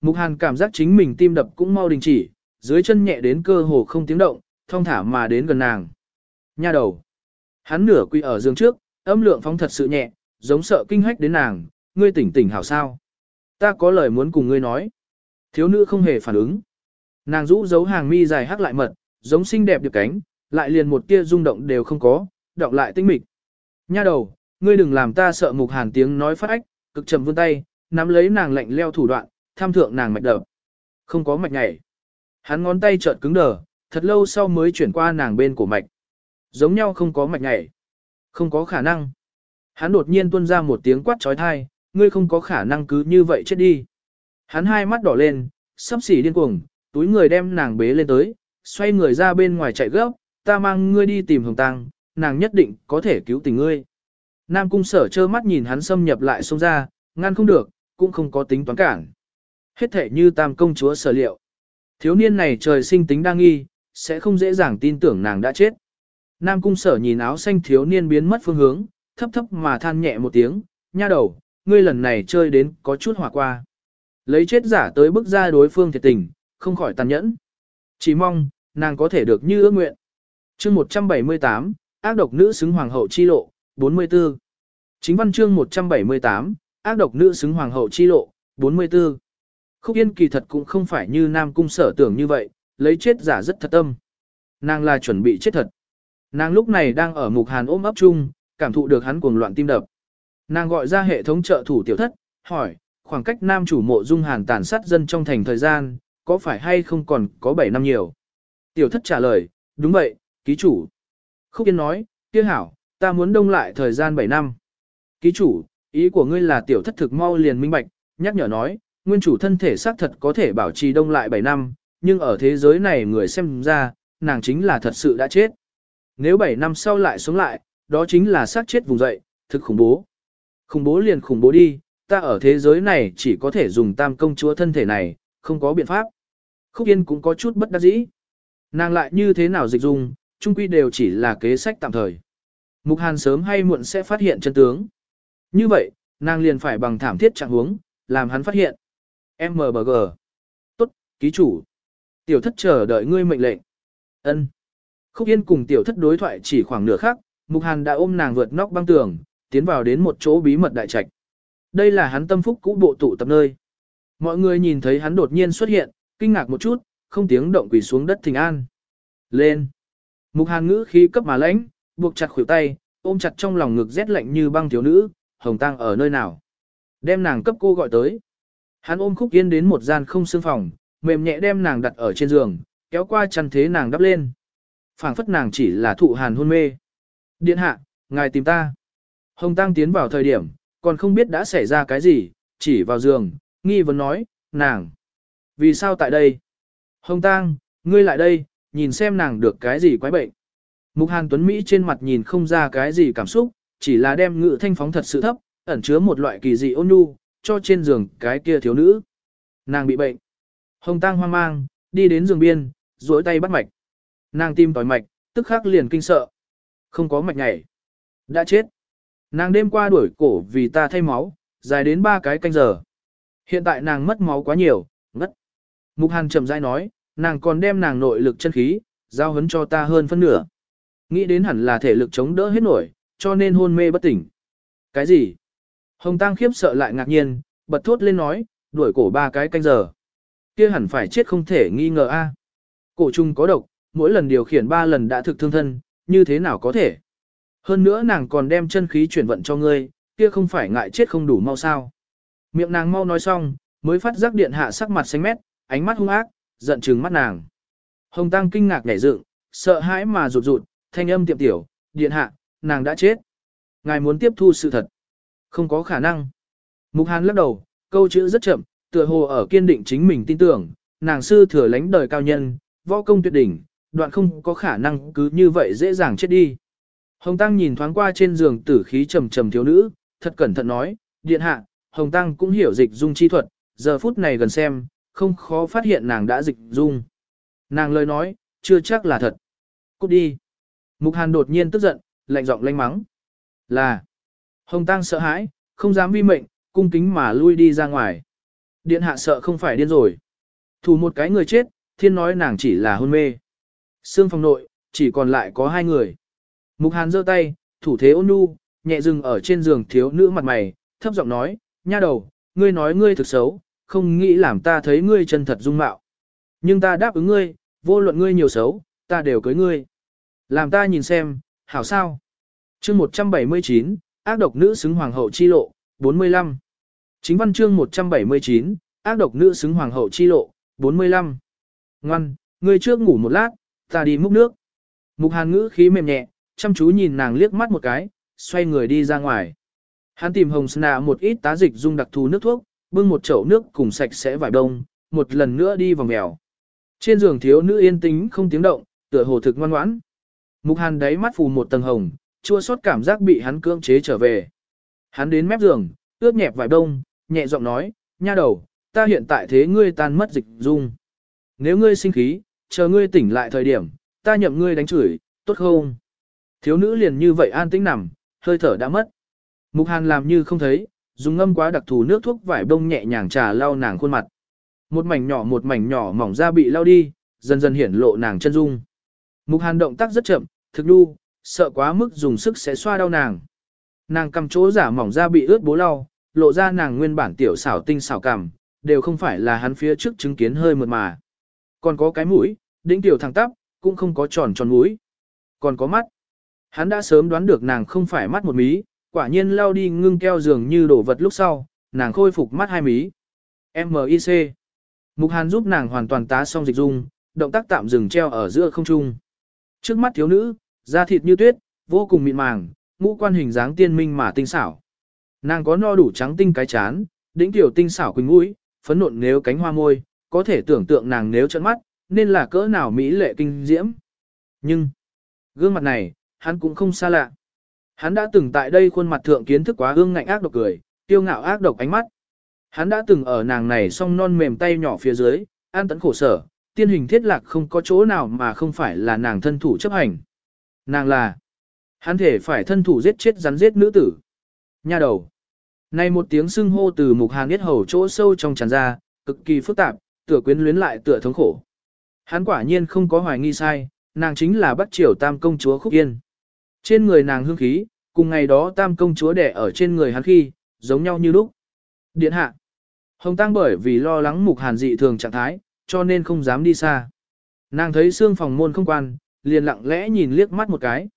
Mục Hàn cảm giác chính mình tim đập cũng mau đình chỉ, dưới chân nhẹ đến cơ hồ không tiếng động, thong thả mà đến gần nàng. Nha đầu. Hắn nửa quỳ ở giường trước, âm lượng phóng thật sự nhẹ, giống sợ kinh hách đến nàng, ngươi tỉnh tỉnh hảo sao. Ta có lời muốn cùng ngươi nói. Thiếu nữ không hề phản ứng. Nàng rũ giấu hàng mi dài hắc lại mật, giống xinh đẹp được cánh, lại liền một tia rung động đều không có, đọng lại tinh mịch. Nha đầu, ngươi đừng làm ta sợ mục hàn tiếng nói phát ách, cực trầm vươn tay, nắm lấy nàng lạnh leo thủ đoạn, tham thượng nàng mạch đập. Không có mạch nhảy. Hắn ngón tay chợt cứng đờ, thật lâu sau mới chuyển qua nàng bên của mạch. Giống nhau không có mạch nhảy. Không có khả năng. Hắn đột nhiên tuôn ra một tiếng quát trói thai, ngươi không có khả năng cứ như vậy chết đi. Hắn hai mắt đỏ lên, sắp xỉ điên cuồng, túi người đem nàng bế lên tới, xoay người ra bên ngoài chạy gấp, ta mang ngươi đi tìm hồng tăng, nàng nhất định có thể cứu tình ngươi. Nam cung sở trơ mắt nhìn hắn xâm nhập lại xông ra, ngăn không được, cũng không có tính toán cản. Hết thể như tam công chúa sở liệu. Thiếu niên này trời sinh tính đa nghi, sẽ không dễ dàng tin tưởng nàng đã chết. Nam cung sở nhìn áo xanh thiếu niên biến mất phương hướng, thấp thấp mà than nhẹ một tiếng, nha đầu, ngươi lần này chơi đến có chút hòa qua. Lấy chết giả tới bức ra đối phương thiệt tình, không khỏi tàn nhẫn. Chỉ mong, nàng có thể được như ước nguyện. chương 178, ác độc nữ xứng hoàng hậu chi lộ, 44. Chính văn chương 178, ác độc nữ xứng hoàng hậu chi lộ, 44. Khúc Yên kỳ thật cũng không phải như Nam Cung sở tưởng như vậy, lấy chết giả rất thật tâm. Nàng là chuẩn bị chết thật. Nàng lúc này đang ở mục hàn ôm ấp chung, cảm thụ được hắn cuồng loạn tim đập. Nàng gọi ra hệ thống trợ thủ tiểu thất, hỏi, khoảng cách nam chủ mộ dung hàn tàn sát dân trong thành thời gian, có phải hay không còn có 7 năm nhiều? Tiểu thất trả lời, đúng vậy, ký chủ. Khúc Yên nói, kia hảo, ta muốn đông lại thời gian 7 năm. Ký chủ, ý của ngươi là tiểu thất thực mau liền minh bạch, nhắc nhở nói, nguyên chủ thân thể xác thật có thể bảo trì đông lại 7 năm, nhưng ở thế giới này người xem ra, nàng chính là thật sự đã chết. Nếu 7 năm sau lại sống lại, đó chính là xác chết vùng dậy, thực khủng bố. Khủng bố liền khủng bố đi, ta ở thế giới này chỉ có thể dùng tam công chúa thân thể này, không có biện pháp. Khúc Yên cũng có chút bất đắc dĩ. Nàng lại như thế nào dịch dung, chung quy đều chỉ là kế sách tạm thời. Mục Hàn sớm hay muộn sẽ phát hiện chân tướng. Như vậy, nàng liền phải bằng thảm thiết trạng huống, làm hắn phát hiện. MBG. Tốt, ký chủ. Tiểu thất chờ đợi ngươi mệnh lệnh. ân Khúc Yên cùng tiểu thất đối thoại chỉ khoảng nửa khắc, Mục Hàn đã ôm nàng vượt nóc băng tường, tiến vào đến một chỗ bí mật đại trạch. Đây là hắn tâm phúc cũ bộ tụ tập nơi. Mọi người nhìn thấy hắn đột nhiên xuất hiện, kinh ngạc một chút, không tiếng động quỳ xuống đất thình an. Lên. Mục Hàn ngữ khí cấp mà lãnh, buộc chặt khuỷu tay, ôm chặt trong lòng ngực rét lạnh như băng thiếu nữ, hồng tăng ở nơi nào. Đem nàng cấp cô gọi tới. Hắn ôm khúc yên đến một gian không xương phòng, mềm nhẹ đem nàng đặt ở trên giường, kéo qua chăn thế nàng đắp lên. phảng phất nàng chỉ là thụ hàn hôn mê. Điện hạ, ngài tìm ta. Hồng Tăng tiến vào thời điểm, còn không biết đã xảy ra cái gì, chỉ vào giường, nghi vấn nói, nàng. Vì sao tại đây? Hồng Tăng, ngươi lại đây, nhìn xem nàng được cái gì quái bệnh. Mục Hàn Tuấn Mỹ trên mặt nhìn không ra cái gì cảm xúc, chỉ là đem ngự thanh phóng thật sự thấp, ẩn chứa một loại kỳ dị ôn nhu, cho trên giường cái kia thiếu nữ. Nàng bị bệnh. Hồng Tăng hoang mang, đi đến giường biên, duỗi tay bắt mạch. Nàng tim tỏi mạch, tức khắc liền kinh sợ. Không có mạch nhảy. Đã chết. Nàng đêm qua đuổi cổ vì ta thay máu, dài đến ba cái canh giờ. Hiện tại nàng mất máu quá nhiều, ngất. Mục Hàn chậm rãi nói, nàng còn đem nàng nội lực chân khí, giao hấn cho ta hơn phân nửa. Nghĩ đến hẳn là thể lực chống đỡ hết nổi, cho nên hôn mê bất tỉnh. Cái gì? Hồng Tăng khiếp sợ lại ngạc nhiên, bật thốt lên nói, đuổi cổ ba cái canh giờ. kia hẳn phải chết không thể nghi ngờ a. Cổ trùng có độc, mỗi lần điều khiển ba lần đã thực thương thân, như thế nào có thể? Hơn nữa nàng còn đem chân khí chuyển vận cho ngươi, kia không phải ngại chết không đủ mau sao. Miệng nàng mau nói xong, mới phát giác điện hạ sắc mặt xanh mét, ánh mắt hung ác, giận trừng mắt nàng. Hồng Tăng kinh ngạc nhảy dựng, sợ hãi mà rụt rụt, thanh âm tiệm tiểu, điện hạ, nàng đã chết. Ngài muốn tiếp thu sự thật. Không có khả năng. Mục Hàn lắc đầu, câu chữ rất chậm, tựa hồ ở kiên định chính mình tin tưởng, nàng sư thừa lãnh đời cao nhân, võ công tuyệt đỉnh, đoạn không có khả năng cứ như vậy dễ dàng chết đi. Hồng Tăng nhìn thoáng qua trên giường tử khí trầm trầm thiếu nữ, thật cẩn thận nói, điện hạ, Hồng Tăng cũng hiểu dịch dung chi thuật, giờ phút này gần xem, không khó phát hiện nàng đã dịch dung. Nàng lời nói, chưa chắc là thật. Cút đi. Mục Hàn đột nhiên tức giận, lạnh giọng lanh mắng. Là. Hồng Tăng sợ hãi, không dám vi mệnh, cung kính mà lui đi ra ngoài. Điện hạ sợ không phải điên rồi. Thủ một cái người chết, thiên nói nàng chỉ là hôn mê. Sương phòng nội, chỉ còn lại có hai người. Mục hàn giơ tay, thủ thế ôn nhu, nhẹ dừng ở trên giường thiếu nữ mặt mày, thấp giọng nói, nha đầu, ngươi nói ngươi thực xấu, không nghĩ làm ta thấy ngươi chân thật dung mạo. Nhưng ta đáp ứng ngươi, vô luận ngươi nhiều xấu, ta đều cưới ngươi. Làm ta nhìn xem, hảo sao. chương 179, ác độc nữ xứng hoàng hậu chi lộ, 45. Chính văn chương 179, ác độc nữ xứng hoàng hậu chi lộ, 45. Ngoan, ngươi trước ngủ một lát, ta đi múc nước. Mục hàn ngữ khí mềm nhẹ, chăm chú nhìn nàng liếc mắt một cái, xoay người đi ra ngoài. Hắn tìm hồng sna một ít tá dịch dung đặc thù nước thuốc, bưng một chậu nước cùng sạch sẽ vải đông, một lần nữa đi vào mèo. Trên giường thiếu nữ yên tĩnh không tiếng động, tựa hồ thực ngoan ngoãn. Mục hàn đáy mắt phù một tầng hồng, chua xót cảm giác bị hắn cưỡng chế trở về. Hắn đến mép giường, ướt nhẹp vải đông, nhẹ giọng nói, nha đầu, ta hiện tại thế ngươi tan mất dịch dung. Nếu ngươi sinh khí, chờ ngươi tỉnh lại thời điểm, ta nhậm ngươi đánh chửi, tốt không? Thiếu nữ liền như vậy an tĩnh nằm, hơi thở đã mất. Mục hàn làm như không thấy, dùng ngâm quá đặc thù nước thuốc vải bông nhẹ nhàng trà lau nàng khuôn mặt. Một mảnh nhỏ một mảnh nhỏ mỏng da bị lau đi, dần dần hiển lộ nàng chân dung. Mục hàn động tác rất chậm, thực đu, sợ quá mức dùng sức sẽ xoa đau nàng. Nàng cầm chỗ giả mỏng ra bị ướt bố lau, lộ ra nàng nguyên bản tiểu xảo tinh xảo cảm, đều không phải là hắn phía trước chứng kiến hơi mượt mà. Còn có cái mũi, đỉnh tiểu thẳng tắp, cũng không có tròn tròn mũi. Còn có mắt. Hắn đã sớm đoán được nàng không phải mắt một mí, quả nhiên lao đi ngưng keo dường như đổ vật lúc sau, nàng khôi phục mắt hai mí. M.I.C. Mục Hàn giúp nàng hoàn toàn tá xong dịch dung, động tác tạm dừng treo ở giữa không trung. Trước mắt thiếu nữ, da thịt như tuyết, vô cùng mịn màng, ngũ quan hình dáng tiên minh mà tinh xảo. Nàng có no đủ trắng tinh cái chán, đỉnh tiểu tinh xảo quỳnh mũi, phấn nộn nếu cánh hoa môi, có thể tưởng tượng nàng nếu trợn mắt, nên là cỡ nào mỹ lệ kinh diễm. Nhưng, gương mặt này, hắn cũng không xa lạ. Hắn đã từng tại đây khuôn mặt thượng kiến thức quá hương ngạnh ác độc cười, tiêu ngạo ác độc ánh mắt. Hắn đã từng ở nàng này song non mềm tay nhỏ phía dưới, an tấn khổ sở, tiên hình thiết lạc không có chỗ nào mà không phải là nàng thân thủ chấp hành. Nàng là, hắn thể phải thân thủ giết chết rắn giết nữ tử. Nha đầu. Này một tiếng xưng hô từ mục hàn biết hầu chỗ sâu trong tràn ra, cực kỳ phức tạp, tựa quyến luyến lại tựa thống khổ. Hắn quả nhiên không có hoài nghi sai, nàng chính là Bắc Triều Tam công chúa Khúc Yên. Trên người nàng hương khí, cùng ngày đó Tam công chúa đẻ ở trên người hắn khi, giống nhau như lúc. Điện hạ. Hồng Tăng bởi vì lo lắng mục hàn dị thường trạng thái, cho nên không dám đi xa. Nàng thấy xương phòng môn không quan, liền lặng lẽ nhìn liếc mắt một cái.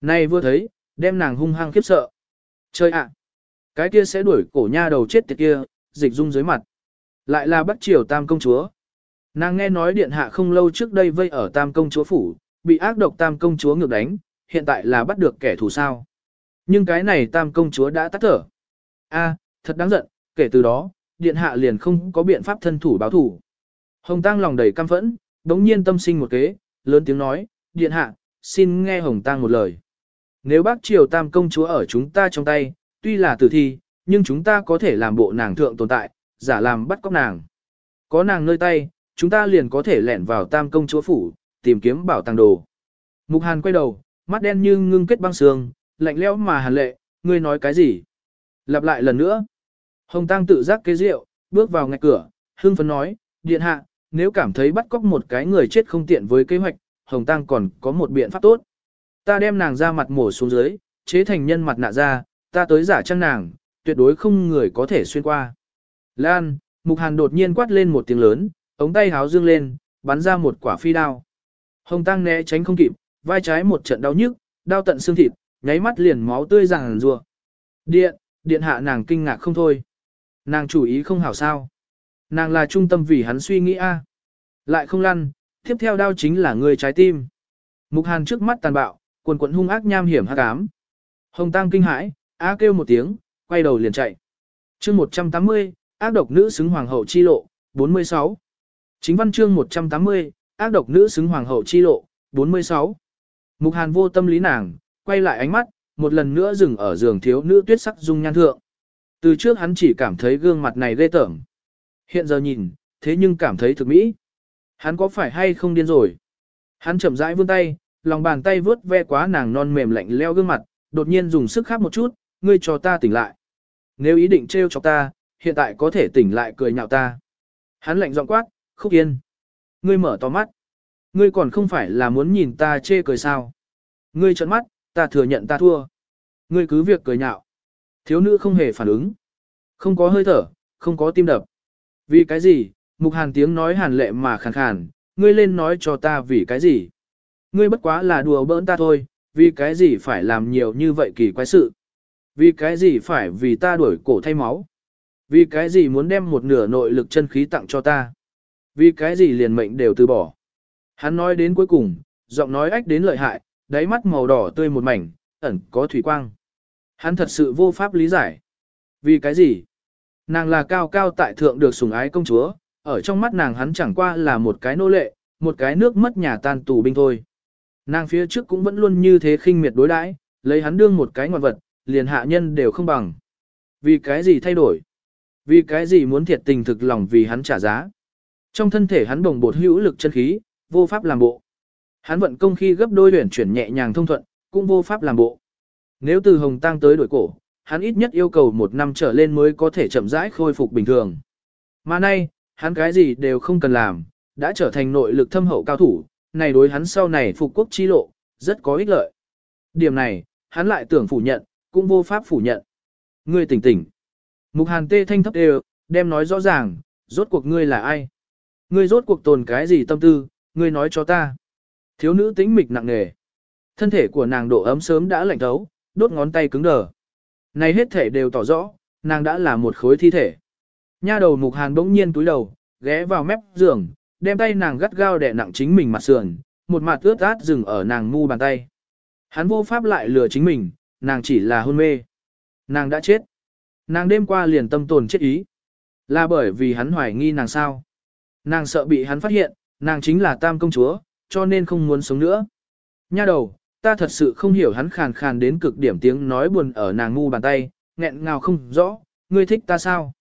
Này vừa thấy, đem nàng hung hăng khiếp sợ. Chơi ạ! cái kia sẽ đuổi cổ nha đầu chết tiệt kia, dịch dung dưới mặt. Lại là bắt Triều Tam công chúa. Nàng nghe nói điện hạ không lâu trước đây vây ở Tam công chúa phủ, bị ác độc Tam công chúa ngược đánh, hiện tại là bắt được kẻ thù sao. Nhưng cái này Tam công chúa đã tắt thở. A, thật đáng giận, kể từ đó, điện hạ liền không có biện pháp thân thủ báo thủ. Hồng Tăng lòng đầy căm phẫn, đống nhiên tâm sinh một kế, lớn tiếng nói, điện hạ, xin nghe Hồng Tăng một lời. Nếu bác triều tam công chúa ở chúng ta trong tay, tuy là tử thi, nhưng chúng ta có thể làm bộ nàng thượng tồn tại, giả làm bắt cóc nàng. Có nàng nơi tay, chúng ta liền có thể lẻn vào tam công chúa phủ, tìm kiếm bảo tàng đồ. Mục Hàn quay đầu, mắt đen như ngưng kết băng sương, lạnh lẽo mà hàn lệ, ngươi nói cái gì? Lặp lại lần nữa. Hồng Tăng tự giác kế rượu, bước vào ngạch cửa, hương phấn nói, điện hạ, nếu cảm thấy bắt cóc một cái người chết không tiện với kế hoạch, Hồng Tăng còn có một biện pháp tốt. Ta đem nàng ra mặt mổ xuống dưới, chế thành nhân mặt nạ ra, ta tới giả trang nàng, tuyệt đối không người có thể xuyên qua. Lan, Mục Hàn đột nhiên quát lên một tiếng lớn, ống tay háo dương lên, bắn ra một quả phi đao. Hồng Tăng né tránh không kịp, vai trái một trận đau nhức, đau tận xương thịt, nháy mắt liền máu tươi ràng rùa. Điện, điện hạ nàng kinh ngạc không thôi. Nàng chủ ý không hảo sao. Nàng là trung tâm vì hắn suy nghĩ a. Lại không lăn, tiếp theo đao chính là người trái tim. Mục Hàn trước mắt tàn bạo, quần quần hung ác nham hiểm hắc ám. Hồng Tăng kinh hãi, á kêu một tiếng, quay đầu liền chạy. Chương 180, ác độc nữ xứng hoàng hậu chi lộ, 46. Chính văn chương 180, ác độc nữ xứng hoàng hậu chi lộ, 46. Mục Hàn vô tâm lý nàng, quay lại ánh mắt, một lần nữa dừng ở giường thiếu nữ tuyết sắc dung nhan thượng. Từ trước hắn chỉ cảm thấy gương mặt này ghê tởm. Hiện giờ nhìn, thế nhưng cảm thấy thực mỹ. Hắn có phải hay không điên rồi? Hắn chậm rãi vươn tay, lòng bàn tay vướt ve quá nàng non mềm lạnh leo gương mặt, đột nhiên dùng sức khắp một chút, ngươi cho ta tỉnh lại. Nếu ý định trêu chọc ta, hiện tại có thể tỉnh lại cười nhạo ta. Hắn lạnh giọng quát, khúc yên. Ngươi mở to mắt. Ngươi còn không phải là muốn nhìn ta chê cười sao. Ngươi trợn mắt, ta thừa nhận ta thua. Ngươi cứ việc cười nhạo. Thiếu nữ không hề phản ứng. Không có hơi thở, không có tim đập. Vì cái gì, mục hàn tiếng nói hàn lệ mà khàn khàn, ngươi lên nói cho ta vì cái gì. Ngươi bất quá là đùa bỡn ta thôi, vì cái gì phải làm nhiều như vậy kỳ quái sự. Vì cái gì phải vì ta đuổi cổ thay máu. Vì cái gì muốn đem một nửa nội lực chân khí tặng cho ta. Vì cái gì liền mệnh đều từ bỏ. Hắn nói đến cuối cùng, giọng nói ách đến lợi hại, đáy mắt màu đỏ tươi một mảnh, ẩn có thủy quang. Hắn thật sự vô pháp lý giải. Vì cái gì? Nàng là cao cao tại thượng được sủng ái công chúa, ở trong mắt nàng hắn chẳng qua là một cái nô lệ, một cái nước mất nhà tan tù binh thôi. Nàng phía trước cũng vẫn luôn như thế khinh miệt đối đãi, lấy hắn đương một cái ngoạn vật, liền hạ nhân đều không bằng. Vì cái gì thay đổi? Vì cái gì muốn thiệt tình thực lòng vì hắn trả giá? Trong thân thể hắn đồng bột hữu lực chân khí, vô pháp làm bộ. Hắn vận công khi gấp đôi luyện chuyển nhẹ nhàng thông thuận, cũng vô pháp làm bộ. Nếu từ hồng tăng tới đổi cổ, hắn ít nhất yêu cầu một năm trở lên mới có thể chậm rãi khôi phục bình thường. Mà nay, hắn cái gì đều không cần làm, đã trở thành nội lực thâm hậu cao thủ, này đối hắn sau này phục quốc chi lộ, rất có ích lợi. Điểm này, hắn lại tưởng phủ nhận, cũng vô pháp phủ nhận. Ngươi tỉnh tỉnh. Mục hàn tê thanh thấp đều, đem nói rõ ràng, rốt cuộc ngươi là ai? Ngươi rốt cuộc tồn cái gì tâm tư, ngươi nói cho ta. Thiếu nữ tĩnh mịch nặng nề. Thân thể của nàng độ ấm sớm đã lạnh thấu, đốt ngón tay cứng đờ. Này hết thể đều tỏ rõ, nàng đã là một khối thi thể. Nha đầu mục hàn bỗng nhiên túi đầu, ghé vào mép giường, đem tay nàng gắt gao đè nặng chính mình mặt sườn, một mặt ướt át dừng ở nàng mu bàn tay. Hắn vô pháp lại lừa chính mình, nàng chỉ là hôn mê. Nàng đã chết. Nàng đêm qua liền tâm tồn chết ý. Là bởi vì hắn hoài nghi nàng sao. Nàng sợ bị hắn phát hiện, nàng chính là tam công chúa, cho nên không muốn sống nữa. Nha đầu, ta thật sự không hiểu hắn khàn khàn đến cực điểm tiếng nói buồn ở nàng ngu bàn tay, nghẹn ngào không rõ, ngươi thích ta sao?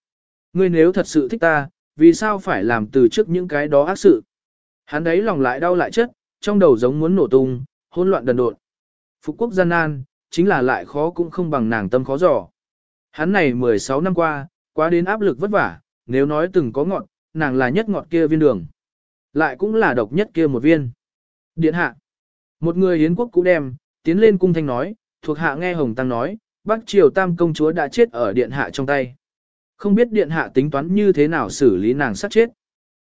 Ngươi nếu thật sự thích ta, vì sao phải làm từ trước những cái đó ác sự? Hắn đấy lòng lại đau lại chất, trong đầu giống muốn nổ tung, hỗn loạn đần độn. Phục quốc gian nan, chính là lại khó cũng không bằng nàng tâm khó dò. Hắn này 16 năm qua, quá đến áp lực vất vả, nếu nói từng có ngọn, nàng là nhất ngọt kia viên đường. Lại cũng là độc nhất kia một viên. Điện hạ. Một người hiến quốc cũ đem, tiến lên cung thanh nói, thuộc hạ nghe Hồng Tăng nói, Bắc Triều Tam công chúa đã chết ở điện hạ trong tay. Không biết điện hạ tính toán như thế nào xử lý nàng sát chết.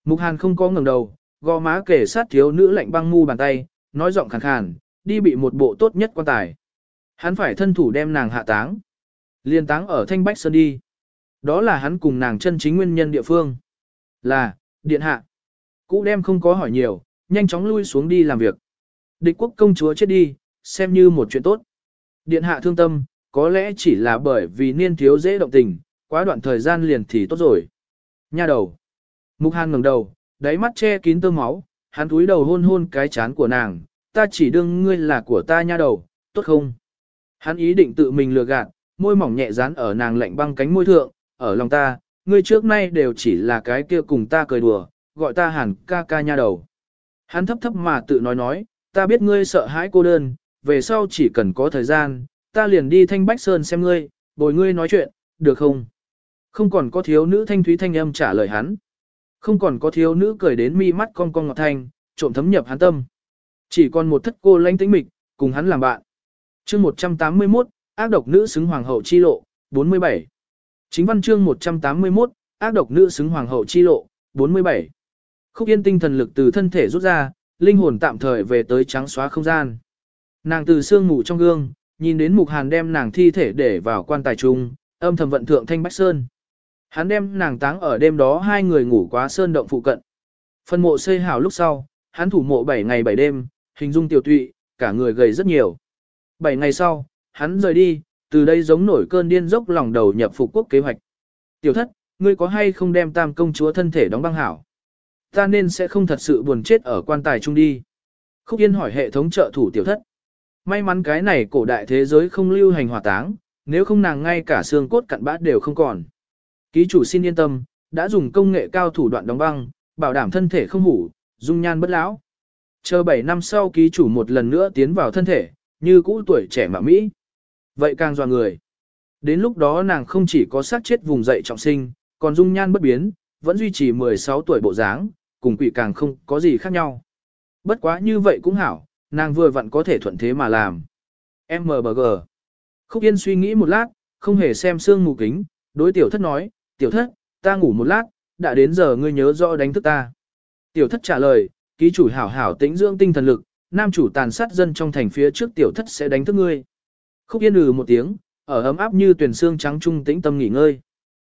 Mục Hàn không có ngẩng đầu, gò má kể sát thiếu nữ lạnh băng mu bàn tay, nói giọng khàn khàn, đi bị một bộ tốt nhất quan tài. Hắn phải thân thủ đem nàng hạ táng. Liên táng ở Thanh Bách Sơn đi. Đó là hắn cùng nàng chân chính nguyên nhân địa phương. Là, điện hạ. Cũ đem không có hỏi nhiều, nhanh chóng lui xuống đi làm việc. Địch quốc công chúa chết đi, xem như một chuyện tốt. Điện hạ thương tâm, có lẽ chỉ là bởi vì niên thiếu dễ động tình, quá đoạn thời gian liền thì tốt rồi. Nha đầu. Mục hàn ngẩng đầu, đáy mắt che kín tơ máu, hắn cúi đầu hôn hôn cái chán của nàng, ta chỉ đương ngươi là của ta nha đầu, tốt không? Hắn ý định tự mình lừa gạt, môi mỏng nhẹ dán ở nàng lạnh băng cánh môi thượng, ở lòng ta, ngươi trước nay đều chỉ là cái kia cùng ta cười đùa, gọi ta hẳn ca ca nha đầu. Hắn thấp thấp mà tự nói nói, ta biết ngươi sợ hãi cô đơn, về sau chỉ cần có thời gian, ta liền đi thanh bách sơn xem ngươi, bồi ngươi nói chuyện, được không? Không còn có thiếu nữ thanh thúy thanh âm trả lời hắn. Không còn có thiếu nữ cười đến mi mắt cong cong ngọt thanh, trộm thấm nhập hắn tâm. Chỉ còn một thất cô lãnh tĩnh mịch, cùng hắn làm bạn. chương 181, ác độc nữ xứng hoàng hậu chi lộ, 47. Chính văn chương 181, ác độc nữ xứng hoàng hậu chi lộ, 47. Khúc yên tinh thần lực từ thân thể rút ra, linh hồn tạm thời về tới trắng xóa không gian. Nàng từ sương ngủ trong gương, nhìn đến mục hàn đem nàng thi thể để vào quan tài trung, âm thầm vận thượng thanh bách sơn. Hắn đem nàng táng ở đêm đó hai người ngủ quá sơn động phụ cận. Phần mộ xây hào lúc sau, hắn thủ mộ 7 ngày 7 đêm, hình dung tiểu tụy, cả người gầy rất nhiều. 7 ngày sau, hắn rời đi, từ đây giống nổi cơn điên dốc lòng đầu nhập phục quốc kế hoạch. Tiểu thất, ngươi có hay không đem tam công chúa thân thể đóng băng hảo? Ta nên sẽ không thật sự buồn chết ở quan tài chung đi. Khúc Yên hỏi hệ thống trợ thủ tiểu thất. May mắn cái này cổ đại thế giới không lưu hành hỏa táng, nếu không nàng ngay cả xương cốt cặn bã đều không còn. Ký chủ xin yên tâm, đã dùng công nghệ cao thủ đoạn đóng băng, bảo đảm thân thể không hủ, dung nhan bất lão. Chờ 7 năm sau ký chủ một lần nữa tiến vào thân thể, như cũ tuổi trẻ mà Mỹ. Vậy càng dò người. Đến lúc đó nàng không chỉ có sát chết vùng dậy trọng sinh, còn dung nhan bất biến, vẫn duy trì 16 tuổi bộ dáng, cùng quỷ càng không có gì khác nhau. Bất quá như vậy cũng hảo, nàng vừa vặn có thể thuận thế mà làm. MBG. Khúc Yên suy nghĩ một lát, không hề xem xương mù kính, đối tiểu thất nói, tiểu thất, ta ngủ một lát, đã đến giờ ngươi nhớ rõ đánh thức ta. Tiểu thất trả lời, ký chủ hảo hảo tĩnh dưỡng tinh thần lực, nam chủ tàn sát dân trong thành phía trước tiểu thất sẽ đánh thức ngươi. Khúc Yên ừ một tiếng, ở ấm áp như tuyển xương trắng trung tĩnh tâm nghỉ ngơi.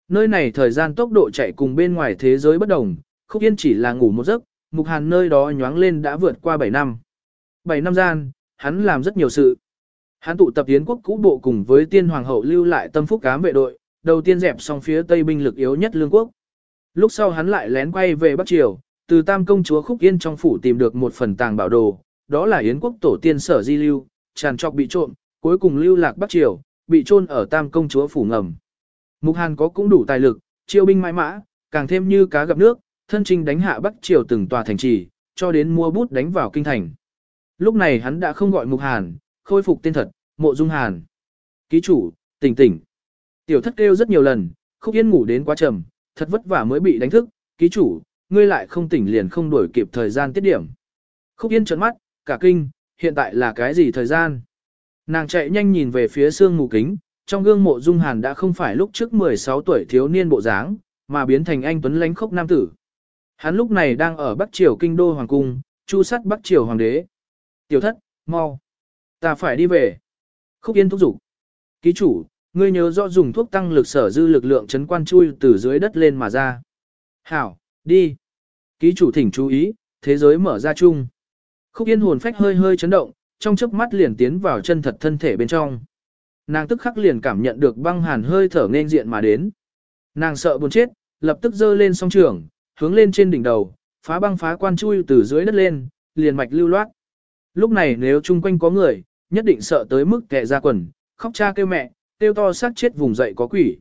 Nơi này thời gian tốc độ chạy cùng bên ngoài thế giới bất đồng, Khúc Yên chỉ là ngủ một giấc, Mục Hàn nơi đó nhoáng lên đã vượt qua 7 năm. 7 năm gian, hắn làm rất nhiều sự. Hắn tụ tập tiến quốc cũ bộ cùng với tiên hoàng hậu lưu lại tâm phúc cám vệ đội, đầu tiên dẹp xong phía tây binh lực yếu nhất lương quốc. Lúc sau hắn lại lén quay về Bắc Triều, từ tam công chúa Khúc Yên trong phủ tìm được một phần tàng bảo đồ, đó là Yến quốc tổ tiên sở di lưu, tràn trọc bị trộm, cuối cùng lưu lạc Bắc Triều, bị trôn ở tam công chúa phủ ngầm. Mục Hàn có cũng đủ tài lực, chiêu binh mãi mã, càng thêm như cá gặp nước, thân trình đánh hạ Bắc Triều từng tòa thành trì, cho đến mua bút đánh vào kinh thành. Lúc này hắn đã không gọi Mục Hàn, khôi phục tên thật, Mộ Dung Hàn. Ký chủ, tỉnh tỉnh. Tiểu thất kêu rất nhiều lần, khúc yên ngủ đến quá trầm, thật vất vả mới bị đánh thức, ký chủ, ngươi lại không tỉnh liền không đổi kịp thời gian tiết điểm. Khúc yên trấn mắt, cả kinh, hiện tại là cái gì thời gian? Nàng chạy nhanh nhìn về phía xương mù kính, trong gương mộ dung hàn đã không phải lúc trước 16 tuổi thiếu niên bộ dáng, mà biến thành anh tuấn lánh khốc nam tử. Hắn lúc này đang ở Bắc Triều kinh đô hoàng cung, chu sắt Bắc Triều hoàng đế. Tiểu thất, mau. Ta phải đi về. Khúc yên thúc giục. Ký chủ, ngươi nhớ rõ dùng thuốc tăng lực sở dư lực lượng chấn quan chui từ dưới đất lên mà ra. Hảo, đi. Ký chủ thỉnh chú ý, thế giới mở ra chung. Khúc yên hồn phách hơi hơi chấn động, trong chớp mắt liền tiến vào chân thật thân thể bên trong. Nàng tức khắc liền cảm nhận được băng hàn hơi thở nên diện mà đến. Nàng sợ buồn chết, lập tức dơ lên song trường, hướng lên trên đỉnh đầu, phá băng phá quan chui từ dưới đất lên, liền mạch lưu loát. Lúc này nếu chung quanh có người, nhất định sợ tới mức kẻ ra quần, khóc cha kêu mẹ, kêu to sát chết vùng dậy có quỷ.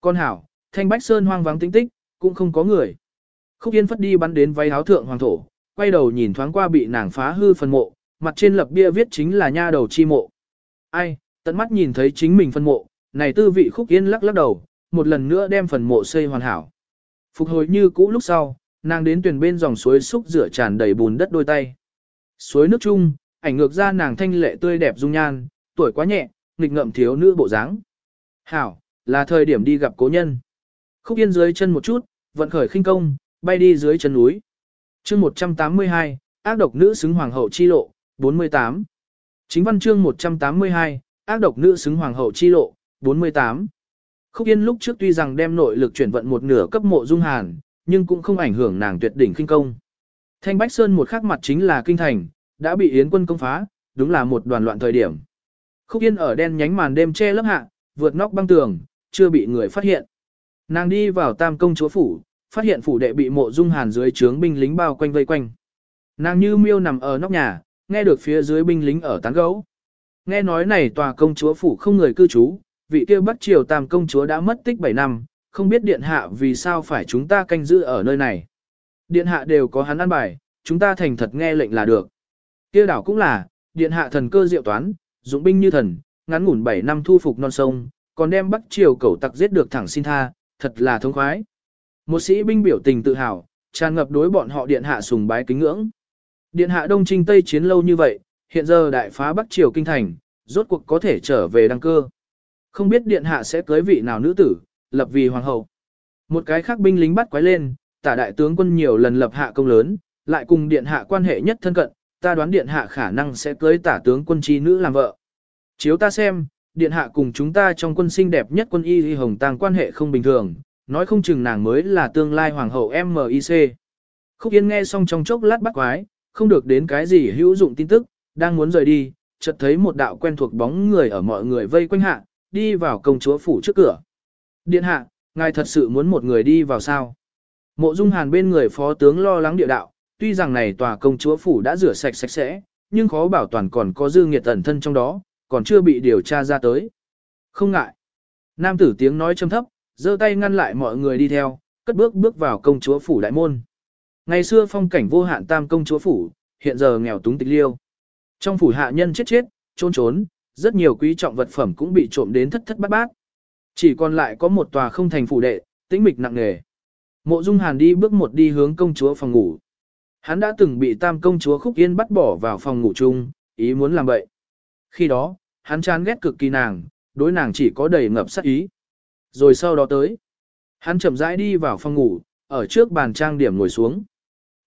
Con hảo, thanh bách sơn hoang vắng tĩnh tích, cũng không có người. Khúc yên phất đi bắn đến váy áo thượng hoàng thổ, quay đầu nhìn thoáng qua bị nàng phá hư phần mộ, mặt trên lập bia viết chính là nha đầu chi mộ. Ai, tận mắt nhìn thấy chính mình phần mộ, này tư vị khúc yên lắc lắc đầu, một lần nữa đem phần mộ xây hoàn hảo. Phục hồi như cũ lúc sau, nàng đến tuyển bên dòng suối xúc rửa tràn đầy bùn đất đôi tay. Suối nước chung, ảnh ngược ra nàng thanh lệ tươi đẹp dung nhan, tuổi quá nhẹ, nghịch ngợm thiếu nữ bộ dáng. Hảo, là thời điểm đi gặp cố nhân. Khúc yên dưới chân một chút, vận khởi khinh công, bay đi dưới chân núi. chương 182, ác độc nữ xứng hoàng hậu chi lộ, 48. Chính văn chương 182, ác độc nữ xứng hoàng hậu chi lộ, 48. Khúc Yên lúc trước tuy rằng đem nội lực chuyển vận một nửa cấp mộ dung hàn, nhưng cũng không ảnh hưởng nàng tuyệt đỉnh kinh công. Thanh Bách Sơn một khắc mặt chính là kinh thành, đã bị Yến quân công phá, đúng là một đoàn loạn thời điểm. Khúc Yên ở đen nhánh màn đêm che lớp hạ, vượt nóc băng tường, chưa bị người phát hiện. Nàng đi vào tam công chúa phủ, phát hiện phủ đệ bị mộ dung hàn dưới trướng binh lính bao quanh vây quanh. Nàng như miêu nằm ở nóc nhà, nghe được phía dưới binh lính ở tán gấu. Nghe nói này tòa công chúa phủ không người cư trú, vị kia Bắc Triều Tam công chúa đã mất tích 7 năm, không biết điện hạ vì sao phải chúng ta canh giữ ở nơi này. Điện hạ đều có hắn ăn bài, chúng ta thành thật nghe lệnh là được. Kia đảo cũng là, điện hạ thần cơ diệu toán, dụng binh như thần, ngắn ngủn 7 năm thu phục non sông, còn đem Bắc Triều cẩu tặc giết được thẳng xin tha, thật là thông khoái. Một sĩ binh biểu tình tự hào, tràn ngập đối bọn họ điện hạ sùng bái kính ngưỡng. Điện hạ Đông Trinh Tây chiến lâu như vậy, hiện giờ đại phá Bắc Triều kinh thành, rốt cuộc có thể trở về đăng cơ. Không biết điện hạ sẽ cưới vị nào nữ tử, lập vì hoàng hậu. Một cái khác binh lính bắt quái lên, tả đại tướng quân nhiều lần lập hạ công lớn, lại cùng điện hạ quan hệ nhất thân cận, ta đoán điện hạ khả năng sẽ cưới tả tướng quân chi nữ làm vợ. Chiếu ta xem, điện hạ cùng chúng ta trong quân sinh đẹp nhất quân y hồng tàng quan hệ không bình thường, nói không chừng nàng mới là tương lai hoàng hậu MIC. Khúc Yên nghe xong trong chốc lát bắt quái, không được đến cái gì hữu dụng tin tức, đang muốn rời đi, chợt thấy một đạo quen thuộc bóng người ở mọi người vây quanh hạ, đi vào công chúa phủ trước cửa. Điện hạ, ngài thật sự muốn một người đi vào sao? Mộ Dung Hàn bên người phó tướng lo lắng địa đạo, tuy rằng này tòa công chúa phủ đã rửa sạch sạch sẽ, nhưng khó bảo toàn còn có dư nghiệt ẩn thân trong đó, còn chưa bị điều tra ra tới. Không ngại. Nam tử tiếng nói trầm thấp, giơ tay ngăn lại mọi người đi theo, cất bước bước vào công chúa phủ đại môn. Ngày xưa phong cảnh vô hạn tam công chúa phủ, hiện giờ nghèo túng tịch liêu. Trong phủ hạ nhân chết chết, trốn trốn, rất nhiều quý trọng vật phẩm cũng bị trộm đến thất thất bát bát. Chỉ còn lại có một tòa không thành phủ đệ, tĩnh mịch nặng nề. Mộ Dung Hàn đi bước một đi hướng công chúa phòng ngủ. Hắn đã từng bị tam công chúa Khúc Yên bắt bỏ vào phòng ngủ chung, ý muốn làm vậy. Khi đó, hắn chán ghét cực kỳ nàng, đối nàng chỉ có đầy ngập sát ý. Rồi sau đó tới, hắn chậm rãi đi vào phòng ngủ, ở trước bàn trang điểm ngồi xuống.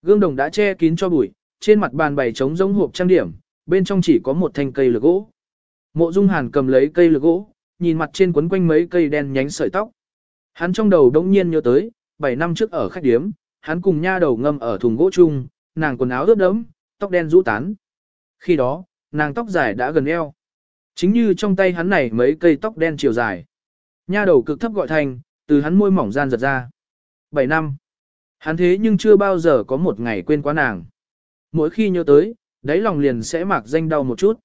Gương đồng đã che kín cho bụi, trên mặt bàn bày trống giống hộp trang điểm, bên trong chỉ có một thanh cây lược gỗ. Mộ Dung Hàn cầm lấy cây lược gỗ, nhìn mặt trên quấn quanh mấy cây đen nhánh sợi tóc. Hắn trong đầu đống nhiên nhớ tới, 7 năm trước ở khách điếm, hắn cùng nha đầu ngâm ở thùng gỗ chung, nàng quần áo ướt đẫm, tóc đen rũ tán. Khi đó, nàng tóc dài đã gần eo. Chính như trong tay hắn này mấy cây tóc đen chiều dài. Nha đầu cực thấp gọi thành, từ hắn môi mỏng gian giật ra. 7 năm. Hắn thế nhưng chưa bao giờ có một ngày quên quá nàng. Mỗi khi nhớ tới, đáy lòng liền sẽ mạc danh đau một chút.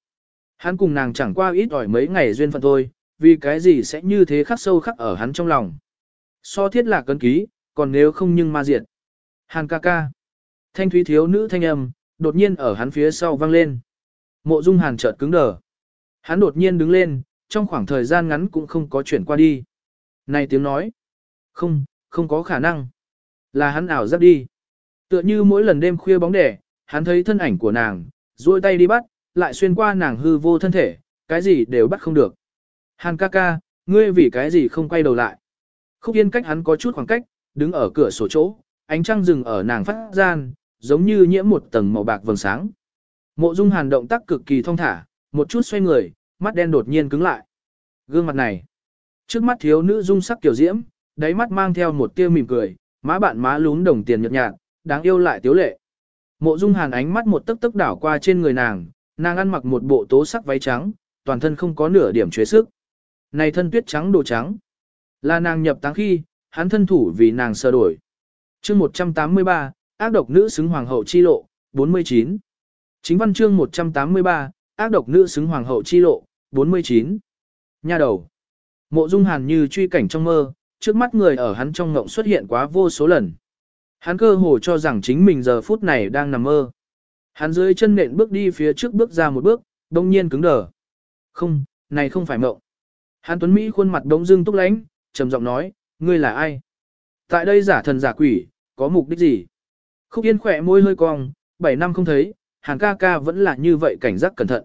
Hắn cùng nàng chẳng qua ít ỏi mấy ngày duyên phận thôi, vì cái gì sẽ như thế khắc sâu khắc ở hắn trong lòng. So thiết là cân ký, còn nếu không nhưng ma diệt. Hàn ca ca. Thanh thúy thiếu nữ thanh âm, đột nhiên ở hắn phía sau vang lên. Mộ dung hàn chợt cứng đờ. Hắn đột nhiên đứng lên, trong khoảng thời gian ngắn cũng không có chuyển qua đi. Này tiếng nói. Không, không có khả năng. Là hắn ảo giáp đi. Tựa như mỗi lần đêm khuya bóng đẻ, hắn thấy thân ảnh của nàng, duỗi tay đi bắt, lại xuyên qua nàng hư vô thân thể, cái gì đều bắt không được. Hàn ca ca, ngươi vì cái gì không quay đầu lại. Khúc yên cách hắn có chút khoảng cách, đứng ở cửa sổ chỗ, ánh trăng rừng ở nàng phát gian, giống như nhiễm một tầng màu bạc vầng sáng. Mộ dung hàn động tác cực kỳ thong thả, một chút xoay người, mắt đen đột nhiên cứng lại. Gương mặt này, trước mắt thiếu nữ dung sắc kiểu diễm, đáy mắt mang theo một tia mỉm cười, má bạn má lún đồng tiền nhợt nhạt, đáng yêu lại tiếu lệ. Mộ Dung Hàn ánh mắt một tấc tấc đảo qua trên người nàng, nàng ăn mặc một bộ tố sắc váy trắng, toàn thân không có nửa điểm chế sức. Này thân tuyết trắng đồ trắng, là nàng nhập táng khi, hắn thân thủ vì nàng sơ đổi. Chương 183, ác độc nữ xứng hoàng hậu chi lộ, 49. Chính văn chương 183, ác độc nữ xứng hoàng hậu chi lộ, 49. Nha đầu. Mộ Dung Hàn như truy cảnh trong mơ, trước mắt người ở hắn trong ngộng xuất hiện quá vô số lần. Hắn cơ hồ cho rằng chính mình giờ phút này đang nằm mơ. Hắn dưới chân nện bước đi phía trước bước ra một bước, đông nhiên cứng đờ. Không, này không phải mộng. Hắn tuấn Mỹ khuôn mặt đông dưng túc lánh, trầm giọng nói, ngươi là ai? Tại đây giả thần giả quỷ, có mục đích gì? Khúc yên khỏe môi hơi cong, 7 năm không thấy, hàn ca ca vẫn là như vậy cảnh giác cẩn thận.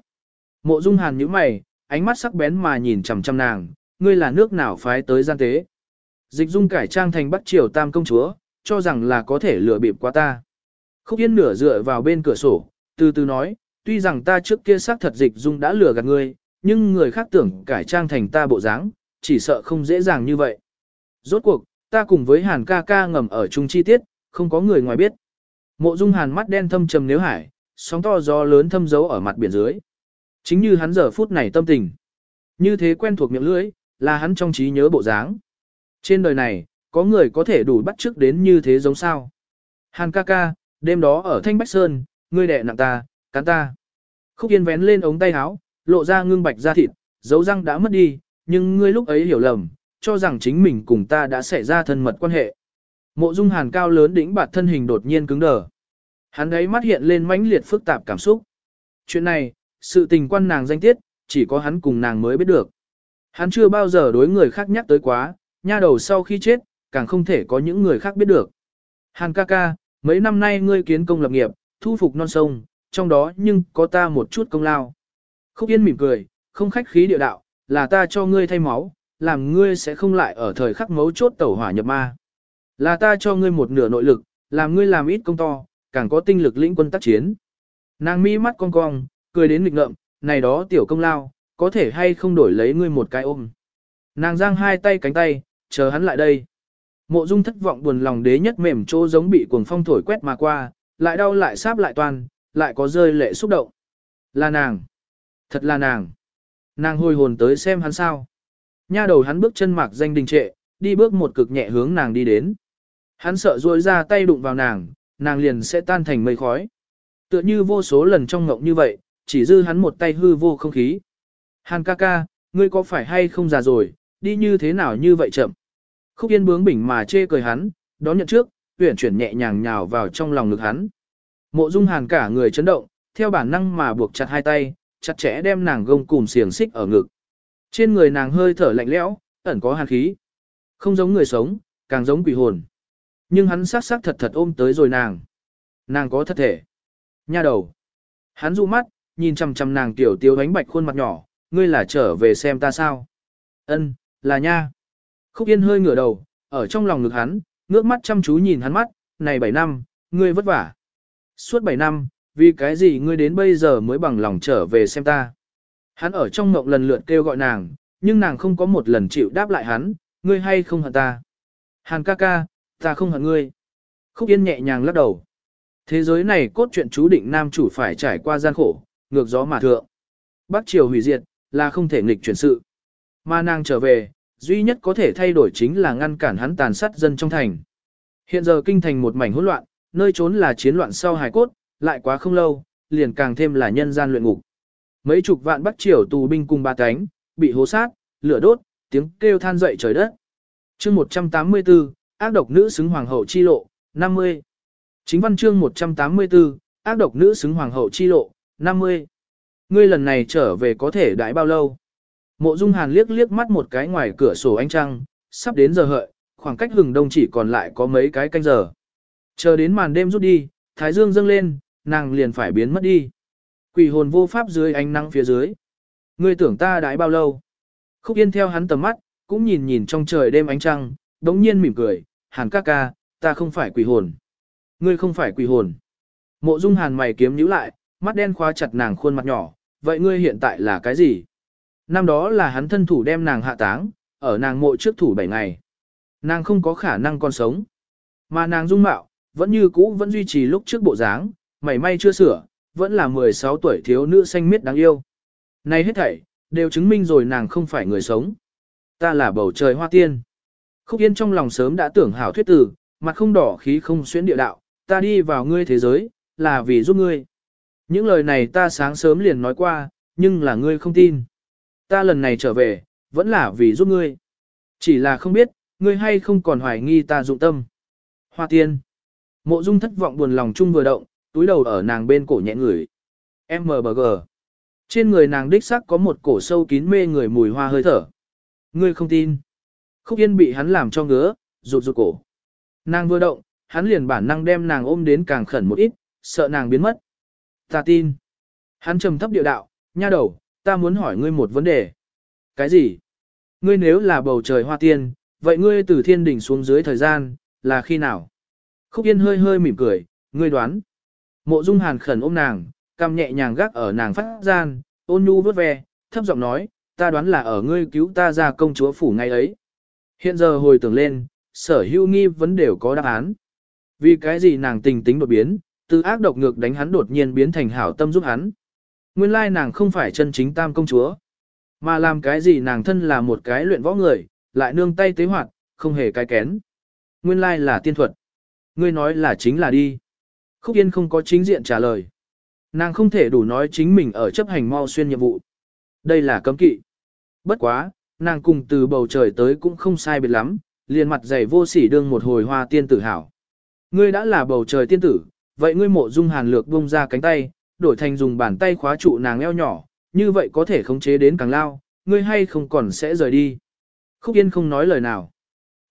Mộ dung hàn nhíu mày, ánh mắt sắc bén mà nhìn chằm chằm nàng, ngươi là nước nào phái tới gian tế. Dịch dung cải trang thành bắt triều tam công chúa, cho rằng là có thể lừa bịp qua ta. Khúc Yên nửa dựa vào bên cửa sổ, từ từ nói, tuy rằng ta trước kia xác thật dịch dung đã lừa gạt ngươi, nhưng người khác tưởng cải trang thành ta bộ dáng, chỉ sợ không dễ dàng như vậy. Rốt cuộc, ta cùng với Hàn ca ca ngầm ở chung chi tiết, không có người ngoài biết. Mộ Dung Hàn mắt đen thâm trầm nếu hải, sóng to gió lớn thâm dấu ở mặt biển dưới. Chính như hắn giờ phút này tâm tình. Như thế quen thuộc miệng lưỡi, là hắn trong trí nhớ bộ dáng. Trên đời này, có người có thể đủ bắt chước đến như thế giống sao. Hàn ca ca, đêm đó ở Thanh Bách Sơn, ngươi đẻ nặng ta, cắn ta. Khúc Yên vén lên ống tay áo, lộ ra ngưng bạch da thịt, dấu răng đã mất đi, nhưng ngươi lúc ấy hiểu lầm, cho rằng chính mình cùng ta đã xảy ra thân mật quan hệ. Mộ Dung Hàn cao lớn đỉnh bạt thân hình đột nhiên cứng đờ. Hắn ấy mắt hiện lên mãnh liệt phức tạp cảm xúc. Chuyện này, sự tình quan nàng danh tiết, chỉ có hắn cùng nàng mới biết được. Hắn chưa bao giờ đối người khác nhắc tới quá, nha đầu sau khi chết, càng không thể có những người khác biết được. Hàn ca ca, mấy năm nay ngươi kiến công lập nghiệp, thu phục non sông, trong đó nhưng có ta một chút công lao. Khúc Yên mỉm cười, không khách khí địa đạo, là ta cho ngươi thay máu, làm ngươi sẽ không lại ở thời khắc mấu chốt tẩu hỏa nhập ma. Là ta cho ngươi một nửa nội lực, làm ngươi làm ít công to, càng có tinh lực lĩnh quân tác chiến. Nàng mi mắt cong cong, cười đến nghịch ngợm, này đó tiểu công lao, có thể hay không đổi lấy ngươi một cái ôm. Nàng giang hai tay cánh tay, chờ hắn lại đây. Mộ Dung thất vọng buồn lòng đế nhất mềm chỗ giống bị cuồng phong thổi quét mà qua, lại đau lại sáp lại toàn, lại có rơi lệ xúc động. Là nàng. Thật là nàng. Nàng hồi hồn tới xem hắn sao. Nha đầu hắn bước chân mạc danh đình trệ, đi bước một cực nhẹ hướng nàng đi đến. Hắn sợ ruôi ra tay đụng vào nàng, nàng liền sẽ tan thành mây khói. Tựa như vô số lần trong ngộng như vậy, chỉ dư hắn một tay hư vô không khí. Hàn ca ca, ngươi có phải hay không già rồi, đi như thế nào như vậy chậm. Khúc Yên bướng bỉnh mà chê cười hắn, đón nhận trước, tuyển chuyển nhẹ nhàng nhào vào trong lòng ngực hắn. Mộ Dung Hàn cả người chấn động, theo bản năng mà buộc chặt hai tay, chặt chẽ đem nàng gông cùm xiềng xích ở ngực. Trên người nàng hơi thở lạnh lẽo, ẩn có hàn khí. Không giống người sống, càng giống quỷ hồn. Nhưng hắn sát sát thật thật ôm tới rồi nàng. Nàng có thật thể. Nha đầu. Hắn dụ mắt, nhìn chằm chằm nàng tiểu tiêu ánh bạch khuôn mặt nhỏ, ngươi là trở về xem ta sao? Ân, là nha. Khúc Yên hơi ngửa đầu, ở trong lòng ngực hắn, ngước mắt chăm chú nhìn hắn mắt, này 7 năm, ngươi vất vả. Suốt 7 năm, vì cái gì ngươi đến bây giờ mới bằng lòng trở về xem ta? Hắn ở trong ngộng lần lượt kêu gọi nàng, nhưng nàng không có một lần chịu đáp lại hắn, ngươi hay không hận ta? Hàn ca ca, ta không hận ngươi. Khúc Yên nhẹ nhàng lắc đầu. Thế giới này cốt truyện chú định nam chủ phải trải qua gian khổ, ngược gió mà thượng. Bắc triều hủy diệt, là không thể nghịch chuyển sự. Mà nàng trở về, duy nhất có thể thay đổi chính là ngăn cản hắn tàn sát dân trong thành. Hiện giờ kinh thành một mảnh hỗn loạn, nơi trốn là chiến loạn sau hài cốt, lại quá không lâu, liền càng thêm là nhân gian luyện ngục. Mấy chục vạn Bắc triều tù binh cùng ba cánh, bị hố sát, lửa đốt, tiếng kêu than dậy trời đất. Chương 184, ác độc nữ xứng hoàng hậu chi lộ, 50. Chính văn chương 184, ác độc nữ xứng hoàng hậu chi lộ, 50. Ngươi lần này trở về có thể đãi bao lâu? Mộ Dung Hàn liếc liếc mắt một cái ngoài cửa sổ ánh trăng, sắp đến giờ hợi, khoảng cách hừng đông chỉ còn lại có mấy cái canh giờ. Chờ đến màn đêm rút đi, thái dương dâng lên, nàng liền phải biến mất đi. Quỷ hồn vô pháp dưới ánh nắng phía dưới. Ngươi tưởng ta đãi bao lâu? Khúc Yên theo hắn tầm mắt, cũng nhìn nhìn trong trời đêm ánh trăng, đống nhiên mỉm cười, Hàn ca ca, ta không phải quỷ hồn. Ngươi không phải quỷ hồn. Mộ Dung Hàn mày kiếm nhíu lại, mắt đen khóa chặt nàng khuôn mặt nhỏ, vậy ngươi hiện tại là cái gì? Năm đó là hắn thân thủ đem nàng hạ táng, ở nàng mộ trước thủ 7 ngày. Nàng không có khả năng còn sống. Mà nàng dung mạo, vẫn như cũ vẫn duy trì lúc trước bộ dáng, mảy may chưa sửa, vẫn là 16 tuổi thiếu nữ xanh miết đáng yêu. Này hết thảy, đều chứng minh rồi nàng không phải người sống. Ta là bầu trời hoa tiên. Khúc Yên trong lòng sớm đã tưởng hảo thuyết tử, mặt không đỏ khí không xuyến địa đạo, ta đi vào ngươi thế giới, là vì giúp ngươi. Những lời này ta sáng sớm liền nói qua, nhưng là ngươi không tin. Ta lần này trở về, vẫn là vì giúp ngươi. Chỉ là không biết, ngươi hay không còn hoài nghi ta dụng tâm. Hoa tiên. Mộ dung thất vọng buồn lòng chung vừa động, túi đầu ở nàng bên cổ nhẹ ngửi. MBG. Trên người nàng đích sắc có một cổ sâu kín mê người mùi hoa hơi thở. Ngươi không tin. Khúc yên bị hắn làm cho ngứa, rụt rụt cổ. Nàng vừa động, hắn liền bản năng đem nàng ôm đến càng khẩn một ít, sợ nàng biến mất. Ta tin. Hắn trầm thấp điệu đạo, nha đầu, ta muốn hỏi ngươi một vấn đề. Cái gì? Ngươi nếu là bầu trời hoa tiên, vậy ngươi từ thiên đỉnh xuống dưới thời gian, là khi nào? Khúc Yên hơi hơi mỉm cười, ngươi đoán. Mộ Dung Hàn khẩn ôm nàng, cằm nhẹ nhàng gác ở nàng phát gian, ôn nhu vớt ve, thấp giọng nói, ta đoán là ở ngươi cứu ta ra công chúa phủ ngày ấy. Hiện giờ hồi tưởng lên, sở hữu nghi vấn đều có đáp án. Vì cái gì nàng tình tính đột biến, từ ác độc ngược đánh hắn đột nhiên biến thành hảo tâm giúp hắn. Nguyên lai nàng không phải chân chính tam công chúa, mà làm cái gì nàng thân là một cái luyện võ người, lại nương tay tế hoạt, không hề cái kén. Nguyên lai là tiên thuật. Ngươi nói là chính là đi. Khúc Yên không có chính diện trả lời. Nàng không thể đủ nói chính mình ở chấp hành mau xuyên nhiệm vụ. Đây là cấm kỵ. Bất quá, nàng cùng từ bầu trời tới cũng không sai biệt lắm, liền mặt dày vô sỉ đương một hồi hoa tiên tử hảo. Ngươi đã là bầu trời tiên tử, vậy ngươi mộ dung hàn lược bông ra cánh tay, đổi thành dùng bàn tay khóa trụ nàng eo nhỏ, như vậy có thể khống chế đến càng lao, ngươi hay không còn sẽ rời đi. Khúc Yên không nói lời nào.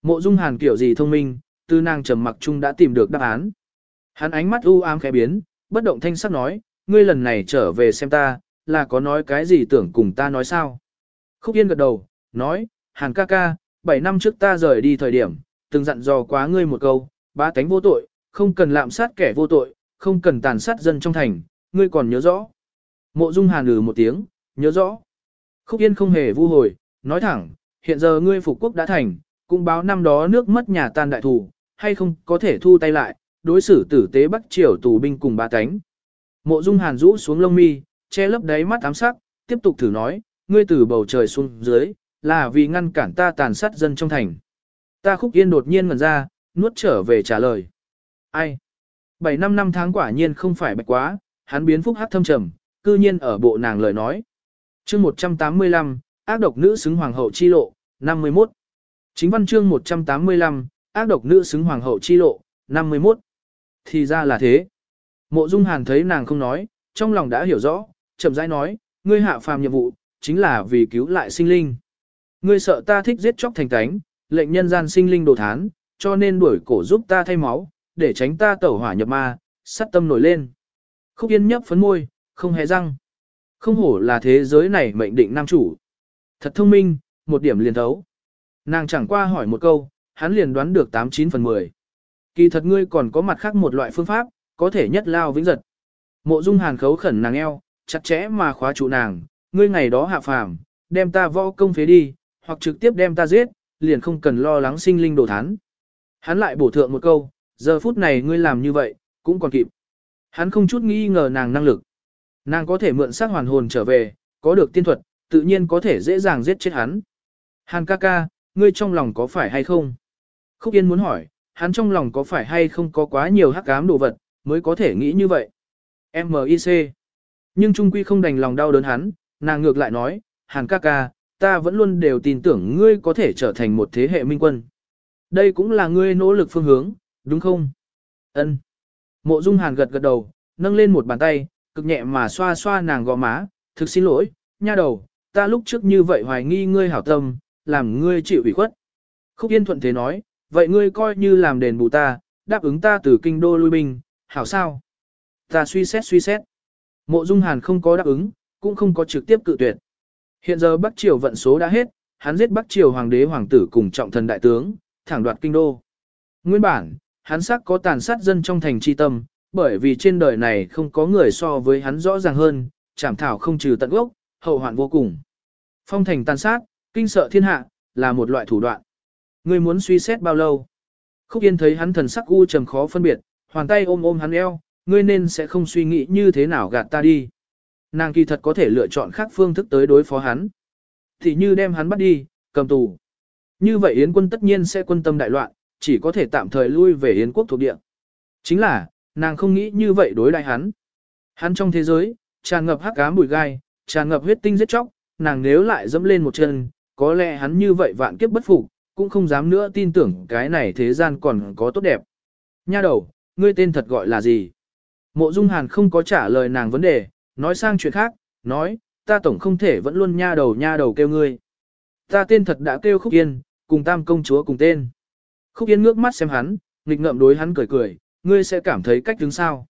Mộ dung hàn kiểu gì thông minh, từ nàng trầm mặc chung đã tìm được đáp án. Hắn ánh mắt u ám khẽ biến, bất động thanh sắc nói, ngươi lần này trở về xem ta, là có nói cái gì tưởng cùng ta nói sao. Khúc Yên gật đầu, nói, hàn ca ca, 7 năm trước ta rời đi thời điểm, từng dặn dò quá ngươi một câu, ba tánh vô tội, không cần lạm sát kẻ vô tội, không cần tàn sát dân trong thành, ngươi còn nhớ rõ. Mộ Dung Hàn lừ một tiếng, nhớ rõ. Khúc Yên không hề vu hồi, nói thẳng, hiện giờ ngươi phục quốc đã thành, cũng báo năm đó nước mất nhà tan đại thủ, hay không có thể thu tay lại, đối xử tử tế bắt triều tù binh cùng ba cánh. Mộ Dung Hàn rũ xuống lông mi, che lấp đáy mắt ám sắc, tiếp tục thử nói, ngươi từ bầu trời xuống dưới, là vì ngăn cản ta tàn sát dân trong thành. Ta khúc yên đột nhiên ngần ra, nuốt trở về trả lời. Ai? Bảy năm năm tháng quả nhiên không phải bạch quá, hắn biến phúc hát thâm trầm, cư nhiên ở bộ nàng lời nói. chương 185, ác độc nữ xứng hoàng hậu chi lộ, 51. Chính văn chương 185, ác độc nữ xứng hoàng hậu chi lộ, 51. Thì ra là thế. Mộ Dung Hàn thấy nàng không nói, trong lòng đã hiểu rõ, chậm rãi nói, ngươi hạ phàm nhiệm vụ, chính là vì cứu lại sinh linh. Ngươi sợ ta thích giết chóc thành tánh, lệnh nhân gian sinh linh đồ thán, cho nên đuổi cổ giúp ta thay máu, để tránh ta tẩu hỏa nhập ma, sát tâm nổi lên. Khúc Yên nhấp phấn môi, không hề răng. Không hổ là thế giới này mệnh định nam chủ. Thật thông minh, một điểm liền thấu. Nàng chẳng qua hỏi một câu, hắn liền đoán được 89 phần 10. Kỳ thật ngươi còn có mặt khác một loại phương pháp, có thể nhất lao vĩnh giật. Mộ Dung Hàn khấu khẩn nàng eo, chặt chẽ mà khóa trụ nàng, ngươi ngày đó hạ phàm, đem ta võ công phế đi, hoặc trực tiếp đem ta giết, liền không cần lo lắng sinh linh đồ thán. Hắn lại bổ thượng một câu, giờ phút này ngươi làm như vậy, cũng còn kịp. Hắn không chút nghi ngờ nàng năng lực. Nàng có thể mượn xác hoàn hồn trở về, có được tiên thuật, tự nhiên có thể dễ dàng giết chết hắn. Hàn ca ca, ngươi trong lòng có phải hay không? Khúc Yên muốn hỏi, hắn trong lòng có phải hay không có quá nhiều hắc ám đồ vật, mới có thể nghĩ như vậy. M.I.C. Nhưng Trung Quy không đành lòng đau đớn hắn, nàng ngược lại nói, Hàn ca ca, ta vẫn luôn đều tin tưởng ngươi có thể trở thành một thế hệ minh quân. Đây cũng là ngươi nỗ lực phương hướng, đúng không? Ân. Mộ Dung Hàn gật gật đầu, nâng lên một bàn tay, cực nhẹ mà xoa xoa nàng gò má, thực xin lỗi, nha đầu, ta lúc trước như vậy hoài nghi ngươi hảo tâm, làm ngươi chịu ủy khuất. Khúc Yên thuận thế nói, vậy ngươi coi như làm đền bù ta, đáp ứng ta từ kinh đô lui binh, hảo sao? Ta suy xét suy xét. Mộ Dung Hàn không có đáp ứng, cũng không có trực tiếp cự tuyệt. Hiện giờ Bắc Triều vận số đã hết, hắn giết Bắc Triều hoàng đế hoàng tử cùng trọng thần đại tướng, thẳng đoạt kinh đô. Nguyên bản, hắn sắc có tàn sát dân trong thành chi tâm, bởi vì trên đời này không có người so với hắn rõ ràng hơn, chảm thảo không trừ tận gốc, hậu hoạn vô cùng. Phong thành tàn sát, kinh sợ thiên hạ, là một loại thủ đoạn. Ngươi muốn suy xét bao lâu? Khúc Yên thấy hắn thần sắc u trầm khó phân biệt, hoàn tay ôm ôm hắn eo, ngươi nên sẽ không suy nghĩ như thế nào gạt ta đi. Nàng kỳ thật có thể lựa chọn khác phương thức tới đối phó hắn. Thì như đem hắn bắt đi, cầm tù. Như vậy Yến quân tất nhiên sẽ quân tâm đại loạn, chỉ có thể tạm thời lui về Yến quốc thuộc địa. Chính là, nàng không nghĩ như vậy đối đại hắn. Hắn trong thế giới, tràn ngập hắc ám bụi gai, tràn ngập huyết tinh giết chóc, nàng nếu lại dẫm lên một chân, có lẽ hắn như vậy vạn kiếp bất phục, cũng không dám nữa tin tưởng cái này thế gian còn có tốt đẹp. Nha đầu, ngươi tên thật gọi là gì? Mộ Dung Hàn không có trả lời nàng vấn đề, nói sang chuyện khác, nói, ta tổng không thể vẫn luôn nha đầu nha đầu kêu ngươi. Ta tên thật đã kêu Khúc Yên, cùng tam công chúa cùng tên. Khúc Yên ngước mắt xem hắn, nghịch ngợm đối hắn cười cười, ngươi sẽ cảm thấy cách đứng sao?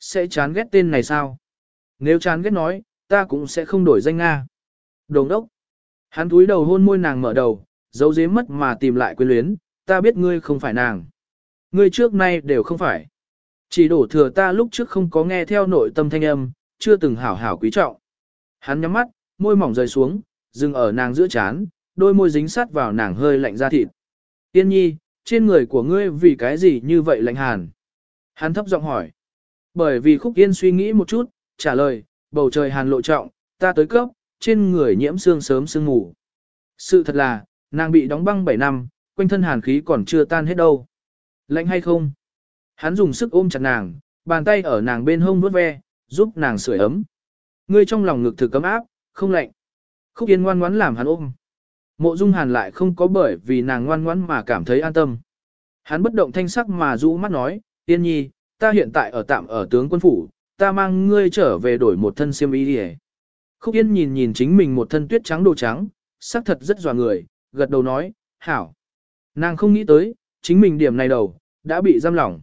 Sẽ chán ghét tên này sao? Nếu chán ghét nói, ta cũng sẽ không đổi danh Nga. Đồng đốc. Hắn túi đầu hôn môi nàng mở đầu, dấu dếm mất mà tìm lại quyến luyến, ta biết ngươi không phải nàng. Ngươi trước nay đều không phải. Chỉ đổ thừa ta lúc trước không có nghe theo nội tâm thanh âm, chưa từng hảo hảo quý trọng. Hắn nhắm mắt, môi mỏng rơi xuống, dừng ở nàng giữa chán, đôi môi dính sát vào nàng hơi lạnh ra thịt. Tiên nhi, trên người của ngươi vì cái gì như vậy lạnh hàn? Hắn thấp giọng hỏi. Bởi vì khúc yên suy nghĩ một chút, trả lời, bầu trời hàn lộ trọng, ta tới cấp, trên người nhiễm xương sớm sương ngủ. Sự thật là, nàng bị đóng băng 7 năm, quanh thân hàn khí còn chưa tan hết đâu. Lạnh hay không? Hắn dùng sức ôm chặt nàng, bàn tay ở nàng bên hông vuốt ve, giúp nàng sưởi ấm. Ngươi trong lòng ngực thử cấm áp, không lạnh. Khúc Yên ngoan ngoãn làm hắn ôm. Mộ Dung Hàn lại không có bởi vì nàng ngoan ngoãn mà cảm thấy an tâm. Hắn bất động thanh sắc mà rũ mắt nói, Tiên nhi, ta hiện tại ở tạm ở tướng quân phủ, ta mang ngươi trở về đổi một thân xiêm y đi Khúc Yên nhìn nhìn chính mình một thân tuyết trắng đồ trắng, sắc thật rất dò người, gật đầu nói, hảo. Nàng không nghĩ tới, chính mình điểm này đầu, đã bị giam lỏng.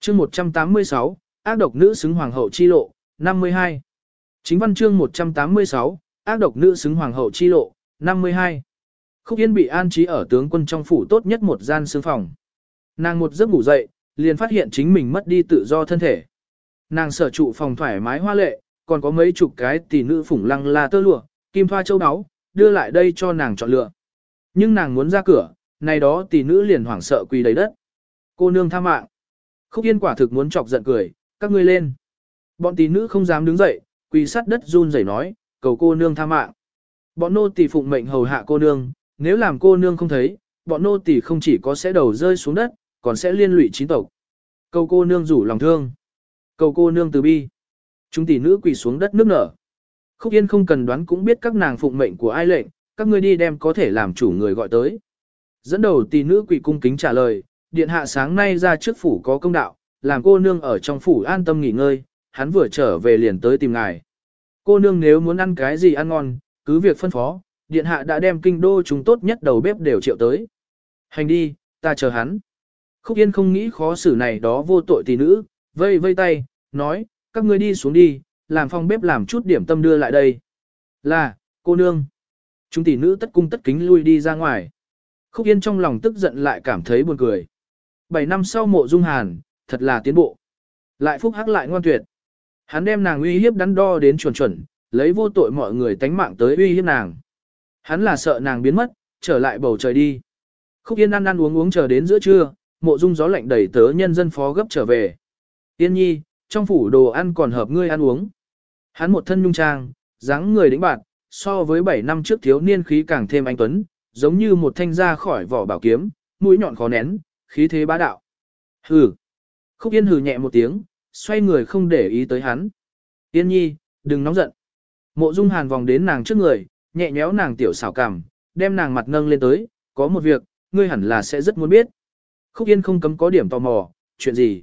chương 186, ác độc nữ xứng hoàng hậu chi lộ, 52. Chính văn chương 186, ác độc nữ xứng hoàng hậu chi lộ, 52. Khúc Yên bị an trí ở tướng quân trong phủ tốt nhất một gian xương phòng. Nàng một giấc ngủ dậy, liền phát hiện chính mình mất đi tự do thân thể. Nàng sở trụ phòng thoải mái hoa lệ, còn có mấy chục cái tỷ nữ phủng lăng la tơ lụa, kim thoa châu áo, đưa lại đây cho nàng chọn lựa. Nhưng nàng muốn ra cửa, này đó tỷ nữ liền hoảng sợ quỳ đầy đất. Cô nương tha mạng. Khúc Yên quả thực muốn chọc giận cười, các ngươi lên. Bọn tỷ nữ không dám đứng dậy, quỳ sát đất run rẩy nói, cầu cô nương tha mạng. Bọn nô tỳ phụng mệnh hầu hạ cô nương, nếu làm cô nương không thấy, bọn nô tỳ không chỉ có sẽ đầu rơi xuống đất, còn sẽ liên lụy chín tộc. Cầu cô nương rủ lòng thương. Cầu cô nương từ bi. Chúng tỷ nữ quỳ xuống đất nước nở. Khúc Yên không cần đoán cũng biết các nàng phụng mệnh của ai lệnh, các ngươi đi đem có thể làm chủ người gọi tới. Dẫn đầu tỷ nữ quỳ cung kính trả lời, điện hạ sáng nay ra trước phủ có công đạo, làm cô nương ở trong phủ an tâm nghỉ ngơi, hắn vừa trở về liền tới tìm ngài. Cô nương nếu muốn ăn cái gì ăn ngon, cứ việc phân phó, điện hạ đã đem kinh đô chúng tốt nhất đầu bếp đều triệu tới. Hành đi, ta chờ hắn. Khúc Yên không nghĩ khó xử này đó vô tội tỷ nữ, vây vây tay, nói, các ngươi đi xuống đi, làm phòng bếp làm chút điểm tâm đưa lại đây. Là, cô nương. Chúng tỷ nữ tất cung tất kính lui đi ra ngoài. Khúc Yên trong lòng tức giận lại cảm thấy buồn cười. 7 năm sau mộ dung hàn, thật là tiến bộ. Lại phúc hắc lại ngoan tuyệt. Hắn đem nàng uy hiếp đắn đo đến chuẩn chuẩn, lấy vô tội mọi người tánh mạng tới uy hiếp nàng. Hắn là sợ nàng biến mất, trở lại bầu trời đi. Khúc Yên ăn ăn uống uống chờ đến giữa trưa, mộ dung gió lạnh đẩy tớ nhân dân phó gấp trở về. Yên nhi, trong phủ đồ ăn còn hợp ngươi ăn uống. Hắn một thân nhung trang, dáng người đĩnh bạn, so với 7 năm trước thiếu niên khí càng thêm anh tuấn, giống như một thanh ra khỏi vỏ bảo kiếm, mũi nhọn khó nén, khí thế bá đạo. Hừ. Khúc Yên hừ nhẹ một tiếng, xoay người không để ý tới hắn. Yên nhi, đừng nóng giận. Mộ Dung Hàn vòng đến nàng trước người, nhẹ nhéo nàng tiểu xảo cảm, đem nàng mặt nâng lên tới, có một việc, ngươi hẳn là sẽ rất muốn biết. Khúc Yên không cấm có điểm tò mò, chuyện gì?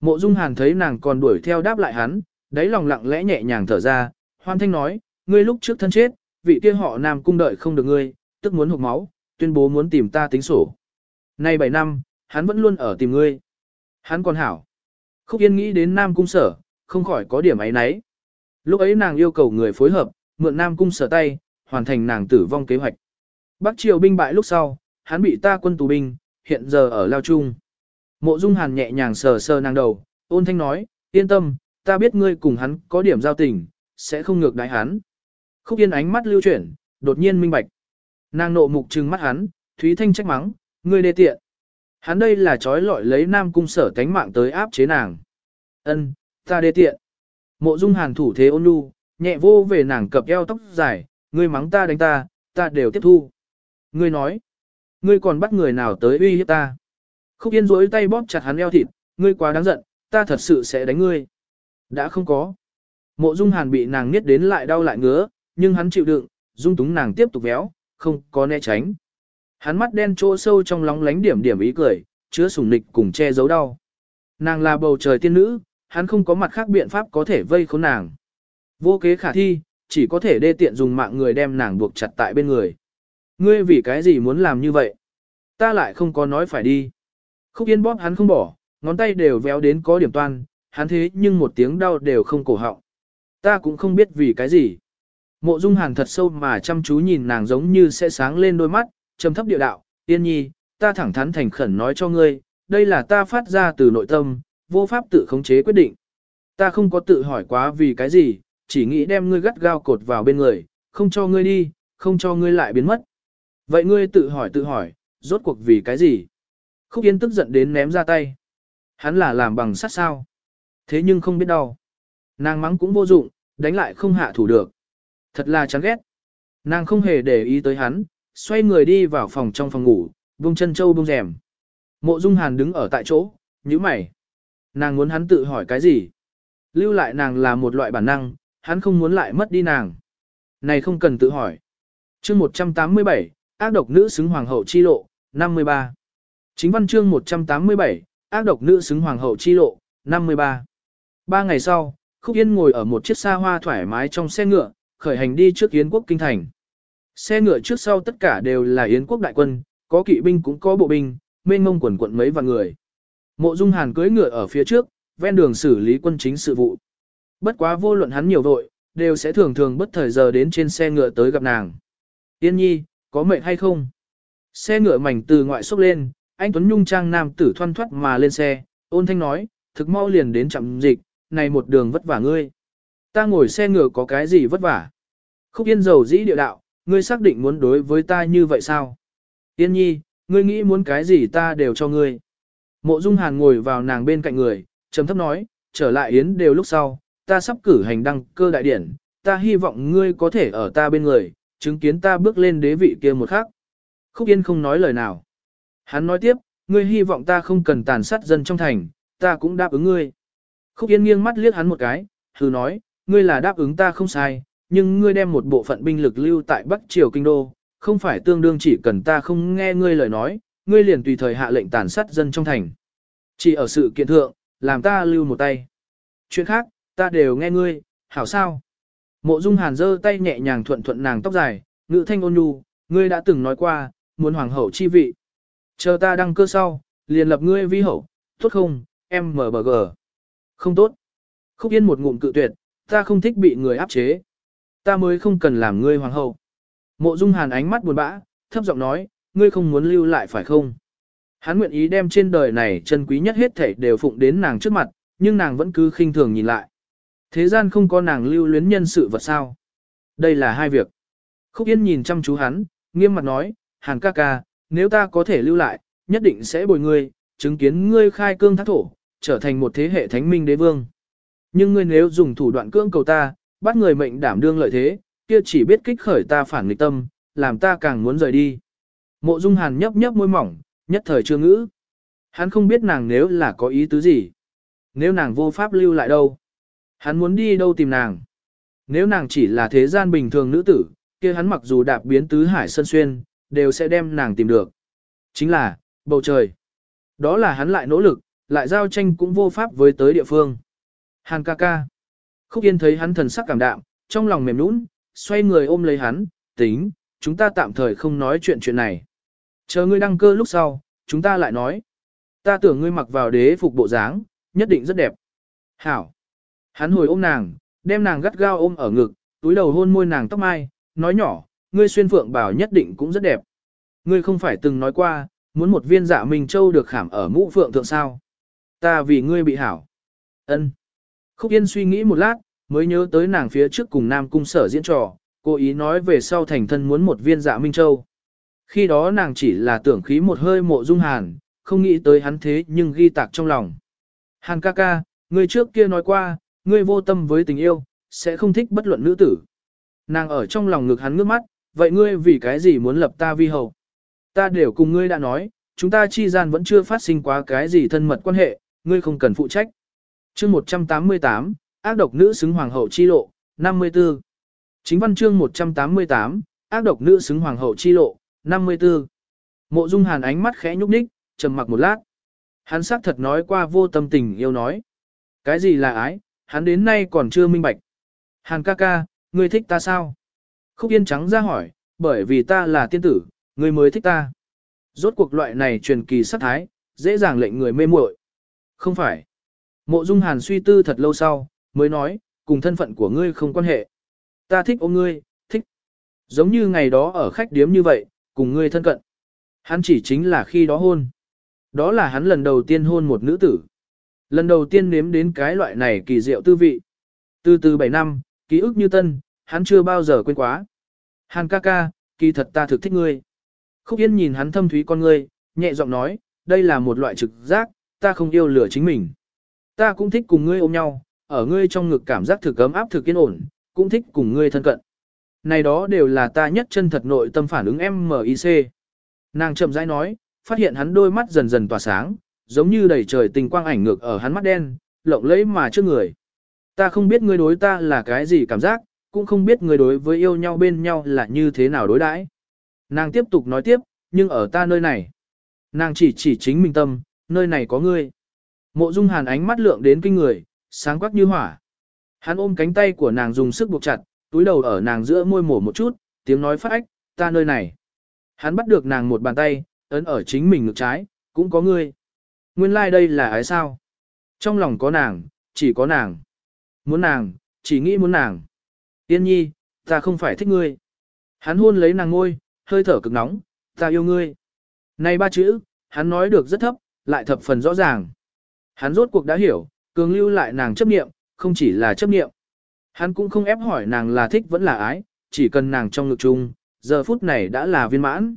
Mộ Dung Hàn thấy nàng còn đuổi theo đáp lại hắn, đáy lòng lặng lẽ nhẹ nhàng thở ra, hoan thanh nói, ngươi lúc trước thân chết, vị kia họ nam cung đợi không được ngươi, tức muốn hụt máu, tuyên bố muốn tìm ta tính sổ. Nay 7 năm, hắn vẫn luôn ở tìm ngươi. Hắn còn hảo. Khúc Yên nghĩ đến nam cung sở, không khỏi có điểm ấy nấy. Lúc ấy nàng yêu cầu người phối hợp, mượn nam cung sở tay, hoàn thành nàng tử vong kế hoạch. Bắc triều binh bại lúc sau, hắn bị ta quân tù binh, hiện giờ ở Lao Trung. Mộ Dung Hàn nhẹ nhàng sờ sờ nàng đầu, ôn thanh nói, yên tâm, ta biết ngươi cùng hắn có điểm giao tình, sẽ không ngược đái hắn. Khúc Yên ánh mắt lưu chuyển, đột nhiên minh bạch. Nàng nộ mục trừng mắt hắn, Thúy Thanh trách mắng, ngươi đê tiện. Hắn đây là trói lọi lấy Nam Cung sở tánh mạng tới áp chế nàng. Ân, ta đê tiện. Mộ Dung Hàn thủ thế ôn nhu, nhẹ vô về nàng cập eo tóc dài, ngươi mắng ta đánh ta, ta đều tiếp thu. Ngươi nói, ngươi còn bắt người nào tới uy hiếp ta. Khúc Yên rỗi tay bóp chặt hắn eo thịt, ngươi quá đáng giận, ta thật sự sẽ đánh ngươi. Đã không có. Mộ Dung Hàn bị nàng niết đến lại đau lại ngứa, nhưng hắn chịu đựng, dung túng nàng tiếp tục véo, không có né tránh. Hắn mắt đen chỗ sâu trong lóng lánh điểm điểm ý cười, chứa sủng nịch cùng che giấu đau. Nàng là bầu trời tiên nữ, hắn không có mặt khác biện pháp có thể vây khốn nàng. Vô kế khả thi, chỉ có thể đê tiện dùng mạng người đem nàng buộc chặt tại bên người. Ngươi vì cái gì muốn làm như vậy? Ta lại không có nói phải đi. Khúc yên bóp hắn không bỏ, ngón tay đều véo đến có điểm toan, hắn thế nhưng một tiếng đau đều không cổ họng. Ta cũng không biết vì cái gì. Mộ dung hàn thật sâu mà chăm chú nhìn nàng giống như sẽ sáng lên đôi mắt, trầm thấp địa đạo, tiên nhi, ta thẳng thắn thành khẩn nói cho ngươi, đây là ta phát ra từ nội tâm, vô pháp tự khống chế quyết định. Ta không có tự hỏi quá vì cái gì, chỉ nghĩ đem ngươi gắt gao cột vào bên người, không cho ngươi đi, không cho ngươi lại biến mất. Vậy ngươi tự hỏi tự hỏi, rốt cuộc vì cái gì? Khúc Yên tức giận đến ném ra tay. Hắn là làm bằng sắt sao. Thế nhưng không biết đau. Nàng mắng cũng vô dụng, đánh lại không hạ thủ được. Thật là chán ghét. Nàng không hề để ý tới hắn, xoay người đi vào phòng trong phòng ngủ, buông chân châu buông rèm. Mộ Dung Hàn đứng ở tại chỗ, nhíu mày. Nàng muốn hắn tự hỏi cái gì? Lưu lại nàng là một loại bản năng, hắn không muốn lại mất đi nàng. Này không cần tự hỏi. chương 187, ác độc nữ xứng hoàng hậu chi lộ, 53. Chính văn chương 187, ác độc nữ xứng hoàng hậu chi lộ, 53. Ba ngày sau, Khúc Yên ngồi ở một chiếc xa hoa thoải mái trong xe ngựa, khởi hành đi trước Yến quốc kinh thành. Xe ngựa trước sau tất cả đều là Yến quốc đại quân, có kỵ binh cũng có bộ binh, mênh mông quần quận mấy vạn người. Mộ Dung Hàn cưỡi ngựa ở phía trước, ven đường xử lý quân chính sự vụ. Bất quá vô luận hắn nhiều vội, đều sẽ thường thường bất thời giờ đến trên xe ngựa tới gặp nàng. Yên nhi, có mệt hay không? Xe ngựa mảnh từ ngoại xốc lên, anh Tuấn Nhung trang nam tử thoăn thoắt mà lên xe, ôn thanh nói, thực mau liền đến chậm dịch, này một đường vất vả ngươi. Ta ngồi xe ngựa có cái gì vất vả? Khúc yên giàu dĩ địa đạo, ngươi xác định muốn đối với ta như vậy sao? Yên nhi, ngươi nghĩ muốn cái gì ta đều cho ngươi. Mộ Dung Hàn ngồi vào nàng bên cạnh người, trầm thấp nói, trở lại yến đều lúc sau, ta sắp cử hành đăng cơ đại điển, ta hy vọng ngươi có thể ở ta bên người, chứng kiến ta bước lên đế vị kia một khắc. Khúc Yên không nói lời nào. Hắn nói tiếp, ngươi hy vọng ta không cần tàn sát dân trong thành, ta cũng đáp ứng ngươi. Khúc Yên nghiêng mắt liếc hắn một cái, thử nói, ngươi là đáp ứng ta không sai, nhưng ngươi đem một bộ phận binh lực lưu tại Bắc Triều Kinh Đô, không phải tương đương chỉ cần ta không nghe ngươi lời nói, ngươi liền tùy thời hạ lệnh tàn sát dân trong thành. Chỉ ở sự kiện thượng, làm ta lưu một tay. Chuyện khác, ta đều nghe ngươi, hảo sao? Mộ Dung Hàn giơ tay nhẹ nhàng thuận thuận nàng tóc dài, ngữ thanh ôn nhu, ngươi đã từng nói qua, muốn hoàng hậu chi vị. Chờ ta đăng cơ sau, liền lập ngươi vi hậu, tốt không, em mở bờ gờ. Không tốt. Khúc Yên một ngụm cự tuyệt, ta không thích bị người áp chế. Ta mới không cần làm ngươi hoàng hậu. Mộ Dung Hàn ánh mắt buồn bã, thấp giọng nói, ngươi không muốn lưu lại phải không? Hắn nguyện ý đem trên đời này chân quý nhất hết thảy đều phụng đến nàng trước mặt, nhưng nàng vẫn cứ khinh thường nhìn lại. Thế gian không có nàng lưu luyến nhân sự vật sao. Đây là hai việc. Khúc Yên nhìn chăm chú hắn, nghiêm mặt nói, Hàn ca ca, nếu ta có thể lưu lại, nhất định sẽ bồi ngươi, chứng kiến ngươi khai cương thác thổ, trở thành một thế hệ thánh minh đế vương. Nhưng ngươi nếu dùng thủ đoạn cưỡng cầu ta, bắt người mệnh đảm đương lợi thế, kia chỉ biết kích khởi ta phản nghịch tâm, làm ta càng muốn rời đi. Mộ Dung Hàn nhấp nhấp môi mỏng, nhất thời chưa ngữ. Hắn không biết nàng nếu là có ý tứ gì. Nếu nàng vô pháp lưu lại đâu. Hắn muốn đi đâu tìm nàng. Nếu nàng chỉ là thế gian bình thường nữ tử, kia hắn mặc dù đạp biến tứ hải sân xuyên, đều sẽ đem nàng tìm được. Chính là, bầu trời. Đó là hắn lại nỗ lực, lại giao tranh cũng vô pháp với tới địa phương. Hàn ca ca. Khúc Yên thấy hắn thần sắc cảm đạm, trong lòng mềm nũng, xoay người ôm lấy hắn, tính, chúng ta tạm thời không nói chuyện chuyện này. Chờ ngươi đăng cơ lúc sau, chúng ta lại nói. Ta tưởng ngươi mặc vào đế phục bộ dáng, nhất định rất đẹp. Hảo. Hắn hồi ôm nàng, đem nàng gắt gao ôm ở ngực, túi đầu hôn môi nàng tóc mai, nói nhỏ, ngươi xuyên phượng bảo nhất định cũng rất đẹp. Ngươi không phải từng nói qua, muốn một viên dạ Minh Châu được khảm ở mũ phượng thượng sao. Ta vì ngươi bị hảo. ân Khúc Yên suy nghĩ một lát, mới nhớ tới nàng phía trước cùng Nam Cung sở diễn trò, cố ý nói về sau thành thân muốn một viên dạ Minh Châu. Khi đó nàng chỉ là tưởng khí một hơi mộ dung hàn, không nghĩ tới hắn thế nhưng ghi tạc trong lòng. Hàn ca ca, người trước kia nói qua, ngươi vô tâm với tình yêu, sẽ không thích bất luận nữ tử. Nàng ở trong lòng ngực hắn ngước mắt, vậy ngươi vì cái gì muốn lập ta vi hầu? Ta đều cùng ngươi đã nói, chúng ta chi gian vẫn chưa phát sinh quá cái gì thân mật quan hệ, ngươi không cần phụ trách. Chương 188, ác độc nữ xứng hoàng hậu chi lộ, 54. Chính văn chương 188, ác độc nữ xứng hoàng hậu chi lộ, 54. Mộ Dung Hàn ánh mắt khẽ nhúc nhích, trầm mặc một lát. Hắn xác thật nói qua vô tâm tình yêu nói. Cái gì là ái, hắn đến nay còn chưa minh bạch. Hàn ca ca, ngươi thích ta sao? Khúc Yên trắng ra hỏi, bởi vì ta là tiên tử, ngươi mới thích ta. Rốt cuộc loại này truyền kỳ sắc thái, dễ dàng lệnh người mê muội. Không phải. Mộ Dung Hàn suy tư thật lâu sau, mới nói, cùng thân phận của ngươi không quan hệ. Ta thích ôm ngươi, thích. Giống như ngày đó ở khách điếm như vậy, cùng ngươi thân cận. Hắn chỉ chính là khi đó hôn. Đó là hắn lần đầu tiên hôn một nữ tử. Lần đầu tiên nếm đến cái loại này kỳ diệu tư vị. Từ từ 7 năm, ký ức như tân, hắn chưa bao giờ quên quá. Hàn ca ca, kỳ thật ta thực thích ngươi. Khúc Yên nhìn hắn thâm thúy con ngươi, nhẹ giọng nói, đây là một loại trực giác, ta không yêu lửa chính mình. Ta cũng thích cùng ngươi ôm nhau, ở ngươi trong ngực cảm giác thực ấm áp thực yên ổn, cũng thích cùng ngươi thân cận. Này đó đều là ta nhất chân thật nội tâm phản ứng MIC. Nàng chậm rãi nói, phát hiện hắn đôi mắt dần dần tỏa sáng, giống như đầy trời tình quang ảnh ngược ở hắn mắt đen, lộng lẫy mà trước người. Ta không biết ngươi đối ta là cái gì cảm giác, cũng không biết ngươi đối với yêu nhau bên nhau là như thế nào đối đãi. Nàng tiếp tục nói tiếp, nhưng ở ta nơi này, nàng chỉ chỉ chính mình tâm, nơi này có ngươi. Mộ Dung Hàn ánh mắt lượng đến kinh người, sáng quắc như hỏa. Hắn ôm cánh tay của nàng dùng sức buộc chặt, túi đầu ở nàng giữa môi mổ một chút, tiếng nói phát ách, ta nơi này. Hắn bắt được nàng một bàn tay, ấn ở chính mình ngực trái, cũng có ngươi. Nguyên lai like đây là ái sao? Trong lòng có nàng, chỉ có nàng. Muốn nàng, chỉ nghĩ muốn nàng. Tiên nhi, ta không phải thích ngươi. Hắn hôn lấy nàng ngôi, hơi thở cực nóng, ta yêu ngươi. Này ba chữ, hắn nói được rất thấp, lại thập phần rõ ràng. Hắn rốt cuộc đã hiểu, cường lưu lại nàng chấp niệm, không chỉ là chấp niệm. Hắn cũng không ép hỏi nàng là thích vẫn là ái, chỉ cần nàng trong ngực chung, giờ phút này đã là viên mãn.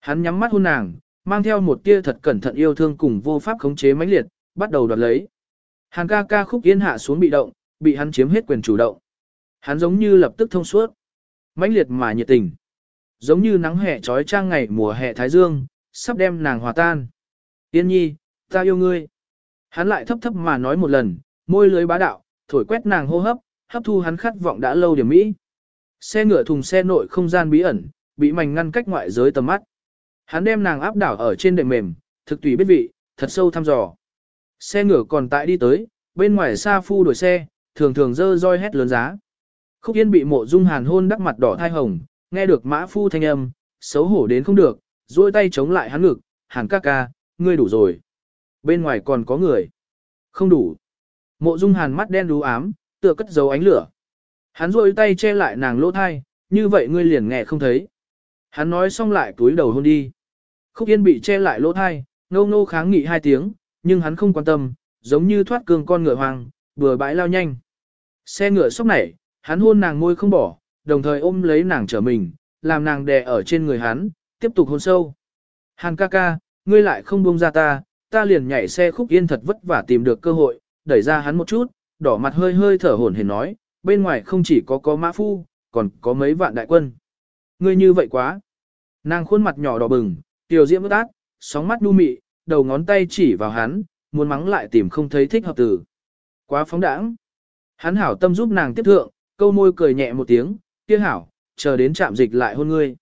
Hắn nhắm mắt hôn nàng, mang theo một tia thật cẩn thận yêu thương cùng vô pháp khống chế mãnh liệt, bắt đầu đoạt lấy. Hàng ca ca khúc yên hạ xuống bị động, bị hắn chiếm hết quyền chủ động. Hắn giống như lập tức thông suốt. mãnh liệt mà nhiệt tình. Giống như nắng hè trói trang ngày mùa hè thái dương, sắp đem nàng hòa tan. Yên nhi, ta yêu ngươi. Hắn lại thấp thấp mà nói một lần, môi lưới bá đạo, thổi quét nàng hô hấp, hấp thu hắn khát vọng đã lâu điểm mỹ. Xe ngựa thùng xe nội không gian bí ẩn, bị mảnh ngăn cách ngoại giới tầm mắt. Hắn đem nàng áp đảo ở trên đệm mềm, thực tùy biết vị, thật sâu thăm dò. Xe ngựa còn tại đi tới, bên ngoài xa phu đuổi xe, thường thường dơ roi hét lớn giá. Khúc Yên bị mộ dung hàn hôn đắc mặt đỏ thai hồng, nghe được mã phu thanh âm, xấu hổ đến không được, duỗi tay chống lại hắn ngực, hàn ca ca, ngươi đủ rồi. Bên ngoài còn có người. Không đủ. Mộ Dung Hàn mắt đen đú ám, tựa cất dấu ánh lửa. Hắn rôi tay che lại nàng lỗ thai, như vậy ngươi liền nghe không thấy. Hắn nói xong lại túi đầu hôn đi. Khúc Yên bị che lại lỗ thai, ngâu ngô kháng nghị hai tiếng, nhưng hắn không quan tâm, giống như thoát cương con ngựa hoàng vừa bãi lao nhanh. Xe ngựa sốc nảy, hắn hôn nàng môi không bỏ, đồng thời ôm lấy nàng trở mình, làm nàng đè ở trên người hắn, tiếp tục hôn sâu. Hàn ca ca, ngươi lại không buông ra ta, ta liền nhảy xe khúc yên thật vất vả tìm được cơ hội, đẩy ra hắn một chút, đỏ mặt hơi hơi thở hổn hển nói, bên ngoài không chỉ có có mã phu, còn có mấy vạn đại quân. Ngươi như vậy quá. Nàng khuôn mặt nhỏ đỏ bừng, tiểu diễm ướt át, sóng mắt nu mị, đầu ngón tay chỉ vào hắn, muốn mắng lại tìm không thấy thích hợp từ. Quá phóng đãng. Hắn hảo tâm giúp nàng tiếp thượng, câu môi cười nhẹ một tiếng, kia hảo, chờ đến trạm dịch lại hôn ngươi.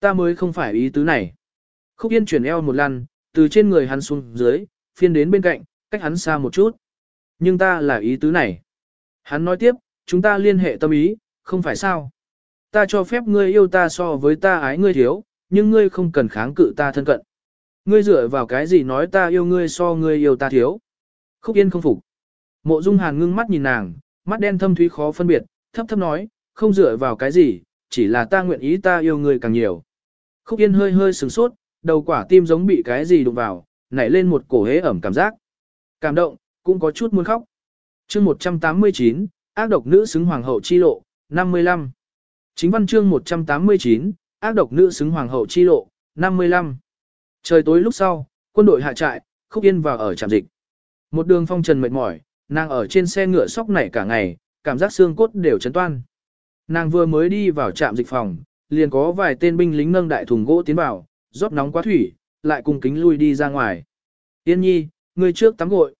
Ta mới không phải ý tứ này. Khúc Yên chuyển eo một lần, từ trên người hắn xuống dưới, phiên đến bên cạnh, cách hắn xa một chút. Nhưng ta là ý tứ này. Hắn nói tiếp, chúng ta liên hệ tâm ý, không phải sao. Ta cho phép ngươi yêu ta so với ta ái ngươi thiếu, nhưng ngươi không cần kháng cự ta thân cận. Ngươi dựa vào cái gì nói ta yêu ngươi so ngươi yêu ta thiếu. Khúc Yên không phục. Mộ Dung Hàn ngưng mắt nhìn nàng, mắt đen thâm thúy khó phân biệt, thấp thấp nói, không dựa vào cái gì, chỉ là ta nguyện ý ta yêu ngươi càng nhiều. Khúc Yên hơi hơi sừng sốt, đầu quả tim giống bị cái gì đụng vào, nảy lên một cổ hế ẩm cảm giác. Cảm động, cũng có chút muốn khóc. chương 189, ác độc nữ xứng hoàng hậu chi lộ, 55. Chính văn chương 189, ác độc nữ xứng hoàng hậu chi lộ, 55. Trời tối lúc sau, quân đội hạ trại, khúc yên vào ở trạm dịch. Một đường phong trần mệt mỏi, nàng ở trên xe ngựa sóc nảy cả ngày, cảm giác xương cốt đều chấn toan. Nàng vừa mới đi vào trạm dịch phòng, liền có vài tên binh lính nâng đại thùng gỗ tiến vào, rót nóng quá thủy, lại cùng kính lui đi ra ngoài. Yên nhi, ngươi trước tắm gội.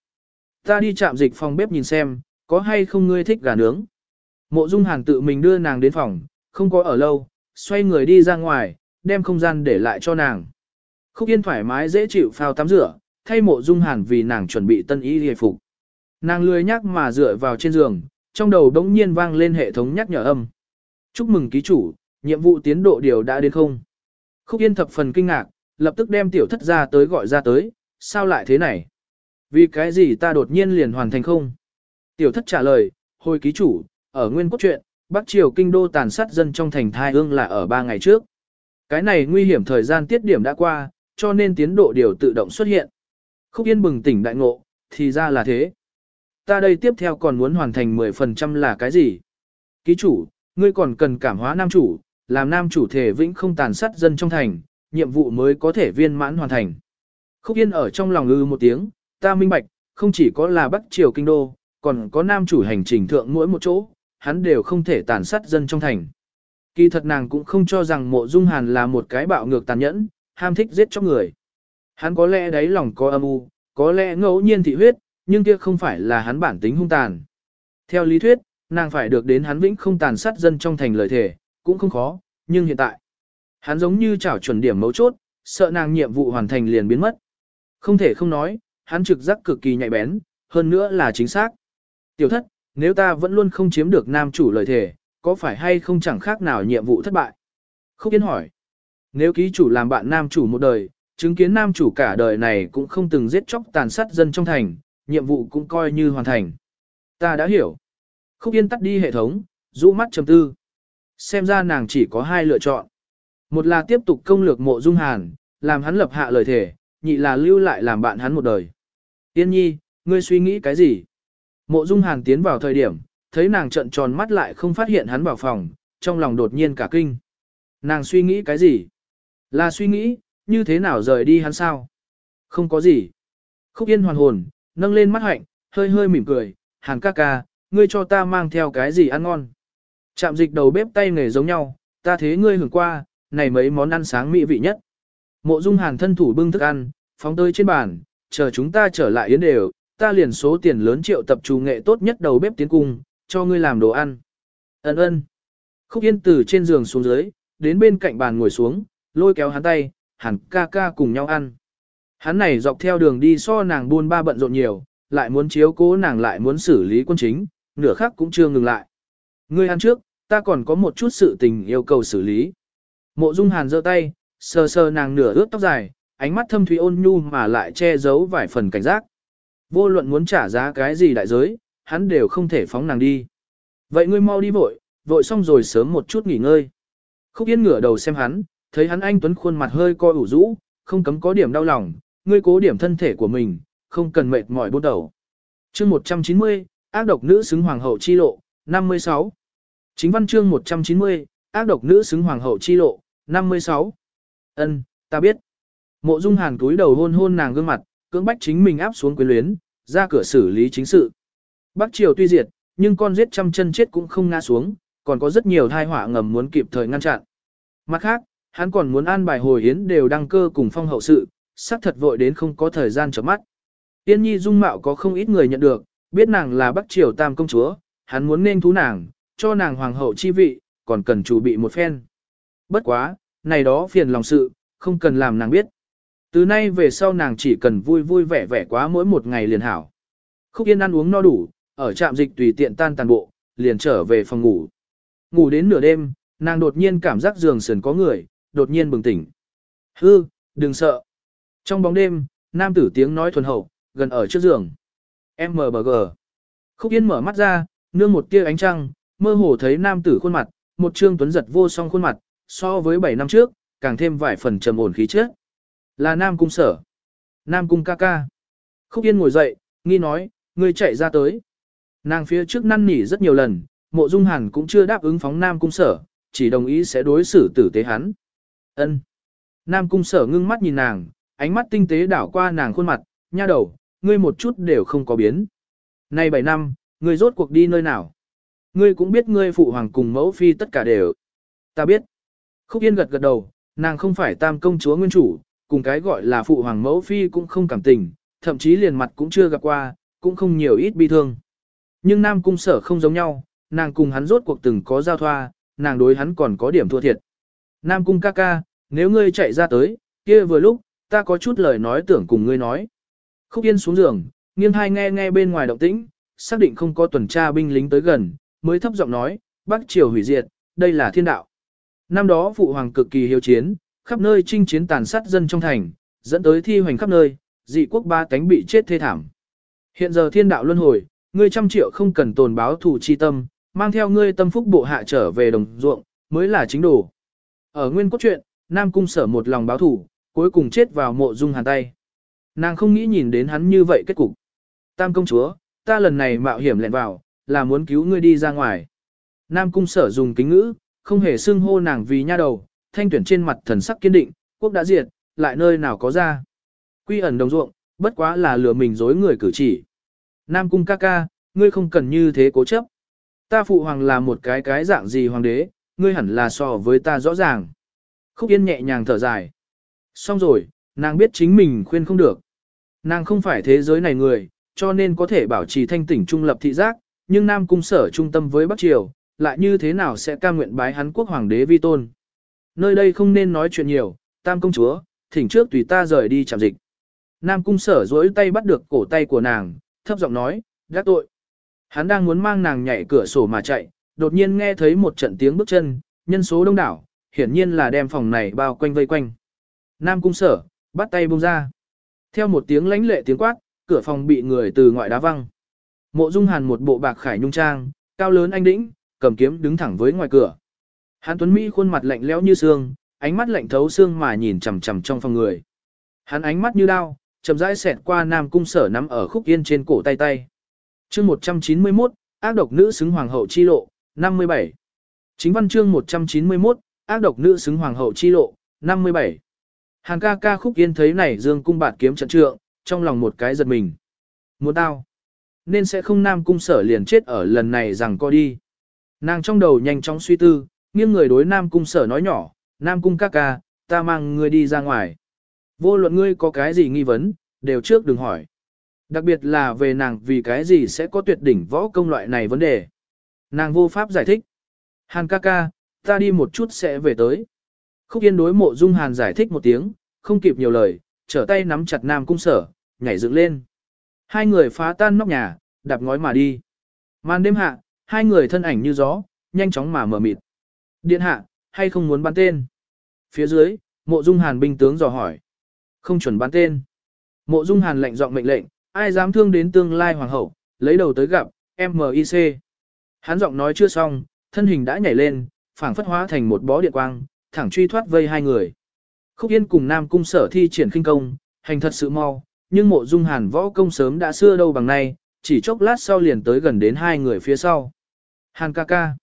Ta đi chạm dịch phòng bếp nhìn xem, có hay không ngươi thích gà nướng. Mộ Dung Hàn tự mình đưa nàng đến phòng, không có ở lâu, xoay người đi ra ngoài, đem không gian để lại cho nàng. Khúc Yên thoải mái dễ chịu phao tắm rửa, thay Mộ Dung Hàn vì nàng chuẩn bị tân y hề phục. Nàng lười nhắc mà dựa vào trên giường, trong đầu đống nhiên vang lên hệ thống nhắc nhở âm. Chúc mừng ký chủ, nhiệm vụ tiến độ điều đã đến không. Khúc Yên thập phần kinh ngạc, lập tức đem tiểu thất ra tới gọi ra tới, sao lại thế này? Vì cái gì ta đột nhiên liền hoàn thành không? Tiểu thất trả lời, hồi ký chủ, ở nguyên cốt truyện, Bắc Triều kinh đô tàn sát dân trong thành thai ương là ở 3 ngày trước. Cái này nguy hiểm thời gian tiết điểm đã qua, cho nên tiến độ điều tự động xuất hiện. Khúc Yên bừng tỉnh đại ngộ, thì ra là thế. Ta đây tiếp theo còn muốn hoàn thành 10% là cái gì? Ký chủ, ngươi còn cần cảm hóa nam chủ, làm nam chủ thể vĩnh không tàn sát dân trong thành, nhiệm vụ mới có thể viên mãn hoàn thành. Khúc Yên ở trong lòng ư một tiếng, ta minh bạch, không chỉ có là Bắc Triều Kinh Đô, còn có nam chủ hành trình thượng mỗi một chỗ, hắn đều không thể tàn sát dân trong thành. Kỳ thật nàng cũng không cho rằng mộ dung hàn là một cái bạo ngược tàn nhẫn, ham thích giết cho người. Hắn có lẽ đáy lòng có âm u, có lẽ ngẫu nhiên thị huyết, nhưng kia không phải là hắn bản tính hung tàn. Theo lý thuyết, nàng phải được đến hắn vĩnh không tàn sát dân trong thành lời thể, cũng không khó, nhưng hiện tại, hắn giống như chảo chuẩn điểm mấu chốt, sợ nàng nhiệm vụ hoàn thành liền biến mất. Không thể không nói, hắn trực giác cực kỳ nhạy bén, hơn nữa là chính xác. Tiểu thất, nếu ta vẫn luôn không chiếm được nam chủ lời thể, có phải hay không chẳng khác nào nhiệm vụ thất bại? Khúc Yên hỏi. Nếu ký chủ làm bạn nam chủ một đời, chứng kiến nam chủ cả đời này cũng không từng giết chóc tàn sát dân trong thành, nhiệm vụ cũng coi như hoàn thành. Ta đã hiểu. Khúc Yên tắt đi hệ thống, rũ mắt chầm tư. Xem ra nàng chỉ có hai lựa chọn. Một là tiếp tục công lược mộ dung hàn, làm hắn lập hạ lời thể, nhị là lưu lại làm bạn hắn một đời. Yên nhi, ngươi suy nghĩ cái gì? Mộ dung hàn tiến vào thời điểm, thấy nàng trận tròn mắt lại không phát hiện hắn vào phòng, trong lòng đột nhiên cả kinh. Nàng suy nghĩ cái gì? Là suy nghĩ, như thế nào rời đi hắn sao? Không có gì. Khúc yên hoàn hồn, nâng lên mắt hạnh, hơi hơi mỉm cười, hàn ca ca, ngươi cho ta mang theo cái gì ăn ngon. Chạm dịch đầu bếp tay nghề giống nhau, ta thế ngươi hưởng qua, này mấy món ăn sáng mỹ vị nhất. Mộ Dung Hàn thân thủ bưng thức ăn, phóng tới trên bàn, chờ chúng ta trở lại yến đều, ta liền số tiền lớn triệu tập chủ nghệ tốt nhất đầu bếp tiến cung, cho ngươi làm đồ ăn. Ấn ơn. Khúc Yên từ trên giường xuống dưới, đến bên cạnh bàn ngồi xuống, lôi kéo hắn tay, hẳn ca ca cùng nhau ăn. Hắn này dọc theo đường đi so nàng buôn ba bận rộn nhiều, lại muốn chiếu cố nàng lại muốn xử lý quân chính, nửa khắc cũng chưa ngừng lại. Ngươi ăn trước, ta còn có một chút sự tình yêu cầu xử lý. Mộ Dung Hàn giơ tay, sờ sờ nàng nửa ướt tóc dài, ánh mắt thâm thủy ôn nhu mà lại che giấu vài phần cảnh giác. Vô luận muốn trả giá cái gì đại giới, hắn đều không thể phóng nàng đi. Vậy ngươi mau đi vội, vội xong rồi sớm một chút nghỉ ngơi. Khúc Yên ngửa đầu xem hắn, thấy hắn anh tuấn khuôn mặt hơi coi ủ rũ, không cấm có điểm đau lòng, ngươi cố điểm thân thể của mình, không cần mệt mỏi bút đầu. chương 190, ác độc nữ xứng hoàng hậu chi lộ, 56. Chính văn chương 190, ác độc nữ xứng hoàng hậu chi lộ, 56. ân ta biết. Mộ Dung Hàn túi đầu hôn hôn nàng gương mặt, cưỡng bách chính mình áp xuống quyến luyến, ra cửa xử lý chính sự. Bắc Triều tuy diệt, nhưng con giết trăm chân chết cũng không ngã xuống, còn có rất nhiều thai họa ngầm muốn kịp thời ngăn chặn. Mặt khác, hắn còn muốn an bài hồi hiến đều đăng cơ cùng phong hậu sự, sắc thật vội đến không có thời gian chớp mắt. Tiên nhi dung mạo có không ít người nhận được, biết nàng là Bắc Triều Tam công chúa, hắn muốn nên thú nàng, cho nàng hoàng hậu chi vị, còn cần chủ bị một phen. Bất quá, này đó phiền lòng sự, không cần làm nàng biết. Từ nay về sau nàng chỉ cần vui vui vẻ vẻ quá mỗi một ngày liền hảo. Khúc Yên ăn uống no đủ, ở trạm dịch tùy tiện tan tàn bộ, liền trở về phòng ngủ. Ngủ đến nửa đêm, nàng đột nhiên cảm giác giường sườn có người, đột nhiên bừng tỉnh. Hư, đừng sợ. Trong bóng đêm, nam tử tiếng nói thuần hậu, gần ở trước giường. MBG. Khúc Yên mở mắt ra, nương một tia ánh trăng, mơ hồ thấy nam tử khuôn mặt, một trương tuấn giật vô song khuôn mặt, so với 7 năm trước, càng thêm vài phần trầm ổn khí chất. Là Nam Cung sở. Nam Cung ca ca. Khúc Yên ngồi dậy, nghi nói, người chạy ra tới. Nàng phía trước năn nỉ rất nhiều lần, mộ dung hàn cũng chưa đáp ứng phóng Nam Cung sở, chỉ đồng ý sẽ đối xử tử tế hắn. ân Nam Cung sở ngưng mắt nhìn nàng, ánh mắt tinh tế đảo qua nàng khuôn mặt, nha đầu, ngươi một chút đều không có biến. Nay 7 năm, ngươi rốt cuộc đi nơi nào? Ngươi cũng biết ngươi phụ hoàng cùng mẫu phi tất cả đều. Ta biết. Khúc Yên gật gật đầu, nàng không phải tam công chúa nguyên chủ, cùng cái gọi là phụ hoàng mẫu phi cũng không cảm tình, thậm chí liền mặt cũng chưa gặp qua, cũng không nhiều ít bi thương. Nhưng nam cung sở không giống nhau, nàng cùng hắn rốt cuộc từng có giao thoa, nàng đối hắn còn có điểm thua thiệt. Nam cung ca ca, nếu ngươi chạy ra tới, kia vừa lúc, ta có chút lời nói tưởng cùng ngươi nói. Khúc Yên xuống giường, nghiêng hai nghe nghe bên ngoài động tĩnh, xác định không có tuần tra binh lính tới gần, mới thấp giọng nói, Bắc Triều hủy diệt, đây là thiên đạo. Năm đó phụ hoàng cực kỳ hiếu chiến, khắp nơi chinh chiến tàn sát dân trong thành, dẫn tới thi hoành khắp nơi, dị quốc ba tánh bị chết thê thảm. Hiện giờ thiên đạo luân hồi, ngươi trăm triệu không cần tồn báo thù chi tâm, mang theo ngươi tâm phúc bộ hạ trở về đồng ruộng, mới là chính đủ. Ở nguyên cốt truyện, Nam Cung sở một lòng báo thù, cuối cùng chết vào mộ dung hàn tay. Nàng không nghĩ nhìn đến hắn như vậy kết cục. Tam công chúa, ta lần này mạo hiểm lẹn vào, là muốn cứu ngươi đi ra ngoài. Nam Cung sở dùng kính ngữ, không hề xưng hô nàng vì nha đầu, thanh tuyển trên mặt thần sắc kiên định, quốc đã diệt, lại nơi nào có ra. Quy ẩn đồng ruộng, bất quá là lừa mình dối người cử chỉ. Nam cung ca ca, ngươi không cần như thế cố chấp. Ta phụ hoàng là một cái cái dạng gì hoàng đế, ngươi hẳn là so với ta rõ ràng. Khúc Yên nhẹ nhàng thở dài. Xong rồi, nàng biết chính mình khuyên không được. Nàng không phải thế giới này người, cho nên có thể bảo trì thanh tỉnh trung lập thị giác, nhưng Nam cung sở trung tâm với Bắc Triều, lại như thế nào sẽ ca nguyện bái hắn quốc hoàng đế vi tôn. Nơi đây không nên nói chuyện nhiều, tam công chúa, thỉnh trước tùy ta rời đi chạm dịch. Nam cung sở dối tay bắt được cổ tay của nàng, thấp giọng nói, gác tội. Hắn đang muốn mang nàng nhảy cửa sổ mà chạy, đột nhiên nghe thấy một trận tiếng bước chân, nhân số đông đảo, hiển nhiên là đem phòng này bao quanh vây quanh. Nam cung sở, bắt tay buông ra. Theo một tiếng lãnh lệ tiếng quát, cửa phòng bị người từ ngoại đá văng. Mộ Dung Hàn một bộ bạc khải nhung trang, cao lớn anh đĩnh, cầm kiếm đứng thẳng với ngoài cửa. Hàn Tuấn Mỹ khuôn mặt lạnh lẽo như xương, ánh mắt lạnh thấu xương mà nhìn chằm chằm trong phòng người. Hắn ánh mắt như đao, chậm rãi xẹt qua Nam cung sở nắm ở khúc yên trên cổ tay tay. Chương 191, ác độc nữ xứng hoàng hậu chi lộ, 57. Chính văn chương 191, ác độc nữ xứng hoàng hậu chi lộ, 57. Hàn ca ca khúc yên thấy này dương cung bạt kiếm trận trượng, trong lòng một cái giật mình. Muốn tao, nên sẽ không nam cung sở liền chết ở lần này rằng co đi. Nàng trong đầu nhanh chóng suy tư, nghiêng người đối Nam Cung sở nói nhỏ, Nam Cung ca ca, ta mang ngươi đi ra ngoài. Vô luận ngươi có cái gì nghi vấn, đều trước đừng hỏi. Đặc biệt là về nàng vì cái gì sẽ có tuyệt đỉnh võ công loại này vấn đề. Nàng vô pháp giải thích. Hàn ca ca, ta đi một chút sẽ về tới. Khúc Yên đối mộ dung Hàn giải thích một tiếng, không kịp nhiều lời, trở tay nắm chặt Nam Cung sở, nhảy dựng lên. Hai người phá tan nóc nhà, đạp ngói mà đi. Màn đêm hạ, hai người thân ảnh như gió, nhanh chóng mà mở mịt. Điện hạ, hay không muốn bắn tên? Phía dưới, mộ dung hàn binh tướng dò hỏi. Không chuẩn bán tên. Mộ Dung Hàn lệnh giọng mệnh lệnh, ai dám thương đến tương lai hoàng hậu, lấy đầu tới gặp, MIC. Hắn giọng nói chưa xong, thân hình đã nhảy lên, phảng phất hóa thành một bó điện quang, thẳng truy thoát vây hai người. Khúc Yên cùng Nam Cung sở thi triển khinh công, hành thật sự mau, nhưng mộ dung hàn võ công sớm đã xưa đâu bằng nay, chỉ chốc lát sau liền tới gần đến hai người phía sau. Hàn ca ca.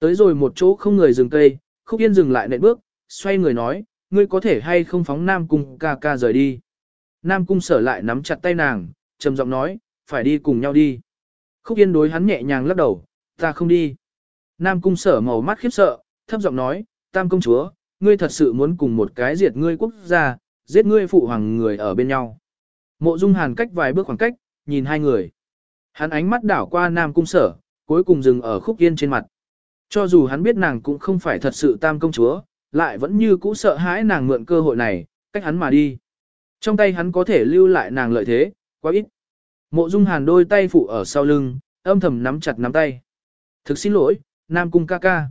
Tới rồi một chỗ không người dừng cây, Khúc Yên dừng lại nệm bước, xoay người nói, ngươi có thể hay không phóng Nam Cung ca ca rời đi. Nam Cung sở lại nắm chặt tay nàng, trầm giọng nói, phải đi cùng nhau đi. Khúc Yên đối hắn nhẹ nhàng lắc đầu, ta không đi. Nam Cung sở màu mắt khiếp sợ, thấp giọng nói, Tam công chúa, ngươi thật sự muốn cùng một cái diệt ngươi quốc gia, giết ngươi phụ hoàng người ở bên nhau. Mộ Dung Hàn cách vài bước khoảng cách, nhìn hai người. Hắn ánh mắt đảo qua Nam Cung sở, cuối cùng dừng ở Khúc Yên trên mặt. Cho dù hắn biết nàng cũng không phải thật sự tam công chúa, lại vẫn như cũ sợ hãi nàng mượn cơ hội này, cách hắn mà đi. Trong tay hắn có thể lưu lại nàng lợi thế, quá ít. Mộ Dung Hàn đôi tay phụ ở sau lưng, âm thầm nắm chặt nắm tay. Thực xin lỗi, Nam Cung ca ca.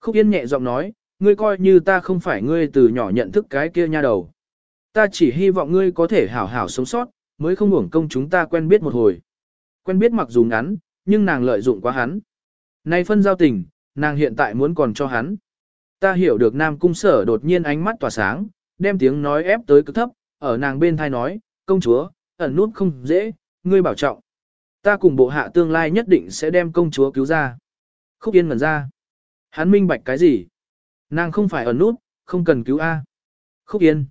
Khúc Yên nhẹ giọng nói, ngươi coi như ta không phải ngươi từ nhỏ nhận thức cái kia nha đầu. Ta chỉ hy vọng ngươi có thể hảo hảo sống sót, mới không hưởng công chúng ta quen biết một hồi. Quen biết mặc dù ngắn, nhưng nàng lợi dụng quá hắn. Nay phân giao tình, nàng hiện tại muốn còn cho hắn. Ta hiểu được Nam Cung sở đột nhiên ánh mắt tỏa sáng, đem tiếng nói ép tới cực thấp, ở nàng bên thai nói, công chúa, ẩn nút không dễ, ngươi bảo trọng. Ta cùng bộ hạ tương lai nhất định sẽ đem công chúa cứu ra. Khúc Yên ngẩn ra. Hắn minh bạch cái gì? Nàng không phải ẩn nút, không cần cứu A. Khúc Yên.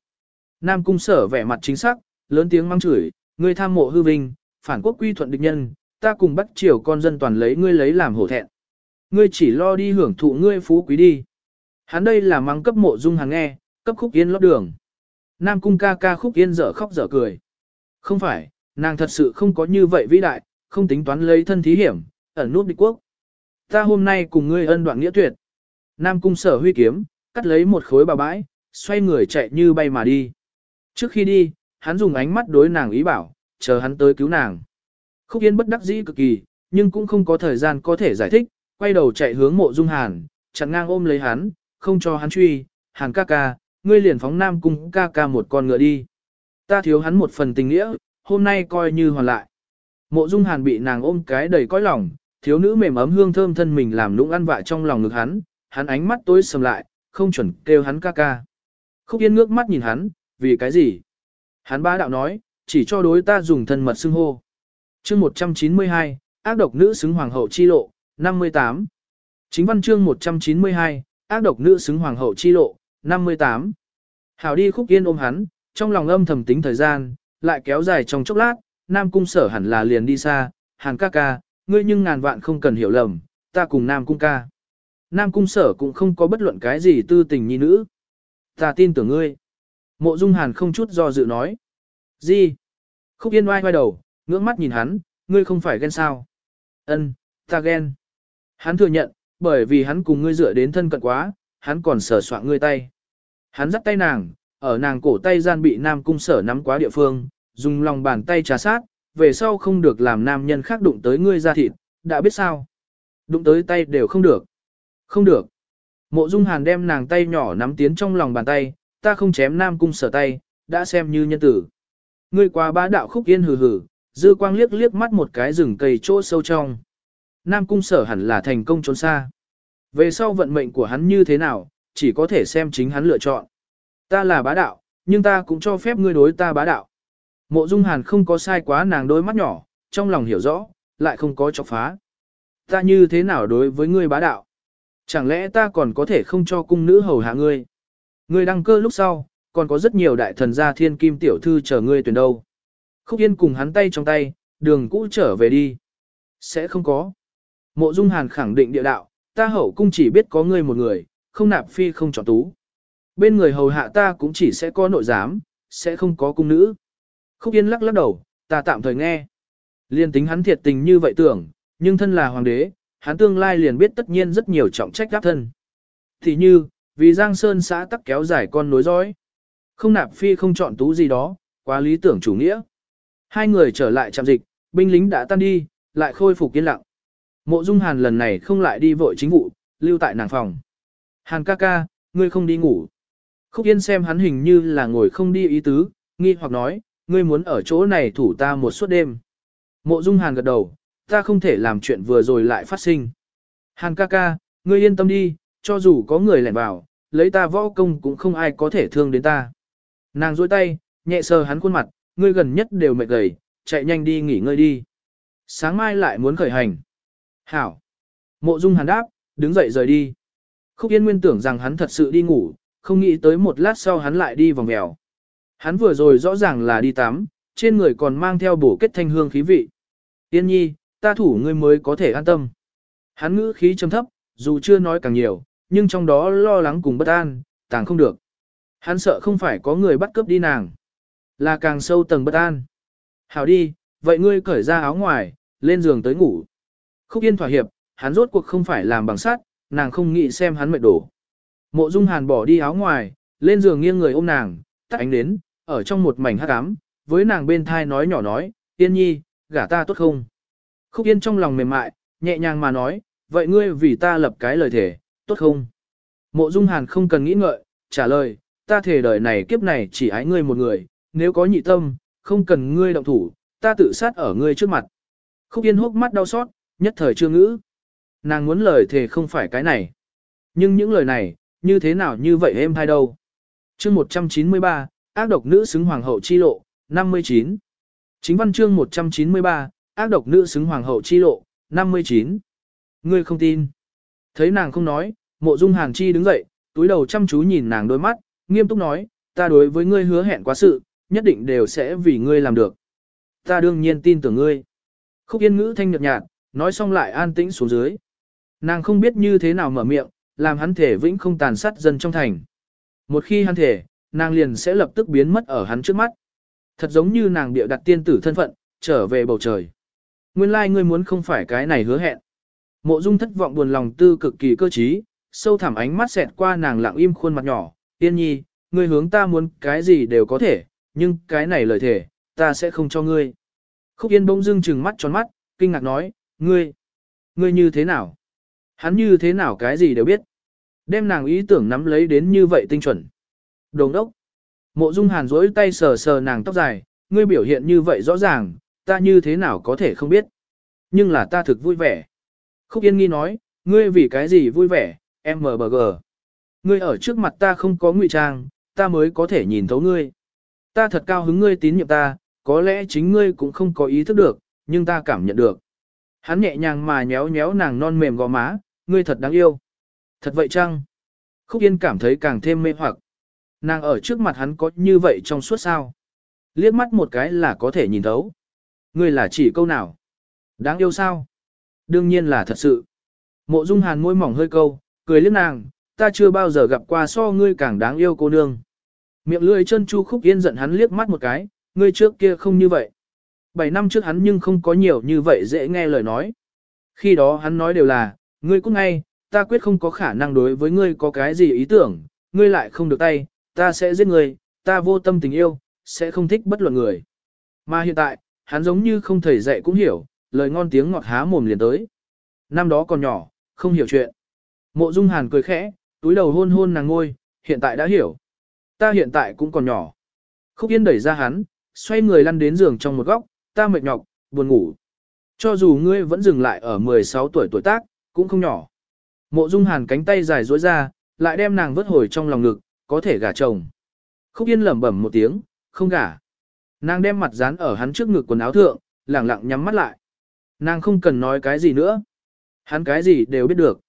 Nam Cung sở vẻ mặt chính xác, lớn tiếng mang chửi, ngươi tham mộ hư vinh, phản quốc quy thuận địch nhân, ta cùng bắt triều con dân toàn lấy ngươi lấy làm hổ thẹn. Ngươi chỉ lo đi hưởng thụ ngươi phú quý đi. Hắn đây là mang cấp mộ dung hàng nghe, cấp khúc yên lót đường. Nam cung ca ca khúc yên dở khóc dở cười. Không phải, nàng thật sự không có như vậy vĩ đại, không tính toán lấy thân thí hiểm, ẩn nút địch quốc. Ta hôm nay cùng ngươi ân đoạn nghĩa tuyệt. Nam cung sở huy kiếm, cắt lấy một khối bà bãi, xoay người chạy như bay mà đi. Trước khi đi, hắn dùng ánh mắt đối nàng ý bảo, chờ hắn tới cứu nàng. Khúc Yên bất đắc dĩ cực kỳ, nhưng cũng không có thời gian có thể giải thích, quay đầu chạy hướng mộ dung hàn, chặn ngang ôm lấy hắn, không cho hắn truy, hàn ca ca, ngươi liền phóng nam cung ca ca một con ngựa đi. Ta thiếu hắn một phần tình nghĩa, hôm nay coi như hoàn lại. Mộ dung hàn bị nàng ôm cái đầy cõi lòng, thiếu nữ mềm ấm hương thơm thân mình làm lũng ăn vạ trong lòng ngực hắn, hắn ánh mắt tối sầm lại, không chuẩn kêu hắn ca ca. Khúc Yên ngước mắt nhìn hắn, vì cái gì? Hắn ba đạo nói, chỉ cho đối ta dùng thân mật xưng hô. chương 192, ác độc nữ xứng hoàng hậu chi lộ, 58. Chính văn chương 192, ác độc nữ xứng hoàng hậu chi lộ, 58. Hảo đi khúc yên ôm hắn, trong lòng âm thầm tính thời gian, lại kéo dài trong chốc lát, Nam Cung sở hẳn là liền đi xa, hàng ca ca, ngươi nhưng ngàn vạn không cần hiểu lầm, ta cùng Nam Cung ca. Nam Cung sở cũng không có bất luận cái gì tư tình nhi nữ. Ta tin tưởng ngươi. Mộ Dung Hàn không chút do dự nói. Gì? Khúc Yên oai oai đầu, ngưỡng mắt nhìn hắn, ngươi không phải ghen sao? Ân, ta ghen. Hắn thừa nhận, bởi vì hắn cùng ngươi dựa đến thân cận quá, hắn còn sở soạn ngươi tay. Hắn dắt tay nàng, ở nàng cổ tay gian bị nam cung sở nắm quá địa phương, dùng lòng bàn tay trà sát, về sau không được làm nam nhân khác đụng tới ngươi ra thịt, đã biết sao? Đụng tới tay đều không được. Không được. Mộ Dung Hàn đem nàng tay nhỏ nắm tiến trong lòng bàn tay, ta không chém nam cung sở tay, đã xem như nhân tử. Ngươi qua bá đạo khúc yên hừ hừ, dư quang liếc liếc mắt một cái rừng cây chỗ sâu trong. Nam cung sở hẳn là thành công trốn xa. Về sau vận mệnh của hắn như thế nào, chỉ có thể xem chính hắn lựa chọn. Ta là bá đạo, nhưng ta cũng cho phép ngươi đối ta bá đạo. Mộ Dung Hàn không có sai quá nàng đôi mắt nhỏ, trong lòng hiểu rõ, lại không có chọc phá. Ta như thế nào đối với ngươi bá đạo? Chẳng lẽ ta còn có thể không cho cung nữ hầu hạ ngươi? Ngươi đăng cơ lúc sau, còn có rất nhiều đại thần gia thiên kim tiểu thư chờ ngươi tuyển đâu. Khúc Yên cùng hắn tay trong tay, đường cũ trở về đi. Sẽ không có. Mộ Dung Hàn khẳng định địa đạo, ta hậu cung chỉ biết có ngươi một người, không nạp phi không chọn tú. Bên người hầu hạ ta cũng chỉ sẽ có nội giám, sẽ không có cung nữ. Khúc Yên lắc lắc đầu, ta tạm thời nghe. Liên tính hắn thiệt tình như vậy tưởng, nhưng thân là hoàng đế, hắn tương lai liền biết tất nhiên rất nhiều trọng trách gáp thân. Thì như, vì Giang Sơn xã tắc kéo dài con nối dõi. Không nạp phi không chọn tú gì đó, quá lý tưởng chủ nghĩa. Hai người trở lại trạm dịch, binh lính đã tan đi, lại khôi phục yên lặng. Mộ Dung Hàn lần này không lại đi vội chính vụ, lưu tại nàng phòng. Hàn ca ca, ngươi không đi ngủ. Khúc Yên xem hắn hình như là ngồi không đi ý tứ, nghi hoặc nói, ngươi muốn ở chỗ này thủ ta một suốt đêm. Mộ Dung Hàn gật đầu, ta không thể làm chuyện vừa rồi lại phát sinh. Hàn ca ca, ngươi yên tâm đi, cho dù có người lẻn vào, lấy ta võ công cũng không ai có thể thương đến ta. Nàng duỗi tay, nhẹ sờ hắn khuôn mặt, ngươi gần nhất đều mệt gầy, chạy nhanh đi nghỉ ngơi đi. Sáng mai lại muốn khởi hành. Hảo. Mộ Dung Hàn đáp, đứng dậy rời đi. Khúc Yên Nguyên tưởng rằng hắn thật sự đi ngủ, không nghĩ tới một lát sau hắn lại đi vòng mèo. Hắn vừa rồi rõ ràng là đi tắm, trên người còn mang theo bổ kết thanh hương khí vị. Yên nhi, ta thủ ngươi mới có thể an tâm. Hắn ngữ khí trầm thấp, dù chưa nói càng nhiều, nhưng trong đó lo lắng cùng bất an, tàng không được. Hắn sợ không phải có người bắt cướp đi nàng. Là càng sâu tầng bất an. Hảo đi, vậy ngươi cởi ra áo ngoài, lên giường tới ngủ. Khúc yên thỏa hiệp, hắn rốt cuộc không phải làm bằng sắt, nàng không nghĩ xem hắn mệt đổ. Mộ Dung Hàn bỏ đi áo ngoài, lên giường nghiêng người ôm nàng, tắt ánh đến, ở trong một mảnh hắc ám, với nàng bên thai nói nhỏ nói, Yên Nhi, gả ta tốt không? Khúc Yên trong lòng mềm mại, nhẹ nhàng mà nói, vậy ngươi vì ta lập cái lời thể, tốt không? Mộ Dung Hàn không cần nghĩ ngợi, trả lời, ta thể đời này kiếp này chỉ ái ngươi một người, nếu có nhị tâm, không cần ngươi động thủ, ta tự sát ở ngươi trước mặt. Khúc Yên hốc mắt đau xót, nhất thời chưa ngữ. Nàng muốn lời thề không phải cái này. Nhưng những lời này, như thế nào như vậy em hay đâu. chương 193, ác độc nữ xứng hoàng hậu chi lộ, 59. Chính văn chương 193, ác độc nữ xứng hoàng hậu chi lộ, 59. Ngươi không tin. Thấy nàng không nói, mộ dung hàng chi đứng dậy, túi đầu chăm chú nhìn nàng đôi mắt, nghiêm túc nói, ta đối với ngươi hứa hẹn quá sự, nhất định đều sẽ vì ngươi làm được. Ta đương nhiên tin tưởng ngươi. Khúc yên ngữ thanh nhật nhạt, nói xong lại an tĩnh xuống dưới. Nàng không biết như thế nào mở miệng, làm hắn thể vĩnh không tàn sát dân trong thành. Một khi hắn thể, nàng liền sẽ lập tức biến mất ở hắn trước mắt. Thật giống như nàng bịa đặt tiên tử thân phận, trở về bầu trời. Nguyên lai like ngươi muốn không phải cái này hứa hẹn. Mộ Dung thất vọng buồn lòng tư cực kỳ cơ trí, sâu thẳm ánh mắt xẹt qua nàng lặng im khuôn mặt nhỏ, "Tiên nhi, ngươi hướng ta muốn cái gì đều có thể, nhưng cái này lời thể, ta sẽ không cho ngươi." Khúc Yên bỗng dưng trừng mắt tròn mắt, kinh ngạc nói, "Ngươi, ngươi như thế nào?" Hắn như thế nào cái gì đều biết. Đem nàng ý tưởng nắm lấy đến như vậy tinh chuẩn. Đồng đốc. Mộ Dung Hàn duỗi tay sờ sờ nàng tóc dài, ngươi biểu hiện như vậy rõ ràng, ta như thế nào có thể không biết. Nhưng là ta thực vui vẻ. Khúc Yên Nghi nói, ngươi vì cái gì vui vẻ, MBG. Ngươi ở trước mặt ta không có ngụy trang, ta mới có thể nhìn thấu ngươi. Ta thật cao hứng ngươi tín nhiệm ta, có lẽ chính ngươi cũng không có ý thức được, nhưng ta cảm nhận được. Hắn nhẹ nhàng mà nhéo nhéo nàng non mềm gò má, ngươi thật đáng yêu. Thật vậy chăng? Khúc Yên cảm thấy càng thêm mê hoặc. Nàng ở trước mặt hắn có như vậy trong suốt sao? Liếc mắt một cái là có thể nhìn thấu. Ngươi là chỉ câu nào? Đáng yêu sao? Đương nhiên là thật sự. Mộ Dung Hàn môi mỏng hơi câu, cười liếc nàng, ta chưa bao giờ gặp qua so ngươi càng đáng yêu cô nương. Miệng lưỡi chân chu khúc yên giận hắn liếc mắt một cái, ngươi trước kia không như vậy. Bảy năm trước hắn nhưng không có nhiều như vậy dễ nghe lời nói. Khi đó hắn nói đều là, ngươi cũng ngay, ta quyết không có khả năng đối với ngươi có cái gì ý tưởng, ngươi lại không được tay, ta sẽ giết ngươi, ta vô tâm tình yêu, sẽ không thích bất luận người. Mà hiện tại, hắn giống như không thầy dạy cũng hiểu, lời ngon tiếng ngọt há mồm liền tới. Năm đó còn nhỏ, không hiểu chuyện. Mộ Dung Hàn cười khẽ, túi đầu hôn hôn nàng ngôi, hiện tại đã hiểu. Ta hiện tại cũng còn nhỏ. Khúc Yên đẩy ra hắn, xoay người lăn đến giường trong một góc, ta mệt nhọc, buồn ngủ. Cho dù ngươi vẫn dừng lại ở 16 tuổi tuổi tác, cũng không nhỏ. Mộ Dung Hàn cánh tay dài duỗi ra, lại đem nàng vớt hồi trong lòng ngực, có thể gả chồng. Khúc Yên lẩm bẩm một tiếng, không gả. Nàng đem mặt dán ở hắn trước ngực quần áo thượng, lẳng lặng nhắm mắt lại. Nàng không cần nói cái gì nữa. Hắn cái gì đều biết được.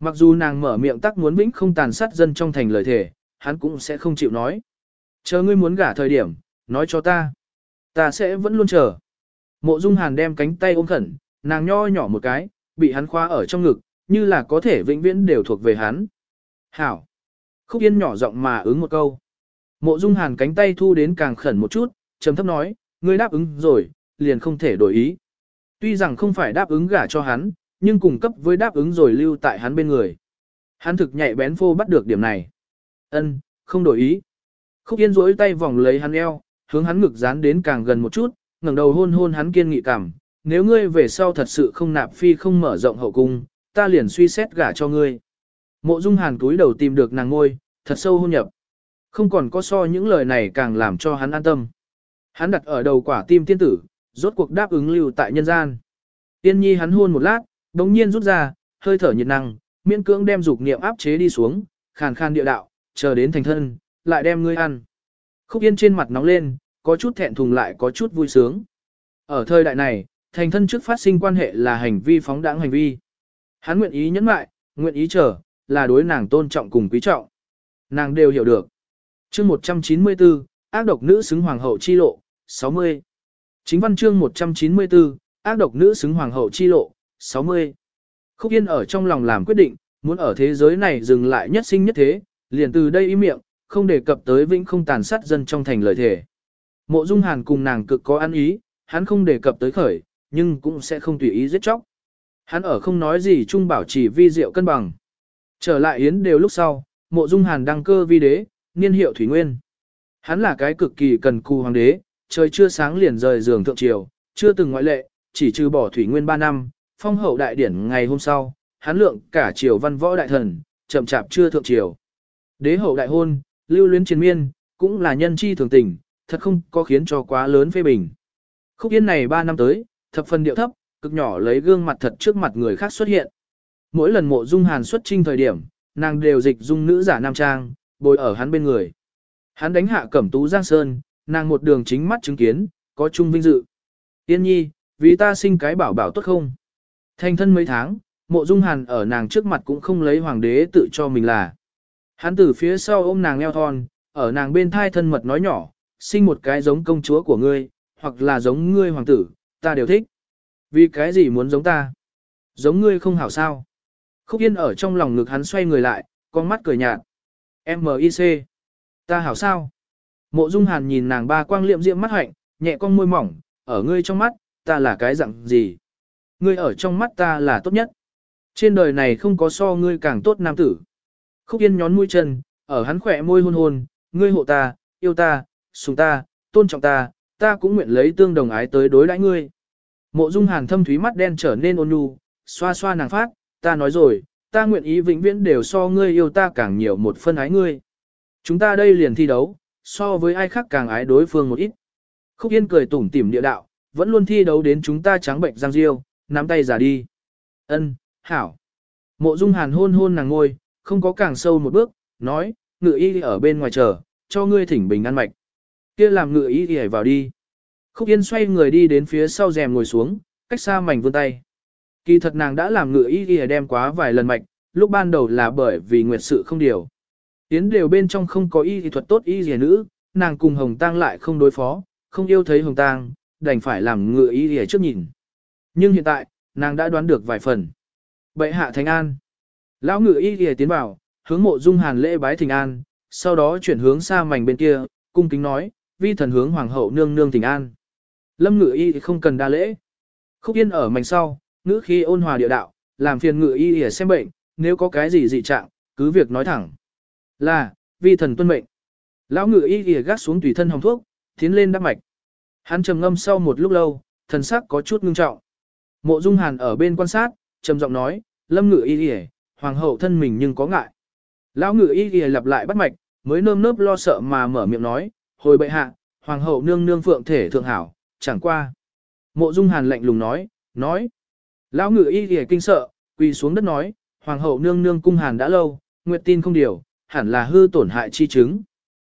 Mặc dù nàng mở miệng tắc muốn vĩnh không tàn sát dân trong thành lời thể, hắn cũng sẽ không chịu nói. Chờ ngươi muốn gả thời điểm, nói cho ta. Ta sẽ vẫn luôn chờ. Mộ Dung Hàn đem cánh tay ôm khẩn, nàng nho nhỏ một cái, bị hắn khoa ở trong ngực, như là có thể vĩnh viễn đều thuộc về hắn. Hảo. Khúc Yên nhỏ giọng mà ứng một câu. Mộ Dung Hàn cánh tay thu đến càng khẩn một chút, trầm thấp nói, ngươi đáp ứng rồi, liền không thể đổi ý. Tuy rằng không phải đáp ứng gả cho hắn, nhưng cùng cấp với đáp ứng rồi lưu tại hắn bên người. Hắn thực nhạy bén phô bắt được điểm này. Ân, không đổi ý. Khúc Yên duỗi tay vòng lấy hắn eo, hướng hắn ngực dán đến càng gần một chút, ngẩng đầu hôn hôn hắn kiên nghị cảm. Nếu ngươi về sau thật sự không nạp phi không mở rộng hậu cung, ta liền suy xét gả cho ngươi. Mộ Dung Hàn túi đầu tìm được nàng ngôi, thật sâu hôn nhập. Không còn có so những lời này càng làm cho hắn an tâm. Hắn đặt ở đầu quả tim tiên tử, rốt cuộc đáp ứng lưu tại nhân gian. Tiên nhi hắn hôn một lát, đống nhiên rút ra, hơi thở nhiệt năng, miễn cưỡng đem dục niệm áp chế đi xuống, khàn khàn địa đạo, chờ đến thành thân, lại đem ngươi ăn. Khúc yên trên mặt nóng lên, có chút thẹn thùng lại có chút vui sướng. Ở thời đại này, thành thân trước phát sinh quan hệ là hành vi phóng đãng hành vi. Hắn nguyện ý nhẫn mại, nguyện ý chờ, là đối nàng tôn trọng cùng quý trọng. Nàng đều hiểu được. chương 194, ác độc nữ xứng hoàng hậu chi lộ, 60. Chính văn chương 194, ác độc nữ xứng hoàng hậu chi lộ, 60. Khúc Yên ở trong lòng làm quyết định, muốn ở thế giới này dừng lại nhất sinh nhất thế, liền từ đây ý miệng, không đề cập tới vĩnh không tàn sát dân trong thành lời thể. Mộ Dung Hàn cùng nàng cực có ăn ý, hắn không đề cập tới khởi, nhưng cũng sẽ không tùy ý giết chóc. Hắn ở không nói gì chung bảo chỉ vi diệu cân bằng. Trở lại yến đều lúc sau, Mộ Dung Hàn đăng cơ vi đế, niên hiệu Thủy Nguyên. Hắn là cái cực kỳ cần cù hoàng đế, trời chưa sáng liền rời giường thượng triều, chưa từng ngoại lệ, chỉ trừ bỏ Thủy Nguyên 3 năm, phong hậu đại điển ngày hôm sau, hắn lượng cả triều văn võ đại thần, chậm chạp chưa thượng triều. Đế hậu đại hôn, lưu luyến chiến miên, cũng là nhân chi thường tình, thật không có khiến cho quá lớn phê bình. Khúc yên này 3 năm tới, thập phần điệu thấp, cực nhỏ lấy gương mặt thật trước mặt người khác xuất hiện. Mỗi lần mộ dung hàn xuất trinh thời điểm, nàng đều dịch dung nữ giả nam trang, bồi ở hắn bên người. Hắn đánh hạ cẩm tú giang sơn, nàng một đường chính mắt chứng kiến, có chung vinh dự. Tiên nhi, vì ta sinh cái bảo bảo tốt không? Thành thân mấy tháng, mộ dung hàn ở nàng trước mặt cũng không lấy hoàng đế tự cho mình là. Hắn từ phía sau ôm nàng eo thon, ở nàng bên thai thân mật nói nhỏ, sinh một cái giống công chúa của ngươi, hoặc là giống ngươi hoàng tử, ta đều thích. Vì cái gì muốn giống ta? Giống ngươi không hảo sao? Khúc Yên ở trong lòng ngực hắn xoay người lại, con mắt cười nhạt. M.I.C. Ta hảo sao? Mộ Dung Hàn nhìn nàng ba quang liệm diễm mắt hạnh, nhẹ con môi mỏng, ở ngươi trong mắt, ta là cái dạng gì? Ngươi ở trong mắt ta là tốt nhất. Trên đời này không có so ngươi càng tốt nam tử. Khúc Yên nhón mũi chân, ở hắn khỏe môi hôn hôn, ngươi hộ ta, yêu ta, sùng ta, tôn trọng ta, ta cũng nguyện lấy tương đồng ái tới đối đãi ngươi. Mộ Dung Hàn thâm thúy mắt đen trở nên ôn nhu, xoa xoa nàng phát, ta nói rồi, ta nguyện ý vĩnh viễn đều so ngươi yêu ta càng nhiều một phân ái ngươi. Chúng ta đây liền thi đấu, so với ai khác càng ái đối phương một ít. Khúc Yên cười tủm tỉm địa đạo, vẫn luôn thi đấu đến chúng ta trắng bệnh giang diêu, nắm tay giả đi. Ân, hảo. Mộ Dung Hàn hôn hôn nàng ngôi, không có càng sâu một bước, nói, ngự y ở bên ngoài chờ, cho ngươi thỉnh bình ăn mạch. kia làm ngự y thì vào đi. Khúc Yên xoay người đi đến phía sau rèm ngồi xuống, cách xa mảnh vươn tay. Kỳ thật nàng đã làm ngự y y đem quá vài lần mạch, lúc ban đầu là bởi vì nguyệt sự không điều. Yến đều bên trong không có y thì thuật tốt y rìa nữ, nàng cùng Hồng Tang lại không đối phó, không yêu thấy Hồng Tang, đành phải làm ngựa y rìa trước nhìn. Nhưng hiện tại, nàng đã đoán được vài phần. Bệ hạ thánh an. Lão ngựa y rìa tiến vào, hướng mộ dung hàn lễ bái thỉnh an, sau đó chuyển hướng xa mảnh bên kia, cung kính nói, vi thần hướng hoàng hậu nương nương thỉnh an. Lâm ngự y thì không cần đa lễ. Khúc yên ở mảnh sau, ngữ khi ôn hòa địa đạo, làm phiền ngự y để xem bệnh, nếu có cái gì dị trạng, cứ việc nói thẳng. Là, vi thần tuân mệnh. Lão ngự y ỉa gác xuống tùy thân hồng thuốc, tiến lên đắp mạch. Hắn trầm ngâm sau một lúc lâu, thần sắc có chút ngưng trọng. Mộ Dung Hàn ở bên quan sát, trầm giọng nói, Lâm ngự y ỉa, hoàng hậu thân mình nhưng có ngại. Lão ngự y ỉa lặp lại bắt mạch, mới nơm nớp lo sợ mà mở miệng nói, hồi bệ hạ, hoàng hậu nương nương phượng thể thượng hảo, chẳng qua. Mộ Dung Hàn lạnh lùng nói, nói. Lão ngự y ỉa kinh sợ, quỳ xuống đất nói, hoàng hậu nương nương cung hàn đã lâu, nguyệt tin không điều, hẳn là hư tổn hại chi chứng.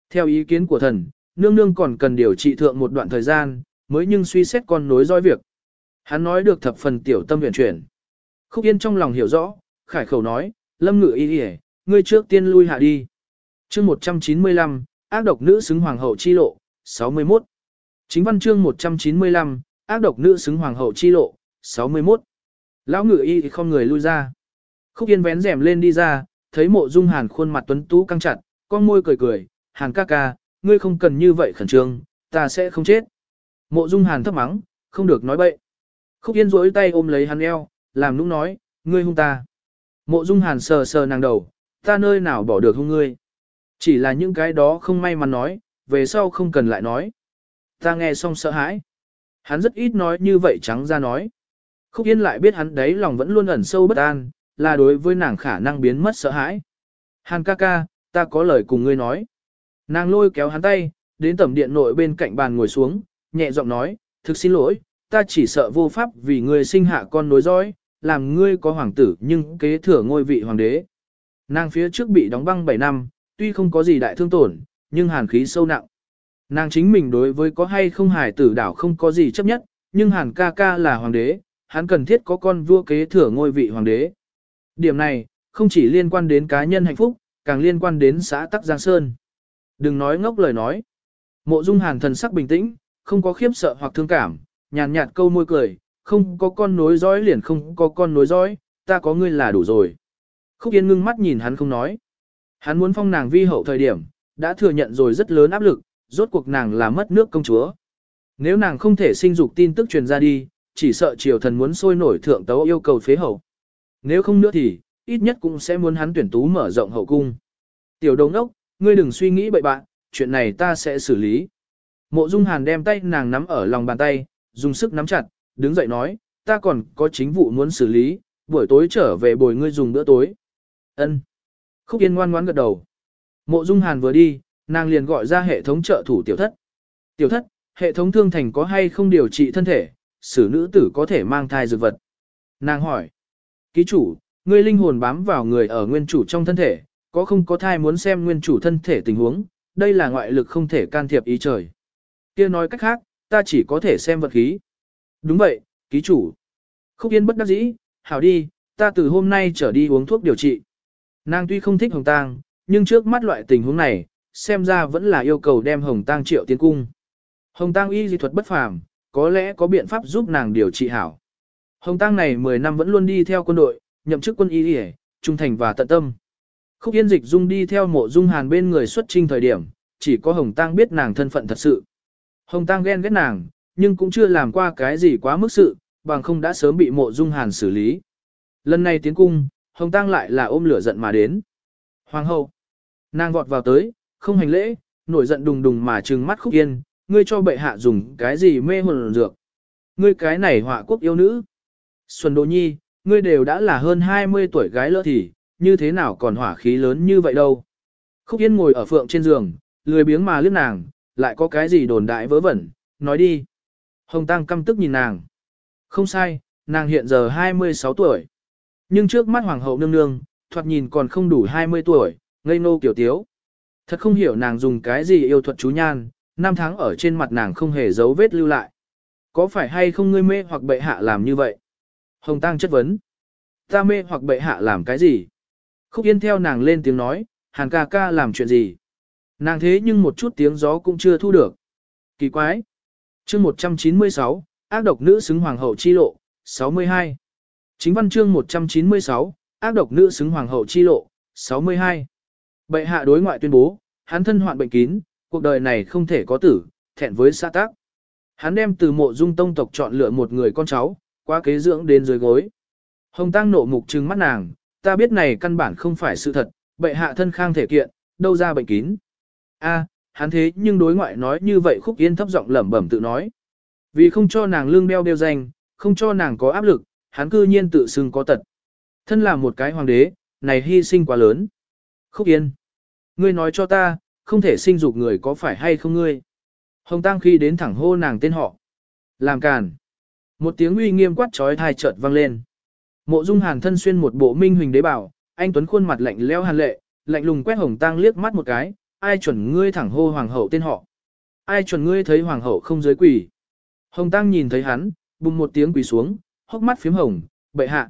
Theo ý kiến của thần, nương nương còn cần điều trị thượng một đoạn thời gian, mới nhưng suy xét con nối dõi việc. Hắn nói được thập phần tiểu tâm viện chuyển. Khúc Yên trong lòng hiểu rõ, khải khẩu nói, lâm ngự y y ngươi trước tiên lui hạ đi. chương 195, ác độc nữ xứng hoàng hậu chi lộ, 61. Chính văn chương 195, ác độc nữ xứng hoàng hậu chi lộ, 61. Lão ngự y không người lui ra. Khúc Yên vén rèm lên đi ra, thấy mộ dung hàn khuôn mặt tuấn tú căng chặt, con môi cười cười, hàn ca ca, ngươi không cần như vậy khẩn trương, ta sẽ không chết. Mộ dung hàn thấp mắng, không được nói bậy. Khúc Yên rỗi tay ôm lấy hắn eo, làm nũng nói, ngươi hung ta. Mộ dung hàn sờ sờ nàng đầu, ta nơi nào bỏ được hung ngươi. Chỉ là những cái đó không may mắn nói, về sau không cần lại nói. Ta nghe xong sợ hãi. Hắn rất ít nói như vậy trắng ra nói. Khúc Yên lại biết hắn đấy lòng vẫn luôn ẩn sâu bất an, là đối với nàng khả năng biến mất sợ hãi. Hàn ca ca, ta có lời cùng ngươi nói. Nàng lôi kéo hắn tay, đến tầm điện nội bên cạnh bàn ngồi xuống, nhẹ giọng nói, thực xin lỗi, ta chỉ sợ vô pháp vì ngươi sinh hạ con nối dõi, làm ngươi có hoàng tử nhưng kế thừa ngôi vị hoàng đế. Nàng phía trước bị đóng băng 7 năm, tuy không có gì đại thương tổn, nhưng hàn khí sâu nặng. Nàng chính mình đối với có hay không hài tử đảo không có gì chấp nhất, nhưng hàn ca ca là hoàng đế, hắn cần thiết có con vua kế thừa ngôi vị hoàng đế. Điểm này, không chỉ liên quan đến cá nhân hạnh phúc, càng liên quan đến xã Tắc Giang Sơn. Đừng nói ngốc lời nói. Mộ Dung Hàn thần sắc bình tĩnh, không có khiếp sợ hoặc thương cảm, nhàn nhạt câu môi cười, không có con nối dõi liền không có con nối dõi, ta có ngươi là đủ rồi. Khúc Yên ngưng mắt nhìn hắn không nói. Hắn muốn phong nàng vi hậu thời điểm, đã thừa nhận rồi rất lớn áp lực, rốt cuộc nàng là mất nước công chúa. Nếu nàng không thể sinh dục tin tức truyền ra đi, chỉ sợ triều thần muốn sôi nổi thượng tấu yêu cầu phế hậu. Nếu không nữa thì, ít nhất cũng sẽ muốn hắn tuyển tú mở rộng hậu cung. Tiểu đồng đốc, ngươi đừng suy nghĩ bậy bạn, chuyện này ta sẽ xử lý. Mộ Dung Hàn đem tay nàng nắm ở lòng bàn tay, dùng sức nắm chặt, đứng dậy nói, ta còn có chính vụ muốn xử lý, buổi tối trở về bồi ngươi dùng bữa tối. Ân. Khúc Yên ngoan ngoãn gật đầu. Mộ Dung Hàn vừa đi, nàng liền gọi ra hệ thống trợ thủ tiểu thất. Tiểu thất, hệ thống thương thành có hay không điều trị thân thể, xử nữ tử có thể mang thai dược vật. Nàng hỏi. Ký chủ, ngươi linh hồn bám vào người ở nguyên chủ trong thân thể, có không có thai muốn xem nguyên chủ thân thể tình huống, đây là ngoại lực không thể can thiệp ý trời. kia nói cách khác, ta chỉ có thể xem vật khí. Đúng vậy, ký chủ. Khúc Yên bất đắc dĩ, hảo đi, ta từ hôm nay trở đi uống thuốc điều trị. Nàng tuy không thích hồng tang, nhưng trước mắt loại tình huống này, xem ra vẫn là yêu cầu đem hồng tang triệu tiến cung. Hồng tang y dị thuật bất phàm, có lẽ có biện pháp giúp nàng điều trị hảo. Hồng tang này 10 năm vẫn luôn đi theo quân đội, nhậm chức quân y y, trung thành và tận tâm. Khúc Yên Dịch Dung đi theo mộ dung hàn bên người xuất trinh thời điểm, chỉ có Hồng Tăng biết nàng thân phận thật sự. Hồng Tăng ghen ghét nàng, nhưng cũng chưa làm qua cái gì quá mức sự, bằng không đã sớm bị mộ dung hàn xử lý. Lần này tiến cung, Hồng Tăng lại là ôm lửa giận mà đến. Hoàng hậu, nàng vọt vào tới, không hành lễ, nổi giận đùng đùng mà trừng mắt Khúc Yên, ngươi cho bệ hạ dùng cái gì mê hồn dược. Ngươi cái này họa quốc yêu nữ. Xuân Đỗ Nhi, ngươi đều đã là hơn 20 tuổi gái lỡ thì, như thế nào còn hỏa khí lớn như vậy đâu. Khúc Yên ngồi ở phượng trên giường, lười biếng mà lướt nàng, lại có cái gì đồn đại vớ vẩn, nói đi. Hồng Tăng căm tức nhìn nàng. Không sai, nàng hiện giờ 26 tuổi. Nhưng trước mắt hoàng hậu nương nương, thoạt nhìn còn không đủ 20 tuổi, ngây nô kiểu tiếu. Thật không hiểu nàng dùng cái gì yêu thuật chú nhan, năm tháng ở trên mặt nàng không hề dấu vết lưu lại. Có phải hay không ngươi mê hoặc bệ hạ làm như vậy? Hồng Tăng chất vấn. Ta mê hoặc bệ hạ làm cái gì? Khúc Yên theo nàng lên tiếng nói, Hàn ca ca làm chuyện gì? Nàng thế nhưng một chút tiếng gió cũng chưa thu được. Kỳ quái. chương 196, ác độc nữ xứng hoàng hậu chi lộ, 62. Chính văn chương 196, ác độc nữ xứng hoàng hậu chi lộ, 62. Bệ hạ đối ngoại tuyên bố, hắn thân hoạn bệnh kín, cuộc đời này không thể có tử, thẹn với xã tác. Hắn đem từ mộ dung tông tộc chọn lựa một người con cháu, quá kế dưỡng đến dưới gối. Hồng tăng nộ mục trừng mắt nàng, ta biết này căn bản không phải sự thật, bệ hạ thân khang thể kiện, đâu ra bệnh kín. A, hắn thế nhưng đối ngoại nói như vậy khúc yên thấp giọng lẩm bẩm tự nói. Vì không cho nàng lương beo đeo danh, không cho nàng có áp lực, hắn cư nhiên tự xưng có tật. Thân là một cái hoàng đế, này hy sinh quá lớn. Khúc yên. Ngươi nói cho ta, không thể sinh dục người có phải hay không ngươi. Hồng Tăng khi đến thẳng hô nàng tên họ. Làm càn. Một tiếng uy nghiêm quát trói thai chợt vang lên. Mộ Dung Hàn thân xuyên một bộ minh huỳnh đế bảo, anh tuấn khuôn mặt lạnh lẽo hàn lệ, lạnh lùng quét Hồng Tăng liếc mắt một cái, ai chuẩn ngươi thẳng hô hoàng hậu tên họ. Ai chuẩn ngươi thấy hoàng hậu không giới quỳ. Hồng Tăng nhìn thấy hắn, bùng một tiếng quỳ xuống, hốc mắt phím hồng, bệ hạ.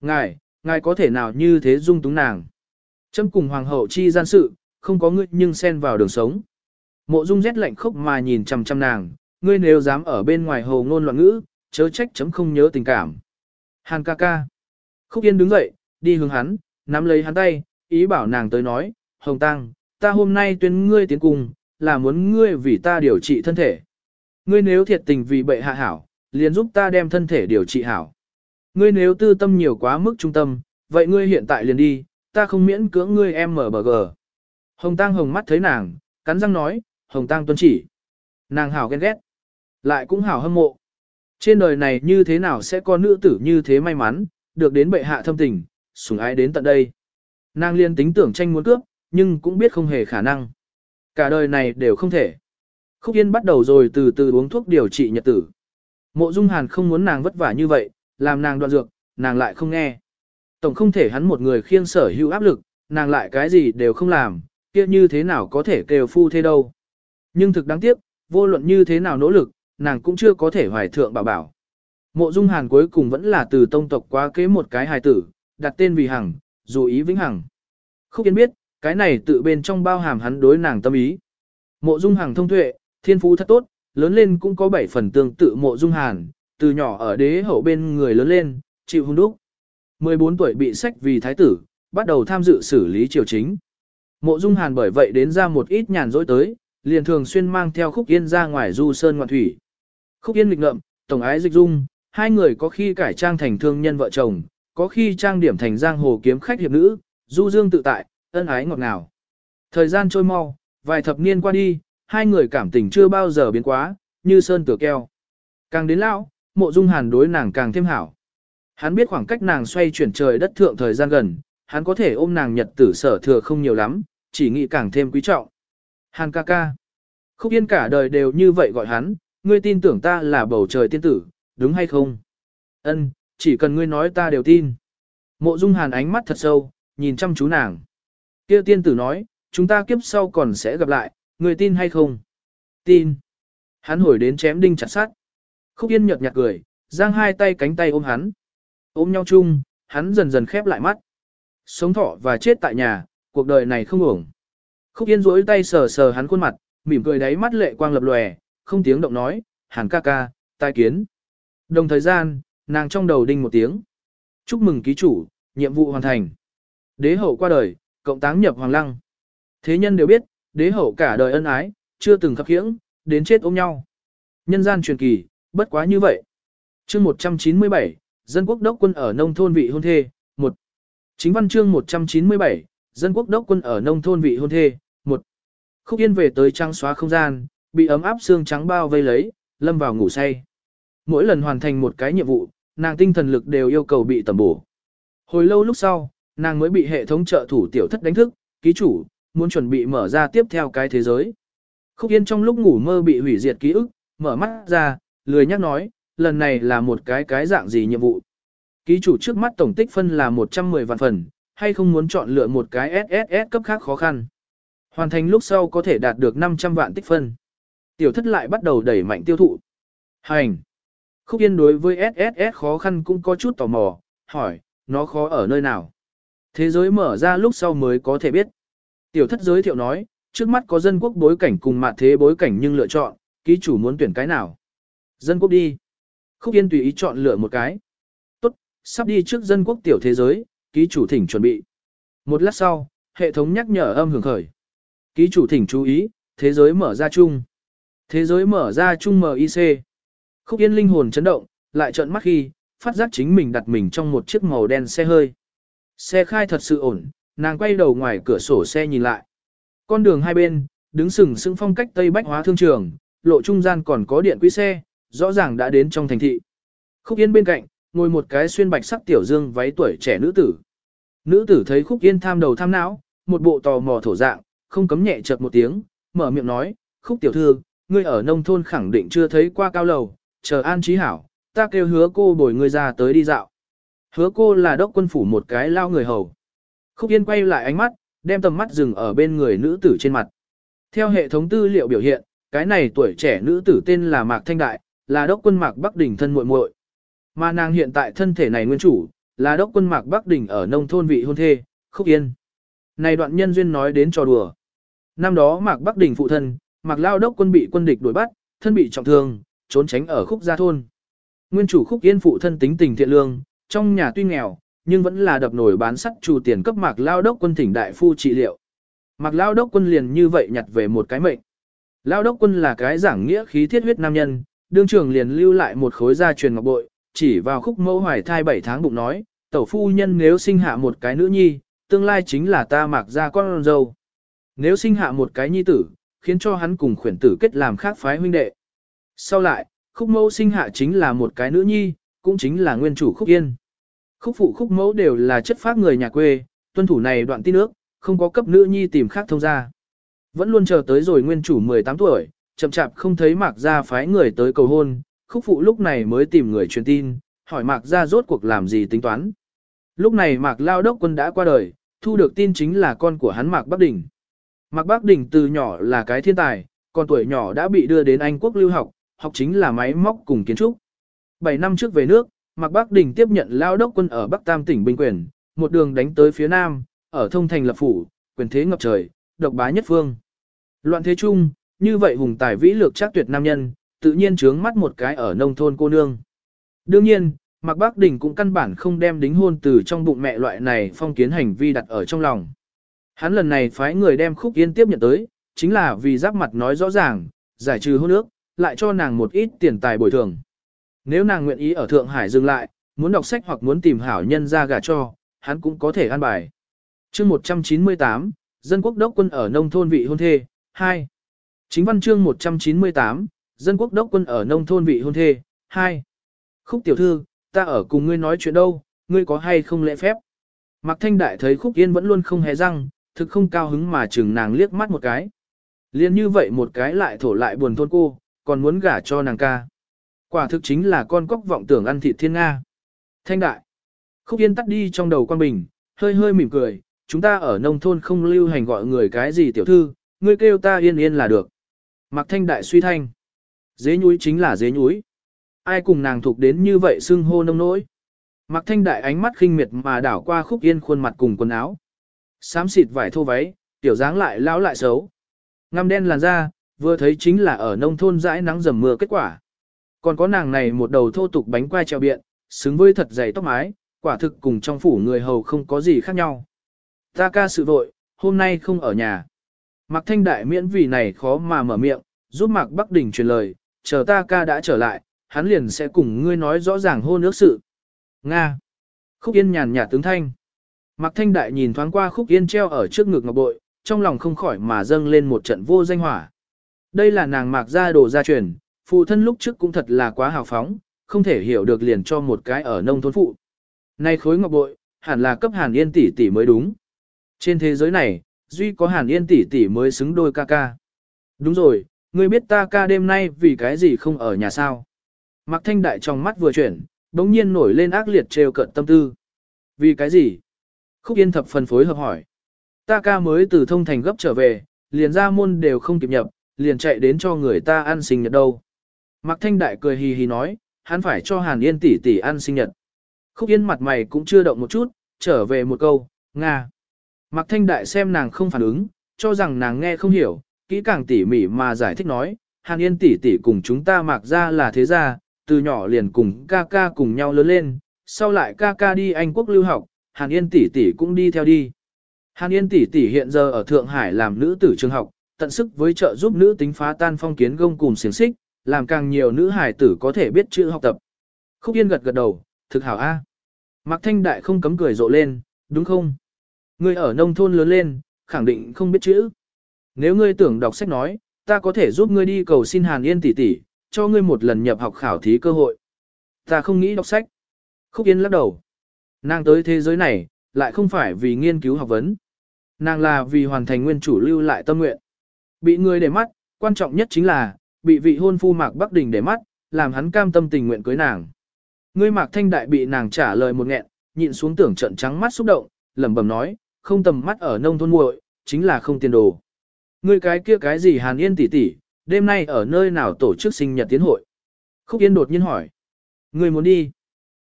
Ngài, ngài có thể nào như thế dung túng nàng. Châm cùng hoàng hậu chi gian sự, không có ngươi nhưng xen vào đường sống. Mộ dung rét lạnh khốc mà nhìn chằm chằm nàng, ngươi nếu dám ở bên ngoài hồ ngôn loạn ngữ, chớ trách chấm không nhớ tình cảm. Hàn ca ca. Khúc Yên đứng dậy, đi hướng hắn, nắm lấy hắn tay, ý bảo nàng tới nói, Hồng Tăng, ta hôm nay tuyên ngươi tiến cùng, là muốn ngươi vì ta điều trị thân thể. Ngươi nếu thiệt tình vì bệ hạ hảo, liền giúp ta đem thân thể điều trị hảo. Ngươi nếu tư tâm nhiều quá mức trung tâm, vậy ngươi hiện tại liền đi, ta không miễn cưỡng ngươi em mở bờ gờ. Hồng Tăng hồng mắt thấy nàng, cắn răng nói, Hồng Tăng tuân chỉ. Nàng hảo ghen ghét, lại cũng hảo hâm mộ. Trên đời này như thế nào sẽ có nữ tử như thế may mắn, được đến bệ hạ thâm tình, sủng ái đến tận đây. Nàng liên tính tưởng tranh muốn cướp, nhưng cũng biết không hề khả năng. Cả đời này đều không thể. Khúc Yên bắt đầu rồi từ từ uống thuốc điều trị nhật tử. Mộ Dung Hàn không muốn nàng vất vả như vậy, làm nàng đoạn dược, nàng lại không nghe. Tổng không thể hắn một người khiêng sở hữu áp lực, nàng lại cái gì đều không làm, kia như thế nào có thể kêu phu thế đâu. Nhưng thực đáng tiếc, vô luận như thế nào nỗ lực, nàng cũng chưa có thể hoài thượng bảo bảo. Mộ Dung Hàn cuối cùng vẫn là từ tông tộc quá kế một cái hài tử, đặt tên vì Hằng, dù ý vĩnh hằng. Khúc Yên biết, cái này tự bên trong bao hàm hắn đối nàng tâm ý. Mộ Dung Hằng thông tuệ, thiên phú thật tốt, lớn lên cũng có bảy phần tương tự Mộ Dung Hàn, từ nhỏ ở đế hậu bên người lớn lên, chịu hung đúc. 14 tuổi bị sách vì thái tử, bắt đầu tham dự xử lý triều chính. Mộ Dung Hàn bởi vậy đến ra một ít nhàn rỗi tới, liền thường xuyên mang theo Khúc Yên ra ngoài du sơn ngoạn thủy. Khúc Yên lịch ngợm, tổng ái dịch dung, hai người có khi cải trang thành thương nhân vợ chồng, có khi trang điểm thành giang hồ kiếm khách hiệp nữ, du dương tự tại, ân ái ngọt ngào. Thời gian trôi mau, vài thập niên qua đi, hai người cảm tình chưa bao giờ biến quá, như sơn tựa keo. Càng đến lão, mộ dung hàn đối nàng càng thêm hảo. Hắn biết khoảng cách nàng xoay chuyển trời đất thượng thời gian gần, hắn có thể ôm nàng nhật tử sở thừa không nhiều lắm, chỉ nghĩ càng thêm quý trọng. Hàn ca ca. Khúc yên cả đời đều như vậy gọi hắn, ngươi tin tưởng ta là bầu trời tiên tử, đúng hay không? Ân, chỉ cần ngươi nói ta đều tin. Mộ Dung Hàn ánh mắt thật sâu, nhìn chăm chú nàng. Kia tiên tử nói, chúng ta kiếp sau còn sẽ gặp lại, ngươi tin hay không? Tin. Hắn hồi đến chém đinh chặt sắt. Khúc Yên nhợt nhạt cười, giang hai tay cánh tay ôm hắn. Ôm nhau chung, hắn dần dần khép lại mắt. Sống thọ và chết tại nhà, cuộc đời này không ổng. Khúc Yên rỗi tay sờ sờ hắn khuôn mặt, mỉm cười đáy mắt lệ quang lập lòe, không tiếng động nói, hàn ca ca, tai kiến. Đồng thời gian, nàng trong đầu đinh một tiếng. Chúc mừng ký chủ, nhiệm vụ hoàn thành. Đế hậu qua đời, cộng táng nhập hoàng lăng. Thế nhân đều biết, đế hậu cả đời ân ái, chưa từng khập khiễng, đến chết ôm nhau. Nhân gian truyền kỳ, bất quá như vậy. chương 197, dân quốc đốc quân ở nông thôn vị hôn thê, 1. Chính văn chương 197, dân quốc đốc quân ở nông thôn vị hôn thê, 1. Khúc Yên về tới trang xóa không gian, bị ấm áp xương trắng bao vây lấy, lâm vào ngủ say. Mỗi lần hoàn thành một cái nhiệm vụ, nàng tinh thần lực đều yêu cầu bị tầm bổ. Hồi lâu lúc sau, nàng mới bị hệ thống trợ thủ tiểu thất đánh thức, ký chủ, muốn chuẩn bị mở ra tiếp theo cái thế giới. Khúc Yên trong lúc ngủ mơ bị hủy diệt ký ức, mở mắt ra, lười nhắc nói, lần này là một cái cái dạng gì nhiệm vụ. Ký chủ trước mắt tổng tích phân là 110 vạn phần, hay không muốn chọn lựa một cái SSS cấp khác khó khăn. Hoàn thành lúc sau có thể đạt được 500 vạn tích phân. Tiểu thất lại bắt đầu đẩy mạnh tiêu thụ. Hành! Khúc Yên đối với SSS khó khăn cũng có chút tò mò, hỏi, nó khó ở nơi nào? Thế giới mở ra lúc sau mới có thể biết. Tiểu thất giới thiệu nói, trước mắt có dân quốc bối cảnh cùng mặt thế bối cảnh nhưng lựa chọn, ký chủ muốn tuyển cái nào? Dân quốc đi. Khúc Yên tùy ý chọn lựa một cái. Tốt, sắp đi trước dân quốc tiểu thế giới, ký chủ thỉnh chuẩn bị. Một lát sau, hệ thống nhắc nhở âm hưởng khởi. Ký chủ thỉnh chú ý, thế giới mở ra chung. Thế giới mở ra chung MIC. Khúc Yên linh hồn chấn động, lại trợn mắt khi, phát giác chính mình đặt mình trong một chiếc màu đen xe hơi. Xe khai thật sự ổn, nàng quay đầu ngoài cửa sổ xe nhìn lại. Con đường hai bên, đứng sừng sững phong cách Tây Bách Hóa Thương Trường, lộ trung gian còn có điện quý xe, rõ ràng đã đến trong thành thị. Khúc Yên bên cạnh, ngồi một cái xuyên bạch sắc tiểu dương váy tuổi trẻ nữ tử. Nữ tử thấy Khúc Yên tham đầu tham não, một bộ tò mò thổ dạng, không cấm nhẹ chợt một tiếng, mở miệng nói, Khúc tiểu thư, ngươi ở nông thôn khẳng định chưa thấy qua cao lầu, chờ an trí hảo, ta kêu hứa cô bồi ngươi ra tới đi dạo. Hứa cô là đốc quân phủ một cái lao người hầu. Khúc Yên quay lại ánh mắt, đem tầm mắt dừng ở bên người nữ tử trên mặt. Theo hệ thống tư liệu biểu hiện, cái này tuổi trẻ nữ tử tên là Mạc Thanh Đại, là đốc quân Mạc Bắc Đình thân muội muội. Mà nàng hiện tại thân thể này nguyên chủ, là đốc quân Mạc Bắc Đình ở nông thôn vị hôn thê, Khúc Yên. Này đoạn nhân duyên nói đến trò đùa. Năm đó Mạc Bắc Đình phụ thân, Mạc Lao đốc quân bị quân địch đuổi bắt, thân bị trọng thương, trốn tránh ở khúc gia thôn. Nguyên chủ khúc yên phụ thân tính tình thiện lương, trong nhà tuy nghèo, nhưng vẫn là đập nổi bán sắt chủ tiền cấp mạc lao đốc quân thỉnh đại phu trị liệu. Mạc lao đốc quân liền như vậy nhặt về một cái mệnh. Lao đốc quân là cái giảng nghĩa khí thiết huyết nam nhân, đương trưởng liền lưu lại một khối gia truyền ngọc bội, chỉ vào khúc mẫu hoài thai 7 tháng bụng nói, tẩu phu nhân nếu sinh hạ một cái nữ nhi, tương lai chính là ta mạc ra con dâu. Nếu sinh hạ một cái nhi tử, khiến cho hắn cùng khuyển tử kết làm khác phái huynh đệ. Sau lại, khúc mẫu sinh hạ chính là một cái nữ nhi, cũng chính là nguyên chủ khúc yên. Khúc phụ khúc mẫu đều là chất phác người nhà quê, tuân thủ này đoạn tin ước, không có cấp nữ nhi tìm khác thông ra. Vẫn luôn chờ tới rồi nguyên chủ 18 tuổi, chậm chạp không thấy Mạc Gia phái người tới cầu hôn, khúc phụ lúc này mới tìm người truyền tin, hỏi Mạc Gia rốt cuộc làm gì tính toán. Lúc này Mạc Lao Đốc quân đã qua đời, thu được tin chính là con của hắn Mạc Bắc Đình. Mạc Bác Đình từ nhỏ là cái thiên tài, còn tuổi nhỏ đã bị đưa đến Anh quốc lưu học, học chính là máy móc cùng kiến trúc. 7 năm trước về nước, Mạc Bác Đình tiếp nhận Lao Đốc quân ở Bắc Tam tỉnh Bình Quyền, một đường đánh tới phía Nam, ở thông thành lập phủ, quyền thế ngập trời, độc bá nhất phương. Loạn thế chung, như vậy hùng tài vĩ lược chắc tuyệt nam nhân, tự nhiên trướng mắt một cái ở nông thôn cô nương. Đương nhiên, Mạc Bác Đình cũng căn bản không đem đính hôn từ trong bụng mẹ loại này phong kiến hành vi đặt ở trong lòng. Hắn lần này phái người đem khúc yên tiếp nhận tới, chính là vì giáp mặt nói rõ ràng, giải trừ hôn ước, lại cho nàng một ít tiền tài bồi thường. Nếu nàng nguyện ý ở Thượng Hải dừng lại, muốn đọc sách hoặc muốn tìm hảo nhân ra gả cho, hắn cũng có thể an bài. chương 198, Dân quốc đốc quân ở nông thôn vị hôn thê, 2. Chính văn chương 198, Dân quốc đốc quân ở nông thôn vị hôn thê, 2. Khúc tiểu thư, ta ở cùng ngươi nói chuyện đâu, ngươi có hay không lễ phép. Mạc Thanh Đại thấy Khúc Yên vẫn luôn không hề răng, thực không cao hứng mà chừng nàng liếc mắt một cái. Liên như vậy một cái lại thổ lại buồn thôn cô, còn muốn gả cho nàng ca. Quả thực chính là con cóc vọng tưởng ăn thịt thiên Nga. Thanh Đại. Khúc Yên tắt đi trong đầu quan bình, hơi hơi mỉm cười, chúng ta ở nông thôn không lưu hành gọi người cái gì tiểu thư, ngươi kêu ta yên yên là được. Mặc Thanh Đại suy thanh. Dế nhúi chính là dế nhúi. Ai cùng nàng thuộc đến như vậy xưng hô nông nỗi. Mặc Thanh Đại ánh mắt khinh miệt mà đảo qua khúc yên khuôn mặt cùng quần áo. Xám xịt vải thô váy, tiểu dáng lại lão lại xấu. Ngăm đen làn da, vừa thấy chính là ở nông thôn dãi nắng dầm mưa kết quả. Còn có nàng này một đầu thô tục bánh quai treo biện, xứng với thật dày tóc mái, quả thực cùng trong phủ người hầu không có gì khác nhau. Ta ca sự vội, hôm nay không ở nhà. Mạc Thanh Đại miễn vì này khó mà mở miệng, giúp Mạc Bắc Đình truyền lời, chờ ta ca đã trở lại, hắn liền sẽ cùng ngươi nói rõ ràng hôn ước sự. Nga. Khúc Yên nhàn nhạt tướng thanh. Mạc Thanh Đại nhìn thoáng qua Khúc Yên treo ở trước ngực ngọc bội, trong lòng không khỏi mà dâng lên một trận vô danh hỏa. Đây là nàng Mạc gia đồ gia truyền, phụ thân lúc trước cũng thật là quá hào phóng, không thể hiểu được liền cho một cái ở nông thôn phụ. Nay khối ngọc bội, hẳn là cấp Hàn Yên tỷ tỷ mới đúng. Trên thế giới này, duy có Hàn Yên tỷ tỷ mới xứng đôi ca ca. Đúng rồi, ngươi biết ta ca đêm nay vì cái gì không ở nhà sao? Mạc Thanh Đại trong mắt vừa chuyển, đống nhiên nổi lên ác liệt trêu cận tâm tư. Vì cái gì? Khúc Yên thập phần phối hợp hỏi. Ta ca mới từ thông thành gấp trở về, liền ra môn đều không kịp nhập, liền chạy đến cho người ta ăn sinh nhật đâu. Mạc Thanh Đại cười hì hì nói, hắn phải cho Hàn Yên tỷ tỷ ăn sinh nhật. Khúc Yên mặt mày cũng chưa động một chút, trở về một câu, Nga. Mạc Thanh Đại xem nàng không phản ứng, cho rằng nàng nghe không hiểu, kỹ càng tỉ mỉ mà giải thích nói, Hàn Yên tỷ tỷ cùng chúng ta Mạc ra là thế gia, từ nhỏ liền cùng ca ca cùng nhau lớn lên, sau lại ca ca đi Anh quốc lưu học, Hàn Yên tỷ tỷ cũng đi theo đi. Hàn Yên tỷ tỷ hiện giờ ở Thượng Hải làm nữ tử trường học, tận sức với trợ giúp nữ tính phá tan phong kiến gông cùng xiềng xích, làm càng nhiều nữ hải tử có thể biết chữ học tập. Khúc Yên gật gật đầu, thực hảo A. Mạc Thanh Đại không cấm cười rộ lên, đúng không? Ngươi ở nông thôn lớn lên, khẳng định không biết chữ. Nếu ngươi tưởng đọc sách nói, ta có thể giúp ngươi đi cầu xin Hàn Yên tỷ tỷ, cho ngươi một lần nhập học khảo thí cơ hội. Ta không nghĩ đọc sách. Khúc Yên lắc đầu. Nàng tới thế giới này, lại không phải vì nghiên cứu học vấn. Nàng là vì hoàn thành nguyên chủ lưu lại tâm nguyện. Bị người để mắt, quan trọng nhất chính là, bị vị hôn phu Mạc Bắc Đình để mắt, làm hắn cam tâm tình nguyện cưới nàng. Ngươi Mạc Thanh Đại bị nàng trả lời một nghẹn, nhịn xuống tưởng trận trắng mắt xúc động, lẩm bẩm nói, không tầm mắt ở nông thôn muội, chính là không tiền đồ. Ngươi cái kia cái gì Hàn Yên tỷ tỷ, đêm nay ở nơi nào tổ chức sinh nhật tiến hội? Khúc Yên đột nhiên hỏi. Ngươi muốn đi?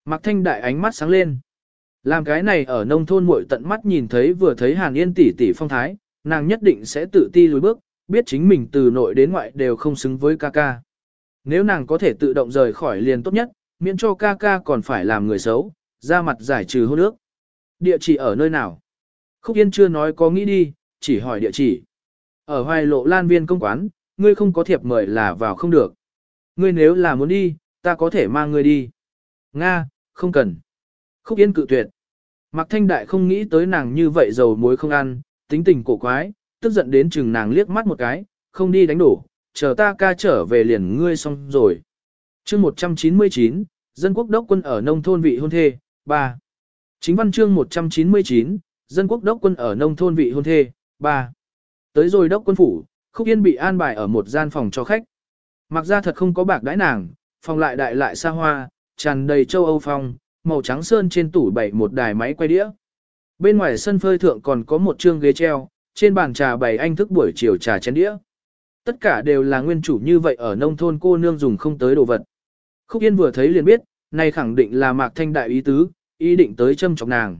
Mạc Thanh Đại ánh mắt sáng lên. Làm cái này ở nông thôn muội tận mắt nhìn thấy vừa thấy Hàn Yên tỷ tỷ phong thái, nàng nhất định sẽ tự ti lùi bước, biết chính mình từ nội đến ngoại đều không xứng với ca ca. Nếu nàng có thể tự động rời khỏi liền tốt nhất, miễn cho ca ca còn phải làm người xấu, ra mặt giải trừ hôn ước. Địa chỉ ở nơi nào? Khúc Yên chưa nói có nghĩ đi, chỉ hỏi địa chỉ. Ở hoài lộ lan viên công quán, ngươi không có thiệp mời là vào không được. Ngươi nếu là muốn đi, ta có thể mang ngươi đi. Nga, không cần. Khúc Yên cự tuyệt. Mạc Thanh Đại không nghĩ tới nàng như vậy dầu muối không ăn, tính tình cổ quái, tức giận đến chừng nàng liếc mắt một cái, không đi đánh đổ, chờ ta ca trở về liền ngươi xong rồi. chương 199, Dân quốc đốc quân ở nông thôn vị hôn thê, 3. Chính văn chương 199, Dân quốc đốc quân ở nông thôn vị hôn thê, 3. Tới rồi đốc quân phủ, Khúc Yên bị an bài ở một gian phòng cho khách. Mặc ra thật không có bạc đãi nàng, phòng lại đại lại xa hoa, tràn đầy châu Âu phong, màu trắng sơn trên tủ bày một đài máy quay đĩa. Bên ngoài sân phơi thượng còn có một chương ghế treo, trên bàn trà bày anh thức buổi chiều trà chén đĩa. Tất cả đều là nguyên chủ như vậy ở nông thôn cô nương dùng không tới đồ vật. Khúc Yên vừa thấy liền biết, này khẳng định là Mạc Thanh Đại ý tứ, ý định tới châm chọc nàng.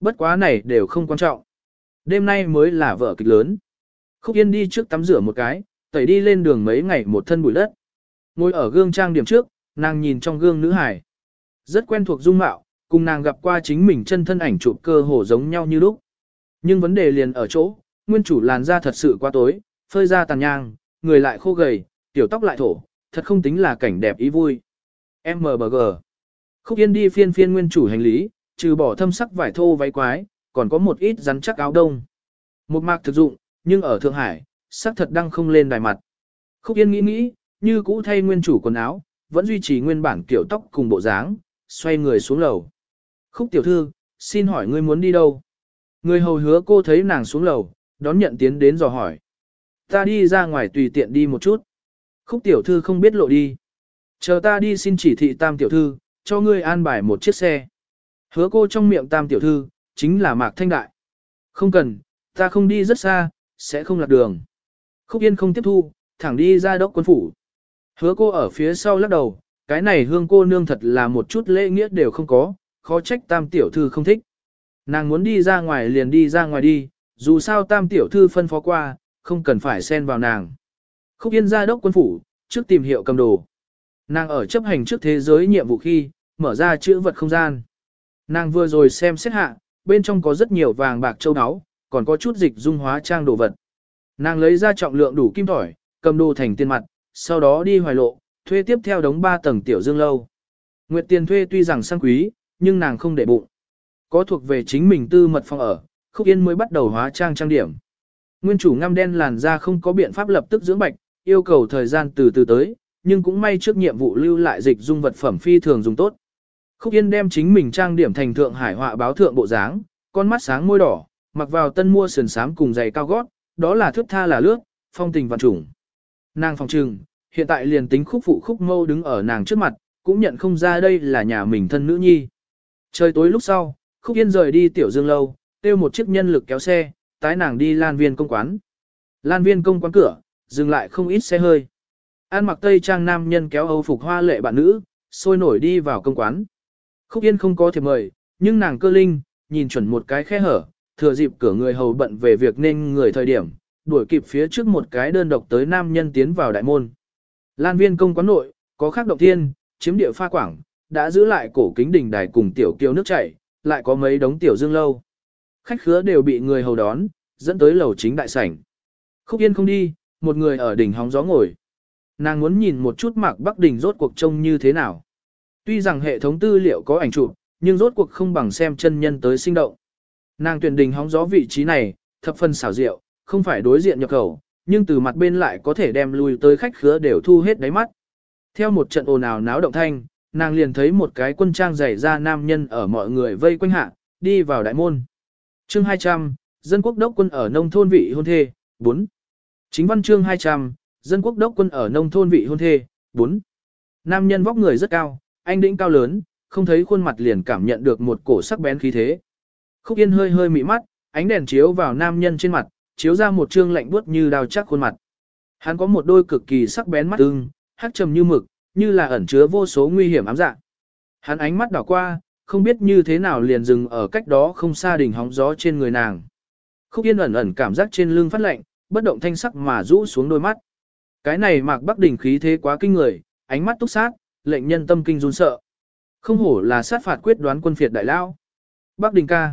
Bất quá này đều không quan trọng. Đêm nay mới là vợ kịch lớn. Khúc Yên đi trước tắm rửa một cái, tẩy đi lên đường mấy ngày một thân bụi đất. Ngồi ở gương trang điểm trước, nàng nhìn trong gương nữ hải. Rất quen thuộc dung mạo, cùng nàng gặp qua chính mình chân thân ảnh chụp cơ hồ giống nhau như lúc. Nhưng vấn đề liền ở chỗ, nguyên chủ làn da thật sự quá tối, phơi ra tàn nhang, người lại khô gầy, tiểu tóc lại thổ, thật không tính là cảnh đẹp ý vui. MBG Khúc Yên đi phiên phiên nguyên chủ hành lý, trừ bỏ thâm sắc vải thô váy quái, còn có một ít rắn chắc áo đông. Một mạc thực dụng, nhưng ở Thượng Hải, sắc thật đang không lên đài mặt. Khúc Yên nghĩ nghĩ, như cũ thay nguyên chủ quần áo, vẫn duy trì nguyên bản kiểu tóc cùng bộ dáng, xoay người xuống lầu. Khúc tiểu thư, xin hỏi ngươi muốn đi đâu? Người hầu hứa cô thấy nàng xuống lầu, đón nhận tiến đến dò hỏi. Ta đi ra ngoài tùy tiện đi một chút. Khúc tiểu thư không biết lộ đi. Chờ ta đi xin chỉ thị tam tiểu thư, cho ngươi an bài một chiếc xe. Hứa cô trong miệng tam tiểu thư, chính là Mạc Thanh Đại. Không cần, ta không đi rất xa, sẽ không lạc đường. Khúc Yên không tiếp thu, thẳng đi ra đốc quân phủ. Hứa cô ở phía sau lắc đầu, cái này hương cô nương thật là một chút lễ nghĩa đều không có, khó trách tam tiểu thư không thích. Nàng muốn đi ra ngoài liền đi ra ngoài đi, dù sao tam tiểu thư phân phó qua, không cần phải xen vào nàng. Khúc Yên ra đốc quân phủ, trước tìm hiệu cầm đồ. Nàng ở chấp hành trước thế giới nhiệm vụ khi, mở ra chữ vật không gian. Nàng vừa rồi xem xét hạ, bên trong có rất nhiều vàng bạc châu áo, còn có chút dịch dung hóa trang đồ vật. Nàng lấy ra trọng lượng đủ kim tỏi, cầm đồ thành tiền mặt, sau đó đi hoài lộ, thuê tiếp theo đống 3 tầng tiểu dương lâu. Nguyệt tiền thuê tuy rằng sang quý, nhưng nàng không để bụng. Có thuộc về chính mình tư mật phòng ở, Khúc Yên mới bắt đầu hóa trang trang điểm. Nguyên chủ ngăm đen làn da không có biện pháp lập tức dưỡng bạch, yêu cầu thời gian từ từ tới, nhưng cũng may trước nhiệm vụ lưu lại dịch dung vật phẩm phi thường dùng tốt. Khúc Yên đem chính mình trang điểm thành thượng hải họa báo thượng bộ dáng, con mắt sáng môi đỏ, mặc vào tân mua sườn xám cùng giày cao gót, đó là thước tha là lướt, phong tình vạn trùng. Nàng phòng trừng, hiện tại liền tính khúc phụ khúc mâu đứng ở nàng trước mặt, cũng nhận không ra đây là nhà mình thân nữ nhi. Trời tối lúc sau, khúc yên rời đi tiểu dương lâu, tiêu một chiếc nhân lực kéo xe, tái nàng đi lan viên công quán. Lan viên công quán cửa, dừng lại không ít xe hơi. An mặc tây trang nam nhân kéo âu phục hoa lệ bạn nữ, sôi nổi đi vào công quán. Khúc yên không có thiệp mời, nhưng nàng cơ linh, nhìn chuẩn một cái khe hở, thừa dịp cửa người hầu bận về việc nên người thời điểm, đuổi kịp phía trước một cái đơn độc tới nam nhân tiến vào đại môn. Lan viên công quán nội, có khác động thiên, chiếm địa pha quảng, đã giữ lại cổ kính đình đài cùng tiểu kiêu nước chảy, lại có mấy đống tiểu dương lâu. Khách khứa đều bị người hầu đón, dẫn tới lầu chính đại sảnh. Khúc Yên không đi, một người ở đỉnh hóng gió ngồi. Nàng muốn nhìn một chút mạc Bắc đỉnh rốt cuộc trông như thế nào. Tuy rằng hệ thống tư liệu có ảnh chụp, nhưng rốt cuộc không bằng xem chân nhân tới sinh động. Nàng tuyển đỉnh hóng gió vị trí này, thập phần xảo diệu, không phải đối diện nhập khẩu, nhưng từ mặt bên lại có thể đem lui tới khách khứa đều thu hết đáy mắt. Theo một trận ồn ào náo động thanh, nàng liền thấy một cái quân trang dày ra nam nhân ở mọi người vây quanh hạ, đi vào đại môn. Chương 200, dân quốc đốc quân ở nông thôn vị hôn thê, 4. Chính văn chương 200, dân quốc đốc quân ở nông thôn vị hôn thê, 4. Nam nhân vóc người rất cao, anh đĩnh cao lớn, không thấy khuôn mặt liền cảm nhận được một cổ sắc bén khí thế. Khúc Yên hơi hơi mị mắt, ánh đèn chiếu vào nam nhân trên mặt, chiếu ra một trương lạnh buốt như đào chắc khuôn mặt. Hắn có một đôi cực kỳ sắc bén mắt ưng, hắc trầm như mực, như là ẩn chứa vô số nguy hiểm ám dạ. Hắn ánh mắt đảo qua, không biết như thế nào liền dừng ở cách đó không xa đỉnh hóng gió trên người nàng. Khúc Yên ẩn ẩn cảm giác trên lưng phát lạnh, bất động thanh sắc mà rũ xuống đôi mắt. Cái này Mạc Bắc đỉnh khí thế quá kinh người, ánh mắt túc sát, lệnh nhân tâm kinh run sợ. Không hổ là sát phạt quyết đoán quân phiệt đại lao. Bắc đỉnh ca.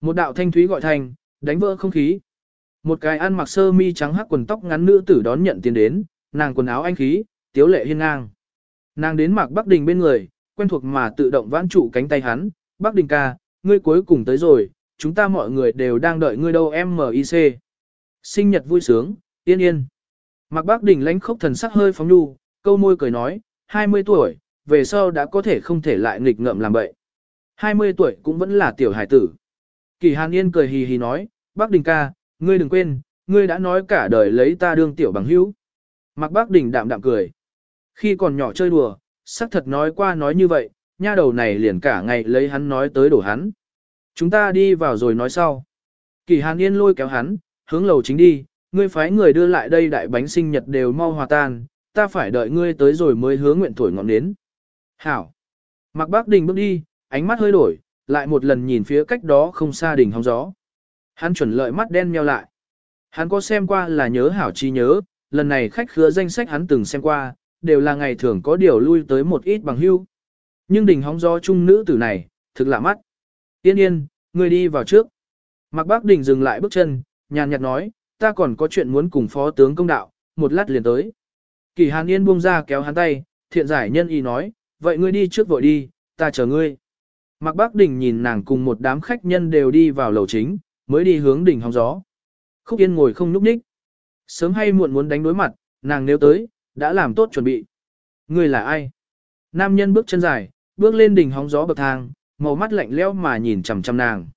Một đạo thanh thúy gọi thành, đánh vỡ không khí. Một cái ăn mặc sơ mi trắng hắc quần tóc ngắn nữ tử đón nhận tiền đến, nàng quần áo anh khí, tiếu lệ hiên ngang. Nàng đến Mạc Bắc Đình bên người, quen thuộc mà tự động vãn trụ cánh tay hắn, Bắc Đình ca, ngươi cuối cùng tới rồi, chúng ta mọi người đều đang đợi ngươi đâu MIC. Sinh nhật vui sướng, yên yên. Mạc Bắc Đình lánh khốc thần sắc hơi phóng nhu, câu môi cười nói, 20 tuổi, về sau đã có thể không thể lại nghịch ngợm làm bậy. 20 tuổi cũng vẫn là tiểu hải tử. Kỳ Hàn Yên cười hì hì nói, Bắc Đình ca, ngươi đừng quên, ngươi đã nói cả đời lấy ta đương tiểu bằng hữu. Mạc Bác Đình đạm đạm cười. Khi còn nhỏ chơi đùa, xác thật nói qua nói như vậy, nha đầu này liền cả ngày lấy hắn nói tới đổ hắn. Chúng ta đi vào rồi nói sau. Kỳ Hàn Yên lôi kéo hắn, hướng lầu chính đi, ngươi phái người đưa lại đây đại bánh sinh nhật đều mau hòa tan, ta phải đợi ngươi tới rồi mới hứa nguyện thổi ngọn đến. Hảo. Mạc Bác Đình bước đi, ánh mắt hơi đổi, lại một lần nhìn phía cách đó không xa đỉnh hóng gió. Hắn chuẩn lợi mắt đen meo lại. Hắn có xem qua là nhớ hảo chi nhớ, lần này khách khứa danh sách hắn từng xem qua, đều là ngày thường có điều lui tới một ít bằng hưu. Nhưng đỉnh hóng gió trung nữ tử này, thực lạ mắt. Tiên yên, người đi vào trước. Mạc Bác Đình dừng lại bước chân, nhàn nhạt nói, ta còn có chuyện muốn cùng phó tướng công đạo, một lát liền tới. Kỳ Hàn Yên buông ra kéo hắn tay, thiện giải nhân y nói, vậy ngươi đi trước vội đi, ta chờ ngươi. Mạc Bác Đình nhìn nàng cùng một đám khách nhân đều đi vào lầu chính, mới đi hướng đỉnh hóng gió. Khúc Yên ngồi không nhúc nhích. Sớm hay muộn muốn đánh đối mặt, nàng nếu tới, đã làm tốt chuẩn bị. Ngươi là ai? Nam nhân bước chân dài, bước lên đỉnh hóng gió bậc thang, màu mắt lạnh lẽo mà nhìn chằm chằm nàng.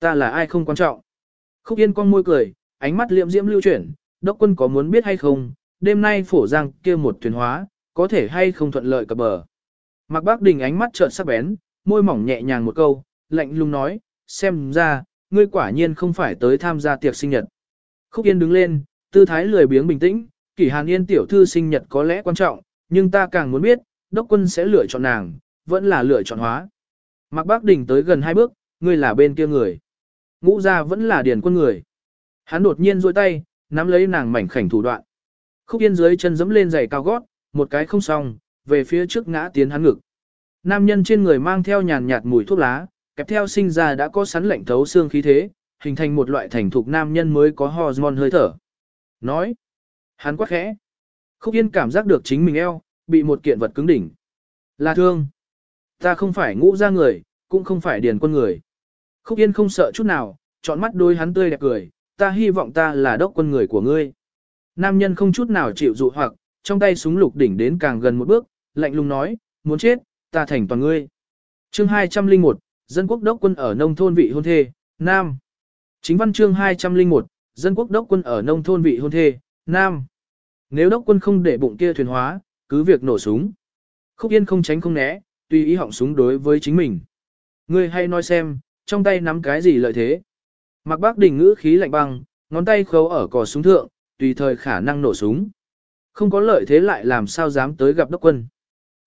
Ta là ai không quan trọng. Khúc Yên con môi cười, ánh mắt liệm diễm lưu chuyển, đốc quân có muốn biết hay không, đêm nay phổ giang kia một thuyền hóa, có thể hay không thuận lợi cập bờ. Mạc Bác Đình ánh mắt trợn sắc bén, môi mỏng nhẹ nhàng một câu, lạnh lùng nói, xem ra, ngươi quả nhiên không phải tới tham gia tiệc sinh nhật. Khúc Yên đứng lên, tư thái lười biếng bình tĩnh, kỷ hàn yên tiểu thư sinh nhật có lẽ quan trọng, nhưng ta càng muốn biết, đốc quân sẽ lựa chọn nàng, vẫn là lựa chọn hóa. Mạc Bác Đình tới gần hai bước, ngươi là bên kia người. Ngũ ra vẫn là điền quân người. Hắn đột nhiên duỗi tay, nắm lấy nàng mảnh khảnh thủ đoạn. Khúc Yên dưới chân giẫm lên giày cao gót, một cái không xong, về phía trước ngã tiến hắn ngực. Nam nhân trên người mang theo nhàn nhạt mùi thuốc lá, kẹp theo sinh ra đã có sắn lạnh thấu xương khí thế, hình thành một loại thành thục nam nhân mới có hormone hơi thở. Nói, hắn quá khẽ. Khúc Yên cảm giác được chính mình eo, bị một kiện vật cứng đỉnh. Là thương. Ta không phải ngũ ra người, cũng không phải điền quân người. Khúc Yên không sợ chút nào, chọn mắt đôi hắn tươi đẹp cười, ta hy vọng ta là đốc quân người của ngươi. Nam nhân không chút nào chịu dụ hoặc, trong tay súng lục đỉnh đến càng gần một bước, lạnh lùng nói, muốn chết, ta thành toàn ngươi. Chương 201, dân quốc đốc quân ở nông thôn vị hôn thê, Nam. Chính văn chương 201, dân quốc đốc quân ở nông thôn vị hôn thê, Nam. Nếu đốc quân không để bụng kia thuyền hóa, cứ việc nổ súng. Khúc Yên không tránh không né, tùy ý họng súng đối với chính mình. Ngươi hay nói xem, trong tay nắm cái gì lợi thế. Mặc bác đỉnh ngữ khí lạnh băng, ngón tay khấu ở cò súng thượng, tùy thời khả năng nổ súng. Không có lợi thế lại làm sao dám tới gặp đốc quân.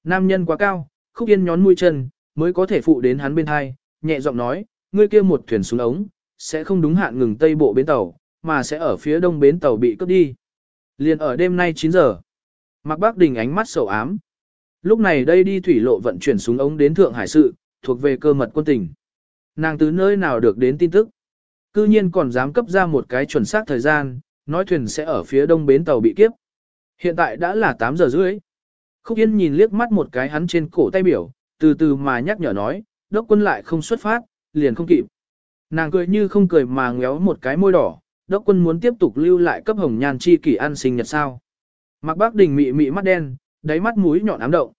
Nam nhân quá cao, khúc yên nhón mũi chân, mới có thể phụ đến hắn bên hai, nhẹ giọng nói, ngươi kia một thuyền xuống ống, sẽ không đúng hạn ngừng tây bộ bến tàu, mà sẽ ở phía đông bến tàu bị cướp đi. Liền ở đêm nay 9 giờ. Mạc Bác Đình ánh mắt sầu ám. Lúc này đây đi thủy lộ vận chuyển xuống ống đến Thượng Hải sự, thuộc về cơ mật quân tình. Nàng từ nơi nào được đến tin tức. Cư nhiên còn dám cấp ra một cái chuẩn xác thời gian, nói thuyền sẽ ở phía đông bến tàu bị kiếp. Hiện tại đã là 8 giờ rưỡi. Khúc Yên nhìn liếc mắt một cái hắn trên cổ tay biểu, từ từ mà nhắc nhở nói, đốc quân lại không xuất phát, liền không kịp. Nàng cười như không cười mà ngéo một cái môi đỏ, đốc quân muốn tiếp tục lưu lại cấp hồng nhan chi kỷ ăn sinh nhật sao. Mặc bác đình mị mị mắt đen, đáy mắt mũi nhọn ám động.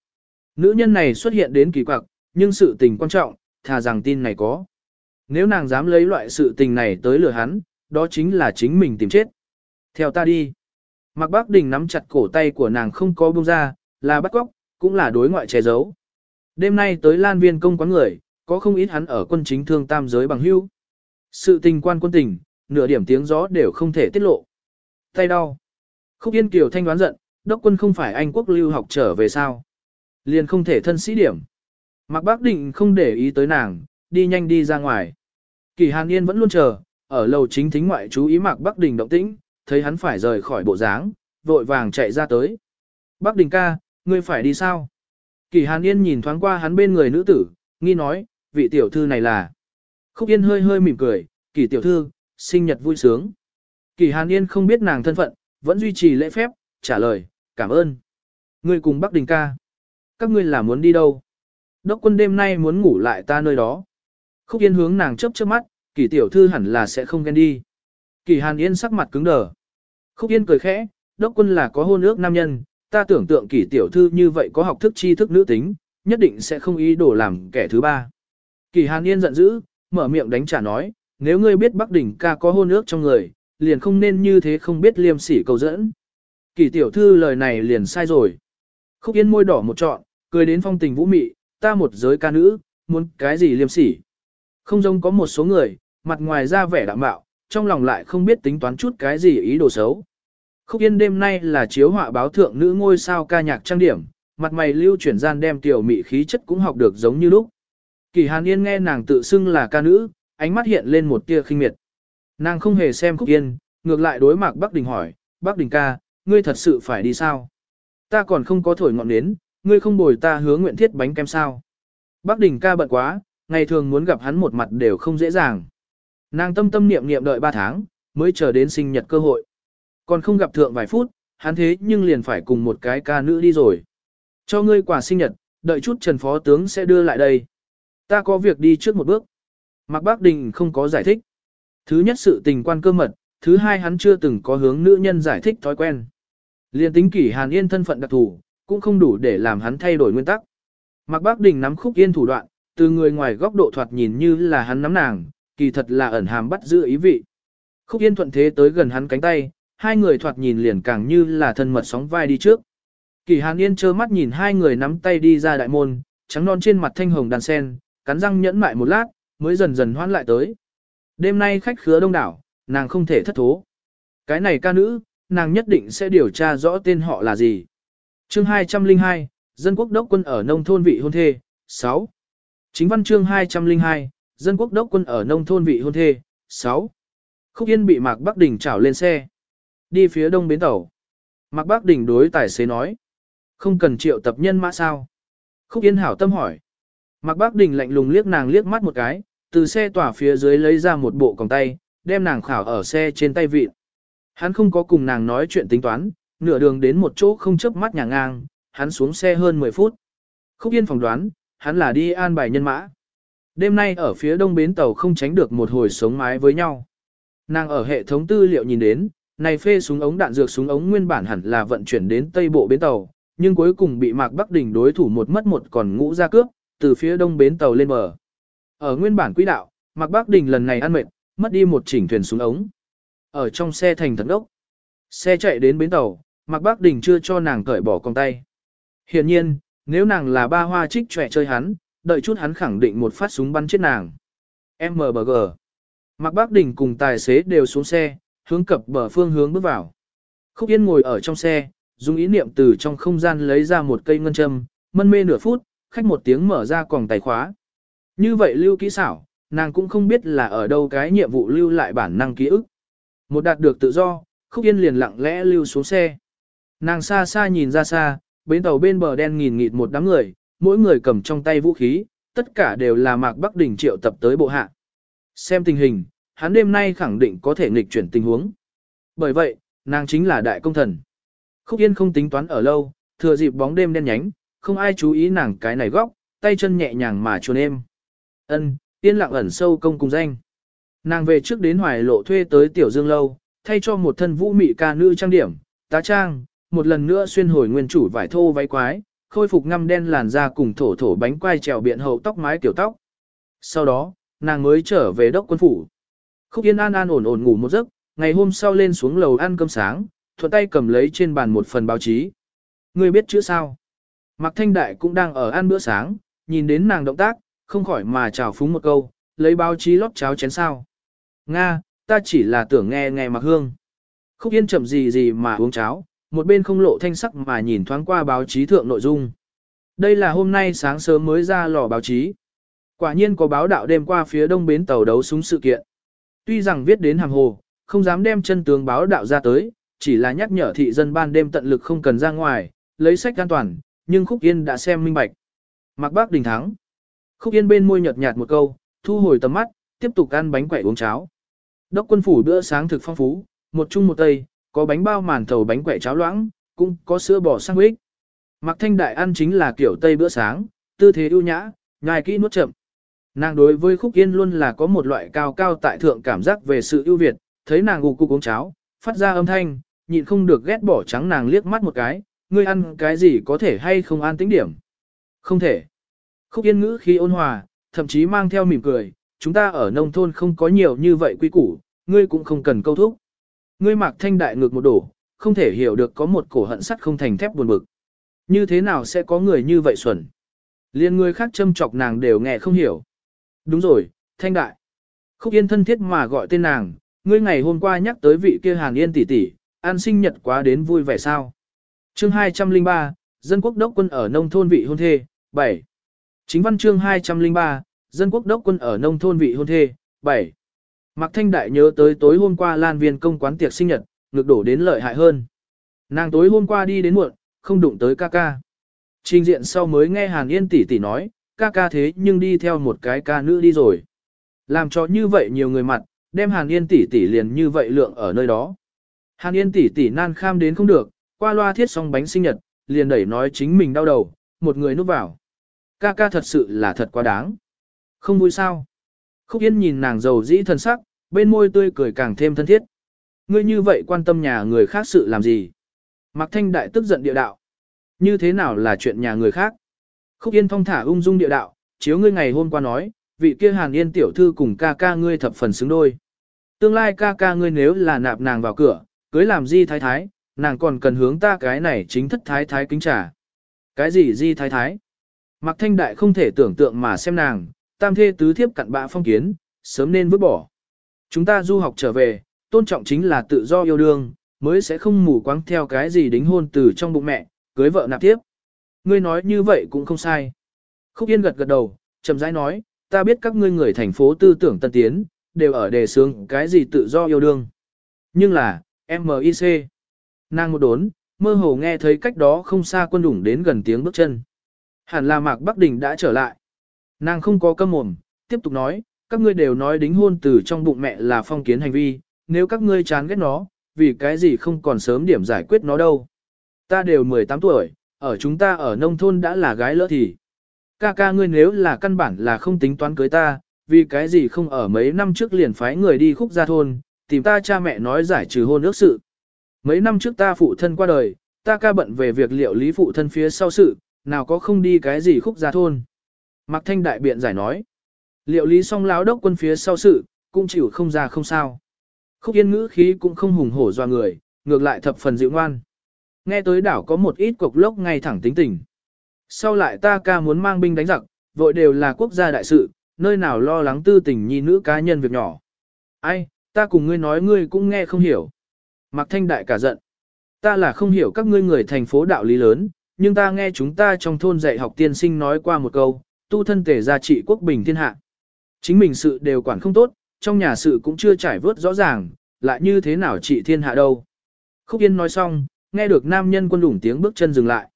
Nữ nhân này xuất hiện đến kỳ quặc, nhưng sự tình quan trọng, thà rằng tin này có. Nếu nàng dám lấy loại sự tình này tới lừa hắn, đó chính là chính mình tìm chết. Theo ta đi. Mạc Bác Đình nắm chặt cổ tay của nàng không có buông ra, là bắt cóc, cũng là đối ngoại che giấu. Đêm nay tới Lan Viên công quán người, có không ít hắn ở quân chính thương tam giới bằng hưu. Sự tình quan quân tình, nửa điểm tiếng gió đều không thể tiết lộ. Tay đau. Khúc Yên Kiều thanh đoán giận, đốc quân không phải Anh quốc lưu học trở về sao. Liền không thể thân sĩ điểm. Mạc Bác Định không để ý tới nàng, đi nhanh đi ra ngoài. Kỳ Hàn Yên vẫn luôn chờ, ở lầu chính thính ngoại chú ý Mạc Bắc Đình động tĩnh, thấy hắn phải rời khỏi bộ dáng, vội vàng chạy ra tới. Bắc Đình ca, ngươi phải đi sao? Kỳ Hàn Yên nhìn thoáng qua hắn bên người nữ tử, nghi nói, vị tiểu thư này là. Khúc Yên hơi hơi mỉm cười, kỳ tiểu thư, sinh nhật vui sướng. Kỳ Hàn Yên không biết nàng thân phận, vẫn duy trì lễ phép, trả lời, cảm ơn. người cùng Bắc Đình ca. Các ngươi là muốn đi đâu? Đốc quân đêm nay muốn ngủ lại ta nơi đó. Khúc Yên hướng nàng chớp chớp mắt, kỳ tiểu thư hẳn là sẽ không ghen đi. Kỳ Hàn Yên sắc mặt cứng đờ. Khúc Yên cười khẽ, đốc quân là có hôn ước nam nhân, ta tưởng tượng kỳ tiểu thư như vậy có học thức tri thức nữ tính, nhất định sẽ không ý đồ làm kẻ thứ ba. Kỳ Hàn Yên giận dữ, mở miệng đánh trả nói, nếu ngươi biết Bắc Đỉnh ca có hôn ước trong người, liền không nên như thế không biết liêm sỉ cầu dẫn. Kỳ tiểu thư lời này liền sai rồi. Khúc Yên môi đỏ một trọn, cười đến phong tình vũ mị, ta một giới ca nữ, muốn cái gì liêm sỉ. Không giống có một số người, mặt ngoài ra vẻ đạm bạo, trong lòng lại không biết tính toán chút cái gì ý đồ xấu. Khúc Yên đêm nay là chiếu họa báo thượng nữ ngôi sao ca nhạc trang điểm, mặt mày lưu chuyển gian đem tiểu mị khí chất cũng học được giống như lúc. Kỳ Hàn Yên nghe nàng tự xưng là ca nữ, ánh mắt hiện lên một tia khinh miệt. Nàng không hề xem Khúc Yên, ngược lại đối mặt Bắc Đình hỏi, Bắc Đình ca, ngươi thật sự phải đi sao? Ta còn không có thổi ngọn nến, ngươi không bồi ta hứa nguyện thiết bánh kem sao? Bắc Đình ca bận quá, ngày thường muốn gặp hắn một mặt đều không dễ dàng. Nàng tâm tâm niệm niệm đợi 3 tháng, mới chờ đến sinh nhật cơ hội. Còn không gặp thượng vài phút, hắn thế nhưng liền phải cùng một cái ca nữ đi rồi. Cho ngươi quà sinh nhật, đợi chút Trần Phó Tướng sẽ đưa lại đây. Ta có việc đi trước một bước. Mạc Bác Đình không có giải thích. Thứ nhất sự tình quan cơ mật, thứ hai hắn chưa từng có hướng nữ nhân giải thích thói quen. Liên tính kỷ Hàn Yên thân phận đặc thù, cũng không đủ để làm hắn thay đổi nguyên tắc. Mạc Bác Đình nắm khúc yên thủ đoạn, từ người ngoài góc độ thoạt nhìn như là hắn nắm nàng, kỳ thật là ẩn hàm bắt giữ ý vị. Khúc yên thuận thế tới gần hắn cánh tay, hai người thoạt nhìn liền càng như là thân mật sóng vai đi trước. Kỳ Hàn Yên trơ mắt nhìn hai người nắm tay đi ra đại môn, trắng non trên mặt thanh hồng đàn sen, cắn răng nhẫn mại một lát, mới dần dần hoãn lại tới. Đêm nay khách khứa đông đảo, nàng không thể thất thố. Cái này ca nữ, nàng nhất định sẽ điều tra rõ tên họ là gì. Chương 202, Dân quốc đốc quân ở nông thôn vị hôn thê, 6. Chính văn chương 202, Dân quốc đốc quân ở nông thôn vị hôn thê, 6. Khúc Yên bị Mạc Bắc Đình trảo lên xe. Đi phía đông bến tàu. Mạc Bác Đình đối tài xế nói. Không cần triệu tập nhân mã sao? Khúc Yên hảo tâm hỏi. Mạc Bác Đình lạnh lùng liếc nàng liếc mắt một cái, từ xe tỏa phía dưới lấy ra một bộ còng tay, đem nàng khảo ở xe trên tay vịt. Hắn không có cùng nàng nói chuyện tính toán, nửa đường đến một chỗ không chớp mắt nhà ngang, hắn xuống xe hơn 10 phút. Khúc Yên phỏng đoán, hắn là đi an bài nhân mã. Đêm nay ở phía đông bến tàu không tránh được một hồi sống mái với nhau. Nàng ở hệ thống tư liệu nhìn đến, này phê súng ống đạn dược súng ống nguyên bản hẳn là vận chuyển đến tây bộ bến tàu, nhưng cuối cùng bị Mạc Bắc Đình đối thủ một mất một còn ngũ ra cướp, từ phía đông bến tàu lên bờ. Ở nguyên bản quỹ đạo, Mạc Bắc Đình lần này ăn mệt, mất đi một chỉnh thuyền súng ống. Ở trong xe thành thật đốc. Xe chạy đến bến tàu, Mạc Bắc Đình chưa cho nàng cởi bỏ con tay. Hiện nhiên, nếu nàng là ba hoa trích trẻ chơi hắn, đợi chút hắn khẳng định một phát súng bắn chết nàng. MBG. Mạc Bắc Đình cùng tài xế đều xuống xe, hướng cập bờ phương hướng bước vào. Khúc Yên ngồi ở trong xe, dùng ý niệm từ trong không gian lấy ra một cây ngân châm, mân mê nửa phút, khách một tiếng mở ra còng tài khóa. Như vậy lưu kỹ xảo, nàng cũng không biết là ở đâu cái nhiệm vụ lưu lại bản năng ký ức. Một đạt được tự do, Khúc Yên liền lặng lẽ lưu xuống xe. Nàng xa xa nhìn ra xa, bến tàu bên bờ đen nghìn nghịt một đám người, mỗi người cầm trong tay vũ khí, tất cả đều là Mạc Bắc Đình triệu tập tới bộ hạ. Xem tình hình, hắn đêm nay khẳng định có thể nghịch chuyển tình huống. Bởi vậy, nàng chính là đại công thần. Khúc Yên không tính toán ở lâu, thừa dịp bóng đêm đen nhánh, không ai chú ý nàng cái này góc, tay chân nhẹ nhàng mà chuồn êm. Ân, yên lặng ẩn sâu công cùng danh. Nàng về trước đến hoài lộ thuê tới tiểu dương lâu, thay cho một thân vũ mị ca nữ trang điểm, tá trang, một lần nữa xuyên hồi nguyên chủ vải thô váy quái, khôi phục ngăm đen làn da cùng thổ thổ bánh quai trèo biện hậu tóc mái tiểu tóc. Sau đó, nàng mới trở về đốc quân phủ. Khúc Yên an an ổn ổn ngủ một giấc, ngày hôm sau lên xuống lầu ăn cơm sáng, thuận tay cầm lấy trên bàn một phần báo chí. Người biết chữ sao? Mạc Thanh Đại cũng đang ở ăn bữa sáng, nhìn đến nàng động tác, không khỏi mà chào phúng một câu, lấy báo chí lót cháo chén sao. Nga, ta chỉ là tưởng nghe nghe Mạc Hương. Khúc Yên chậm gì gì mà uống cháo, một bên không lộ thanh sắc mà nhìn thoáng qua báo chí thượng nội dung. Đây là hôm nay sáng sớm mới ra lò báo chí. Quả nhiên có báo đạo đêm qua phía đông bến tàu đấu súng sự kiện. Tuy rằng viết đến hàng hồ, không dám đem chân tướng báo đạo ra tới, chỉ là nhắc nhở thị dân ban đêm tận lực không cần ra ngoài, lấy sách an toàn, nhưng Khúc Yên đã xem minh bạch. Mạc Bác Đình thắng. Khúc Yên bên môi nhợt nhạt một câu, thu hồi tầm mắt, tiếp tục ăn bánh quẩy uống cháo. Đốc quân phủ bữa sáng thực phong phú, một chung một tây, có bánh bao màn thầu bánh quẩy cháo loãng, cũng có sữa bò sang sandwich. Mạc Thanh Đại ăn chính là kiểu tây bữa sáng, tư thế ưu nhã, nhai kỹ nuốt chậm. Nàng đối với Khúc Yên luôn là có một loại cao cao tại thượng cảm giác về sự ưu việt, thấy nàng gục cục uống cháo, phát ra âm thanh, nhịn không được ghét bỏ trắng nàng liếc mắt một cái, ngươi ăn cái gì có thể hay không an tính điểm. Không thể. Khúc Yên ngữ khi ôn hòa, thậm chí mang theo mỉm cười, chúng ta ở nông thôn không có nhiều như vậy quy củ, ngươi cũng không cần câu thúc. Ngươi Mạc Thanh Đại ngược một đổ, không thể hiểu được có một cổ hận sắt không thành thép buồn bực. Như thế nào sẽ có người như vậy xuẩn? Liên người khác châm chọc nàng đều nghe không hiểu. Đúng rồi, Thanh Đại. Khúc Yên thân thiết mà gọi tên nàng, ngươi ngày hôm qua nhắc tới vị kia Hàn Yên tỷ tỷ, ăn sinh nhật quá đến vui vẻ sao? Chương 203, Dân quốc đốc quân ở nông thôn vị hôn thê, 7. Chính văn chương 203, Dân quốc đốc quân ở nông thôn vị hôn thê, 7. Mạc Thanh Đại nhớ tới tối hôm qua Lan Viên công quán tiệc sinh nhật, ngược đổ đến lợi hại hơn. Nàng tối hôm qua đi đến muộn, không đụng tới ca ca. Trình diện sau mới nghe Hàn Yên tỷ tỷ nói, ca ca thế nhưng đi theo một cái ca nữ đi rồi. Làm cho như vậy nhiều người mặt, đem Hàn Yên tỷ tỷ liền như vậy lượng ở nơi đó. Hàn Yên tỷ tỷ nan kham đến không được, qua loa thiết xong bánh sinh nhật, liền đẩy nói chính mình đau đầu, một người núp vào. Ca ca thật sự là thật quá đáng. Không vui sao? Khúc Yên nhìn nàng giàu dĩ thân sắc, bên môi tươi cười càng thêm thân thiết. Ngươi như vậy quan tâm nhà người khác sự làm gì? Mạc Thanh Đại tức giận địa đạo. Như thế nào là chuyện nhà người khác? Khúc Yên thong thả ung dung địa đạo, chiếu ngươi ngày hôm qua nói, vị kia Hàn Yên tiểu thư cùng ca ca ngươi thập phần xứng đôi. Tương lai ca ca ngươi nếu là nạp nàng vào cửa, cưới làm di thái thái, nàng còn cần hướng ta cái này chính thất thái thái kính trả. Cái gì di thái thái? Mạc Thanh Đại không thể tưởng tượng mà xem nàng, tam thê tứ thiếp cặn bạ phong kiến, sớm nên vứt bỏ. Chúng ta du học trở về, tôn trọng chính là tự do yêu đương, mới sẽ không mù quáng theo cái gì đính hôn từ trong bụng mẹ, cưới vợ nạp tiếp. Ngươi nói như vậy cũng không sai. Khúc Yên gật gật đầu, chậm rãi nói, ta biết các ngươi người thành phố tư tưởng tân tiến, đều ở đề xướng cái gì tự do yêu đương. Nhưng là, MIC. Nàng một đốn, mơ hồ nghe thấy cách đó không xa quân đủng đến gần tiếng bước chân. Hẳn là Mạc Bắc Đình đã trở lại. Nàng không có cơm mồm, tiếp tục nói, các ngươi đều nói đính hôn từ trong bụng mẹ là phong kiến hành vi, nếu các ngươi chán ghét nó, vì cái gì không còn sớm điểm giải quyết nó đâu. Ta đều 18 tuổi, ở chúng ta ở nông thôn đã là gái lỡ thì. Ca ca ngươi nếu là căn bản là không tính toán cưới ta, vì cái gì không ở mấy năm trước liền phái người đi khúc gia thôn, tìm ta cha mẹ nói giải trừ hôn ước sự. Mấy năm trước ta phụ thân qua đời, ta ca bận về việc liệu lý phụ thân phía sau sự, nào có không đi cái gì khúc gia thôn. Mạc Thanh đại biện giải nói. Liệu lý song láo đốc quân phía sau sự, cũng chịu không ra không sao. Khúc yên ngữ khí cũng không hùng hổ doa người, ngược lại thập phần dịu ngoan. Nghe tới đảo có một ít cục lốc ngay thẳng tính tình. Sau lại ta ca muốn mang binh đánh giặc, vội đều là quốc gia đại sự, nơi nào lo lắng tư tình nhi nữ cá nhân việc nhỏ. Ai, ta cùng ngươi nói ngươi cũng nghe không hiểu. Mạc Thanh Đại cả giận. Ta là không hiểu các ngươi người thành phố đạo lý lớn, nhưng ta nghe chúng ta trong thôn dạy học tiên sinh nói qua một câu, tu thân thể gia trị quốc bình thiên hạ. Chính mình sự đều quản không tốt, trong nhà sự cũng chưa trải vớt rõ ràng, lại như thế nào trị thiên hạ đâu. Khúc Yên nói xong, nghe được nam nhân quân đủng tiếng bước chân dừng lại.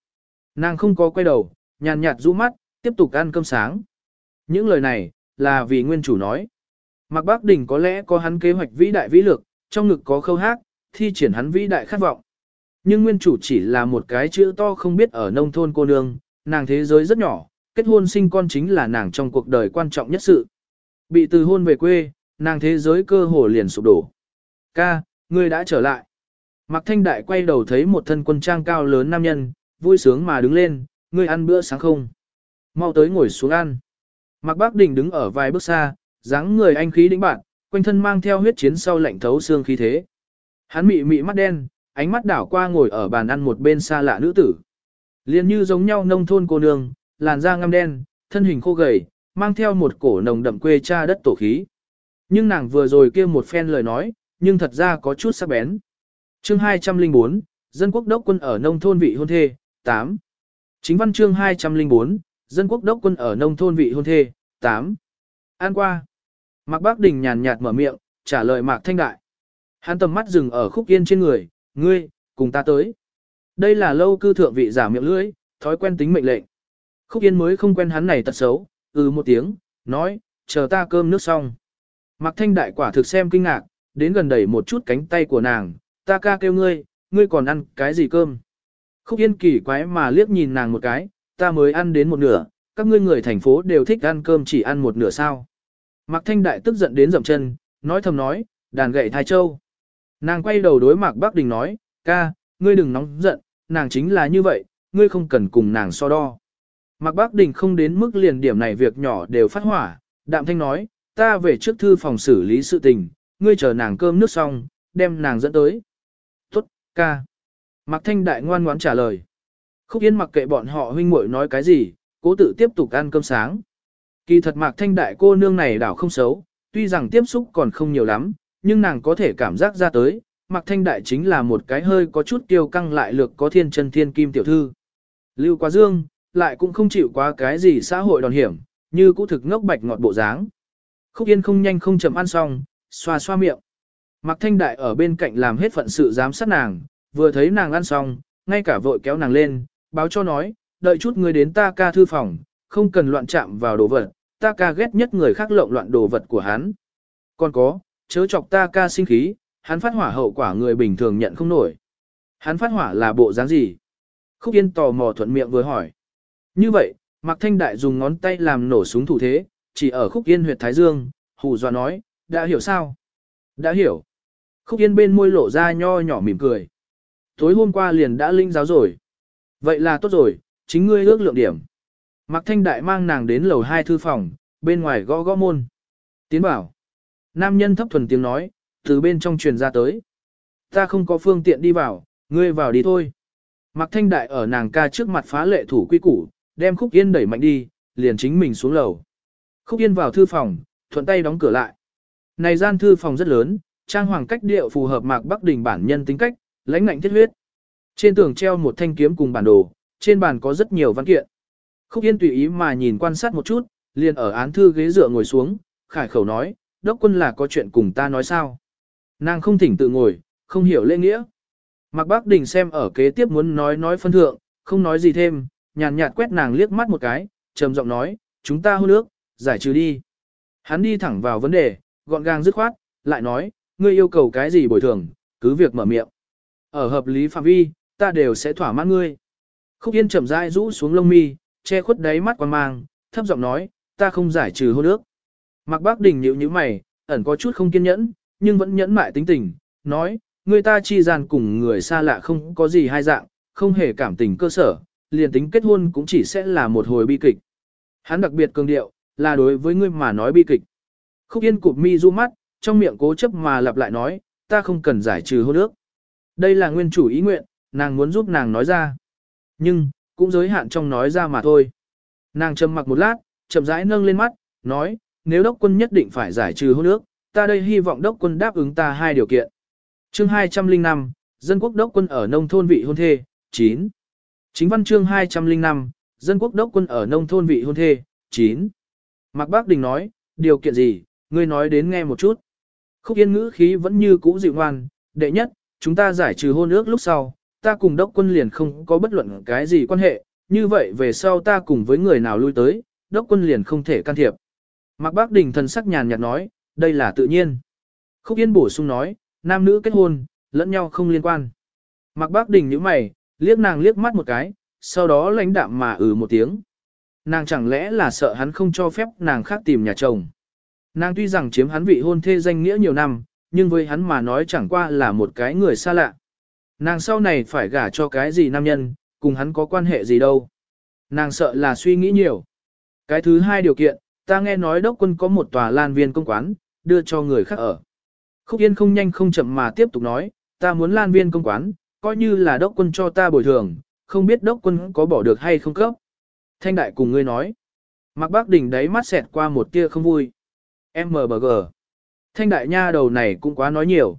Nàng không có quay đầu, nhàn nhạt rũ mắt, tiếp tục ăn cơm sáng. Những lời này, là vì nguyên chủ nói. Mạc Bác Đình có lẽ có hắn kế hoạch vĩ đại vĩ lược, trong ngực có khâu hát, thi triển hắn vĩ đại khát vọng. Nhưng nguyên chủ chỉ là một cái chữ to không biết ở nông thôn cô nương, nàng thế giới rất nhỏ, kết hôn sinh con chính là nàng trong cuộc đời quan trọng nhất sự. Bị từ hôn về quê, nàng thế giới cơ hồ liền sụp đổ. Ca, ngươi đã trở lại. Mạc Thanh Đại quay đầu thấy một thân quân trang cao lớn nam nhân, vui sướng mà đứng lên, ngươi ăn bữa sáng không? Mau tới ngồi xuống ăn. Mạc Bác Đình đứng ở vài bước xa, dáng người anh khí đĩnh bạn, quanh thân mang theo huyết chiến sau lạnh thấu xương khí thế. Hắn mị mị mắt đen, ánh mắt đảo qua ngồi ở bàn ăn một bên xa lạ nữ tử. Liên như giống nhau nông thôn cô nương, làn da ngăm đen, thân hình khô gầy, mang theo một cổ nồng đậm quê cha đất tổ khí. Nhưng nàng vừa rồi kia một phen lời nói, nhưng thật ra có chút sắc bén. Chương 204, Dân quốc đốc quân ở nông thôn vị hôn thê, 8. Chính văn chương 204, Dân quốc đốc quân ở nông thôn vị hôn thê, 8. An qua. Mạc Bác Đình nhàn nhạt mở miệng, trả lời Mạc Thanh Đại. Hắn tầm mắt dừng ở khúc yên trên người, ngươi, cùng ta tới. Đây là lâu cư thượng vị giả miệng lưỡi, thói quen tính mệnh lệnh. Khúc yên mới không quen hắn này tật xấu, ừ một tiếng, nói, chờ ta cơm nước xong. Mạc Thanh Đại quả thực xem kinh ngạc, đến gần đẩy một chút cánh tay của nàng, ta ca kêu ngươi, ngươi còn ăn cái gì cơm. Khúc Yên kỳ quái mà liếc nhìn nàng một cái, ta mới ăn đến một nửa, các ngươi người thành phố đều thích ăn cơm chỉ ăn một nửa sao. Mạc Thanh Đại tức giận đến dậm chân, nói thầm nói, đàn gậy thai châu. Nàng quay đầu đối Mạc Bắc Đình nói, ca, ngươi đừng nóng giận, nàng chính là như vậy, ngươi không cần cùng nàng so đo. Mạc Bắc Đình không đến mức liền điểm này việc nhỏ đều phát hỏa, đạm thanh nói, ta về trước thư phòng xử lý sự tình, ngươi chờ nàng cơm nước xong, đem nàng dẫn tới. Ca. Mạc Thanh Đại ngoan ngoãn trả lời. Khúc Yên mặc kệ bọn họ huynh muội nói cái gì, cố tự tiếp tục ăn cơm sáng. Kỳ thật Mạc Thanh Đại cô nương này đảo không xấu, tuy rằng tiếp xúc còn không nhiều lắm, nhưng nàng có thể cảm giác ra tới, Mạc Thanh Đại chính là một cái hơi có chút tiêu căng lại lược có thiên chân thiên kim tiểu thư. Lưu quá dương, lại cũng không chịu quá cái gì xã hội đòn hiểm, như cũ thực ngốc bạch ngọt bộ dáng. Khúc Yên không nhanh không chậm ăn xong, xoa xoa miệng. Mạc Thanh Đại ở bên cạnh làm hết phận sự giám sát nàng, vừa thấy nàng ăn xong, ngay cả vội kéo nàng lên, báo cho nói, đợi chút người đến ta ca thư phòng, không cần loạn chạm vào đồ vật, ta ca ghét nhất người khác lộn loạn đồ vật của hắn. Còn có, chớ chọc ta ca sinh khí, hắn phát hỏa hậu quả người bình thường nhận không nổi. Hắn phát hỏa là bộ dáng gì? Khúc Yên tò mò thuận miệng vừa hỏi. Như vậy, Mạc Thanh Đại dùng ngón tay làm nổ súng thủ thế, chỉ ở Khúc Yên huyệt Thái Dương, hù dọa nói, đã hiểu sao? Đã hiểu. Khúc Yên bên môi lộ ra nho nhỏ mỉm cười. Tối hôm qua liền đã linh giáo rồi. Vậy là tốt rồi, chính ngươi ước lượng điểm. Mạc Thanh Đại mang nàng đến lầu 2 thư phòng, bên ngoài gõ gõ môn. Tiến bảo. Nam nhân thấp thuần tiếng nói, từ bên trong truyền ra tới. Ta không có phương tiện đi vào, ngươi vào đi thôi. Mạc Thanh Đại ở nàng ca trước mặt phá lệ thủ quy củ, đem Khúc Yên đẩy mạnh đi, liền chính mình xuống lầu. Khúc Yên vào thư phòng, thuận tay đóng cửa lại. Này gian thư phòng rất lớn, trang hoàng cách điệu phù hợp Mạc Bắc Đình bản nhân tính cách, lãnh ngạnh thiết huyết. Trên tường treo một thanh kiếm cùng bản đồ, trên bàn có rất nhiều văn kiện. Khúc Yên tùy ý mà nhìn quan sát một chút, liền ở án thư ghế dựa ngồi xuống, khải khẩu nói, đốc quân là có chuyện cùng ta nói sao. Nàng không thỉnh tự ngồi, không hiểu lễ nghĩa. Mạc Bắc Đình xem ở kế tiếp muốn nói nói phân thượng, không nói gì thêm, nhàn nhạt quét nàng liếc mắt một cái, trầm giọng nói, chúng ta hôn nước, giải trừ đi. Hắn đi thẳng vào vấn đề, gọn gàng dứt khoát, lại nói, ngươi yêu cầu cái gì bồi thường, cứ việc mở miệng. Ở hợp lý phạm vi, ta đều sẽ thỏa mãn ngươi. Khúc Yên chậm rãi rũ xuống lông mi, che khuất đáy mắt quan mang, thấp giọng nói, ta không giải trừ hôn ước. Mạc Bác Đình nhíu nhíu mày, ẩn có chút không kiên nhẫn, nhưng vẫn nhẫn mại tính tình, nói, người ta chi gian cùng người xa lạ không có gì hai dạng, không hề cảm tình cơ sở, liền tính kết hôn cũng chỉ sẽ là một hồi bi kịch. Hắn đặc biệt cường điệu, là đối với ngươi mà nói bi kịch. Khúc Yên cụp mi du mắt, trong miệng cố chấp mà lặp lại nói, ta không cần giải trừ hôn ước. Đây là nguyên chủ ý nguyện, nàng muốn giúp nàng nói ra. Nhưng, cũng giới hạn trong nói ra mà thôi. Nàng trầm mặc một lát, chậm rãi nâng lên mắt, nói, nếu đốc quân nhất định phải giải trừ hôn ước, ta đây hy vọng đốc quân đáp ứng ta hai điều kiện. Chương 205, Dân quốc đốc quân ở nông thôn vị hôn thê, 9. Chính văn chương 205, Dân quốc đốc quân ở nông thôn vị hôn thê, 9. Mạc Bác Đình nói, điều kiện gì, ngươi nói đến nghe một chút. Khúc yên ngữ khí vẫn như cũ dịu ngoan, đệ nhất, chúng ta giải trừ hôn ước lúc sau, ta cùng đốc quân liền không có bất luận cái gì quan hệ, như vậy về sau ta cùng với người nào lui tới, đốc quân liền không thể can thiệp. Mạc Bác Đình thần sắc nhàn nhạt nói, đây là tự nhiên. Khúc Yên bổ sung nói, nam nữ kết hôn, lẫn nhau không liên quan. Mạc Bác Đình nhíu mày, liếc nàng liếc mắt một cái, sau đó lãnh đạm mà ừ một tiếng. Nàng chẳng lẽ là sợ hắn không cho phép nàng khác tìm nhà chồng. Nàng tuy rằng chiếm hắn vị hôn thê danh nghĩa nhiều năm, nhưng với hắn mà nói chẳng qua là một cái người xa lạ. Nàng sau này phải gả cho cái gì nam nhân, cùng hắn có quan hệ gì đâu. Nàng sợ là suy nghĩ nhiều. Cái thứ hai điều kiện, ta nghe nói đốc quân có một tòa lan viên công quán, đưa cho người khác ở. Khúc Yên không nhanh không chậm mà tiếp tục nói, ta muốn lan viên công quán, coi như là đốc quân cho ta bồi thường, không biết đốc quân có bỏ được hay không cấp. Thanh đại cùng ngươi nói. Mạc Bác Đình đáy mắt xẹt qua một tia không vui. MBG. Thanh đại nha đầu này cũng quá nói nhiều.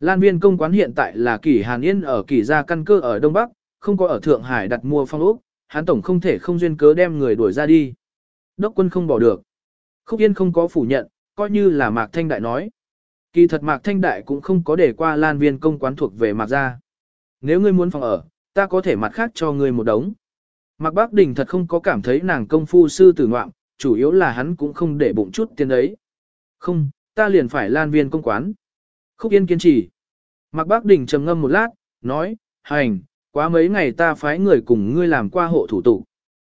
Lan viên công quán hiện tại là kỷ Hàn Yên ở kỷ gia căn cơ ở Đông Bắc, không có ở Thượng Hải đặt mua phong ốc, hắn tổng không thể không duyên cớ đem người đuổi ra đi. Đốc quân không bỏ được. Khúc Yên không có phủ nhận, coi như là Mạc Thanh Đại nói. Kỳ thật Mạc Thanh Đại cũng không có để qua lan viên công quán thuộc về Mạc gia. Nếu ngươi muốn phòng ở, ta có thể mặt khác cho ngươi một đống. Mạc Bác Đình thật không có cảm thấy nàng công phu sư tử ngoạm, chủ yếu là hắn cũng không để bụng chút tiền đấy. Không, ta liền phải lan viên công quán. Khúc Yên kiên trì. Mạc Bác Đình trầm ngâm một lát, nói, hành, quá mấy ngày ta phái người cùng ngươi làm qua hộ thủ tụ.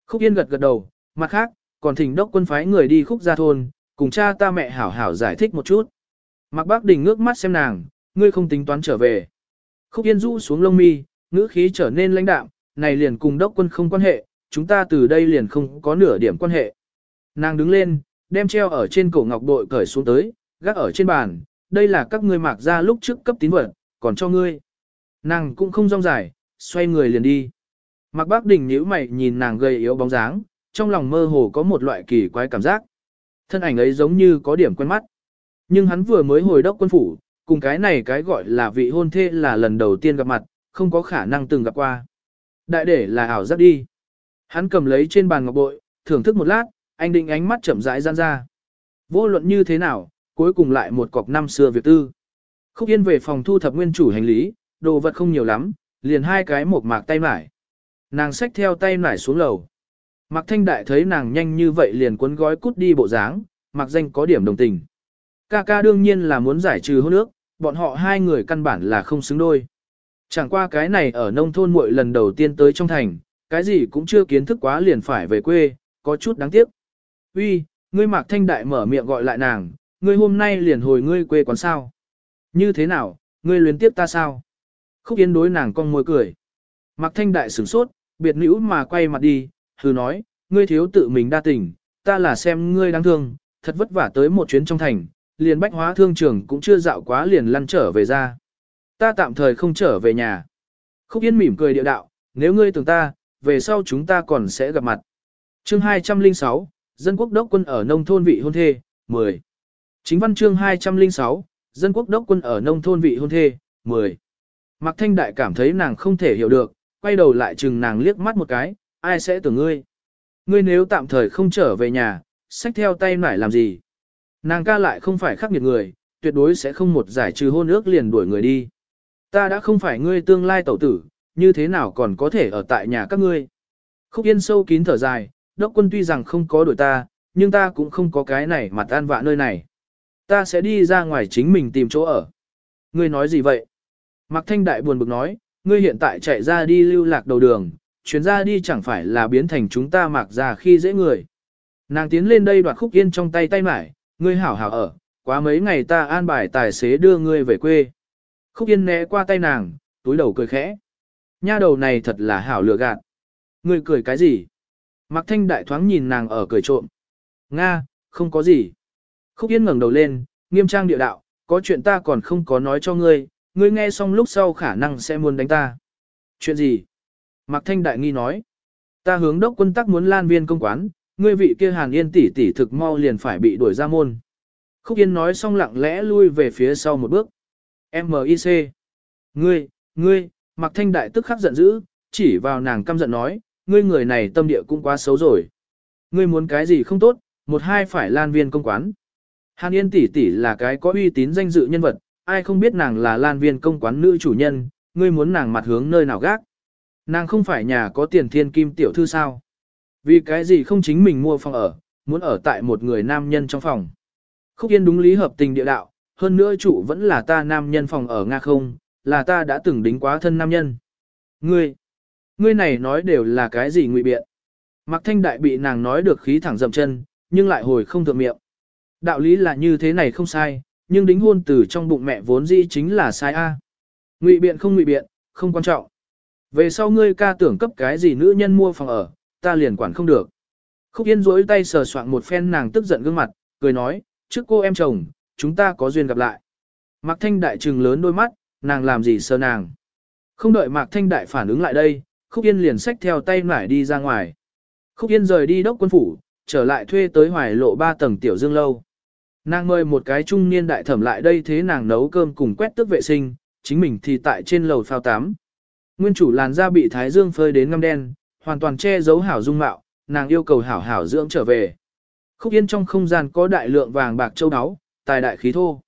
Khúc Yên gật gật đầu, mặt khác, còn thỉnh đốc quân phái người đi khúc gia thôn, cùng cha ta mẹ hảo hảo giải thích một chút. Mạc Bác Đình ngước mắt xem nàng, ngươi không tính toán trở về. Khúc Yên rũ xuống lông mi, ngữ khí trở nên lãnh đạm, này liền cùng đốc quân không quan hệ, chúng ta từ đây liền không có nửa điểm quan hệ. Nàng đứng lên, đem treo ở trên cổ ngọc bội cởi xuống tới, gác ở trên bàn, đây là các ngươi mạc ra lúc trước cấp tín vật, còn cho ngươi. Nàng cũng không rong dài, xoay người liền đi. Mạc Bác Đình nhíu mày nhìn nàng gầy yếu bóng dáng, trong lòng mơ hồ có một loại kỳ quái cảm giác. Thân ảnh ấy giống như có điểm quen mắt. Nhưng hắn vừa mới hồi đốc quân phủ, cùng cái này cái gọi là vị hôn thê là lần đầu tiên gặp mặt, không có khả năng từng gặp qua. Đại để là ảo giác đi. Hắn cầm lấy trên bàn ngọc bội, thưởng thức một lát, anh định ánh mắt chậm rãi gian ra. Vô luận như thế nào, cuối cùng lại một cọc năm xưa việc tư. Khúc Yên về phòng thu thập nguyên chủ hành lý, đồ vật không nhiều lắm, liền hai cái một mạc tay mải. Nàng xách theo tay mải xuống lầu. Mạc Thanh Đại thấy nàng nhanh như vậy liền cuốn gói cút đi bộ dáng, mặc danh có điểm đồng tình. Ca ca đương nhiên là muốn giải trừ hôn ước, bọn họ hai người căn bản là không xứng đôi. Chẳng qua cái này ở nông thôn muội lần đầu tiên tới trong thành, cái gì cũng chưa kiến thức quá liền phải về quê, có chút đáng tiếc. Uy, ngươi Mạc Thanh Đại mở miệng gọi lại nàng, ngươi hôm nay liền hồi ngươi quê quán sao? Như thế nào, ngươi luyến tiếp ta sao? Khúc Yên đối nàng con môi cười. Mạc Thanh Đại sửng sốt, biệt nữ mà quay mặt đi, hừ nói, ngươi thiếu tự mình đa tình, ta là xem ngươi đáng thương, thật vất vả tới một chuyến trong thành, liền bách hóa thương trường cũng chưa dạo quá liền lăn trở về ra. Ta tạm thời không trở về nhà. Khúc Yên mỉm cười địa đạo, nếu ngươi tưởng ta, về sau chúng ta còn sẽ gặp mặt. chương 206, Dân quốc đốc quân ở nông thôn vị hôn thê, 10. Chính văn chương 206, Dân quốc đốc quân ở nông thôn vị hôn thê, 10. Mạc Thanh Đại cảm thấy nàng không thể hiểu được, quay đầu lại chừng nàng liếc mắt một cái, ai sẽ tưởng ngươi. Ngươi nếu tạm thời không trở về nhà, xách theo tay nải làm gì. Nàng ca lại không phải khắc nghiệt người, tuyệt đối sẽ không một giải trừ hôn ước liền đuổi người đi. Ta đã không phải ngươi tương lai tẩu tử, như thế nào còn có thể ở tại nhà các ngươi. Khúc yên sâu kín thở dài, đốc quân tuy rằng không có đuổi ta, nhưng ta cũng không có cái này mặt an vạ nơi này. Ta sẽ đi ra ngoài chính mình tìm chỗ ở. Ngươi nói gì vậy? Mạc Thanh Đại buồn bực nói, ngươi hiện tại chạy ra đi lưu lạc đầu đường, chuyến ra đi chẳng phải là biến thành chúng ta mạc ra khi dễ người. Nàng tiến lên đây đoạt khúc yên trong tay tay mải, ngươi hảo hảo ở, quá mấy ngày ta an bài tài xế đưa ngươi về quê. Khúc yên né qua tay nàng, túi đầu cười khẽ. Nha đầu này thật là hảo lừa gạt. Ngươi cười cái gì? Mạc Thanh Đại thoáng nhìn nàng ở cười trộm. Nga, không có gì. Khúc Yên ngẩng đầu lên, nghiêm trang địa đạo, có chuyện ta còn không có nói cho ngươi, ngươi nghe xong lúc sau khả năng sẽ muốn đánh ta. Chuyện gì? Mạc Thanh Đại nghi nói. Ta hướng đốc quân tắc muốn lan viên công quán, ngươi vị kia hàn yên tỷ tỷ thực mau liền phải bị đuổi ra môn. Khúc Yên nói xong lặng lẽ lui về phía sau một bước. M.I.C. Ngươi, ngươi, Mạc Thanh Đại tức khắc giận dữ, chỉ vào nàng căm giận nói, ngươi người này tâm địa cũng quá xấu rồi. Ngươi muốn cái gì không tốt, một hai phải lan viên công quán. Hàn Yên tỷ tỷ là cái có uy tín danh dự nhân vật, ai không biết nàng là lan viên công quán nữ chủ nhân, ngươi muốn nàng mặt hướng nơi nào gác. Nàng không phải nhà có tiền thiên kim tiểu thư sao. Vì cái gì không chính mình mua phòng ở, muốn ở tại một người nam nhân trong phòng. Khúc Yên đúng lý hợp tình địa đạo, hơn nữa chủ vẫn là ta nam nhân phòng ở Nga không, là ta đã từng đính quá thân nam nhân. Ngươi, ngươi này nói đều là cái gì ngụy biện. Mạc Thanh Đại bị nàng nói được khí thẳng dậm chân, nhưng lại hồi không thượng miệng. Đạo lý là như thế này không sai, nhưng đính hôn từ trong bụng mẹ vốn dĩ chính là sai a. Ngụy biện không ngụy biện, không quan trọng. Về sau ngươi ca tưởng cấp cái gì nữ nhân mua phòng ở, ta liền quản không được. Khúc Yên rỗi tay sờ soạn một phen nàng tức giận gương mặt, cười nói, trước cô em chồng, chúng ta có duyên gặp lại. Mạc Thanh Đại trừng lớn đôi mắt, nàng làm gì sờ nàng. Không đợi Mạc Thanh Đại phản ứng lại đây, Khúc Yên liền xách theo tay nải đi ra ngoài. Khúc Yên rời đi đốc quân phủ, trở lại thuê tới hoài lộ 3 tầng tiểu dương lâu. Nàng mời một cái trung niên đại thẩm lại đây thế nàng nấu cơm cùng quét tước vệ sinh, chính mình thì tại trên lầu phao tắm. Nguyên chủ làn da bị thái dương phơi đến ngăm đen, hoàn toàn che giấu hảo dung mạo, nàng yêu cầu hảo hảo dưỡng trở về. Khúc Yên trong không gian có đại lượng vàng bạc châu áo, tài đại khí thô.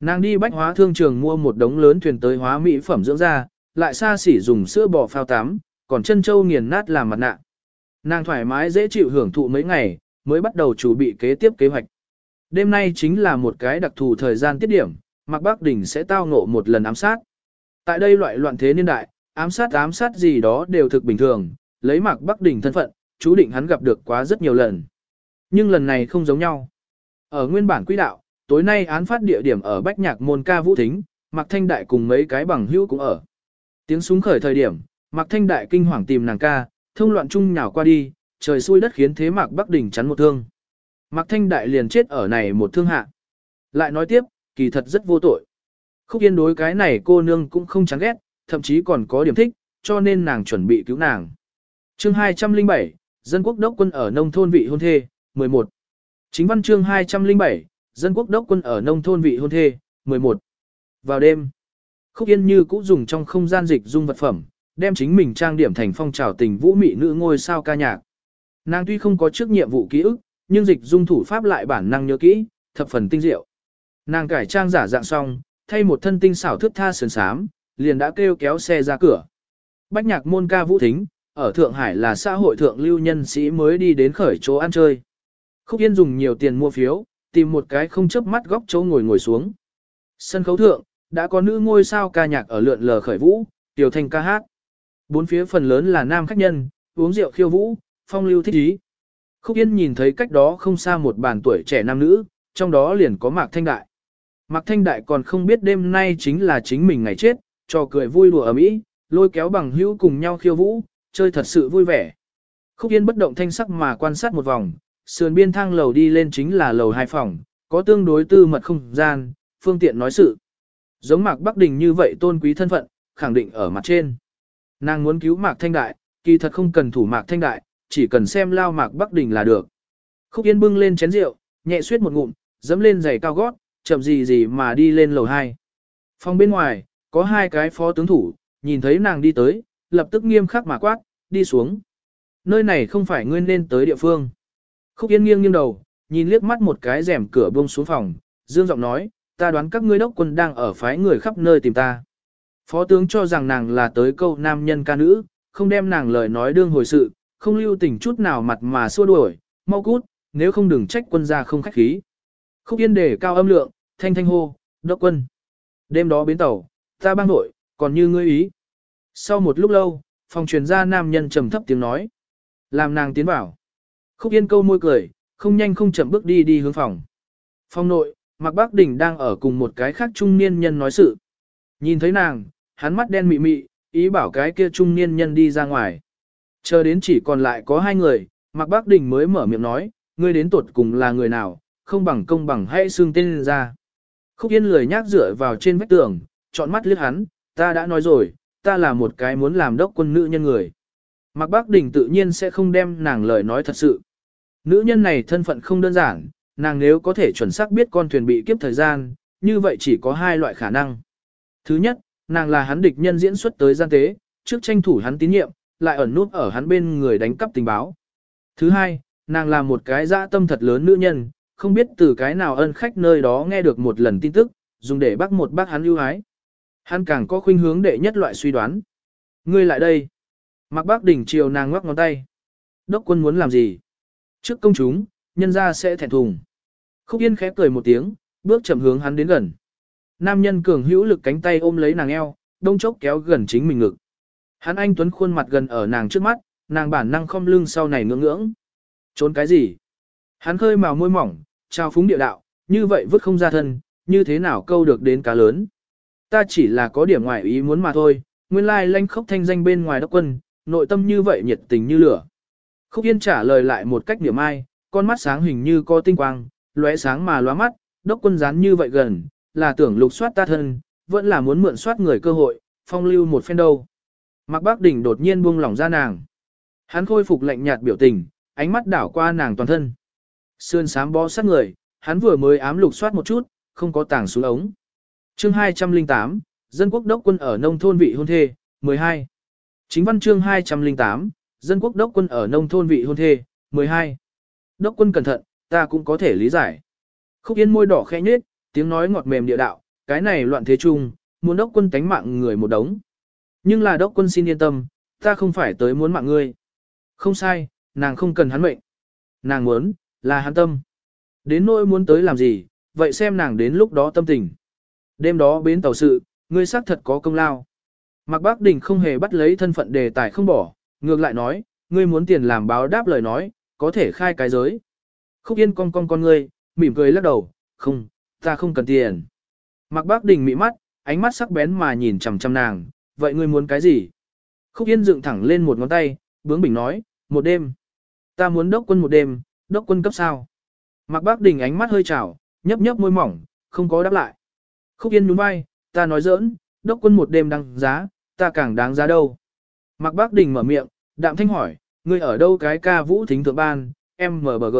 Nàng đi bách hóa thương trường mua một đống lớn thuyền tới hóa mỹ phẩm dưỡng da, lại xa xỉ dùng sữa bò phao tắm, còn chân châu nghiền nát làm mặt nạ. Nàng thoải mái dễ chịu hưởng thụ mấy ngày, mới bắt đầu chuẩn bị kế tiếp kế hoạch. Đêm nay chính là một cái đặc thù thời gian tiết điểm, Mạc Bắc Đình sẽ tao ngộ một lần ám sát. Tại đây loại loạn thế niên đại, ám sát ám sát gì đó đều thực bình thường, lấy Mạc Bắc Đình thân phận, chú định hắn gặp được quá rất nhiều lần. Nhưng lần này không giống nhau. Ở nguyên bản quỹ đạo, tối nay án phát địa điểm ở Bách Nhạc Môn Ca Vũ Thính, Mạc Thanh Đại cùng mấy cái bằng hữu cũng ở. Tiếng súng khởi thời điểm, Mạc Thanh Đại kinh hoàng tìm nàng ca, thông loạn chung nhào qua đi, trời xui đất khiến thế Mạc Bắc Đình chắn một thương. Mạc Thanh Đại liền chết ở này một thương hạ. Lại nói tiếp, kỳ thật rất vô tội. Khúc Yên đối cái này cô nương cũng không chán ghét, thậm chí còn có điểm thích, cho nên nàng chuẩn bị cứu nàng. chương 207, Dân quốc đốc quân ở nông thôn vị hôn thê, 11. Chính văn chương 207, Dân quốc đốc quân ở nông thôn vị hôn thê, 11. Vào đêm, Khúc Yên như cũ dùng trong không gian dịch dung vật phẩm, đem chính mình trang điểm thành phong trào tình vũ mị nữ ngôi sao ca nhạc. Nàng tuy không có trước nhiệm vụ ký ức, nhưng dịch dung thủ pháp lại bản năng nhớ kỹ, thập phần tinh diệu. Nàng cải trang giả dạng xong, thay một thân tinh xảo thước tha sườn sám, liền đã kêu kéo xe ra cửa. Bách nhạc môn ca vũ thính, ở Thượng Hải là xã hội thượng lưu nhân sĩ mới đi đến khởi chỗ ăn chơi. Khúc Yên dùng nhiều tiền mua phiếu, tìm một cái không chớp mắt góc chỗ ngồi ngồi xuống. Sân khấu thượng, đã có nữ ngôi sao ca nhạc ở lượn lờ khởi vũ, tiểu thành ca hát. Bốn phía phần lớn là nam khách nhân, uống rượu khiêu vũ, phong lưu thích ý. Khúc Yên nhìn thấy cách đó không xa một bàn tuổi trẻ nam nữ, trong đó liền có Mạc Thanh Đại. Mạc Thanh Đại còn không biết đêm nay chính là chính mình ngày chết, cho cười vui đùa ở mỹ, lôi kéo bằng hữu cùng nhau khiêu vũ, chơi thật sự vui vẻ. Khúc Yên bất động thanh sắc mà quan sát một vòng, sườn biên thang lầu đi lên chính là lầu hai phòng, có tương đối tư mật không gian, phương tiện nói sự. Giống Mạc Bắc Đình như vậy tôn quý thân phận, khẳng định ở mặt trên. Nàng muốn cứu Mạc Thanh Đại, kỳ thật không cần thủ Mạc Thanh Đại, chỉ cần xem lao Mạc Bắc Đình là được. Khúc Yên bưng lên chén rượu, nhẹ suýt một ngụm, dẫm lên giày cao gót, chậm gì gì mà đi lên lầu 2. Phòng bên ngoài, có hai cái phó tướng thủ, nhìn thấy nàng đi tới, lập tức nghiêm khắc mà quát, đi xuống. Nơi này không phải ngươi nên tới địa phương. Khúc Yên nghiêng nghiêng đầu, nhìn liếc mắt một cái rèm cửa buông xuống phòng, dương giọng nói, ta đoán các ngươi đốc quân đang ở phái người khắp nơi tìm ta. Phó tướng cho rằng nàng là tới câu nam nhân ca nữ, không đem nàng lời nói đương hồi sự, không lưu tình chút nào mặt mà xua đuổi, mau cút, nếu không đừng trách quân gia không khách khí. Khúc Yên đề cao âm lượng, thanh thanh hô, đốc quân. Đêm đó bến tàu, ta bang nội, còn như ngươi ý. Sau một lúc lâu, phòng truyền ra nam nhân trầm thấp tiếng nói. Làm nàng tiến vào. Khúc Yên câu môi cười, không nhanh không chậm bước đi đi hướng phòng. Phòng nội, Mạc Bác Đỉnh đang ở cùng một cái khác trung niên nhân nói sự. Nhìn thấy nàng, hắn mắt đen mị mị, ý bảo cái kia trung niên nhân đi ra ngoài. Chờ đến chỉ còn lại có hai người, Mạc Bác Đình mới mở miệng nói, ngươi đến tuột cùng là người nào, không bằng công bằng hãy xương tên ra. Khúc Yên lười nhác dựa vào trên vách tường, chọn mắt liếc hắn, ta đã nói rồi, ta là một cái muốn làm đốc quân nữ nhân người. Mạc Bác Đình tự nhiên sẽ không đem nàng lời nói thật sự. Nữ nhân này thân phận không đơn giản, nàng nếu có thể chuẩn xác biết con thuyền bị kiếp thời gian, như vậy chỉ có hai loại khả năng. Thứ nhất, nàng là hắn địch nhân diễn xuất tới gian tế, trước tranh thủ hắn tín nhiệm, lại ẩn nút ở hắn bên người đánh cắp tình báo. Thứ hai, nàng là một cái dã tâm thật lớn nữ nhân, không biết từ cái nào ân khách nơi đó nghe được một lần tin tức, dùng để bắt một bác hắn ưu ái. Hắn càng có khuynh hướng đệ nhất loại suy đoán. Ngươi lại đây. Mặc bác đỉnh chiều nàng ngoắc ngón tay. Đốc quân muốn làm gì? Trước công chúng, nhân ra sẽ thẹn thùng. Khúc Yên khẽ cười một tiếng, bước chậm hướng hắn đến gần. Nam nhân cường hữu lực cánh tay ôm lấy nàng eo, đông chốc kéo gần chính mình ngực. Hắn anh tuấn khuôn mặt gần ở nàng trước mắt, nàng bản năng không lưng sau này ngưỡng ngưỡng. Trốn cái gì? Hắn khơi màu môi mỏng, trao phúng địa đạo, như vậy vứt không ra thân, như thế nào câu được đến cá lớn. Ta chỉ là có điểm ngoại ý muốn mà thôi, nguyên lai lanh khốc thanh danh bên ngoài đốc quân, nội tâm như vậy nhiệt tình như lửa. Khúc Yên trả lời lại một cách điểm ai, con mắt sáng hình như có tinh quang, lóe sáng mà lóa mắt, đốc quân dán như vậy gần, là tưởng lục soát ta thân, vẫn là muốn mượn soát người cơ hội, phong lưu một phen đâu. Mạc Bác Đỉnh đột nhiên buông lỏng ra nàng. Hắn khôi phục lạnh nhạt biểu tình, ánh mắt đảo qua nàng toàn thân. Sườn sám bó sát người, hắn vừa mới ám lục soát một chút, không có tảng xuống ống. Chương 208, Dân quốc đốc quân ở nông thôn vị hôn thê, 12. Chính văn chương 208, Dân quốc đốc quân ở nông thôn vị hôn thê, 12. Đốc quân cẩn thận, ta cũng có thể lý giải. Khúc yên môi đỏ khẽ nhết, tiếng nói ngọt mềm địa đạo, cái này loạn thế chung, muốn đốc quân tánh mạng người một đống. Nhưng là đốc quân xin yên tâm, ta không phải tới muốn mạng ngươi. Không sai, nàng không cần hắn mệnh. Nàng muốn, là hắn tâm. Đến nỗi muốn tới làm gì, vậy xem nàng đến lúc đó tâm tình. Đêm đó bến tàu sự, ngươi xác thật có công lao. Mạc Bác Đình không hề bắt lấy thân phận đề tài không bỏ, ngược lại nói, ngươi muốn tiền làm báo đáp lời nói, có thể khai cái giới. Khúc Yên cong cong con ngươi, mỉm cười lắc đầu, không, ta không cần tiền. Mạc Bác Đình mị mắt, ánh mắt sắc bén mà nhìn chằm chằm nàng, vậy ngươi muốn cái gì? Khúc Yên dựng thẳng lên một ngón tay, bướng bỉnh nói, một đêm. Ta muốn đốc quân một đêm, đốc quân cấp sao? Mạc Bác Đình ánh mắt hơi trào, nhấp nhấp môi mỏng, không có đáp lại. Khúc Yên nhún vai, ta nói giỡn, đốc quân một đêm đăng giá, ta càng đáng giá đâu. Mạc Bác Đình mở miệng, đạm thanh hỏi, ngươi ở đâu cái ca vũ thính thượng ban, MBG.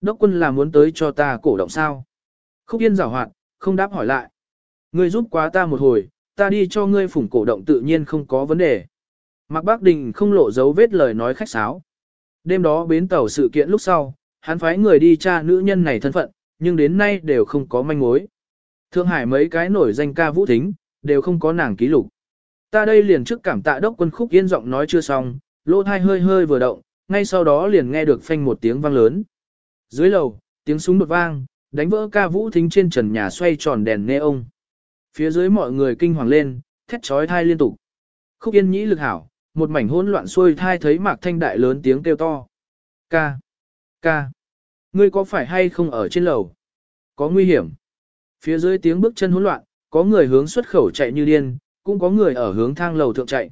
Đốc quân là muốn tới cho ta cổ động sao? Khúc Yên giảo hoạt, không đáp hỏi lại. Ngươi giúp quá ta một hồi, ta đi cho ngươi phủng cổ động tự nhiên không có vấn đề. Mạc Bác Đình không lộ dấu vết lời nói khách sáo. Đêm đó bến tàu sự kiện lúc sau, hắn phái người đi tra nữ nhân này thân phận, nhưng đến nay đều không có manh mối. Thượng Hải mấy cái nổi danh ca vũ thính, đều không có nàng ký lục. Ta đây liền trước cảm tạ đốc quân khúc yên giọng nói chưa xong, lỗ thai hơi hơi vừa động, ngay sau đó liền nghe được phanh một tiếng vang lớn. Dưới lầu, tiếng súng đột vang, đánh vỡ ca vũ thính trên trần nhà xoay tròn đèn neon. Phía dưới mọi người kinh hoàng lên, thét trói thai liên tục. Khúc yên nhĩ lực hảo, một mảnh hỗn loạn xuôi thai thấy mạc thanh đại lớn tiếng kêu to. Ca! Ca! Ngươi có phải hay không ở trên lầu? Có nguy hiểm. Phía dưới tiếng bước chân hỗn loạn, có người hướng xuất khẩu chạy như điên, cũng có người ở hướng thang lầu thượng chạy.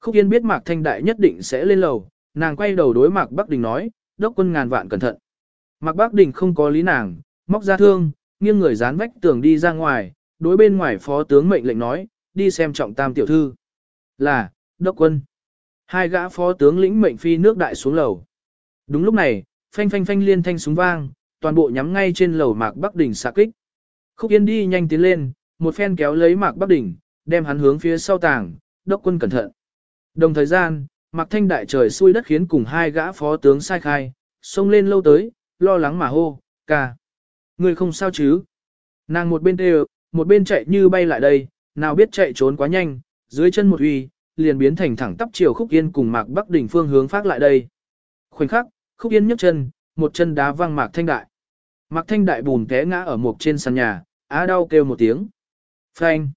Khúc Yên biết Mạc Thanh Đại nhất định sẽ lên lầu, nàng quay đầu đối Mạc Bắc Đình nói, đốc quân ngàn vạn cẩn thận. Mạc Bắc Đình không có lý nàng, móc ra thương, nghiêng người dán vách tường đi ra ngoài, đối bên ngoài phó tướng mệnh lệnh nói, đi xem trọng tam tiểu thư. Là, đốc quân. Hai gã phó tướng lĩnh mệnh phi nước đại xuống lầu. Đúng lúc này, phanh phanh phanh liên thanh súng vang, toàn bộ nhắm ngay trên lầu Mạc Bắc Đình xạ kích. Khúc Yên đi nhanh tiến lên, một phen kéo lấy Mạc Bắc Đình, đem hắn hướng phía sau tàng, đốc quân cẩn thận. Đồng thời gian, Mạc Thanh đại trời xui đất khiến cùng hai gã phó tướng sai khai, xông lên lâu tới, lo lắng mà hô, ca. Ngươi không sao chứ? Nàng một bên đều, một bên chạy như bay lại đây, nào biết chạy trốn quá nhanh, dưới chân một uy, liền biến thành thẳng tắp chiều Khúc Yên cùng Mạc Bắc Đình phương hướng phát lại đây. Khoảnh khắc, Khúc Yên nhấc chân, một chân đá văng Mạc Thanh đại. Mạc Thanh đại bùn té ngã ở một trên sàn nhà, á đau kêu một tiếng. Phanh.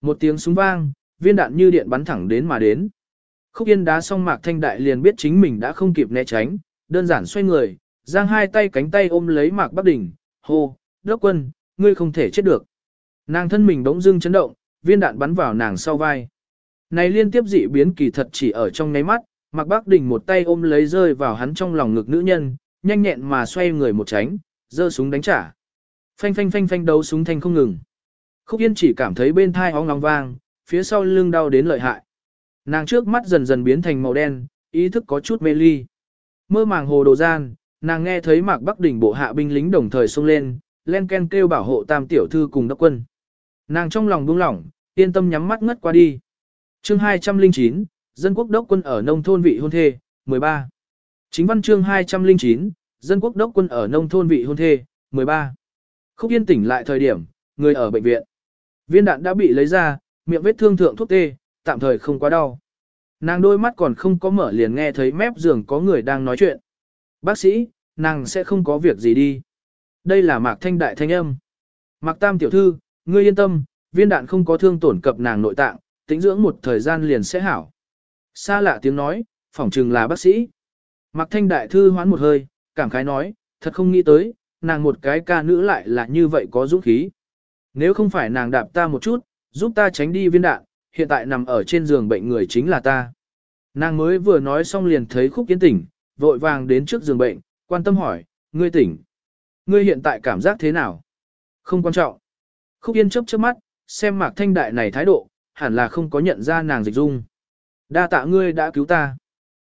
Một tiếng súng vang, viên đạn như điện bắn thẳng đến mà đến. Khúc Yên đá xong Mạc Thanh Đại liền biết chính mình đã không kịp né tránh, đơn giản xoay người, giang hai tay cánh tay ôm lấy Mạc Bắc Đỉnh, hô, đốc quân, ngươi không thể chết được. Nàng thân mình đống dưng chấn động, viên đạn bắn vào nàng sau vai. Này liên tiếp dị biến kỳ thật chỉ ở trong nháy mắt, Mạc Bác Đỉnh một tay ôm lấy rơi vào hắn trong lòng ngực nữ nhân, nhanh nhẹn mà xoay người một tránh, giơ súng đánh trả. Phanh phanh phanh phanh đấu súng thanh không ngừng. Khúc Yên chỉ cảm thấy bên thai óng nóng vang, phía sau lưng đau đến lợi hại. Nàng trước mắt dần dần biến thành màu đen, ý thức có chút mê ly. Mơ màng hồ đồ gian, nàng nghe thấy Mạc Bắc đỉnh bộ hạ binh lính đồng thời xông lên, len ken kêu bảo hộ tam tiểu thư cùng đốc quân. Nàng trong lòng buông lỏng, yên tâm nhắm mắt ngất qua đi. Chương 209, Dân quốc đốc quân ở nông thôn vị hôn thê, 13. Chính văn chương 209, Dân quốc đốc quân ở nông thôn vị hôn thê, 13. Khúc yên tỉnh lại thời điểm, người ở bệnh viện. Viên đạn đã bị lấy ra, miệng vết thương thượng thuốc tê, tạm thời không quá đau. Nàng đôi mắt còn không có mở liền nghe thấy mép giường có người đang nói chuyện. Bác sĩ, nàng sẽ không có việc gì đi. Đây là mạc thanh đại thanh âm. Mạc tam tiểu thư, ngươi yên tâm, viên đạn không có thương tổn cập nàng nội tạng, tĩnh dưỡng một thời gian liền sẽ hảo. Xa lạ tiếng nói, phỏng chừng là bác sĩ. Mạc thanh đại thư hoán một hơi, cảm khái nói, thật không nghĩ tới, nàng một cái ca nữ lại là như vậy có dũng khí. Nếu không phải nàng đạp ta một chút, giúp ta tránh đi viên đạn, hiện tại nằm ở trên giường bệnh người chính là ta. Nàng mới vừa nói xong liền thấy khúc kiến tỉnh, vội vàng đến trước giường bệnh, quan tâm hỏi, ngươi tỉnh. Ngươi hiện tại cảm giác thế nào? Không quan trọng. Khúc yên chấp chớp mắt, xem mạc thanh đại này thái độ, hẳn là không có nhận ra nàng dịch dung. Đa tạ ngươi đã cứu ta.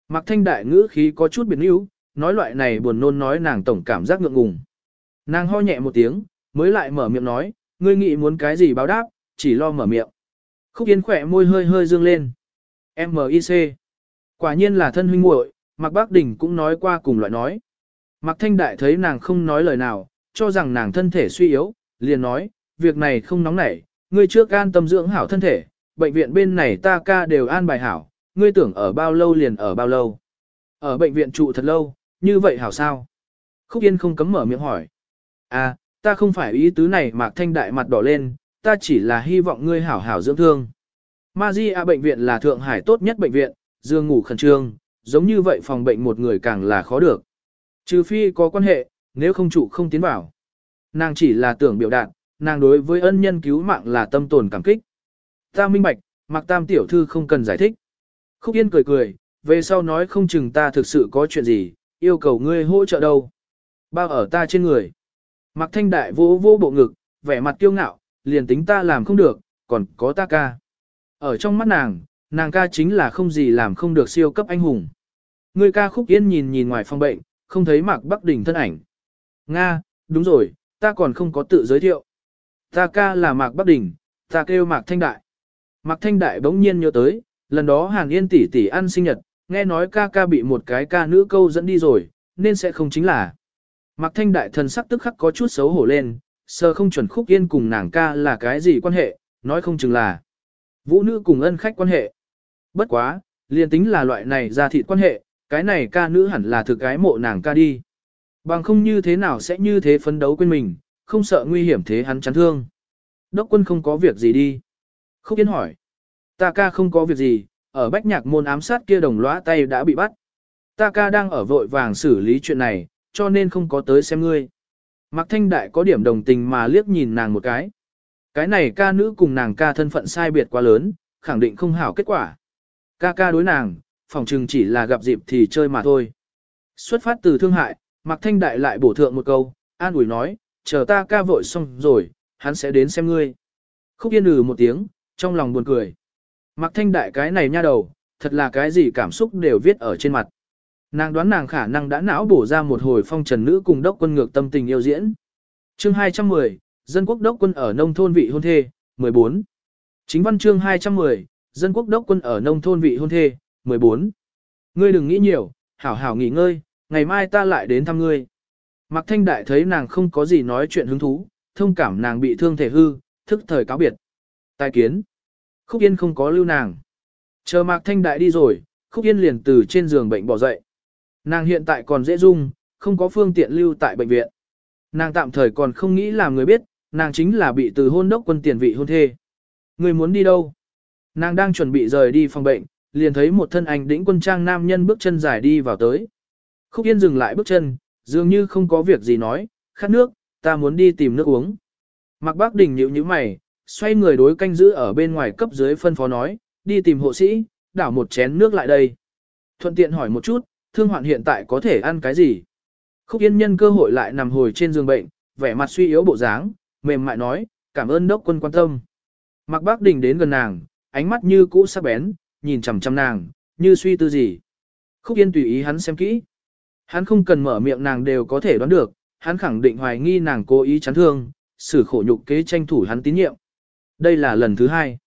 Mạc thanh đại ngữ khí có chút biệt níu, nói loại này buồn nôn nói nàng tổng cảm giác ngượng ngùng. Nàng ho nhẹ một tiếng, mới lại mở miệng nói, ngươi nghĩ muốn cái gì báo đáp, chỉ lo mở miệng. Khúc Yên khỏe môi hơi hơi dương lên. M.I.C. Quả nhiên là thân huynh muội Mạc Bác Đình cũng nói qua cùng loại nói. Mạc Thanh Đại thấy nàng không nói lời nào, cho rằng nàng thân thể suy yếu, liền nói, việc này không nóng nảy, ngươi trước an tâm dưỡng hảo thân thể, bệnh viện bên này ta ca đều an bài hảo, ngươi tưởng ở bao lâu liền ở bao lâu. Ở bệnh viện trụ thật lâu, như vậy hảo sao? Khúc Yên không cấm mở miệng hỏi. À, ta không phải ý tứ này Mạc Thanh Đại mặt đỏ lên, ta chỉ là hy vọng ngươi hảo hảo dưỡng thương. Magia bệnh viện là Thượng Hải tốt nhất bệnh viện, giường ngủ khẩn trương, giống như vậy phòng bệnh một người càng là khó được. Trừ phi có quan hệ, nếu không trụ không tiến vào. Nàng chỉ là tưởng biểu đạt, nàng đối với ân nhân cứu mạng là tâm tồn cảm kích. Ta minh bạch, Mạc Tam tiểu thư không cần giải thích. Khúc Yên cười cười, về sau nói không chừng ta thực sự có chuyện gì, yêu cầu ngươi hỗ trợ đâu. Bao ở ta trên người. Mạc Thanh Đại vô vô bộ ngực, vẻ mặt kiêu ngạo, liền tính ta làm không được, còn có ta ca. Ở trong mắt nàng, nàng ca chính là không gì làm không được siêu cấp anh hùng. Người ca khúc yên nhìn nhìn ngoài phòng bệnh, không thấy Mạc Bắc Đình thân ảnh. Nga, đúng rồi, ta còn không có tự giới thiệu. Ta ca là Mạc Bắc Đình, ta kêu Mạc Thanh Đại. Mạc Thanh Đại bỗng nhiên nhớ tới, lần đó Hàn Yên tỷ tỷ ăn sinh nhật, nghe nói ca ca bị một cái ca nữ câu dẫn đi rồi, nên sẽ không chính là. Mạc Thanh Đại thần sắc tức khắc có chút xấu hổ lên, sơ không chuẩn khúc yên cùng nàng ca là cái gì quan hệ, nói không chừng là vũ nữ cùng ân khách quan hệ. Bất quá, liền tính là loại này ra thịt quan hệ, cái này ca nữ hẳn là thực cái mộ nàng ca đi. Bằng không như thế nào sẽ như thế phấn đấu quên mình, không sợ nguy hiểm thế hắn chán thương. Đốc quân không có việc gì đi. Khúc Yên hỏi. Ta ca không có việc gì, ở bách nhạc môn ám sát kia đồng lõa tay đã bị bắt. Ta ca đang ở vội vàng xử lý chuyện này, cho nên không có tới xem ngươi. Mạc Thanh Đại có điểm đồng tình mà liếc nhìn nàng một cái. Cái này ca nữ cùng nàng ca thân phận sai biệt quá lớn, khẳng định không hảo kết quả. Ca ca đối nàng, phòng chừng chỉ là gặp dịp thì chơi mà thôi. Xuất phát từ thương hại, Mạc Thanh Đại lại bổ thượng một câu, an ủi nói, chờ ta ca vội xong rồi, hắn sẽ đến xem ngươi. Khúc yên ừ một tiếng, trong lòng buồn cười. Mạc Thanh Đại cái này nha đầu, thật là cái gì cảm xúc đều viết ở trên mặt. Nàng đoán nàng khả năng đã não bổ ra một hồi phong trần nữ cùng đốc quân ngược tâm tình yêu diễn. Chương 210, Dân quốc đốc quân ở nông thôn vị hôn thê, 14. Chính văn chương 210, Dân quốc đốc quân ở nông thôn vị hôn thê, 14. Ngươi đừng nghĩ nhiều, hảo hảo nghỉ ngơi, ngày mai ta lại đến thăm ngươi. Mạc Thanh Đại thấy nàng không có gì nói chuyện hứng thú, thông cảm nàng bị thương thể hư, thức thời cáo biệt. Tài kiến. Khúc Yên không có lưu nàng. Chờ Mạc Thanh Đại đi rồi, Khúc Yên liền từ trên giường bệnh bỏ dậy. Nàng hiện tại còn dễ dung, không có phương tiện lưu tại bệnh viện. Nàng tạm thời còn không nghĩ làm người biết, nàng chính là bị từ hôn đốc quân tiền vị hôn thê. Người muốn đi đâu? Nàng đang chuẩn bị rời đi phòng bệnh, liền thấy một thân ảnh đĩnh quân trang nam nhân bước chân dài đi vào tới. Khúc Yên dừng lại bước chân, dường như không có việc gì nói, khát nước, ta muốn đi tìm nước uống. Mạc Bác Đình nhíu nhíu mày, xoay người đối canh giữ ở bên ngoài cấp dưới phân phó nói, đi tìm hộ sĩ, đảo một chén nước lại đây. Thuận tiện hỏi một chút, thương hoạn hiện tại có thể ăn cái gì? Khúc Yên nhân cơ hội lại nằm hồi trên giường bệnh, vẻ mặt suy yếu bộ dáng, mềm mại nói, cảm ơn đốc quân quan tâm. Mạc Bác Đình đến gần nàng, ánh mắt như cũ sắc bén, nhìn chằm chằm nàng, như suy tư gì. Khúc Yên tùy ý hắn xem kỹ. Hắn không cần mở miệng nàng đều có thể đoán được, hắn khẳng định hoài nghi nàng cố ý chán thương, xử khổ nhục kế tranh thủ hắn tín nhiệm. Đây là lần thứ hai.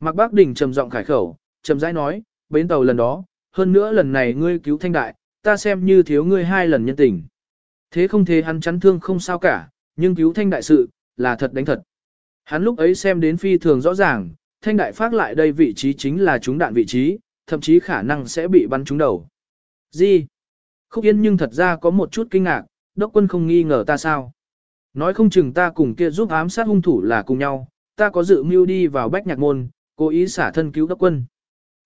Mạc Bác Đình trầm giọng khải khẩu, trầm rãi nói, bến tàu lần đó, hơn nữa lần này ngươi cứu thanh đại, ta xem như thiếu ngươi hai lần nhân tình. Thế không thế hắn chắn thương không sao cả, nhưng cứu thanh đại sự, là thật đánh thật. Hắn lúc ấy xem đến phi thường rõ ràng, thanh đại phát lại đây vị trí chính là trúng đạn vị trí, thậm chí khả năng sẽ bị bắn trúng đầu. Gì? Khúc Yên nhưng thật ra có một chút kinh ngạc, đốc quân không nghi ngờ ta sao. Nói không chừng ta cùng kia giúp ám sát hung thủ là cùng nhau, ta có dự mưu đi vào bách nhạc môn, cố ý xả thân cứu đốc quân.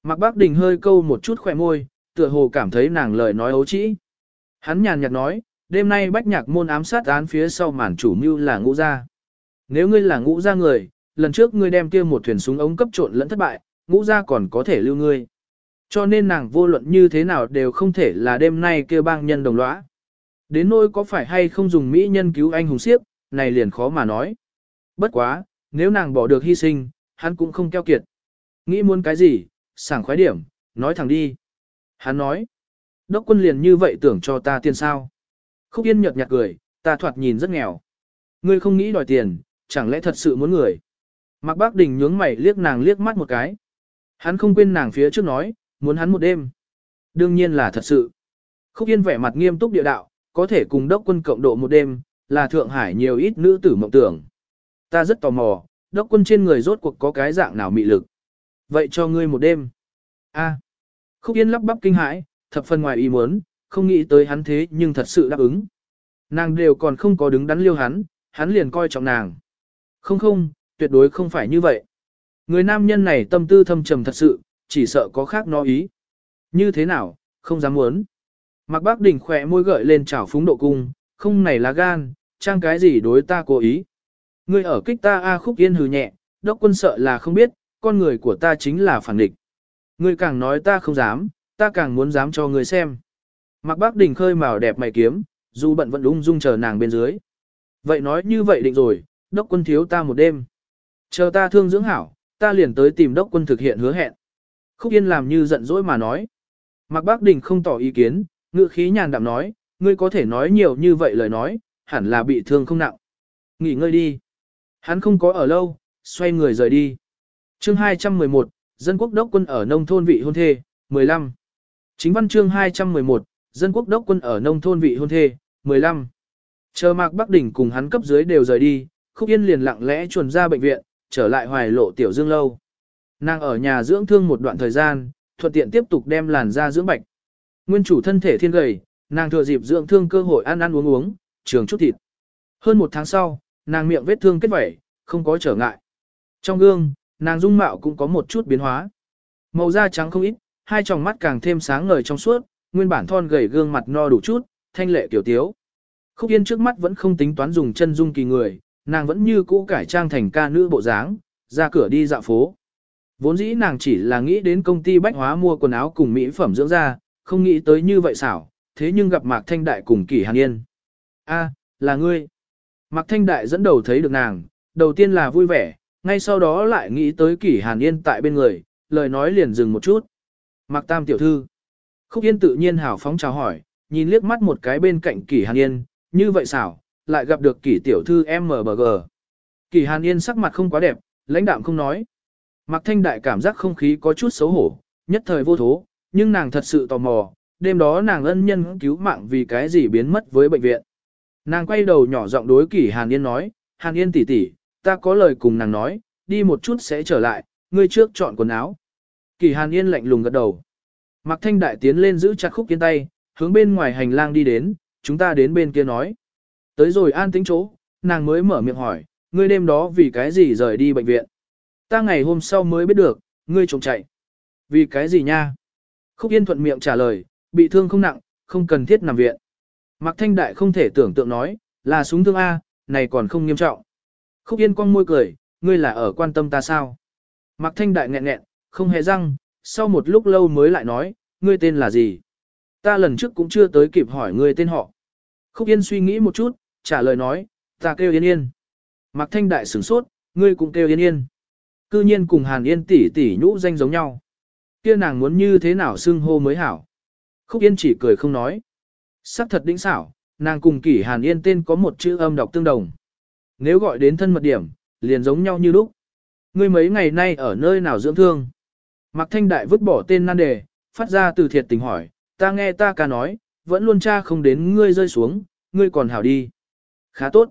Mạc Bác Đình hơi câu một chút khỏe môi, tựa hồ cảm thấy nàng lời nói ấu trĩ. Hắn nhàn nhạt nói, đêm nay bách nhạc môn ám sát án phía sau màn chủ mưu là ngũ gia. Nếu ngươi là ngũ gia người, lần trước ngươi đem kia một thuyền súng ống cấp trộn lẫn thất bại, ngũ gia còn có thể lưu ngươi. Cho nên nàng vô luận như thế nào đều không thể là đêm nay kia bang nhân đồng lõa. Đến nỗi có phải hay không dùng mỹ nhân cứu anh hùng siếp, này liền khó mà nói. Bất quá, nếu nàng bỏ được hy sinh, hắn cũng không keo kiệt. Nghĩ muốn cái gì, sảng khoái điểm, nói thẳng đi. Hắn nói, đốc quân liền như vậy tưởng cho ta tiền sao. Khúc Yên nhợt nhạt cười, ta thoạt nhìn rất nghèo. Ngươi không nghĩ đòi tiền, chẳng lẽ thật sự muốn người. Mạc Bác Đình nhướng mày liếc nàng liếc mắt một cái. Hắn không quên nàng phía trước nói, muốn hắn một đêm. Đương nhiên là thật sự. Khúc Yên vẻ mặt nghiêm túc địa đạo, có thể cùng đốc quân cộng độ một đêm, là Thượng Hải nhiều ít nữ tử mộng tưởng. Ta rất tò mò, đốc quân trên người rốt cuộc có cái dạng nào mị lực. Vậy cho ngươi một đêm. A. Khúc Yên lắp bắp kinh hãi, thập phần ngoài ý muốn, không nghĩ tới hắn thế nhưng thật sự đáp ứng. Nàng đều còn không có đứng đắn liêu hắn, hắn liền coi trọng nàng. Không không, tuyệt đối không phải như vậy. Người nam nhân này tâm tư thâm trầm thật sự, chỉ sợ có khác nó ý. Như thế nào, không dám muốn. Mạc Bác Đình khỏe môi gợi lên chảo phúng độ cung, không này là gan, trang cái gì đối ta cố ý. Ngươi ở kích ta A khúc yên hừ nhẹ, đốc quân sợ là không biết, con người của ta chính là phản địch. Ngươi càng nói ta không dám, ta càng muốn dám cho ngươi xem. Mạc Bác Đình khơi màu đẹp mày kiếm, dù bận vẫn ung dung chờ nàng bên dưới. Vậy nói như vậy định rồi, đốc quân thiếu ta một đêm. Chờ ta thương dưỡng hảo, ta liền tới tìm đốc quân thực hiện hứa hẹn. Khúc Yên làm như giận dỗi mà nói. Mạc Bác Đình không tỏ ý kiến, ngựa khí nhàn đạm nói, ngươi có thể nói nhiều như vậy lời nói, hẳn là bị thương không nặng. Nghỉ ngơi đi. Hắn không có ở lâu, xoay người rời đi. chương 211, Dân quốc đốc quân ở nông thôn vị hôn thê, 15. Chính văn chương 211, Dân quốc đốc quân ở nông thôn vị hôn thê, 15. Chờ Mạc Bắc Đỉnh cùng hắn cấp dưới đều rời đi, Khúc Yên liền lặng lẽ chuồn ra bệnh viện, trở lại hoài lộ tiểu dương lâu. Nàng ở nhà dưỡng thương một đoạn thời gian, thuận tiện tiếp tục đem làn da dưỡng bạch. Nguyên chủ thân thể thiên gầy, nàng thừa dịp dưỡng thương cơ hội ăn ăn uống uống, trường chút thịt. Hơn một tháng sau, nàng miệng vết thương kết vẩy, không có trở ngại. Trong gương, nàng dung mạo cũng có một chút biến hóa. Màu da trắng không ít, hai tròng mắt càng thêm sáng ngời trong suốt, nguyên bản thon gầy gương mặt no đủ chút, thanh lệ tiểu tiếu. Khúc Yên trước mắt vẫn không tính toán dùng chân dung kỳ người, nàng vẫn như cũ cải trang thành ca nữ bộ dáng, ra cửa đi dạo phố. Vốn dĩ nàng chỉ là nghĩ đến công ty bách hóa mua quần áo cùng mỹ phẩm dưỡng da, không nghĩ tới như vậy xảo, thế nhưng gặp Mạc Thanh Đại cùng Kỷ Hàn Yên. a là ngươi. Mạc Thanh Đại dẫn đầu thấy được nàng, đầu tiên là vui vẻ, ngay sau đó lại nghĩ tới Kỷ Hàn Yên tại bên người, lời nói liền dừng một chút. Mạc Tam tiểu thư. Khúc Yên tự nhiên hào phóng chào hỏi, nhìn liếc mắt một cái bên cạnh Kỷ Hàn Yên, như vậy xảo, lại gặp được Kỷ tiểu thư MBG. Kỷ Hàn Yên sắc mặt không quá đẹp, lãnh đạm không nói. Mạc Thanh Đại cảm giác không khí có chút xấu hổ, nhất thời vô thố, nhưng nàng thật sự tò mò, đêm đó nàng ân nhân cứu mạng vì cái gì biến mất với bệnh viện. Nàng quay đầu nhỏ giọng đối Kỷ Hàn Yên nói, Hàn Yên tỷ tỷ, ta có lời cùng nàng nói, đi một chút sẽ trở lại, ngươi trước chọn quần áo. Kỷ Hàn Yên lạnh lùng gật đầu. Mạc Thanh Đại tiến lên giữ chặt khúc kiên tay, hướng bên ngoài hành lang đi đến, chúng ta đến bên kia nói. Tới rồi an tính chỗ, nàng mới mở miệng hỏi, ngươi đêm đó vì cái gì rời đi bệnh viện. Ta ngày hôm sau mới biết được, ngươi trộm chạy. Vì cái gì nha? Khúc Yên thuận miệng trả lời, bị thương không nặng, không cần thiết nằm viện. Mạc Thanh Đại không thể tưởng tượng nói, là súng thương A, này còn không nghiêm trọng. Khúc Yên cong môi cười, ngươi là ở quan tâm ta sao? Mạc Thanh Đại nghẹn nghẹn, không hề răng, sau một lúc lâu mới lại nói, ngươi tên là gì? Ta lần trước cũng chưa tới kịp hỏi ngươi tên họ. Khúc Yên suy nghĩ một chút, trả lời nói, ta kêu Yên Yên. Mạc Thanh Đại sửng sốt, ngươi cũng kêu Yên Yên. Cư nhiên cùng Hàn Yên tỷ tỷ nhũ danh giống nhau. Kia nàng muốn như thế nào xưng hô mới hảo. Khúc Yên chỉ cười không nói. Sắc thật đỉnh xảo, nàng cùng kỷ Hàn Yên tên có một chữ âm đọc tương đồng. Nếu gọi đến thân mật điểm, liền giống nhau như lúc. Ngươi mấy ngày nay ở nơi nào dưỡng thương? Mạc Thanh Đại vứt bỏ tên nan đề, phát ra từ thiệt tình hỏi, ta nghe ta ca nói, vẫn luôn cha không đến ngươi rơi xuống, ngươi còn hảo đi. Khá tốt.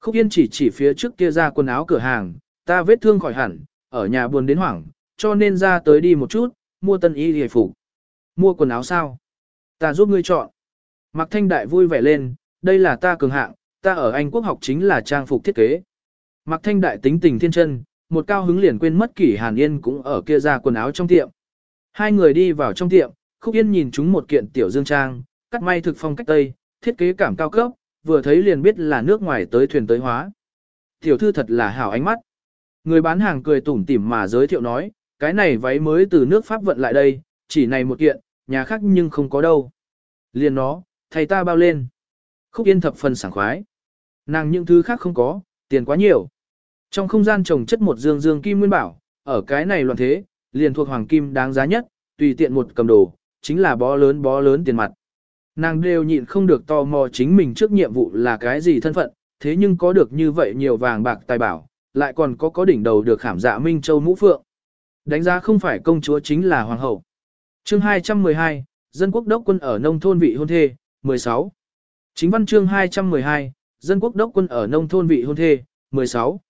Khúc Yên chỉ chỉ phía trước kia ra quần áo cửa hàng, ta vết thương khỏi hẳn, ở nhà buồn đến hoảng, cho nên ra tới đi một chút, mua tân y hề phục. Mua quần áo sao? Ta giúp ngươi chọn. Mạc Thanh Đại vui vẻ lên, đây là ta cường hạng, ta ở Anh quốc học chính là trang phục thiết kế. Mạc Thanh Đại tính tình thiên chân, một cao hứng liền quên mất kỷ Hàn Yên cũng ở kia ra quần áo trong tiệm. Hai người đi vào trong tiệm, Khúc Yên nhìn chúng một kiện tiểu dương trang, cắt may thực phong cách Tây, thiết kế cảm cao cấp, vừa thấy liền biết là nước ngoài tới thuyền tới hóa. Tiểu thư thật là hảo ánh mắt. Người bán hàng cười tủm tỉm mà giới thiệu nói, cái này váy mới từ nước Pháp vận lại đây, chỉ này một kiện, nhà khác nhưng không có đâu. Liền nó, thầy ta bao lên. Khúc Yên thập phần sảng khoái. Nàng những thứ khác không có, tiền quá nhiều. Trong không gian trồng chất một dương dương kim nguyên bảo, ở cái này loạn thế, liền thuộc hoàng kim đáng giá nhất, tùy tiện một cầm đồ, chính là bó lớn bó lớn tiền mặt. Nàng đều nhịn không được tò mò chính mình trước nhiệm vụ là cái gì thân phận, thế nhưng có được như vậy nhiều vàng bạc tài bảo, lại còn có có đỉnh đầu được khảm dạ Minh Châu Mũ Phượng. Đánh giá không phải công chúa chính là hoàng hậu. Chương 212, Dân quốc đốc quân ở nông thôn vị hôn thê, 16. Chính văn chương 212, Dân quốc đốc quân ở nông thôn vị hôn thê, 16.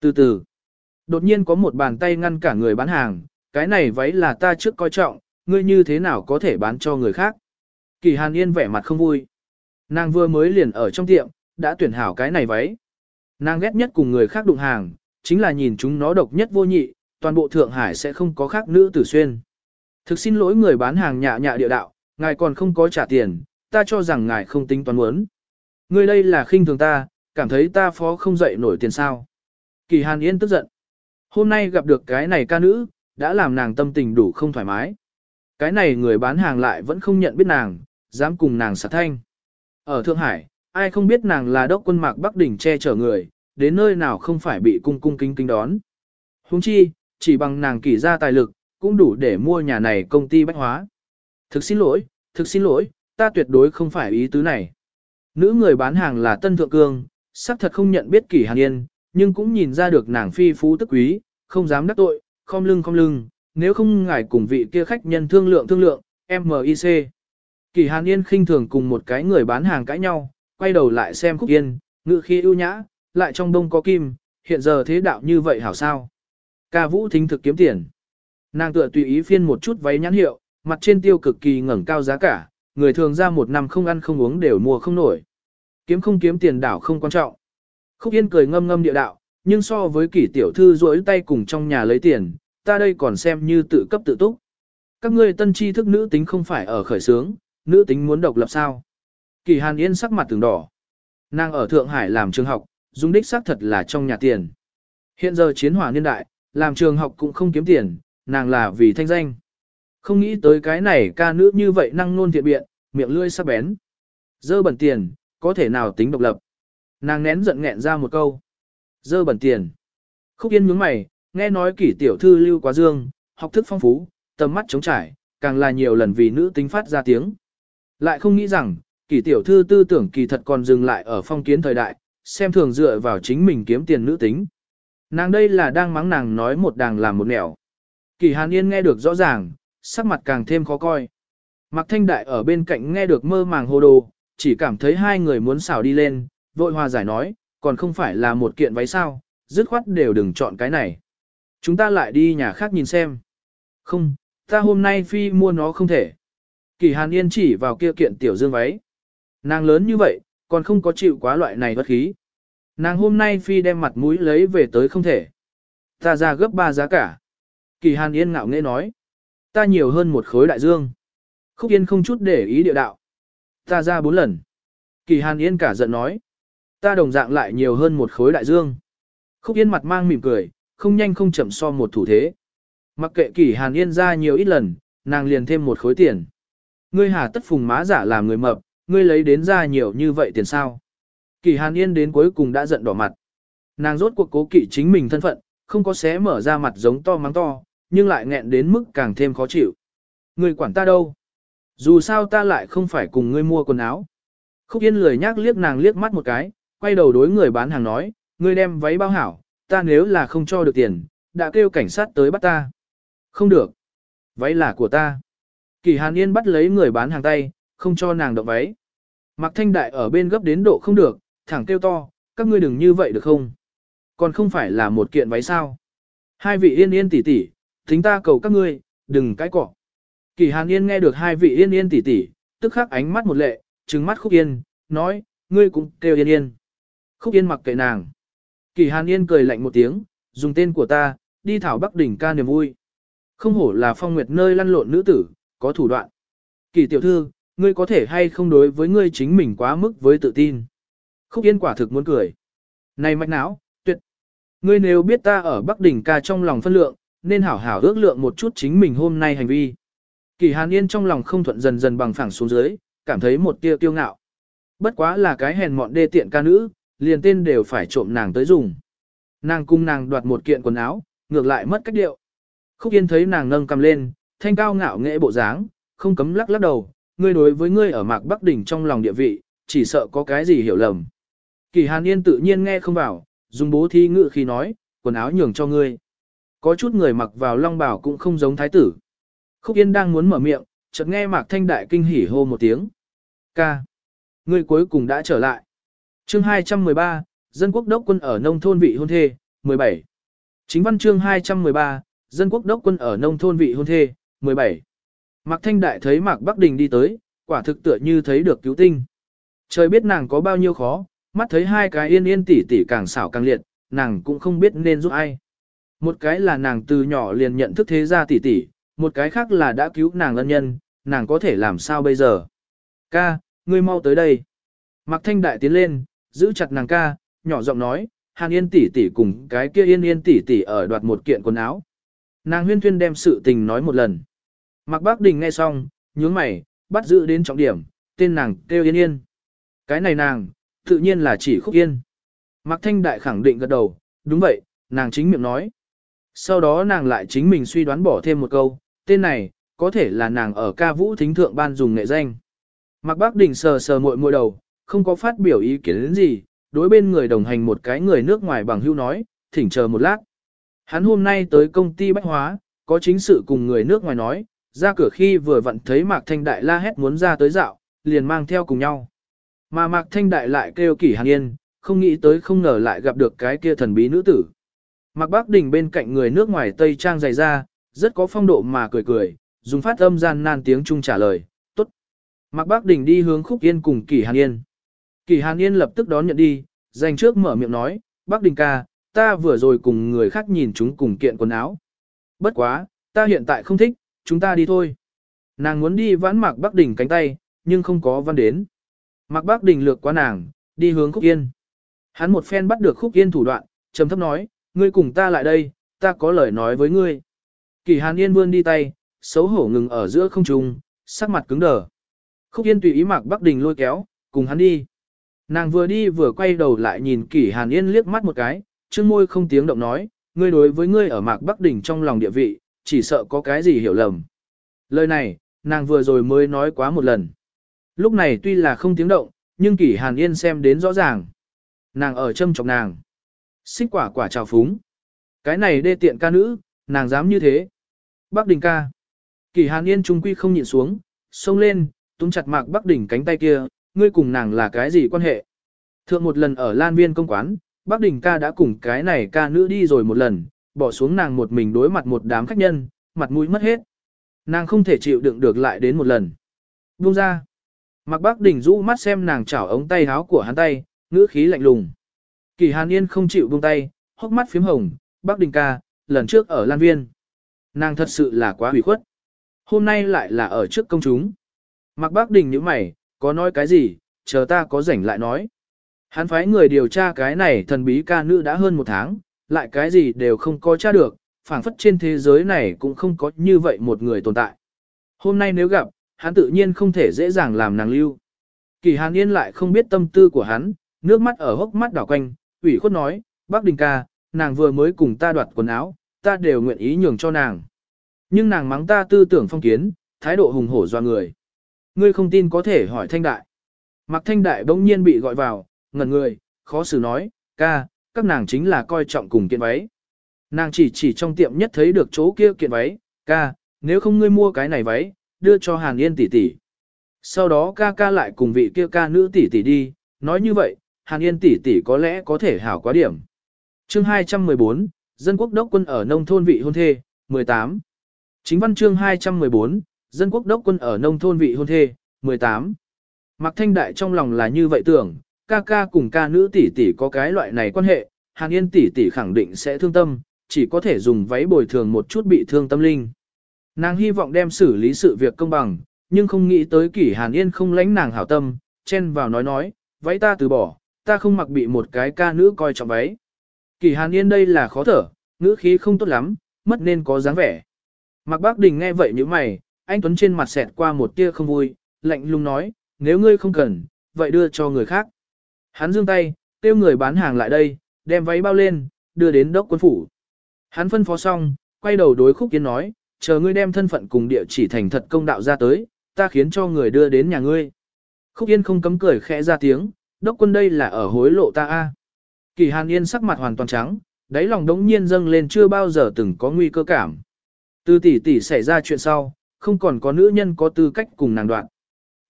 Từ từ, đột nhiên có một bàn tay ngăn cả người bán hàng, cái này váy là ta trước coi trọng, ngươi như thế nào có thể bán cho người khác. Kỳ Hàn Yên vẻ mặt không vui. Nàng vừa mới liền ở trong tiệm, đã tuyển hảo cái này váy. Nàng ghét nhất cùng người khác đụng hàng, chính là nhìn chúng nó độc nhất vô nhị, toàn bộ Thượng Hải sẽ không có khác nữ tử xuyên. Thực xin lỗi người bán hàng nhạ nhạ địa đạo, ngài còn không có trả tiền, ta cho rằng ngài không tính toán muốn. Ngươi đây là khinh thường ta, cảm thấy ta phó không dậy nổi tiền sao. Kỳ Hàn Yên tức giận. Hôm nay gặp được cái này ca nữ, đã làm nàng tâm tình đủ không thoải mái. Cái này người bán hàng lại vẫn không nhận biết nàng, dám cùng nàng xả thanh. Ở Thượng Hải, ai không biết nàng là đốc quân mạc Bắc Đỉnh che chở người, đến nơi nào không phải bị cung cung kính kính đón. Huống chi, chỉ bằng nàng kỳ ra tài lực, cũng đủ để mua nhà này công ty bách hóa. Thực xin lỗi, thực xin lỗi, ta tuyệt đối không phải ý tứ này. Nữ người bán hàng là Tân Thượng Cương, xác thật không nhận biết kỷ hàn yên, nhưng cũng nhìn ra được nàng phi phú tức quý, không dám đắc tội, không lưng không lưng, nếu không ngài cùng vị kia khách nhân thương lượng thương lượng, MIC. kỳ hàn yên khinh thường cùng một cái người bán hàng cãi nhau, quay đầu lại xem khúc yên, ngự khi ưu nhã, lại trong đông có kim, hiện giờ thế đạo như vậy hảo sao. Ca vũ thính thực kiếm tiền. Nàng tựa tùy ý phiên một chút váy nhãn hiệu, mặt trên tiêu cực kỳ ngẩng cao giá cả, người thường ra một năm không ăn không uống đều mua không nổi. Kiếm không kiếm tiền đảo không quan trọng. Khúc Yên cười ngâm ngâm địa đạo, nhưng so với kỷ tiểu thư rỗi tay cùng trong nhà lấy tiền, ta đây còn xem như tự cấp tự túc. Các ngươi tân tri thức nữ tính không phải ở khởi sướng, nữ tính muốn độc lập sao. kỳ Hàn Yên sắc mặt từng đỏ. Nàng ở Thượng Hải làm trường học, dùng đích xác thật là trong nhà tiền. Hiện giờ chiến hỏa niên đại, làm trường học cũng không kiếm tiền, nàng là vì thanh danh. Không nghĩ tới cái này ca nữ như vậy năng nôn thiện biện, miệng lươi sắc bén. Dơ bẩn tiền, có thể nào tính độc lập. Nàng nén giận nghẹn ra một câu. Dơ bẩn tiền. Khúc yên nhướng mày, nghe nói kỷ tiểu thư lưu quá dương, học thức phong phú, tầm mắt trống trải, càng là nhiều lần vì nữ tính phát ra tiếng. Lại không nghĩ rằng, kỷ tiểu thư tư tưởng kỳ thật còn dừng lại ở phong kiến thời đại, xem thường dựa vào chính mình kiếm tiền nữ tính. Nàng đây là đang mắng nàng nói một đàng làm một nẻo. Kỷ hàn yên nghe được rõ ràng, sắc mặt càng thêm khó coi. Mạc Thanh Đại ở bên cạnh nghe được mơ màng hồ đồ, chỉ cảm thấy hai người muốn xảo đi lên, vội hòa giải nói, còn không phải là một kiện váy sao, dứt khoát đều đừng chọn cái này. Chúng ta lại đi nhà khác nhìn xem. Không, ta hôm nay phi mua nó không thể. Kỳ Hàn Yên chỉ vào kia kiện tiểu dương váy. Nàng lớn như vậy, còn không có chịu quá loại này bất khí. Nàng hôm nay phi đem mặt mũi lấy về tới không thể. Ta ra gấp ba giá cả. Kỳ Hàn Yên ngạo nghễ nói. Ta nhiều hơn một khối đại dương. Khúc Yên không chút để ý địa đạo. Ta ra bốn lần. Kỳ Hàn Yên cả giận nói. Ta đồng dạng lại nhiều hơn một khối đại dương. Khúc Yên mặt mang mỉm cười, không nhanh không chậm so một thủ thế. Mặc kệ kỷ Hàn Yên ra nhiều ít lần, nàng liền thêm một khối tiền. Ngươi hà tất phùng má giả làm người mập, ngươi lấy đến ra nhiều như vậy tiền sao. Kỷ Hàn Yên đến cuối cùng đã giận đỏ mặt. Nàng rốt cuộc cố kỵ chính mình thân phận, không có xé mở ra mặt giống to mắng to, nhưng lại nghẹn đến mức càng thêm khó chịu. Ngươi quản ta đâu? Dù sao ta lại không phải cùng ngươi mua quần áo. Khúc Yên lười nhác liếc nàng liếc mắt một cái, quay đầu đối người bán hàng nói, ngươi đem váy bao hảo, ta nếu là không cho được tiền, đã kêu cảnh sát tới bắt ta. Không được. Váy là của ta. Kỳ Hàn Yên bắt lấy người bán hàng tay, không cho nàng động váy. Mạc Thanh Đại ở bên gấp đến độ không được, thẳng kêu to, các ngươi đừng như vậy được không? Còn không phải là một kiện váy sao? Hai vị yên yên tỷ tỷ, tính ta cầu các ngươi, đừng cãi cọ. Kỳ Hàn Yên nghe được hai vị yên yên tỷ tỷ, tức khắc ánh mắt một lệ, trừng mắt Khúc Yên, nói, ngươi cũng kêu yên yên. Khúc Yên mặc kệ nàng. Kỳ Hàn Yên cười lạnh một tiếng, dùng tên của ta, đi thảo Bắc đỉnh ca niềm vui. Không hổ là phong nguyệt nơi lăn lộn nữ tử, có thủ đoạn. Kỳ tiểu thư, ngươi có thể hay không đối với ngươi chính mình quá mức với tự tin. Khúc Yên quả thực muốn cười. Này mạch não, tuyệt. Ngươi nếu biết ta ở Bắc đỉnh ca trong lòng phân lượng, nên hảo hảo ước lượng một chút chính mình hôm nay hành vi. Kỳ Hàn Yên trong lòng không thuận dần dần bằng phẳng xuống dưới, cảm thấy một tia tiêu ngạo. Bất quá là cái hèn mọn đê tiện ca nữ, liền tên đều phải trộm nàng tới dùng. Nàng cung nàng đoạt một kiện quần áo, ngược lại mất cách điệu. Khúc Yên thấy nàng nâng cầm lên, thanh cao ngạo nghệ bộ dáng, không cấm lắc lắc đầu, ngươi đối với ngươi ở mạc Bắc Đỉnh trong lòng địa vị, chỉ sợ có cái gì hiểu lầm. Kỳ Hàn Yên tự nhiên nghe không vào, dùng bố thi ngự khi nói, quần áo nhường cho ngươi. Có chút người mặc vào long bào cũng không giống thái tử. Khúc Yên đang muốn mở miệng, chợt nghe Mạc Thanh Đại kinh hỉ hô một tiếng. Ca. Ngươi cuối cùng đã trở lại. Chương 213, Dân quốc đốc quân ở nông thôn vị hôn thê, 17. Chính văn chương 213, Dân quốc đốc quân ở nông thôn vị hôn thê, 17. Mạc Thanh Đại thấy Mạc Bắc Đình đi tới, quả thực tựa như thấy được cứu tinh. Trời biết nàng có bao nhiêu khó, mắt thấy hai cái yên yên tỉ tỉ càng xảo càng liệt, nàng cũng không biết nên giúp ai. Một cái là nàng từ nhỏ liền nhận thức thế gia tỉ tỉ, một cái khác là đã cứu nàng ân nhân, nàng có thể làm sao bây giờ. Ca, ngươi mau tới đây. Mạc Thanh Đại tiến lên, giữ chặt nàng ca, nhỏ giọng nói, Hàn Yên tỷ tỷ cùng cái kia Yên Yên tỷ tỷ ở đoạt một kiện quần áo. Nàng huyên thuyên đem sự tình nói một lần. Mạc Bác Đình nghe xong, nhướng mày, bắt giữ đến trọng điểm, tên nàng kêu Yên Yên. Cái này nàng, tự nhiên là chỉ Khúc Yên. Mạc Thanh Đại khẳng định gật đầu, đúng vậy, nàng chính miệng nói. Sau đó nàng lại chính mình suy đoán bỏ thêm một câu, tên này, có thể là nàng ở ca vũ thính thượng ban dùng nghệ danh. Mạc Bác Đình sờ sờ muội muội đầu, không có phát biểu ý kiến đến gì, đối bên người đồng hành một cái người nước ngoài bằng hưu nói, thỉnh chờ một lát. Hắn hôm nay tới công ty bách hóa, có chính sự cùng người nước ngoài nói, ra cửa khi vừa vặn thấy Mạc Thanh Đại la hét muốn ra tới dạo, liền mang theo cùng nhau. Mà Mạc Thanh Đại lại kêu kỷ hàn yên, không nghĩ tới không ngờ lại gặp được cái kia thần bí nữ tử. Mạc Bác Đình bên cạnh người nước ngoài Tây Trang dày ra, rất có phong độ mà cười cười, dùng phát âm gian nan tiếng Trung trả lời, tốt. Mạc Bác Đình đi hướng Khúc Yên cùng Kỷ Hàn Yên. Kỳ Hàn Yên lập tức đón nhận đi, dành trước mở miệng nói, Bác Đình ca, ta vừa rồi cùng người khác nhìn chúng cùng kiện quần áo. Bất quá, ta hiện tại không thích, chúng ta đi thôi. Nàng muốn đi vãn Mạc Bác Đình cánh tay, nhưng không có văn đến. Mạc Bác Đình lược qua nàng, đi hướng Khúc Yên. Hắn một phen bắt được Khúc Yên thủ đoạn, trầm thấp nói, ngươi cùng ta lại đây, ta có lời nói với ngươi. Kỳ Hàn Yên vươn đi tay, xấu hổ ngừng ở giữa không trung, sắc mặt cứng đờ. Khúc Yên tùy ý Mạc Bắc Đình lôi kéo, cùng hắn đi. Nàng vừa đi vừa quay đầu lại nhìn Kỷ Hàn Yên liếc mắt một cái, chương môi không tiếng động nói, ngươi đối với ngươi ở Mạc Bắc Đỉnh trong lòng địa vị, chỉ sợ có cái gì hiểu lầm. Lời này, nàng vừa rồi mới nói quá một lần. Lúc này tuy là không tiếng động, nhưng Kỷ Hàn Yên xem đến rõ ràng. Nàng ở châm chọc nàng. Xích quả quả trào phúng. Cái này đê tiện ca nữ, nàng dám như thế. Bắc Đình ca. Kỷ Hàn Yên trung quy không nhịn xuống, xông lên, túm chặt Mạc Bắc Đỉnh cánh tay kia, ngươi cùng nàng là cái gì quan hệ? Thượng một lần ở Lan Viên công quán, Bắc Đình ca đã cùng cái này ca nữ đi rồi một lần, bỏ xuống nàng một mình đối mặt một đám khách nhân, mặt mũi mất hết. Nàng không thể chịu đựng được lại đến một lần. Buông ra. Mặc Bắc Đình rũ mắt xem nàng chảo ống tay áo của hắn tay, ngữ khí lạnh lùng. Kỳ Hàn Yên không chịu buông tay, hốc mắt phím hồng, Bắc Đình ca, lần trước ở Lan Viên. Nàng thật sự là quá hủy khuất. Hôm nay lại là ở trước công chúng. Mặc Bắc Đình như mày, có nói cái gì, chờ ta có rảnh lại nói. Hắn phái người điều tra cái này thần bí ca nữ đã hơn một tháng, lại cái gì đều không có tra được, phảng phất trên thế giới này cũng không có như vậy một người tồn tại. Hôm nay nếu gặp, hắn tự nhiên không thể dễ dàng làm nàng lưu. Kỳ Hàn Yên lại không biết tâm tư của hắn, nước mắt ở hốc mắt đảo quanh, ủy khuất nói, bác Đình ca, nàng vừa mới cùng ta đoạt quần áo, ta đều nguyện ý nhường cho nàng. Nhưng nàng mắng ta tư tưởng phong kiến, thái độ hùng hổ doa người. Ngươi không tin có thể hỏi thanh đại. Mặc thanh đại bỗng nhiên bị gọi vào, ngẩn người, khó xử nói, ca, các nàng chính là coi trọng cùng kiện váy. Nàng chỉ chỉ trong tiệm nhất thấy được chỗ kia kiện váy, ca, nếu không ngươi mua cái này váy, đưa cho Hàn Yên tỷ tỷ. Sau đó ca ca lại cùng vị kia ca nữ tỷ tỷ đi, nói như vậy, Hàn Yên tỷ tỷ có lẽ có thể hảo quá điểm. Chương 214, Dân quốc đốc quân ở nông thôn vị hôn thê, 18. Chính văn chương 214, Dân quốc đốc quân ở nông thôn vị hôn thê, 18. Mạc Thanh Đại trong lòng là như vậy tưởng, ca ca cùng ca nữ tỷ tỷ có cái loại này quan hệ, Hàn Yên tỷ tỷ khẳng định sẽ thương tâm, chỉ có thể dùng váy bồi thường một chút bị thương tâm linh. Nàng hy vọng đem xử lý sự việc công bằng, nhưng không nghĩ tới kỷ Hàn Yên không lãnh nàng hảo tâm, chen vào nói nói, váy ta từ bỏ, ta không mặc bị một cái ca nữ coi trọng váy. Kỷ Hàn Yên đây là khó thở, ngữ khí không tốt lắm, mất nên có dáng vẻ. Mạc Bác Đình nghe vậy như mày, anh Tuấn trên mặt xẹt qua một tia không vui, lạnh lùng nói, nếu ngươi không cần, vậy đưa cho người khác. Hắn giương tay, kêu người bán hàng lại đây, đem váy bao lên, đưa đến đốc quân phủ. Hắn phân phó xong, quay đầu đối khúc kiến nói, chờ ngươi đem thân phận cùng địa chỉ thành thật công đạo ra tới, ta khiến cho người đưa đến nhà ngươi. Khúc Yên không cấm cười khẽ ra tiếng, đốc quân đây là ở hối lộ ta a Kỳ Hàn Yên sắc mặt hoàn toàn trắng, đáy lòng đống nhiên dâng lên chưa bao giờ từng có nguy cơ cảm. Từ tỷ tỷ xảy ra chuyện sau, không còn có nữ nhân có tư cách cùng nàng đoạn.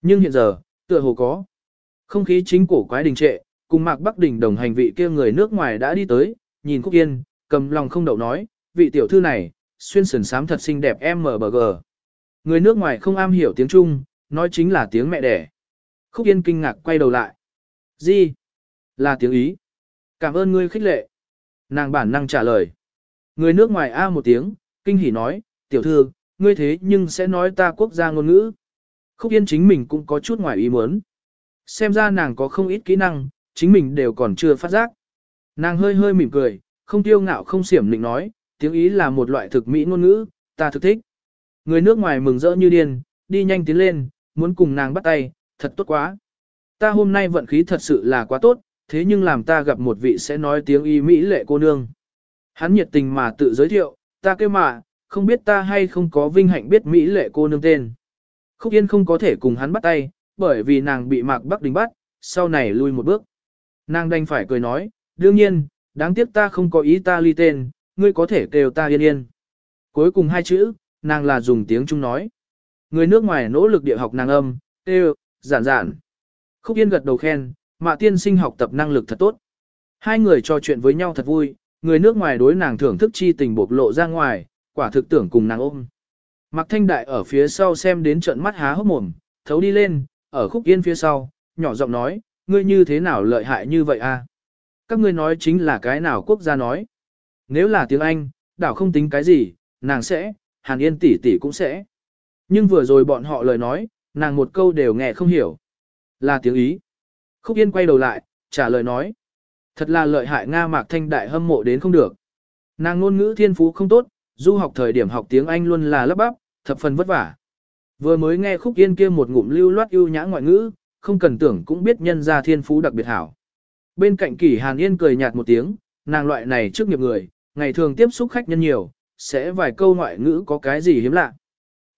Nhưng hiện giờ, tựa hồ có. Không khí chính cổ quái đình trệ, cùng Mạc Bắc Đình đồng hành vị kia người nước ngoài đã đi tới, nhìn Khúc Yên, cầm lòng không đậu nói, vị tiểu thư này, xuyên sườn sám thật xinh đẹp MBG. Người nước ngoài không am hiểu tiếng Trung, nói chính là tiếng mẹ đẻ. Khúc Yên kinh ngạc quay đầu lại. Gì? Là tiếng Ý. Cảm ơn ngươi khích lệ. Nàng bản năng trả lời. Người nước ngoài A một tiếng, kinh hỉ nói, tiểu thư, ngươi thế nhưng sẽ nói ta quốc gia ngôn ngữ. Khúc Yên chính mình cũng có chút ngoài ý muốn. Xem ra nàng có không ít kỹ năng, chính mình đều còn chưa phát giác. Nàng hơi hơi mỉm cười, không tiêu ngạo không xiểm định nói, tiếng Ý là một loại thực mỹ ngôn ngữ, ta thực thích. Người nước ngoài mừng rỡ như điên, đi nhanh tiến lên, muốn cùng nàng bắt tay, thật tốt quá. Ta hôm nay vận khí thật sự là quá tốt, thế nhưng làm ta gặp một vị sẽ nói tiếng y mỹ lệ cô nương. Hắn nhiệt tình mà tự giới thiệu, ta kêu mà, không biết ta hay không có vinh hạnh biết mỹ lệ cô nương tên. Khúc Yên không có thể cùng hắn bắt tay, bởi vì nàng bị Mạc Bắc Đình bắt, sau này lui một bước. Nàng đành phải cười nói, đương nhiên, đáng tiếc ta không có ý ta ly tên, ngươi có thể kêu ta yên yên. Cuối cùng hai chữ, nàng là dùng tiếng Trung nói. Người nước ngoài nỗ lực địa học nàng âm, kêu, giản giản. Khúc Yên gật đầu khen, mạ tiên sinh học tập năng lực thật tốt. Hai người trò chuyện với nhau thật vui, người nước ngoài đối nàng thưởng thức chi tình bộc lộ ra ngoài, quả thực tưởng cùng nàng ôm. Mạc Thanh Đại ở phía sau xem đến trận mắt há hốc mồm, thấu đi lên, ở khúc yên phía sau, nhỏ giọng nói, ngươi như thế nào lợi hại như vậy a? Các ngươi nói chính là cái nào quốc gia nói. Nếu là tiếng Anh, đảo không tính cái gì, nàng sẽ, Hàn Yên tỷ tỷ cũng sẽ. Nhưng vừa rồi bọn họ lời nói, nàng một câu đều nghe không hiểu. Là tiếng Ý. Khúc Yên quay đầu lại, trả lời nói. Thật là lợi hại Nga Mạc Thanh Đại hâm mộ đến không được. Nàng ngôn ngữ thiên phú không tốt, du học thời điểm học tiếng Anh luôn là lấp bắp, thập phần vất vả. Vừa mới nghe khúc yên kia một ngụm lưu loát ưu nhã ngoại ngữ, không cần tưởng cũng biết nhân ra thiên phú đặc biệt hảo. Bên cạnh kỷ hàn yên cười nhạt một tiếng, nàng loại này trước nghiệp người, ngày thường tiếp xúc khách nhân nhiều, sẽ vài câu ngoại ngữ có cái gì hiếm lạ.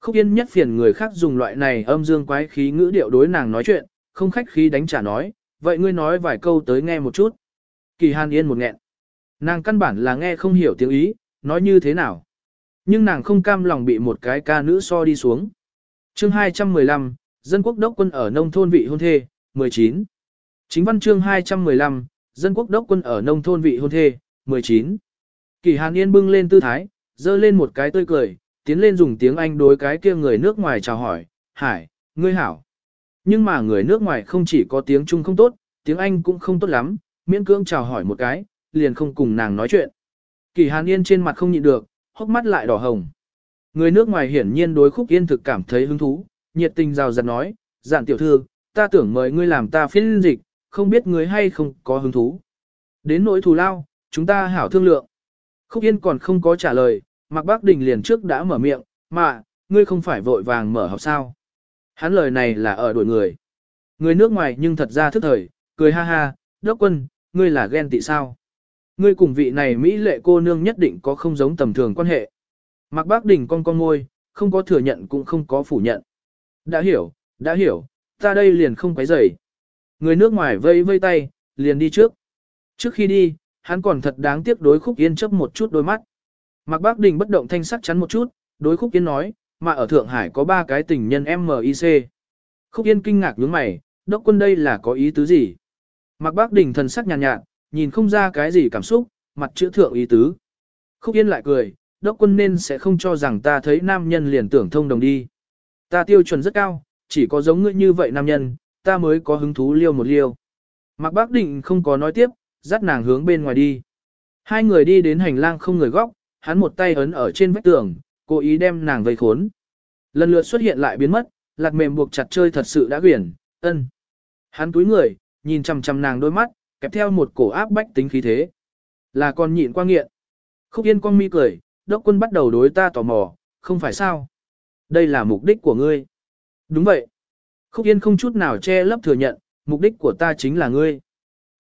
Khúc yên nhất phiền người khác dùng loại này âm dương quái khí ngữ điệu đối nàng nói chuyện, không khách khí đánh trả nói, vậy ngươi nói vài câu tới nghe một chút. Kỳ hàn yên một nghẹn. Nàng căn bản là nghe không hiểu tiếng Ý, nói như thế nào. Nhưng nàng không cam lòng bị một cái ca nữ so đi xuống. Chương 215, Dân quốc đốc quân ở nông thôn vị hôn thê, 19. Chính văn chương 215, Dân quốc đốc quân ở nông thôn vị hôn thê, 19. Kỳ Hàn Yên bưng lên tư thái, dơ lên một cái tươi cười, tiến lên dùng tiếng Anh đối cái kia người nước ngoài chào hỏi, Hải, ngươi hảo. Nhưng mà người nước ngoài không chỉ có tiếng Trung không tốt, tiếng Anh cũng không tốt lắm, miễn cưỡng chào hỏi một cái, liền không cùng nàng nói chuyện. Kỳ Hàn Yên trên mặt không nhịn được, hốc mắt lại đỏ hồng. Người nước ngoài hiển nhiên đối khúc yên thực cảm thấy hứng thú, nhiệt tình rào rạt nói, dạn tiểu thư, ta tưởng mời ngươi làm ta phiên dịch, không biết ngươi hay không có hứng thú. Đến nỗi thù lao, chúng ta hảo thương lượng. Khúc yên còn không có trả lời, Mạc Bác Đình liền trước đã mở miệng, mà, ngươi không phải vội vàng mở học sao. Hắn lời này là ở đuổi người. Người nước ngoài nhưng thật ra thức thời, cười ha ha, đốc quân, ngươi là ghen tị sao. Ngươi cùng vị này Mỹ lệ cô nương nhất định có không giống tầm thường quan hệ. Mạc Bác Đình con con ngôi, không có thừa nhận cũng không có phủ nhận. Đã hiểu, đã hiểu, ta đây liền không quấy rầy. Người nước ngoài vây vây tay, liền đi trước. Trước khi đi, hắn còn thật đáng tiếc đối khúc yên chấp một chút đôi mắt. Mạc Bác Đình bất động thanh sắc chắn một chút, đối khúc yên nói, mà ở Thượng Hải có ba cái tình nhân MIC. Khúc yên kinh ngạc nhướng mày, đốc quân đây là có ý tứ gì? Mạc Bác Đình thần sắc nhàn nhạt, nhạt, nhìn không ra cái gì cảm xúc, mặt chữ thượng ý tứ. Khúc yên lại cười, đốc quân nên sẽ không cho rằng ta thấy nam nhân liền tưởng thông đồng đi. Ta tiêu chuẩn rất cao, chỉ có giống ngươi như vậy nam nhân, ta mới có hứng thú liêu một liêu. Mạc Bác Định không có nói tiếp, dắt nàng hướng bên ngoài đi. Hai người đi đến hành lang không người góc, hắn một tay ấn ở trên vách tường, cố ý đem nàng vây khốn. Lần lượt xuất hiện lại biến mất, lạc mềm buộc chặt chơi thật sự đã quyển, ân. Hắn túi người, nhìn chằm chằm nàng đôi mắt, kẹp theo một cổ áp bách tính khí thế. Là con nhịn qua nghiện. Khúc yên con mi cười, đốc quân bắt đầu đối ta tò mò, không phải sao. Đây là mục đích của ngươi. Đúng vậy. Khúc yên không chút nào che lấp thừa nhận, mục đích của ta chính là ngươi.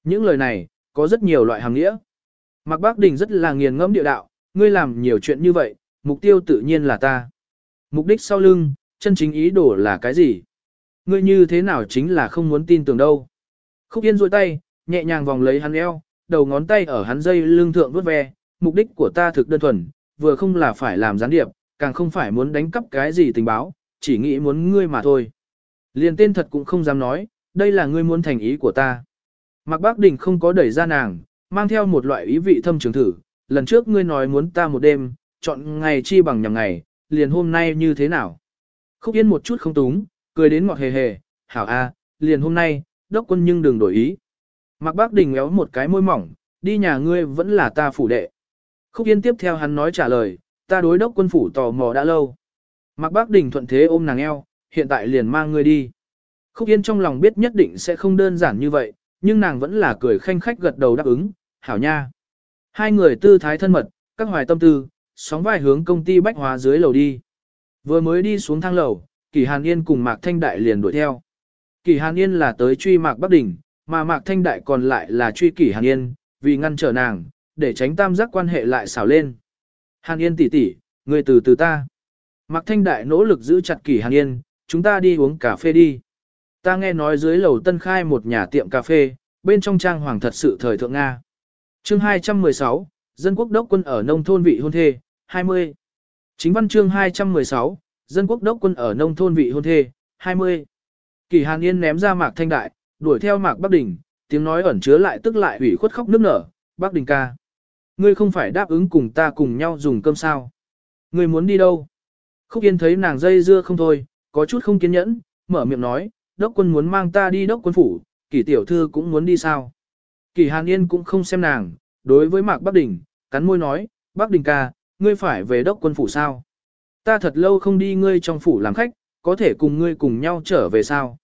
Những lời này, có rất nhiều loại hàng nghĩa. Mạc Bác Đình rất là nghiền ngẫm địa đạo, ngươi làm nhiều chuyện như vậy, mục tiêu tự nhiên là ta. Mục đích sau lưng, chân chính ý đồ là cái gì? Ngươi như thế nào chính là không muốn tin tưởng đâu. Khúc Yên rôi tay, nhẹ nhàng vòng lấy hắn eo, đầu ngón tay ở hắn dây lưng thượng vuốt ve, mục đích của ta thực đơn thuần, vừa không là phải làm gián điệp, càng không phải muốn đánh cắp cái gì tình báo, chỉ nghĩ muốn ngươi mà thôi. Liền tên thật cũng không dám nói, đây là ngươi muốn thành ý của ta. Mạc Bác Đình không có đẩy ra nàng, mang theo một loại ý vị thâm trường thử, lần trước ngươi nói muốn ta một đêm, chọn ngày chi bằng nhằm ngày, liền hôm nay như thế nào. Khúc Yên một chút không túng, cười đến ngọt hề hề, hảo a liền hôm nay, đốc quân nhưng đừng đổi ý. Mạc Bác Đình méo một cái môi mỏng, đi nhà ngươi vẫn là ta phủ đệ. Khúc Yên tiếp theo hắn nói trả lời, ta đối đốc quân phủ tò mò đã lâu. Mạc Bác Đình thuận thế ôm nàng eo, hiện tại liền mang ngươi đi. Khúc Yên trong lòng biết nhất định sẽ không đơn giản như vậy, nhưng nàng vẫn là cười khanh khách gật đầu đáp ứng, hảo nha. Hai người tư thái thân mật, các hoài tâm tư, sóng vai hướng công ty bách hóa dưới lầu đi. Vừa mới đi xuống thang lầu, Kỳ Hàn Yên cùng Mạc Thanh Đại liền đuổi theo. Kỳ Hàn Yên là tới truy Mạc Bắc Đình, mà Mạc Thanh Đại còn lại là truy kỷ Hàn Yên, vì ngăn trở nàng, để tránh tam giác quan hệ lại xảo lên. Hàn Yên tỷ tỷ, người từ từ ta. Mạc Thanh Đại nỗ lực giữ chặt kỷ Hàn Yên, chúng ta đi uống cà phê đi. Ta nghe nói dưới lầu tân khai một nhà tiệm cà phê, bên trong trang hoàng thật sự thời thượng Nga. chương 216, Dân quốc đốc quân ở nông thôn vị hôn thê, 20. Chính văn chương 216, Dân quốc đốc quân ở nông thôn vị hôn thê, 20. Kỳ Hàn Yên ném ra Mạc Thanh Đại, đuổi theo Mạc Bắc Đình, tiếng nói ẩn chứa lại tức lại ủy khuất khóc nức nở, Bắc Đình ca. Ngươi không phải đáp ứng cùng ta cùng nhau dùng cơm sao? Ngươi muốn đi đâu? Khúc Yên thấy nàng dây dưa không thôi, có chút không kiên nhẫn, mở miệng nói, đốc quân muốn mang ta đi đốc quân phủ, kỳ tiểu thư cũng muốn đi sao? Kỳ Hàn Yên cũng không xem nàng, đối với Mạc Bắc Đình, cắn môi nói, Bắc Đình ca, ngươi phải về đốc quân phủ sao? Ta thật lâu không đi ngươi trong phủ làm khách, có thể cùng ngươi cùng nhau trở về sao?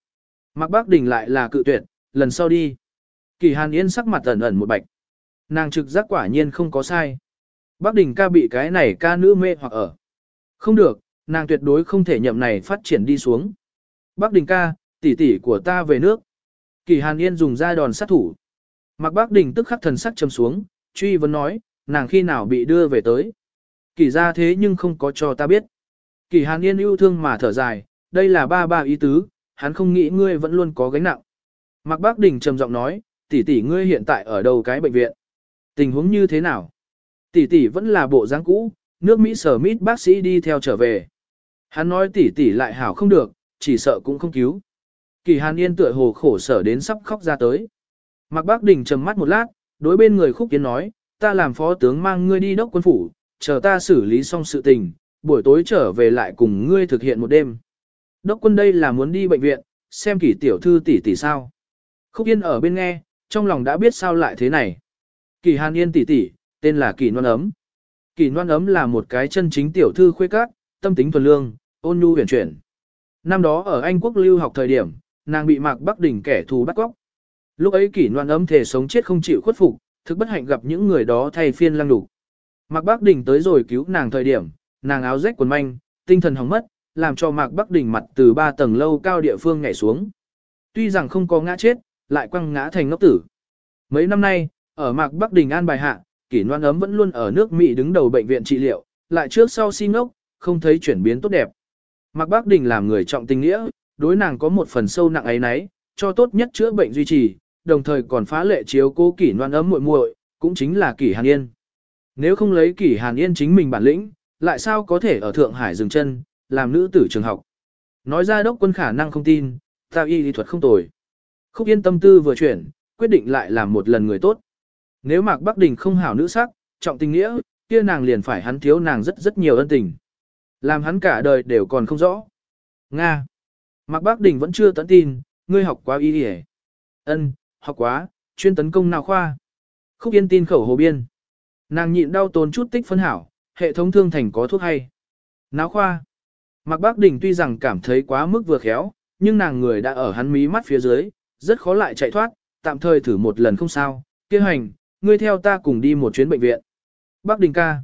Mạc Bắc Đình lại là cự tuyệt, lần sau đi. Kỳ Hàn Yên sắc mặt ẩn ẩn một bạch. Nàng trực giác quả nhiên không có sai. Bắc Đình ca bị cái này ca nữ mê hoặc ở. Không được, nàng tuyệt đối không thể nhậm này phát triển đi xuống. Bắc Đình ca, tỷ tỷ của ta về nước. Kỳ Hàn Yên dùng ra đòn sát thủ. Mạc Bắc Đình tức khắc thần sắc châm xuống, truy vấn nói, nàng khi nào bị đưa về tới. Kỳ ra thế nhưng không có cho ta biết. Kỳ Hàn Yên yêu thương mà thở dài, đây là ba ba ý tứ, hắn không nghĩ ngươi vẫn luôn có gánh nặng. Mạc Bác Đình trầm giọng nói, tỷ tỷ ngươi hiện tại ở đâu cái bệnh viện? Tình huống như thế nào? Tỷ tỷ vẫn là bộ dáng cũ, nước Mỹ sở mít bác sĩ đi theo trở về. Hắn nói tỷ tỷ lại hảo không được, chỉ sợ cũng không cứu. Kỳ Hàn Yên tựa hồ khổ sở đến sắp khóc ra tới. Mạc Bác Đình trầm mắt một lát, đối bên người khúc kiến nói, ta làm phó tướng mang ngươi đi đốc quân phủ, chờ ta xử lý xong sự tình, buổi tối trở về lại cùng ngươi thực hiện một đêm. Đốc quân đây là muốn đi bệnh viện, xem kỷ tiểu thư tỷ tỷ sao. Khúc Yên ở bên nghe, trong lòng đã biết sao lại thế này. Kỳ Hàn Yên tỷ tỷ, tên là Kỳ Loan Ấm. Kỳ Loan Ấm là một cái chân chính tiểu thư khuê các, tâm tính thuần lương, ôn nhu huyền chuyển. Năm đó ở Anh quốc lưu học thời điểm, nàng bị Mạc Bắc Đỉnh kẻ thù bắt cóc. Lúc ấy Kỳ Loan Ấm thể sống chết không chịu khuất phục, thực bất hạnh gặp những người đó thay phiên lăng đủ. Mạc Bắc Đỉnh tới rồi cứu nàng thời điểm, nàng áo rách quần manh, tinh thần hỏng mất, làm cho Mạc Bắc Đỉnh mặt từ ba tầng lâu cao địa phương nhảy xuống. Tuy rằng không có ngã chết, lại quăng ngã thành ngốc tử. Mấy năm nay, ở Mạc Bắc Đình an bài hạ, kỷ noan ấm vẫn luôn ở nước Mỹ đứng đầu bệnh viện trị liệu, lại trước sau xin ngốc, không thấy chuyển biến tốt đẹp. Mạc Bắc Đình làm người trọng tình nghĩa, đối nàng có một phần sâu nặng ấy nấy, cho tốt nhất chữa bệnh duy trì, đồng thời còn phá lệ chiếu cố kỷ noan ấm muội muội, cũng chính là kỷ Hàn Yên. Nếu không lấy kỷ Hàn Yên chính mình bản lĩnh, lại sao có thể ở Thượng Hải dừng chân, làm nữ tử trường học. Nói ra đốc quân khả năng không tin, ta y lý thuật không tồi. Khúc Yên tâm tư vừa chuyển, quyết định lại làm một lần người tốt. Nếu Mạc Bắc Đình không hảo nữ sắc, trọng tình nghĩa, kia nàng liền phải hắn thiếu nàng rất rất nhiều ân tình. Làm hắn cả đời đều còn không rõ. Nga. Mạc Bắc Đình vẫn chưa tận tin, ngươi học quá y hề. Ân, học quá, chuyên tấn công nào khoa. Khúc Yên tin khẩu hồ biên. Nàng nhịn đau tốn chút tích phân hảo, hệ thống thương thành có thuốc hay. Náo khoa. Mạc Bác Đình tuy rằng cảm thấy quá mức vừa khéo, nhưng nàng người đã ở hắn mí mắt phía dưới, rất khó lại chạy thoát, tạm thời thử một lần không sao, kia hành, ngươi theo ta cùng đi một chuyến bệnh viện. Bác Đình ca,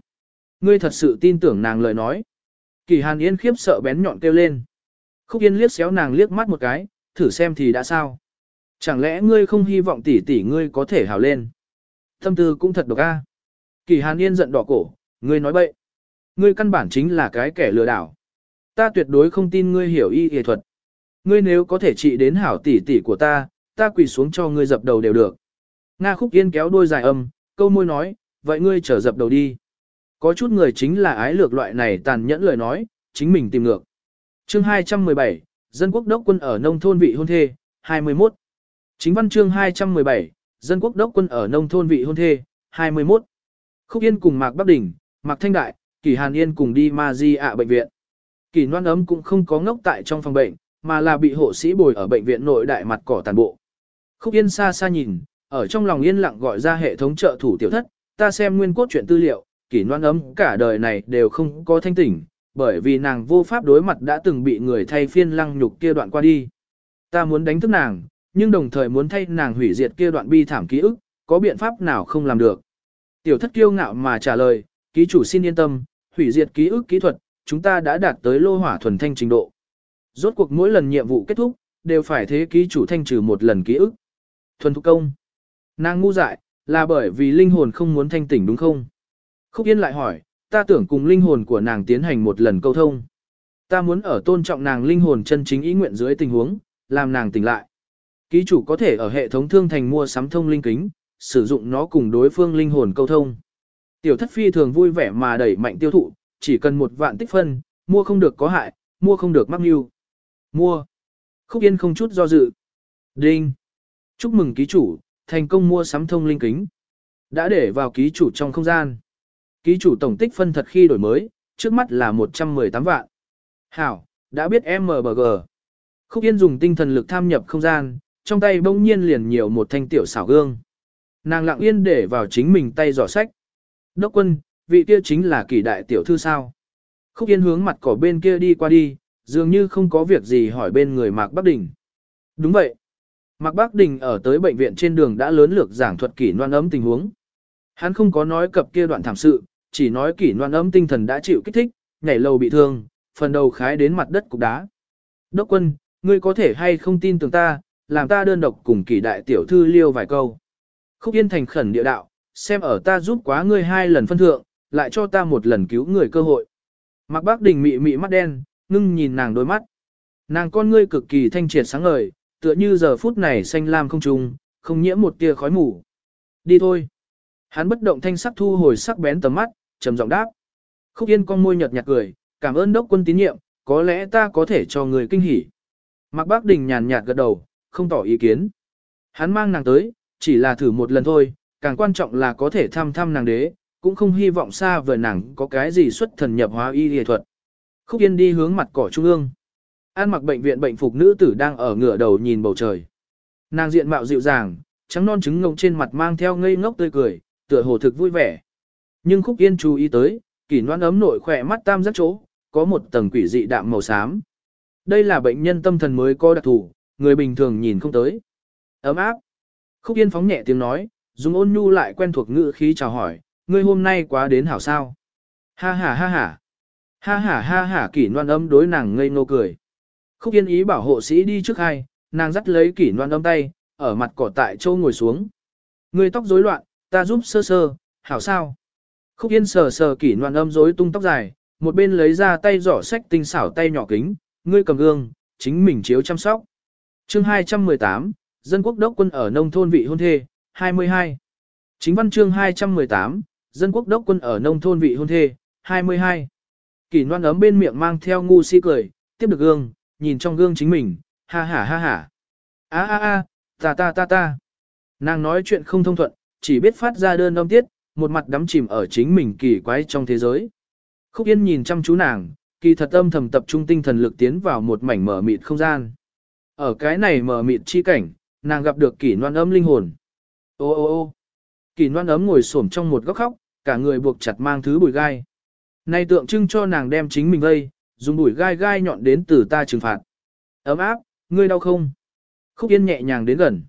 ngươi thật sự tin tưởng nàng lời nói. Kỳ Hàn Yên khiếp sợ bén nhọn kêu lên. Khúc Yên liếc xéo nàng liếc mắt một cái, thử xem thì đã sao. Chẳng lẽ ngươi không hy vọng tỷ tỷ ngươi có thể hào lên. Thâm tư cũng thật độc a. Kỳ Hàn Yên giận đỏ cổ, ngươi nói bậy. Ngươi căn bản chính là cái kẻ lừa đảo. Ta tuyệt đối không tin ngươi hiểu y y thuật. Ngươi nếu có thể trị đến hảo tỷ tỷ của ta, ta quỳ xuống cho ngươi dập đầu đều được. Nga khúc yên kéo đôi dài âm, câu môi nói, vậy ngươi trở dập đầu đi. Có chút người chính là ái lược loại này tàn nhẫn lời nói, chính mình tìm ngược. Chương 217, Dân quốc đốc quân ở nông thôn vị hôn thê, 21. Chính văn chương 217, Dân quốc đốc quân ở nông thôn vị hôn thê, 21. Khúc Yên cùng Mạc Bắc Đình, Mạc Thanh Đại, Kỳ Hàn Yên cùng đi Ma Di ạ bệnh viện. Kỳ Loan ấm cũng không có ngốc tại trong phòng bệnh, mà là bị hộ sĩ bồi ở bệnh viện nội đại mặt cỏ tàn bộ. Khúc Yên xa xa nhìn, ở trong lòng yên lặng gọi ra hệ thống trợ thủ tiểu thất, ta xem nguyên cốt chuyện tư liệu, Kỳ noan ấm cả đời này đều không có thanh tỉnh, bởi vì nàng vô pháp đối mặt đã từng bị người thay phiên lăng nhục kia đoạn qua đi. Ta muốn đánh thức nàng, nhưng đồng thời muốn thay nàng hủy diệt kia đoạn bi thảm ký ức, có biện pháp nào không làm được. Tiểu thất kiêu ngạo mà trả lời, ký chủ xin yên tâm, hủy diệt ký ức kỹ thuật, chúng ta đã đạt tới lô hỏa thuần thanh trình độ. Rốt cuộc mỗi lần nhiệm vụ kết thúc, đều phải thế ký chủ thanh trừ một lần ký ức. Thuần thục công. Nàng ngu dại, là bởi vì linh hồn không muốn thanh tỉnh đúng không? Khúc Yên lại hỏi, ta tưởng cùng linh hồn của nàng tiến hành một lần câu thông. Ta muốn ở tôn trọng nàng linh hồn chân chính ý nguyện dưới tình huống, làm nàng tỉnh lại. Ký chủ có thể ở hệ thống thương thành mua sắm thông linh kính, sử dụng nó cùng đối phương linh hồn câu thông. Tiểu thất phi thường vui vẻ mà đẩy mạnh tiêu thụ, chỉ cần một vạn tích phân, mua không được có hại, mua không được mắc mưu. Mua. Khúc Yên không chút do dự. Đinh. Chúc mừng ký chủ, thành công mua sắm thông linh kính. Đã để vào ký chủ trong không gian. Ký chủ tổng tích phân thật khi đổi mới, trước mắt là 118 vạn. Hảo, đã biết MBG. Khúc Yên dùng tinh thần lực tham nhập không gian, trong tay bỗng nhiên liền nhiều một thanh tiểu xảo gương. Nàng lặng yên để vào chính mình tay giỏ sách. Đốc quân, vị kia chính là kỳ đại tiểu thư sao. Khúc Yên hướng mặt cỏ bên kia đi qua đi, dường như không có việc gì hỏi bên người Mạc Bắc Đình. Đúng vậy. Mạc Bắc Đình ở tới bệnh viện trên đường đã lớn lược giảng thuật kỷ noan ấm tình huống. Hắn không có nói cập kia đoạn thảm sự, chỉ nói kỷ noan ấm tinh thần đã chịu kích thích, nhảy lầu bị thương, phần đầu khái đến mặt đất cục đá. Đốc quân, ngươi có thể hay không tin tưởng ta, làm ta đơn độc cùng kỷ đại tiểu thư liêu vài câu. Khúc Yên thành khẩn địa đạo, xem ở ta giúp quá ngươi hai lần phân thượng, lại cho ta một lần cứu người cơ hội. Mạc Bác Đình mị mị mắt đen, ngưng nhìn nàng đôi mắt. Nàng con ngươi cực kỳ thanh triệt sáng ngời, tựa như giờ phút này xanh lam không trùng, không nhiễm một tia khói mù. Đi thôi. Hắn bất động thanh sắc thu hồi sắc bén tầm mắt, trầm giọng đáp. Khúc Yên con môi nhợt nhạt cười, cảm ơn đốc quân tín nhiệm, có lẽ ta có thể cho người kinh hỉ. Mạc Bác Đình nhàn nhạt gật đầu, không tỏ ý kiến. Hắn mang nàng tới, chỉ là thử một lần thôi, càng quan trọng là có thể thăm thăm nàng đế, cũng không hy vọng xa vời nàng có cái gì xuất thần nhập hóa y y thuật. Khúc Yên đi hướng mặt cỏ trung ương. An mặc bệnh viện bệnh phục nữ tử đang ở ngửa đầu nhìn bầu trời. Nàng diện mạo dịu dàng, trắng non trứng ngông trên mặt mang theo ngây ngốc tươi cười, tựa hồ thực vui vẻ. Nhưng Khúc Yên chú ý tới, kỳ noan ấm nội khỏe mắt tam rất chỗ, có một tầng quỷ dị đạm màu xám. Đây là bệnh nhân tâm thần mới có đặc thủ, người bình thường nhìn không tới. Ấm áp. Khúc Yên phóng nhẹ tiếng nói, dùng ôn nhu lại quen thuộc ngữ khí chào hỏi, ngươi hôm nay quá đến hảo sao. Ha ha ha ha. Ha ha ha ha kỷ noan âm đối nàng ngây ngô cười. Khúc Yên ý bảo hộ sĩ đi trước hai, nàng dắt lấy kỷ noan âm tay, ở mặt cỏ tại châu ngồi xuống. Ngươi tóc rối loạn, ta giúp sơ sơ, hảo sao. Khúc Yên sờ sờ kỷ noan âm rối tung tóc dài, một bên lấy ra tay giỏ sách tinh xảo tay nhỏ kính, ngươi cầm gương, chính mình chiếu chăm sóc. chương 218, Dân quốc đốc quân ở nông thôn vị hôn thê, 22. Chính văn chương 218, Dân quốc đốc quân ở nông thôn vị hôn thê, 22. Kỷ noan ấm bên miệng mang theo ngu si cười, tiếp được gương, nhìn trong gương chính mình, ha ha ha ha. a a a, ta ta ta ta. Nàng nói chuyện không thông thuận, chỉ biết phát ra đơn âm tiết, một mặt đắm chìm ở chính mình kỳ quái trong thế giới. Khúc Yên nhìn chăm chú nàng, kỳ thật âm thầm tập trung tinh thần lực tiến vào một mảnh mở mịt không gian. Ở cái này mở mịt chi cảnh, nàng gặp được kỷ noan ấm linh hồn. Ô ô ô kỷ noan ấm ngồi xổm trong một góc khóc, cả người buộc chặt mang thứ bùi gai. Này tượng trưng cho nàng đem chính mình vây, dùng bùi gai gai nhọn đến từ ta trừng phạt. Ấm áp, ngươi đau không? Khúc yên nhẹ nhàng đến gần.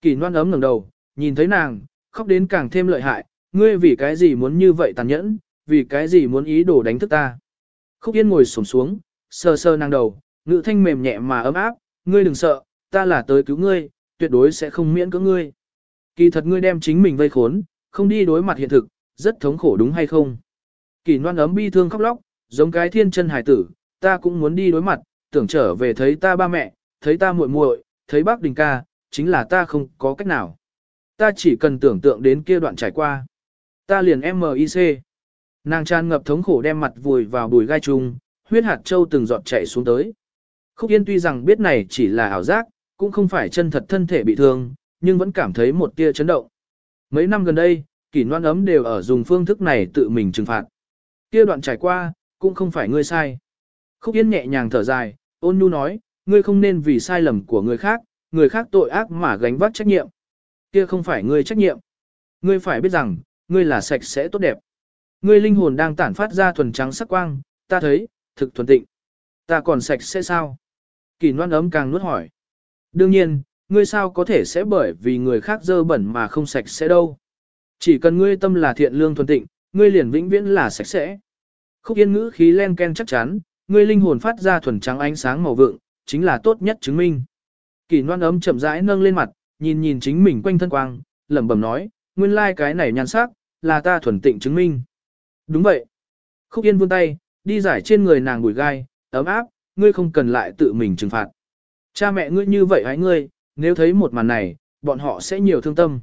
kỳ noan ấm ngẩng đầu, nhìn thấy nàng, khóc đến càng thêm lợi hại, ngươi vì cái gì muốn như vậy tàn nhẫn, vì cái gì muốn ý đồ đánh thức ta. Khúc yên ngồi xổm xuống, sờ sờ nàng đầu, ngữ thanh mềm nhẹ mà ấm áp, ngươi đừng sợ, ta là tới cứu ngươi, tuyệt đối sẽ không miễn cưỡng ngươi. Kỳ thật ngươi đem chính mình vây khốn, không đi đối mặt hiện thực, rất thống khổ đúng hay không? Kỳ Loan ấm bi thương khóc lóc, giống cái thiên chân hải tử, ta cũng muốn đi đối mặt, tưởng trở về thấy ta ba mẹ, thấy ta muội muội, thấy bác đình ca, chính là ta không có cách nào. Ta chỉ cần tưởng tượng đến kia đoạn trải qua. Ta liền MIC. Nàng tràn ngập thống khổ đem mặt vùi vào bùi gai trùng, huyết hạt châu từng giọt chảy xuống tới. Khúc Yên tuy rằng biết này chỉ là ảo giác, cũng không phải chân thật thân thể bị thương, nhưng vẫn cảm thấy một tia chấn động. Mấy năm gần đây, kỷ noan ấm đều ở dùng phương thức này tự mình trừng phạt. Kia đoạn trải qua, cũng không phải ngươi sai. Khúc Yên nhẹ nhàng thở dài, ôn nhu nói, ngươi không nên vì sai lầm của người khác, người khác tội ác mà gánh vác trách nhiệm. Kia không phải ngươi trách nhiệm. Ngươi phải biết rằng, ngươi là sạch sẽ tốt đẹp. Ngươi linh hồn đang tản phát ra thuần trắng sắc quang, ta thấy, thực thuần tịnh. Ta còn sạch sẽ sao? Kỳ noan ấm càng nuốt hỏi. Đương nhiên, ngươi sao có thể sẽ bởi vì người khác dơ bẩn mà không sạch sẽ đâu. Chỉ cần ngươi tâm là thiện lương thuần tịnh, ngươi liền vĩnh viễn là sạch sẽ. Khúc yên ngữ khí len ken chắc chắn, ngươi linh hồn phát ra thuần trắng ánh sáng màu vượng, chính là tốt nhất chứng minh. Kỳ Loan ấm chậm rãi nâng lên mặt, nhìn nhìn chính mình quanh thân quang, lẩm bẩm nói, nguyên lai like cái này nhan sắc, là ta thuần tịnh chứng minh. Đúng vậy. Khúc Yên vươn tay, đi giải trên người nàng bùi gai, ấm áp, ngươi không cần lại tự mình trừng phạt. Cha mẹ ngươi như vậy hãy ngươi, nếu thấy một màn này, bọn họ sẽ nhiều thương tâm.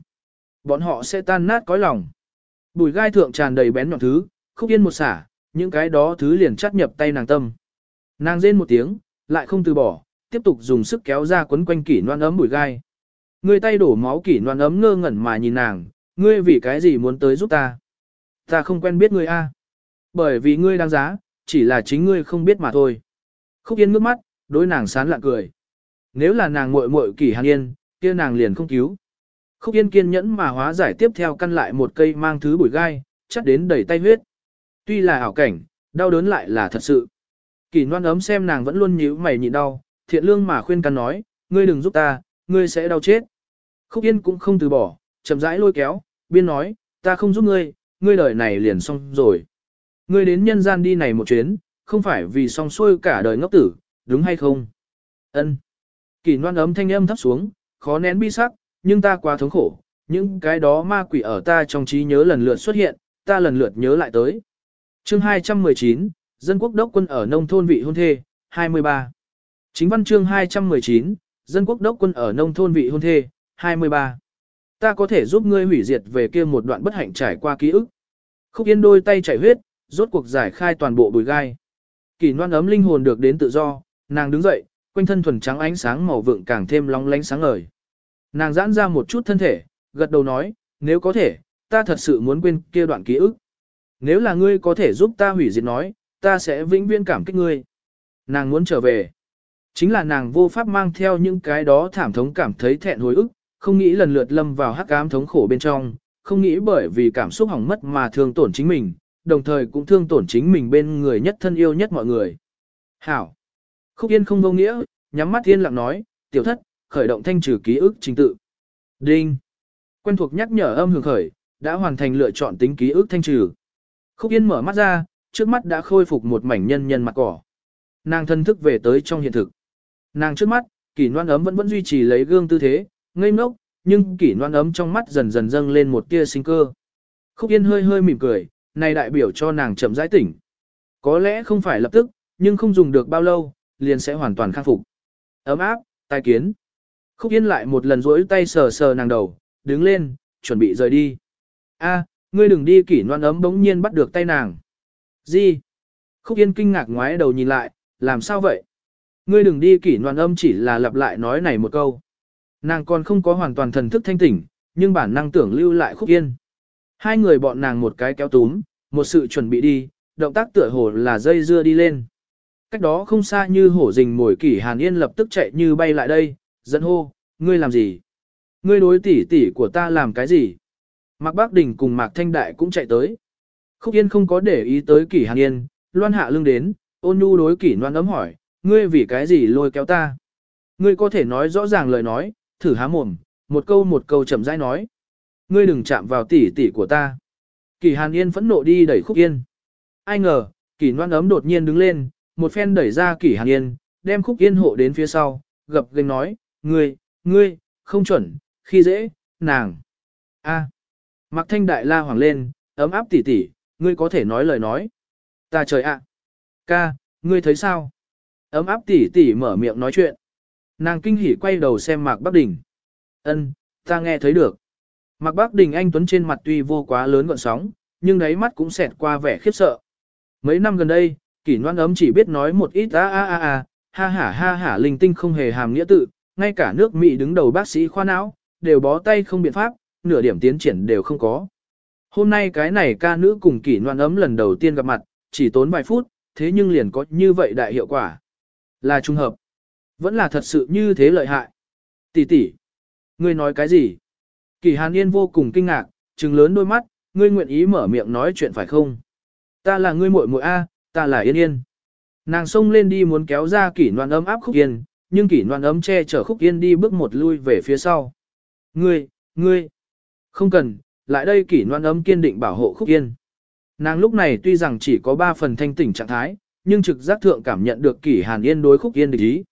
Bọn họ sẽ tan nát cõi lòng. Bùi gai thượng tràn đầy bén nhọn thứ, khúc yên một xả, những cái đó thứ liền chắt nhập tay nàng tâm. Nàng rên một tiếng, lại không từ bỏ, tiếp tục dùng sức kéo ra quấn quanh kỷ noan ấm bùi gai. Người tay đổ máu kỷ noan ấm ngơ ngẩn mà nhìn nàng, ngươi vì cái gì muốn tới giúp ta? Ta không quen biết ngươi a. Bởi vì ngươi đáng giá, chỉ là chính ngươi không biết mà thôi. Khúc Yên ngước mắt, đối nàng sán lạ cười. Nếu là nàng muội muội kỷ hàn yên, kia nàng liền không cứu. Khúc Yên kiên nhẫn mà hóa giải tiếp theo căn lại một cây mang thứ bụi gai, chắc đến đầy tay huyết. Tuy là ảo cảnh, đau đớn lại là thật sự. Kỷ Loan ấm xem nàng vẫn luôn nhíu mày nhịn đau, thiện lương mà khuyên can nói, ngươi đừng giúp ta, ngươi sẽ đau chết. Khúc Yên cũng không từ bỏ, chậm rãi lôi kéo, biên nói, ta không giúp ngươi, ngươi đời này liền xong rồi. Ngươi đến nhân gian đi này một chuyến, không phải vì xong xuôi cả đời ngốc tử, đúng hay không? Ân. Kỳ Loan ấm thanh âm thấp xuống, khó nén bi sắc, nhưng ta quá thống khổ, những cái đó ma quỷ ở ta trong trí nhớ lần lượt xuất hiện, ta lần lượt nhớ lại tới. Chương 219, Dân quốc đốc quân ở nông thôn vị hôn thê, 23. Chính văn chương 219, Dân quốc đốc quân ở nông thôn vị hôn thê, 23. Ta có thể giúp ngươi hủy diệt về kia một đoạn bất hạnh trải qua ký ức. Khúc Yên đôi tay chảy huyết, rốt cuộc giải khai toàn bộ bùi gai. Kỳ noan ấm linh hồn được đến tự do, nàng đứng dậy, quanh thân thuần trắng ánh sáng màu vượng càng thêm long lánh sáng ngời. Nàng giãn ra một chút thân thể, gật đầu nói, nếu có thể, ta thật sự muốn quên kia đoạn ký ức. Nếu là ngươi có thể giúp ta hủy diệt nói, ta sẽ vĩnh viễn cảm kích ngươi. Nàng muốn trở về. Chính là nàng vô pháp mang theo những cái đó thảm thống cảm thấy thẹn hối ức, không nghĩ lần lượt lâm vào hắc ám thống khổ bên trong, không nghĩ bởi vì cảm xúc hỏng mất mà thương tổn chính mình, đồng thời cũng thương tổn chính mình bên người nhất thân yêu nhất mọi người. Hảo. Khúc Yên không vô nghĩa, nhắm mắt yên lặng nói, tiểu thất, khởi động thanh trừ ký ức trình tự. Đinh. Quen thuộc nhắc nhở âm hưởng khởi, đã hoàn thành lựa chọn tính ký ức thanh trừ. Khúc Yên mở mắt ra, trước mắt đã khôi phục một mảnh nhân nhân mặt cỏ. Nàng thân thức về tới trong hiện thực. Nàng trước mắt, kỷ noan ấm vẫn vẫn duy trì lấy gương tư thế, ngây ngốc, nhưng kỷ noan ấm trong mắt dần dần dâng lên một tia sinh cơ. Khúc Yên hơi hơi mỉm cười, này đại biểu cho nàng chậm rãi tỉnh. Có lẽ không phải lập tức, nhưng không dùng được bao lâu, liền sẽ hoàn toàn khắc phục. Ấm áp, tai kiến. Khúc Yên lại một lần rỗi tay sờ sờ nàng đầu, đứng lên, chuẩn bị rời đi. A, ngươi đừng đi kỷ noan ấm bỗng nhiên bắt được tay nàng. Gì? Khúc Yên kinh ngạc ngoái đầu nhìn lại, làm sao vậy? Ngươi đừng đi kỷ noan âm chỉ là lặp lại nói này một câu. Nàng còn không có hoàn toàn thần thức thanh tỉnh, nhưng bản năng tưởng lưu lại Khúc Yên. Hai người bọn nàng một cái kéo túm, một sự chuẩn bị đi, động tác tựa hồ là dây dưa đi lên. Cách đó không xa như hổ rình mồi kỷ Hàn Yên lập tức chạy như bay lại đây, dẫn hô, ngươi làm gì? Ngươi đối tỷ tỷ của ta làm cái gì? Mạc Bác Đình cùng Mạc Thanh Đại cũng chạy tới. Khúc Yên không có để ý tới kỷ Hàn Yên, loan hạ lưng đến, ôn nhu đối kỷ loan ấm hỏi, ngươi vì cái gì lôi kéo ta? Ngươi có thể nói rõ ràng lời nói, thử há mồm, một câu một câu chậm rãi nói. Ngươi đừng chạm vào tỷ tỷ của ta. Kỷ Hàn Yên phẫn nộ đi đẩy Khúc Yên. Ai ngờ, Kỷ Loan ấm đột nhiên đứng lên, một phen đẩy ra Kỷ Hàn Yên, đem Khúc Yên hộ đến phía sau, gập gành nói, ngươi, ngươi, không chuẩn, khi dễ, nàng. A. Mặc thanh đại la hoàng lên, ấm áp tỉ tỉ, ngươi có thể nói lời nói. Ta trời ạ. Ca, ngươi thấy sao? Ấm áp tỉ tỉ mở miệng nói chuyện. Nàng kinh hỉ quay đầu xem Mạc Bắc Đình. Ân, ta nghe thấy được. Mạc Bắc Đình anh Tuấn trên mặt tuy vô quá lớn gọn sóng, nhưng đáy mắt cũng xẹt qua vẻ khiếp sợ. Mấy năm gần đây, kỷ noan ấm chỉ biết nói một ít a a a a, ha ha ha ha linh tinh không hề hàm nghĩa tự, ngay cả nước Mỹ đứng đầu bác sĩ khoa não, đều bó tay không biện pháp, nửa điểm tiến triển đều không có. Hôm nay cái này ca nữ cùng kỷ noan ấm lần đầu tiên gặp mặt, chỉ tốn vài phút, thế nhưng liền có như vậy đại hiệu quả. Là trung hợp. Vẫn là thật sự như thế lợi hại. Tỷ tỷ, ngươi nói cái gì? Kỷ Hàn Yên vô cùng kinh ngạc, trừng lớn đôi mắt, ngươi nguyện ý mở miệng nói chuyện phải không? Ta là ngươi muội muội a, ta là Yên Yên. Nàng xông lên đi muốn kéo ra Kỷ Loan ấm áp Khúc Yên, nhưng Kỷ noan ấm che chở Khúc Yên đi bước một lui về phía sau. Ngươi, ngươi, không cần, lại đây Kỷ noan ấm kiên định bảo hộ Khúc Yên. Nàng lúc này tuy rằng chỉ có 3 phần thanh tỉnh trạng thái, nhưng trực giác thượng cảm nhận được Kỷ Hàn Yên đối Khúc Yên địch ý.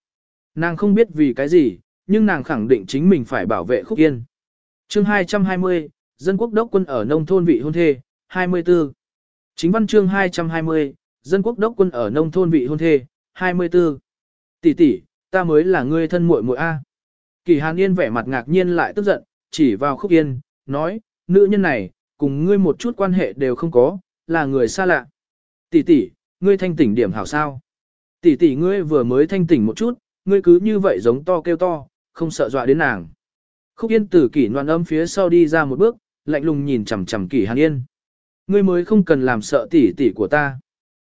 Nàng không biết vì cái gì, nhưng nàng khẳng định chính mình phải bảo vệ Khúc Yên. chương 220, Dân quốc đốc quân ở nông thôn vị hôn thê, 24. Chính văn chương 220, Dân quốc đốc quân ở nông thôn vị hôn thê, 24. Tỷ tỷ, ta mới là ngươi thân muội muội A. Kỳ Hàn Yên vẻ mặt ngạc nhiên lại tức giận, chỉ vào Khúc Yên, nói, nữ nhân này, cùng ngươi một chút quan hệ đều không có, là người xa lạ. Tỷ tỷ, ngươi thanh tỉnh điểm hảo sao? Tỷ tỷ ngươi vừa mới thanh tỉnh một chút, ngươi cứ như vậy giống to kêu to, không sợ dọa đến nàng. Khúc Yên từ kỷ noan âm phía sau đi ra một bước, lạnh lùng nhìn chằm chằm kỷ Hàn Yên. Ngươi mới không cần làm sợ tỷ tỷ của ta.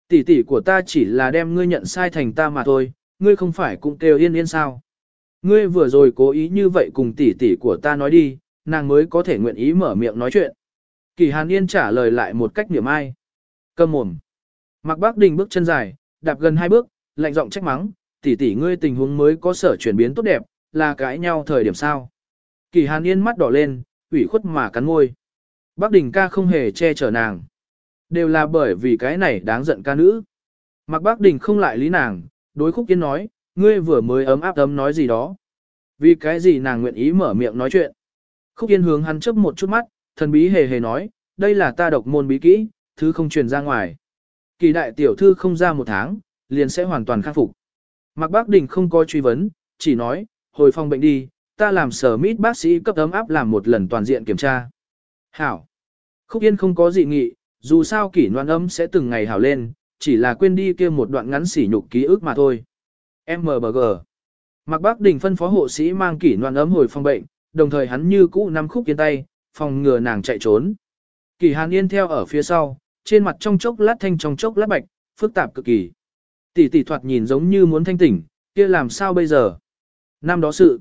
Tỷ tỷ của ta chỉ là đem ngươi nhận sai thành ta mà thôi, ngươi không phải cũng kêu yên yên sao. Ngươi vừa rồi cố ý như vậy cùng tỷ tỷ của ta nói đi, nàng mới có thể nguyện ý mở miệng nói chuyện. Kỳ Hàn Yên trả lời lại một cách niệm ai. Cầm mồm. Mạc Bác Đình bước chân dài, đạp gần hai bước, lạnh giọng trách mắng, tỷ tỷ ngươi tình huống mới có sở chuyển biến tốt đẹp, là cãi nhau thời điểm sao. Kỳ Hàn Yên mắt đỏ lên, ủy khuất mà cắn môi. Bác Đình ca không hề che chở nàng. Đều là bởi vì cái này đáng giận ca nữ. Mạc Bác Đình không lại lý nàng, đối khúc yên nói, ngươi vừa mới ấm áp ấm nói gì đó. Vì cái gì nàng nguyện ý mở miệng nói chuyện. Khúc yên hướng hắn chớp một chút mắt, thần bí hề hề nói, đây là ta độc môn bí kỹ, thứ không truyền ra ngoài. Kỳ đại tiểu thư không ra một tháng, liền sẽ hoàn toàn khắc phục. Mạc Bác Đình không có truy vấn, chỉ nói, hồi phòng bệnh đi, ta làm sở mít bác sĩ cấp ấm áp làm một lần toàn diện kiểm tra. Hảo. Khúc Yên không có dị nghị, dù sao kỷ noan âm sẽ từng ngày hảo lên, chỉ là quên đi kia một đoạn ngắn sỉ nhục ký ức mà thôi. MBG. Mạc Bác Đình phân phó hộ sĩ mang kỷ noan ấm hồi phòng bệnh, đồng thời hắn như cũ nắm khúc yên tay, phòng ngừa nàng chạy trốn. Kỷ Hàn Yên theo ở phía sau, trên mặt trong chốc lát thanh trong chốc lát bạch, phức tạp cực kỳ. Tỷ tỷ thoạt nhìn giống như muốn thanh tỉnh, kia làm sao bây giờ? Năm đó sự.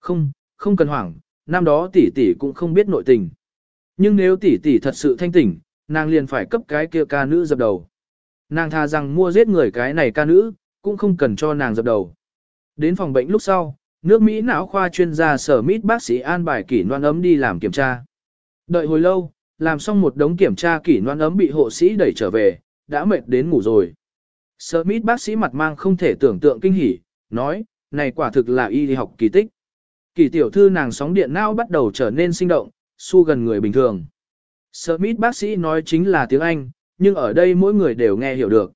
Không, không cần hoảng, năm đó tỷ tỷ cũng không biết nội tình. Nhưng nếu tỷ tỷ thật sự thanh tỉnh, nàng liền phải cấp cái kia ca nữ dập đầu. Nàng tha rằng mua giết người cái này ca nữ, cũng không cần cho nàng dập đầu. Đến phòng bệnh lúc sau, nước Mỹ não khoa chuyên gia sở mít bác sĩ an bài kỷ noan ấm đi làm kiểm tra. Đợi hồi lâu, làm xong một đống kiểm tra kỷ noan ấm bị hộ sĩ đẩy trở về, đã mệt đến ngủ rồi. Sở mít bác sĩ mặt mang không thể tưởng tượng kinh hỉ, nói, này quả thực là y học kỳ tích. Kỳ tiểu thư nàng sóng điện não bắt đầu trở nên sinh động, su gần người bình thường. Sở mít bác sĩ nói chính là tiếng Anh, nhưng ở đây mỗi người đều nghe hiểu được.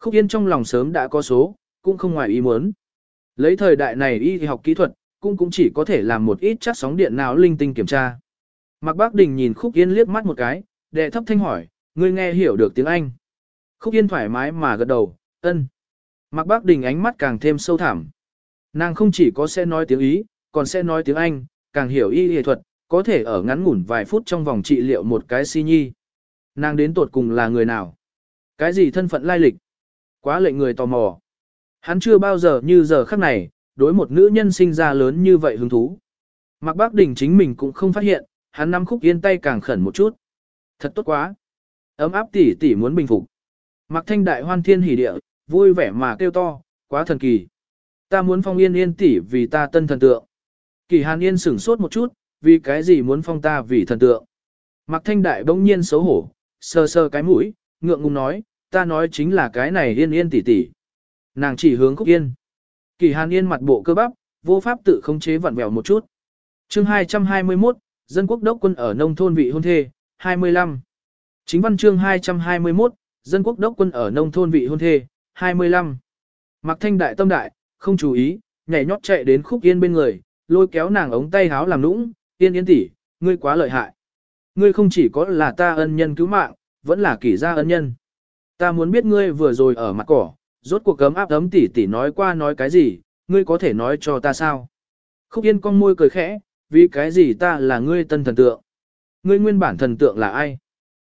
Khúc Yên trong lòng sớm đã có số, cũng không ngoài ý muốn. Lấy thời đại này y học kỹ thuật, cũng cũng chỉ có thể làm một ít chắc sóng điện não linh tinh kiểm tra. Mạc Bác Đình nhìn Khúc Yên liếc mắt một cái, đệ thấp thanh hỏi, ngươi nghe hiểu được tiếng Anh. Khúc Yên thoải mái mà gật đầu, ân. Mạc Bác Đình ánh mắt càng thêm sâu thẳm. Nàng không chỉ có sẽ nói tiếng Ý, còn sẽ nói tiếng Anh, càng hiểu y y thuật, có thể ở ngắn ngủn vài phút trong vòng trị liệu một cái si nhi. Nàng đến tột cùng là người nào? Cái gì thân phận lai lịch? Quá lệnh người tò mò. Hắn chưa bao giờ như giờ khắc này, đối một nữ nhân sinh ra lớn như vậy hứng thú. Mạc Bác Đình chính mình cũng không phát hiện, hắn nắm khúc yên tay càng khẩn một chút. Thật tốt quá. Ấm áp tỉ tỉ muốn bình phục. Mạc Thanh Đại hoan thiên hỉ địa, vui vẻ mà kêu to, quá thần kỳ. Ta muốn phong yên yên tỉ vì ta tân thần tượng. Kỳ Hàn Yên sửng sốt một chút, vì cái gì muốn phong ta vì thần tượng. Mạc Thanh Đại bỗng nhiên xấu hổ, sơ sơ cái mũi, ngượng ngùng nói, ta nói chính là cái này yên yên tỉ tỉ. Nàng chỉ hướng khúc yên. Kỳ Hàn Yên mặt bộ cơ bắp, vô pháp tự khống chế vặn vẹo một chút. chương 221, Dân quốc đốc quân ở nông thôn vị hôn thê, 25. Chính văn chương 221, Dân quốc đốc quân ở nông thôn vị hôn thê, 25. mặc Thanh Đại tâm đại, không chú ý, nhảy nhót chạy đến khúc yên bên người, lôi kéo nàng ống tay háo làm nũng, yên yên tỷ, ngươi quá lợi hại. Ngươi không chỉ có là ta ân nhân cứu mạng, vẫn là kỷ gia ân nhân. Ta muốn biết ngươi vừa rồi ở mặt cỏ, rốt cuộc cấm áp ấm tỉ tỉ nói qua nói cái gì, ngươi có thể nói cho ta sao? Khúc yên con môi cười khẽ, vì cái gì ta là ngươi tân thần tượng? Ngươi nguyên bản thần tượng là ai?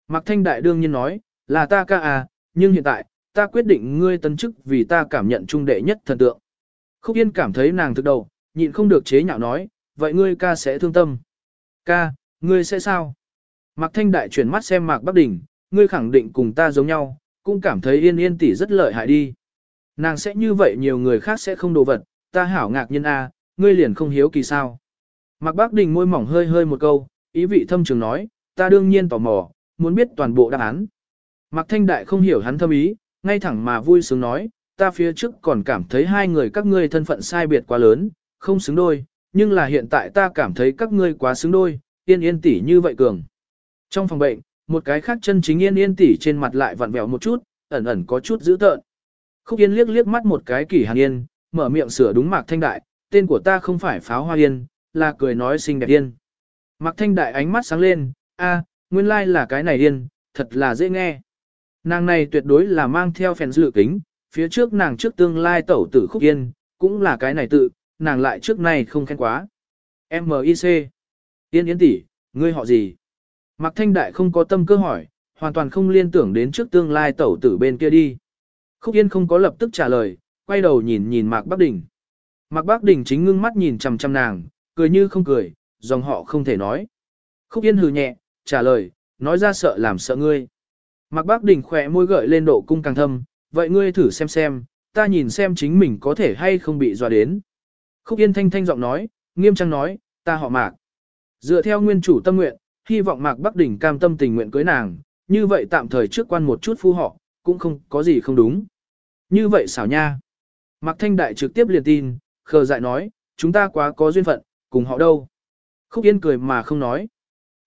Mạc Thanh Đại đương nhiên nói, là ta ca à, nhưng hiện tại, ta quyết định ngươi tân chức vì ta cảm nhận trung đệ nhất thần tượng. Khúc Yên cảm thấy nàng thực đầu, nhịn không được chế nhạo nói, vậy ngươi ca sẽ thương tâm. Ca, ngươi sẽ sao? Mạc Thanh Đại chuyển mắt xem Mạc Bắc Đình, ngươi khẳng định cùng ta giống nhau, cũng cảm thấy yên yên tỷ rất lợi hại đi. Nàng sẽ như vậy nhiều người khác sẽ không đồ vật, ta hảo ngạc nhiên a, ngươi liền không hiếu kỳ sao. Mạc Bắc Đình môi mỏng hơi hơi một câu, ý vị thâm trường nói, ta đương nhiên tò mò, muốn biết toàn bộ đáp án. Mạc Thanh Đại không hiểu hắn thâm ý, ngay thẳng mà vui sướng nói, ta phía trước còn cảm thấy hai người các ngươi thân phận sai biệt quá lớn, không xứng đôi, nhưng là hiện tại ta cảm thấy các ngươi quá xứng đôi, yên yên tỷ như vậy cường. Trong phòng bệnh, một cái khác chân chính yên yên tỉ trên mặt lại vặn vẹo một chút, ẩn ẩn có chút dữ tợn. Khúc Yên liếc liếc mắt một cái kỷ hàn yên, mở miệng sửa đúng Mạc Thanh Đại, tên của ta không phải pháo hoa yên, là cười nói xinh đẹp yên. Mạc Thanh Đại ánh mắt sáng lên, a nguyên lai like là cái này yên, thật là dễ nghe. Nàng này tuyệt đối là mang theo phèn dự kính, phía trước nàng trước tương lai tẩu tử Khúc Yên, cũng là cái này tự, nàng lại trước này không khen quá. M.I.C. Yên Yên tỷ, ngươi họ gì? Mạc Thanh Đại không có tâm cơ hỏi, hoàn toàn không liên tưởng đến trước tương lai tẩu tử bên kia đi. Khúc Yên không có lập tức trả lời, quay đầu nhìn nhìn Mạc Bắc Đình. Mạc Bắc Đình chính ngưng mắt nhìn chằm chằm nàng, cười như không cười, dòng họ không thể nói. Khúc Yên hừ nhẹ, trả lời, nói ra sợ làm sợ ngươi. Mạc Bắc Đình khỏe môi gợi lên độ cung càng thâm, vậy ngươi thử xem xem, ta nhìn xem chính mình có thể hay không bị dọa đến. Khúc Yên thanh thanh giọng nói, nghiêm trang nói, ta họ Mạc. Dựa theo nguyên chủ tâm nguyện, hy vọng Mạc Bắc Đình cam tâm tình nguyện cưới nàng, như vậy tạm thời trước quan một chút phu họ, cũng không có gì không đúng. Như vậy xảo nha. Mạc Thanh Đại trực tiếp liền tin, khờ dại nói, chúng ta quá có duyên phận, cùng họ đâu. Khúc Yên cười mà không nói.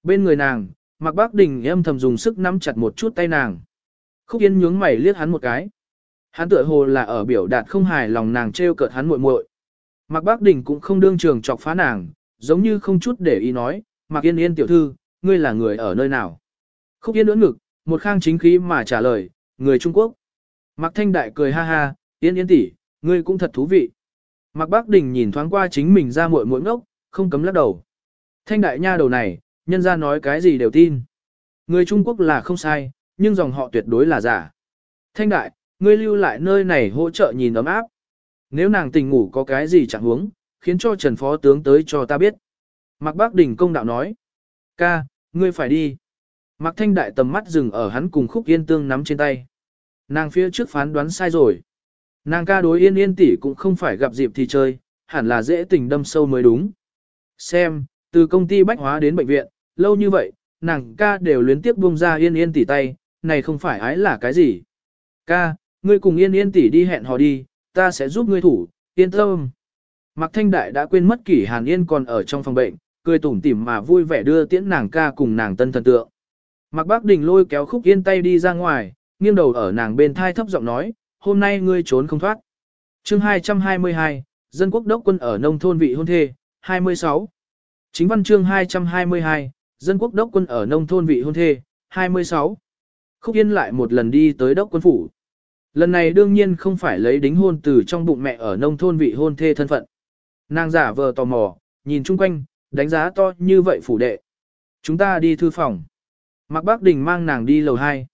Bên người nàng, Mạc Bắc Đình em thầm dùng sức nắm chặt một chút tay nàng. Khúc Yên nhướng mày liếc hắn một cái. Hắn tựa hồ là ở biểu đạt không hài lòng nàng trêu cợt hắn muội muội. Mạc Bắc Đình cũng không đương trường chọc phá nàng, giống như không chút để ý nói, Mạc Yên Yên tiểu thư, ngươi là người ở nơi nào? Khúc Yên ưỡn ngực, một khang chính khí mà trả lời, người Trung Quốc. Mạc Thanh Đại cười ha ha, Yên Yên tỷ, ngươi cũng thật thú vị. Mạc Bắc Đình nhìn thoáng qua chính mình ra muội muội ngốc, không cấm lắc đầu. Thanh Đại nha đầu này, nhân ra nói cái gì đều tin. Người Trung Quốc là không sai, nhưng dòng họ tuyệt đối là giả. Thanh Đại, ngươi lưu lại nơi này hỗ trợ nhìn ấm áp. Nếu nàng tình ngủ có cái gì chẳng huống, khiến cho Trần Phó Tướng tới cho ta biết. Mạc Bác Đình công đạo nói. Ca, ngươi phải đi. Mạc Thanh Đại tầm mắt dừng ở hắn cùng khúc yên tương nắm trên tay. Nàng phía trước phán đoán sai rồi. Nàng ca đối yên yên tỷ cũng không phải gặp dịp thì chơi, hẳn là dễ tình đâm sâu mới đúng. Xem, từ công ty bách hóa đến bệnh viện, lâu như vậy, nàng ca đều luyến tiếp buông ra yên yên tỷ tay, này không phải ái là cái gì. Ca, ngươi cùng yên yên tỷ đi hẹn hò đi, ta sẽ giúp ngươi thủ, yên tâm. Mạc Thanh Đại đã quên mất kỷ Hàn Yên còn ở trong phòng bệnh, cười tủm tỉm mà vui vẻ đưa tiễn nàng ca cùng nàng tân thần tượng. Mạc Bác Đình lôi kéo khúc yên tay đi ra ngoài, nghiêng đầu ở nàng bên thai thấp giọng nói, hôm nay ngươi trốn không thoát. chương 222, Dân quốc đốc quân ở nông thôn vị hôn thê, 26. Chính văn chương 222, Dân quốc đốc quân ở nông thôn vị hôn thê, 26. Khúc Yên lại một lần đi tới đốc quân phủ. Lần này đương nhiên không phải lấy đính hôn từ trong bụng mẹ ở nông thôn vị hôn thê thân phận. Nàng giả vờ tò mò, nhìn chung quanh, đánh giá to như vậy phủ đệ. Chúng ta đi thư phòng. Mạc Bác Đình mang nàng đi lầu 2.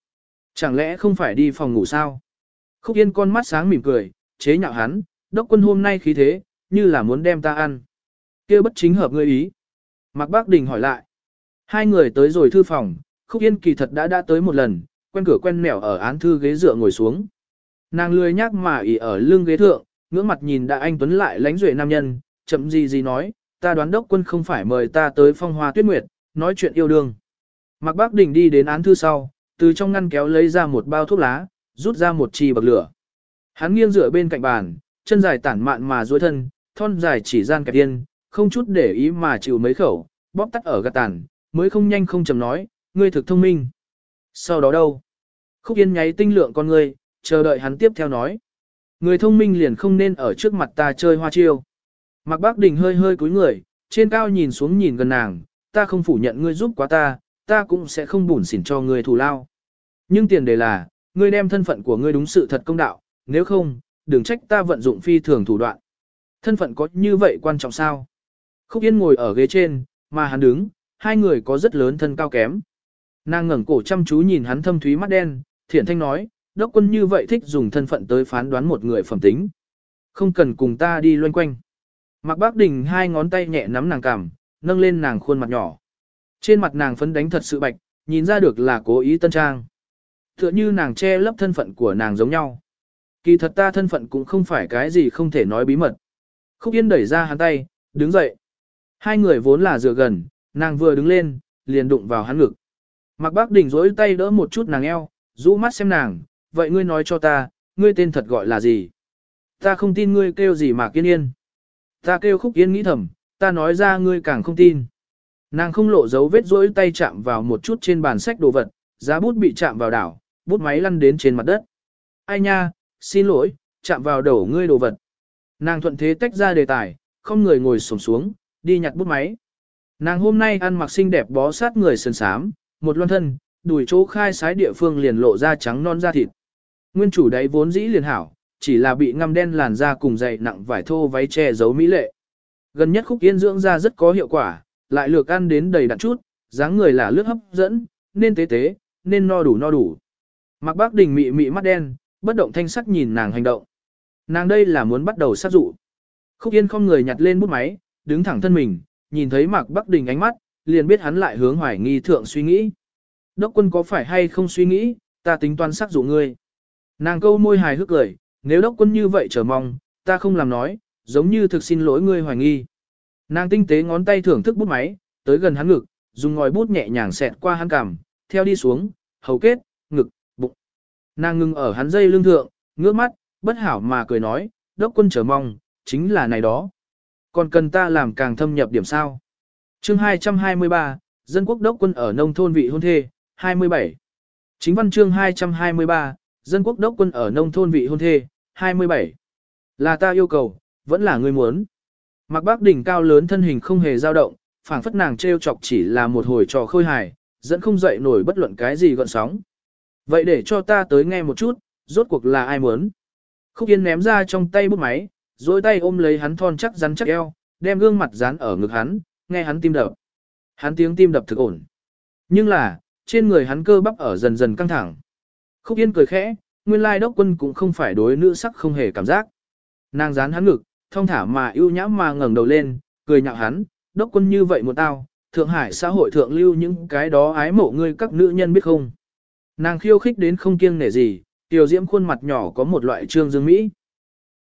Chẳng lẽ không phải đi phòng ngủ sao? Khúc Yên con mắt sáng mỉm cười, chế nhạo hắn, đốc quân hôm nay khí thế, như là muốn đem ta ăn. kia bất chính hợp ngươi ý. Mạc Bác Đình hỏi lại. Hai người tới rồi thư phòng, Khúc Yên kỳ thật đã đã tới một lần, quen cửa quen mẻo ở án thư ghế dựa ngồi xuống. Nàng lười nhác mà ỉ ở lưng ghế thượng, ngưỡng mặt nhìn đại anh Tuấn lại lánh duệ nam nhân, chậm gì gì nói, ta đoán đốc quân không phải mời ta tới phong hoa tuyết nguyệt, nói chuyện yêu đương. Mạc Bác Đình đi đến án thư sau, từ trong ngăn kéo lấy ra một bao thuốc lá, rút ra một chi bậc lửa. Hắn nghiêng dựa bên cạnh bàn, chân dài tản mạn mà duỗi thân, thon dài chỉ gian kẹp yên, không chút để ý mà chịu mấy khẩu, bóp tắt ở gạt tàn, mới không nhanh không chậm nói, ngươi thực thông minh. Sau đó đâu? Khúc Yên nháy tinh lượng con ngươi, chờ đợi hắn tiếp theo nói. Người thông minh liền không nên ở trước mặt ta chơi hoa chiêu. Mạc Bác Đình hơi hơi cúi người, trên cao nhìn xuống nhìn gần nàng, ta không phủ nhận ngươi giúp quá ta, ta cũng sẽ không bủn xỉn cho ngươi thù lao. Nhưng tiền đề là, ngươi đem thân phận của ngươi đúng sự thật công đạo, nếu không, đừng trách ta vận dụng phi thường thủ đoạn. Thân phận có như vậy quan trọng sao? Khúc Yên ngồi ở ghế trên, mà hắn đứng, hai người có rất lớn thân cao kém. Nàng ngẩng cổ chăm chú nhìn hắn thâm thúy mắt đen, thiện thanh nói, đốc quân như vậy thích dùng thân phận tới phán đoán một người phẩm tính. Không cần cùng ta đi loanh quanh. Mạc Bác Đình hai ngón tay nhẹ nắm nàng cằm, nâng lên nàng khuôn mặt nhỏ. Trên mặt nàng phấn đánh thật sự bạch, nhìn ra được là cố ý tân trang. Tựa như nàng che lấp thân phận của nàng giống nhau. Kỳ thật ta thân phận cũng không phải cái gì không thể nói bí mật. Khúc Yên đẩy ra hắn tay, đứng dậy. Hai người vốn là dựa gần, nàng vừa đứng lên, liền đụng vào hắn ngực. Mạc Bác Đình rỗi tay đỡ một chút nàng eo, rũ mắt xem nàng, vậy ngươi nói cho ta, ngươi tên thật gọi là gì? Ta không tin ngươi kêu gì mà kiên yên. Ta kêu khúc yên nghĩ thầm, ta nói ra ngươi càng không tin. Nàng không lộ dấu vết rỗi tay chạm vào một chút trên bàn sách đồ vật, giá bút bị chạm vào đảo, bút máy lăn đến trên mặt đất. Ai nha, xin lỗi, chạm vào đầu ngươi đồ vật. Nàng thuận thế tách ra đề tài, không người ngồi xổm xuống, đi nhặt bút máy. Nàng hôm nay ăn mặc xinh đẹp bó sát người sơn sám, một loan thân, đùi chỗ khai sái địa phương liền lộ ra trắng non da thịt. Nguyên chủ đấy vốn dĩ liền hảo, chỉ là bị ngăm đen làn da cùng dày nặng vải thô váy che giấu mỹ lệ. Gần nhất khúc yên dưỡng da rất có hiệu quả, lại lược ăn đến đầy đặn chút, dáng người là lướt hấp dẫn, nên tế tế, nên no đủ no đủ. Mặc bác đình mị mị mắt đen, bất động thanh sắc nhìn nàng hành động. Nàng đây là muốn bắt đầu sát dụ. Khúc yên không người nhặt lên bút máy, đứng thẳng thân mình, nhìn thấy Mạc Bắc Đình ánh mắt, liền biết hắn lại hướng hoài nghi thượng suy nghĩ. Đốc quân có phải hay không suy nghĩ, ta tính toán sát dụ ngươi. Nàng câu môi hài hước cười, nếu đốc quân như vậy chờ mong, ta không làm nói, giống như thực xin lỗi ngươi hoài nghi. Nàng tinh tế ngón tay thưởng thức bút máy, tới gần hắn ngực, dùng ngòi bút nhẹ nhàng xẹt qua hắn cằm, theo đi xuống, hầu kết, ngực, bụng. Nàng ngưng ở hắn dây lưng thượng, ngước mắt, bất hảo mà cười nói, đốc quân chờ mong, chính là này đó. Còn cần ta làm càng thâm nhập điểm sao. chương 223, dân quốc đốc quân ở nông thôn vị hôn thê, 27. Chính văn chương 223, dân quốc đốc quân ở nông thôn vị hôn thê, 27. Là ta yêu cầu, vẫn là ngươi muốn. Mặc bác đỉnh cao lớn thân hình không hề dao động, phảng phất nàng treo chọc chỉ là một hồi trò khôi hài, dẫn không dậy nổi bất luận cái gì gọn sóng. Vậy để cho ta tới nghe một chút, rốt cuộc là ai muốn. Khúc Yên ném ra trong tay bút máy, rồi tay ôm lấy hắn thon chắc rắn chắc eo, đem gương mặt dán ở ngực hắn, nghe hắn tim đập. Hắn tiếng tim đập thực ổn. Nhưng là, trên người hắn cơ bắp ở dần dần căng thẳng. Khúc Yên cười khẽ, nguyên lai đốc quân cũng không phải đối nữ sắc không hề cảm giác. Nàng dán hắn ngực, thông thả mà ưu nhã mà ngẩng đầu lên, cười nhạo hắn, đốc quân như vậy một tao, Thượng Hải xã hội thượng lưu những cái đó ái mộ ngươi các nữ nhân biết không. Nàng khiêu khích đến không kiêng nể gì, tiểu diễm khuôn mặt nhỏ có một loại trương dương Mỹ.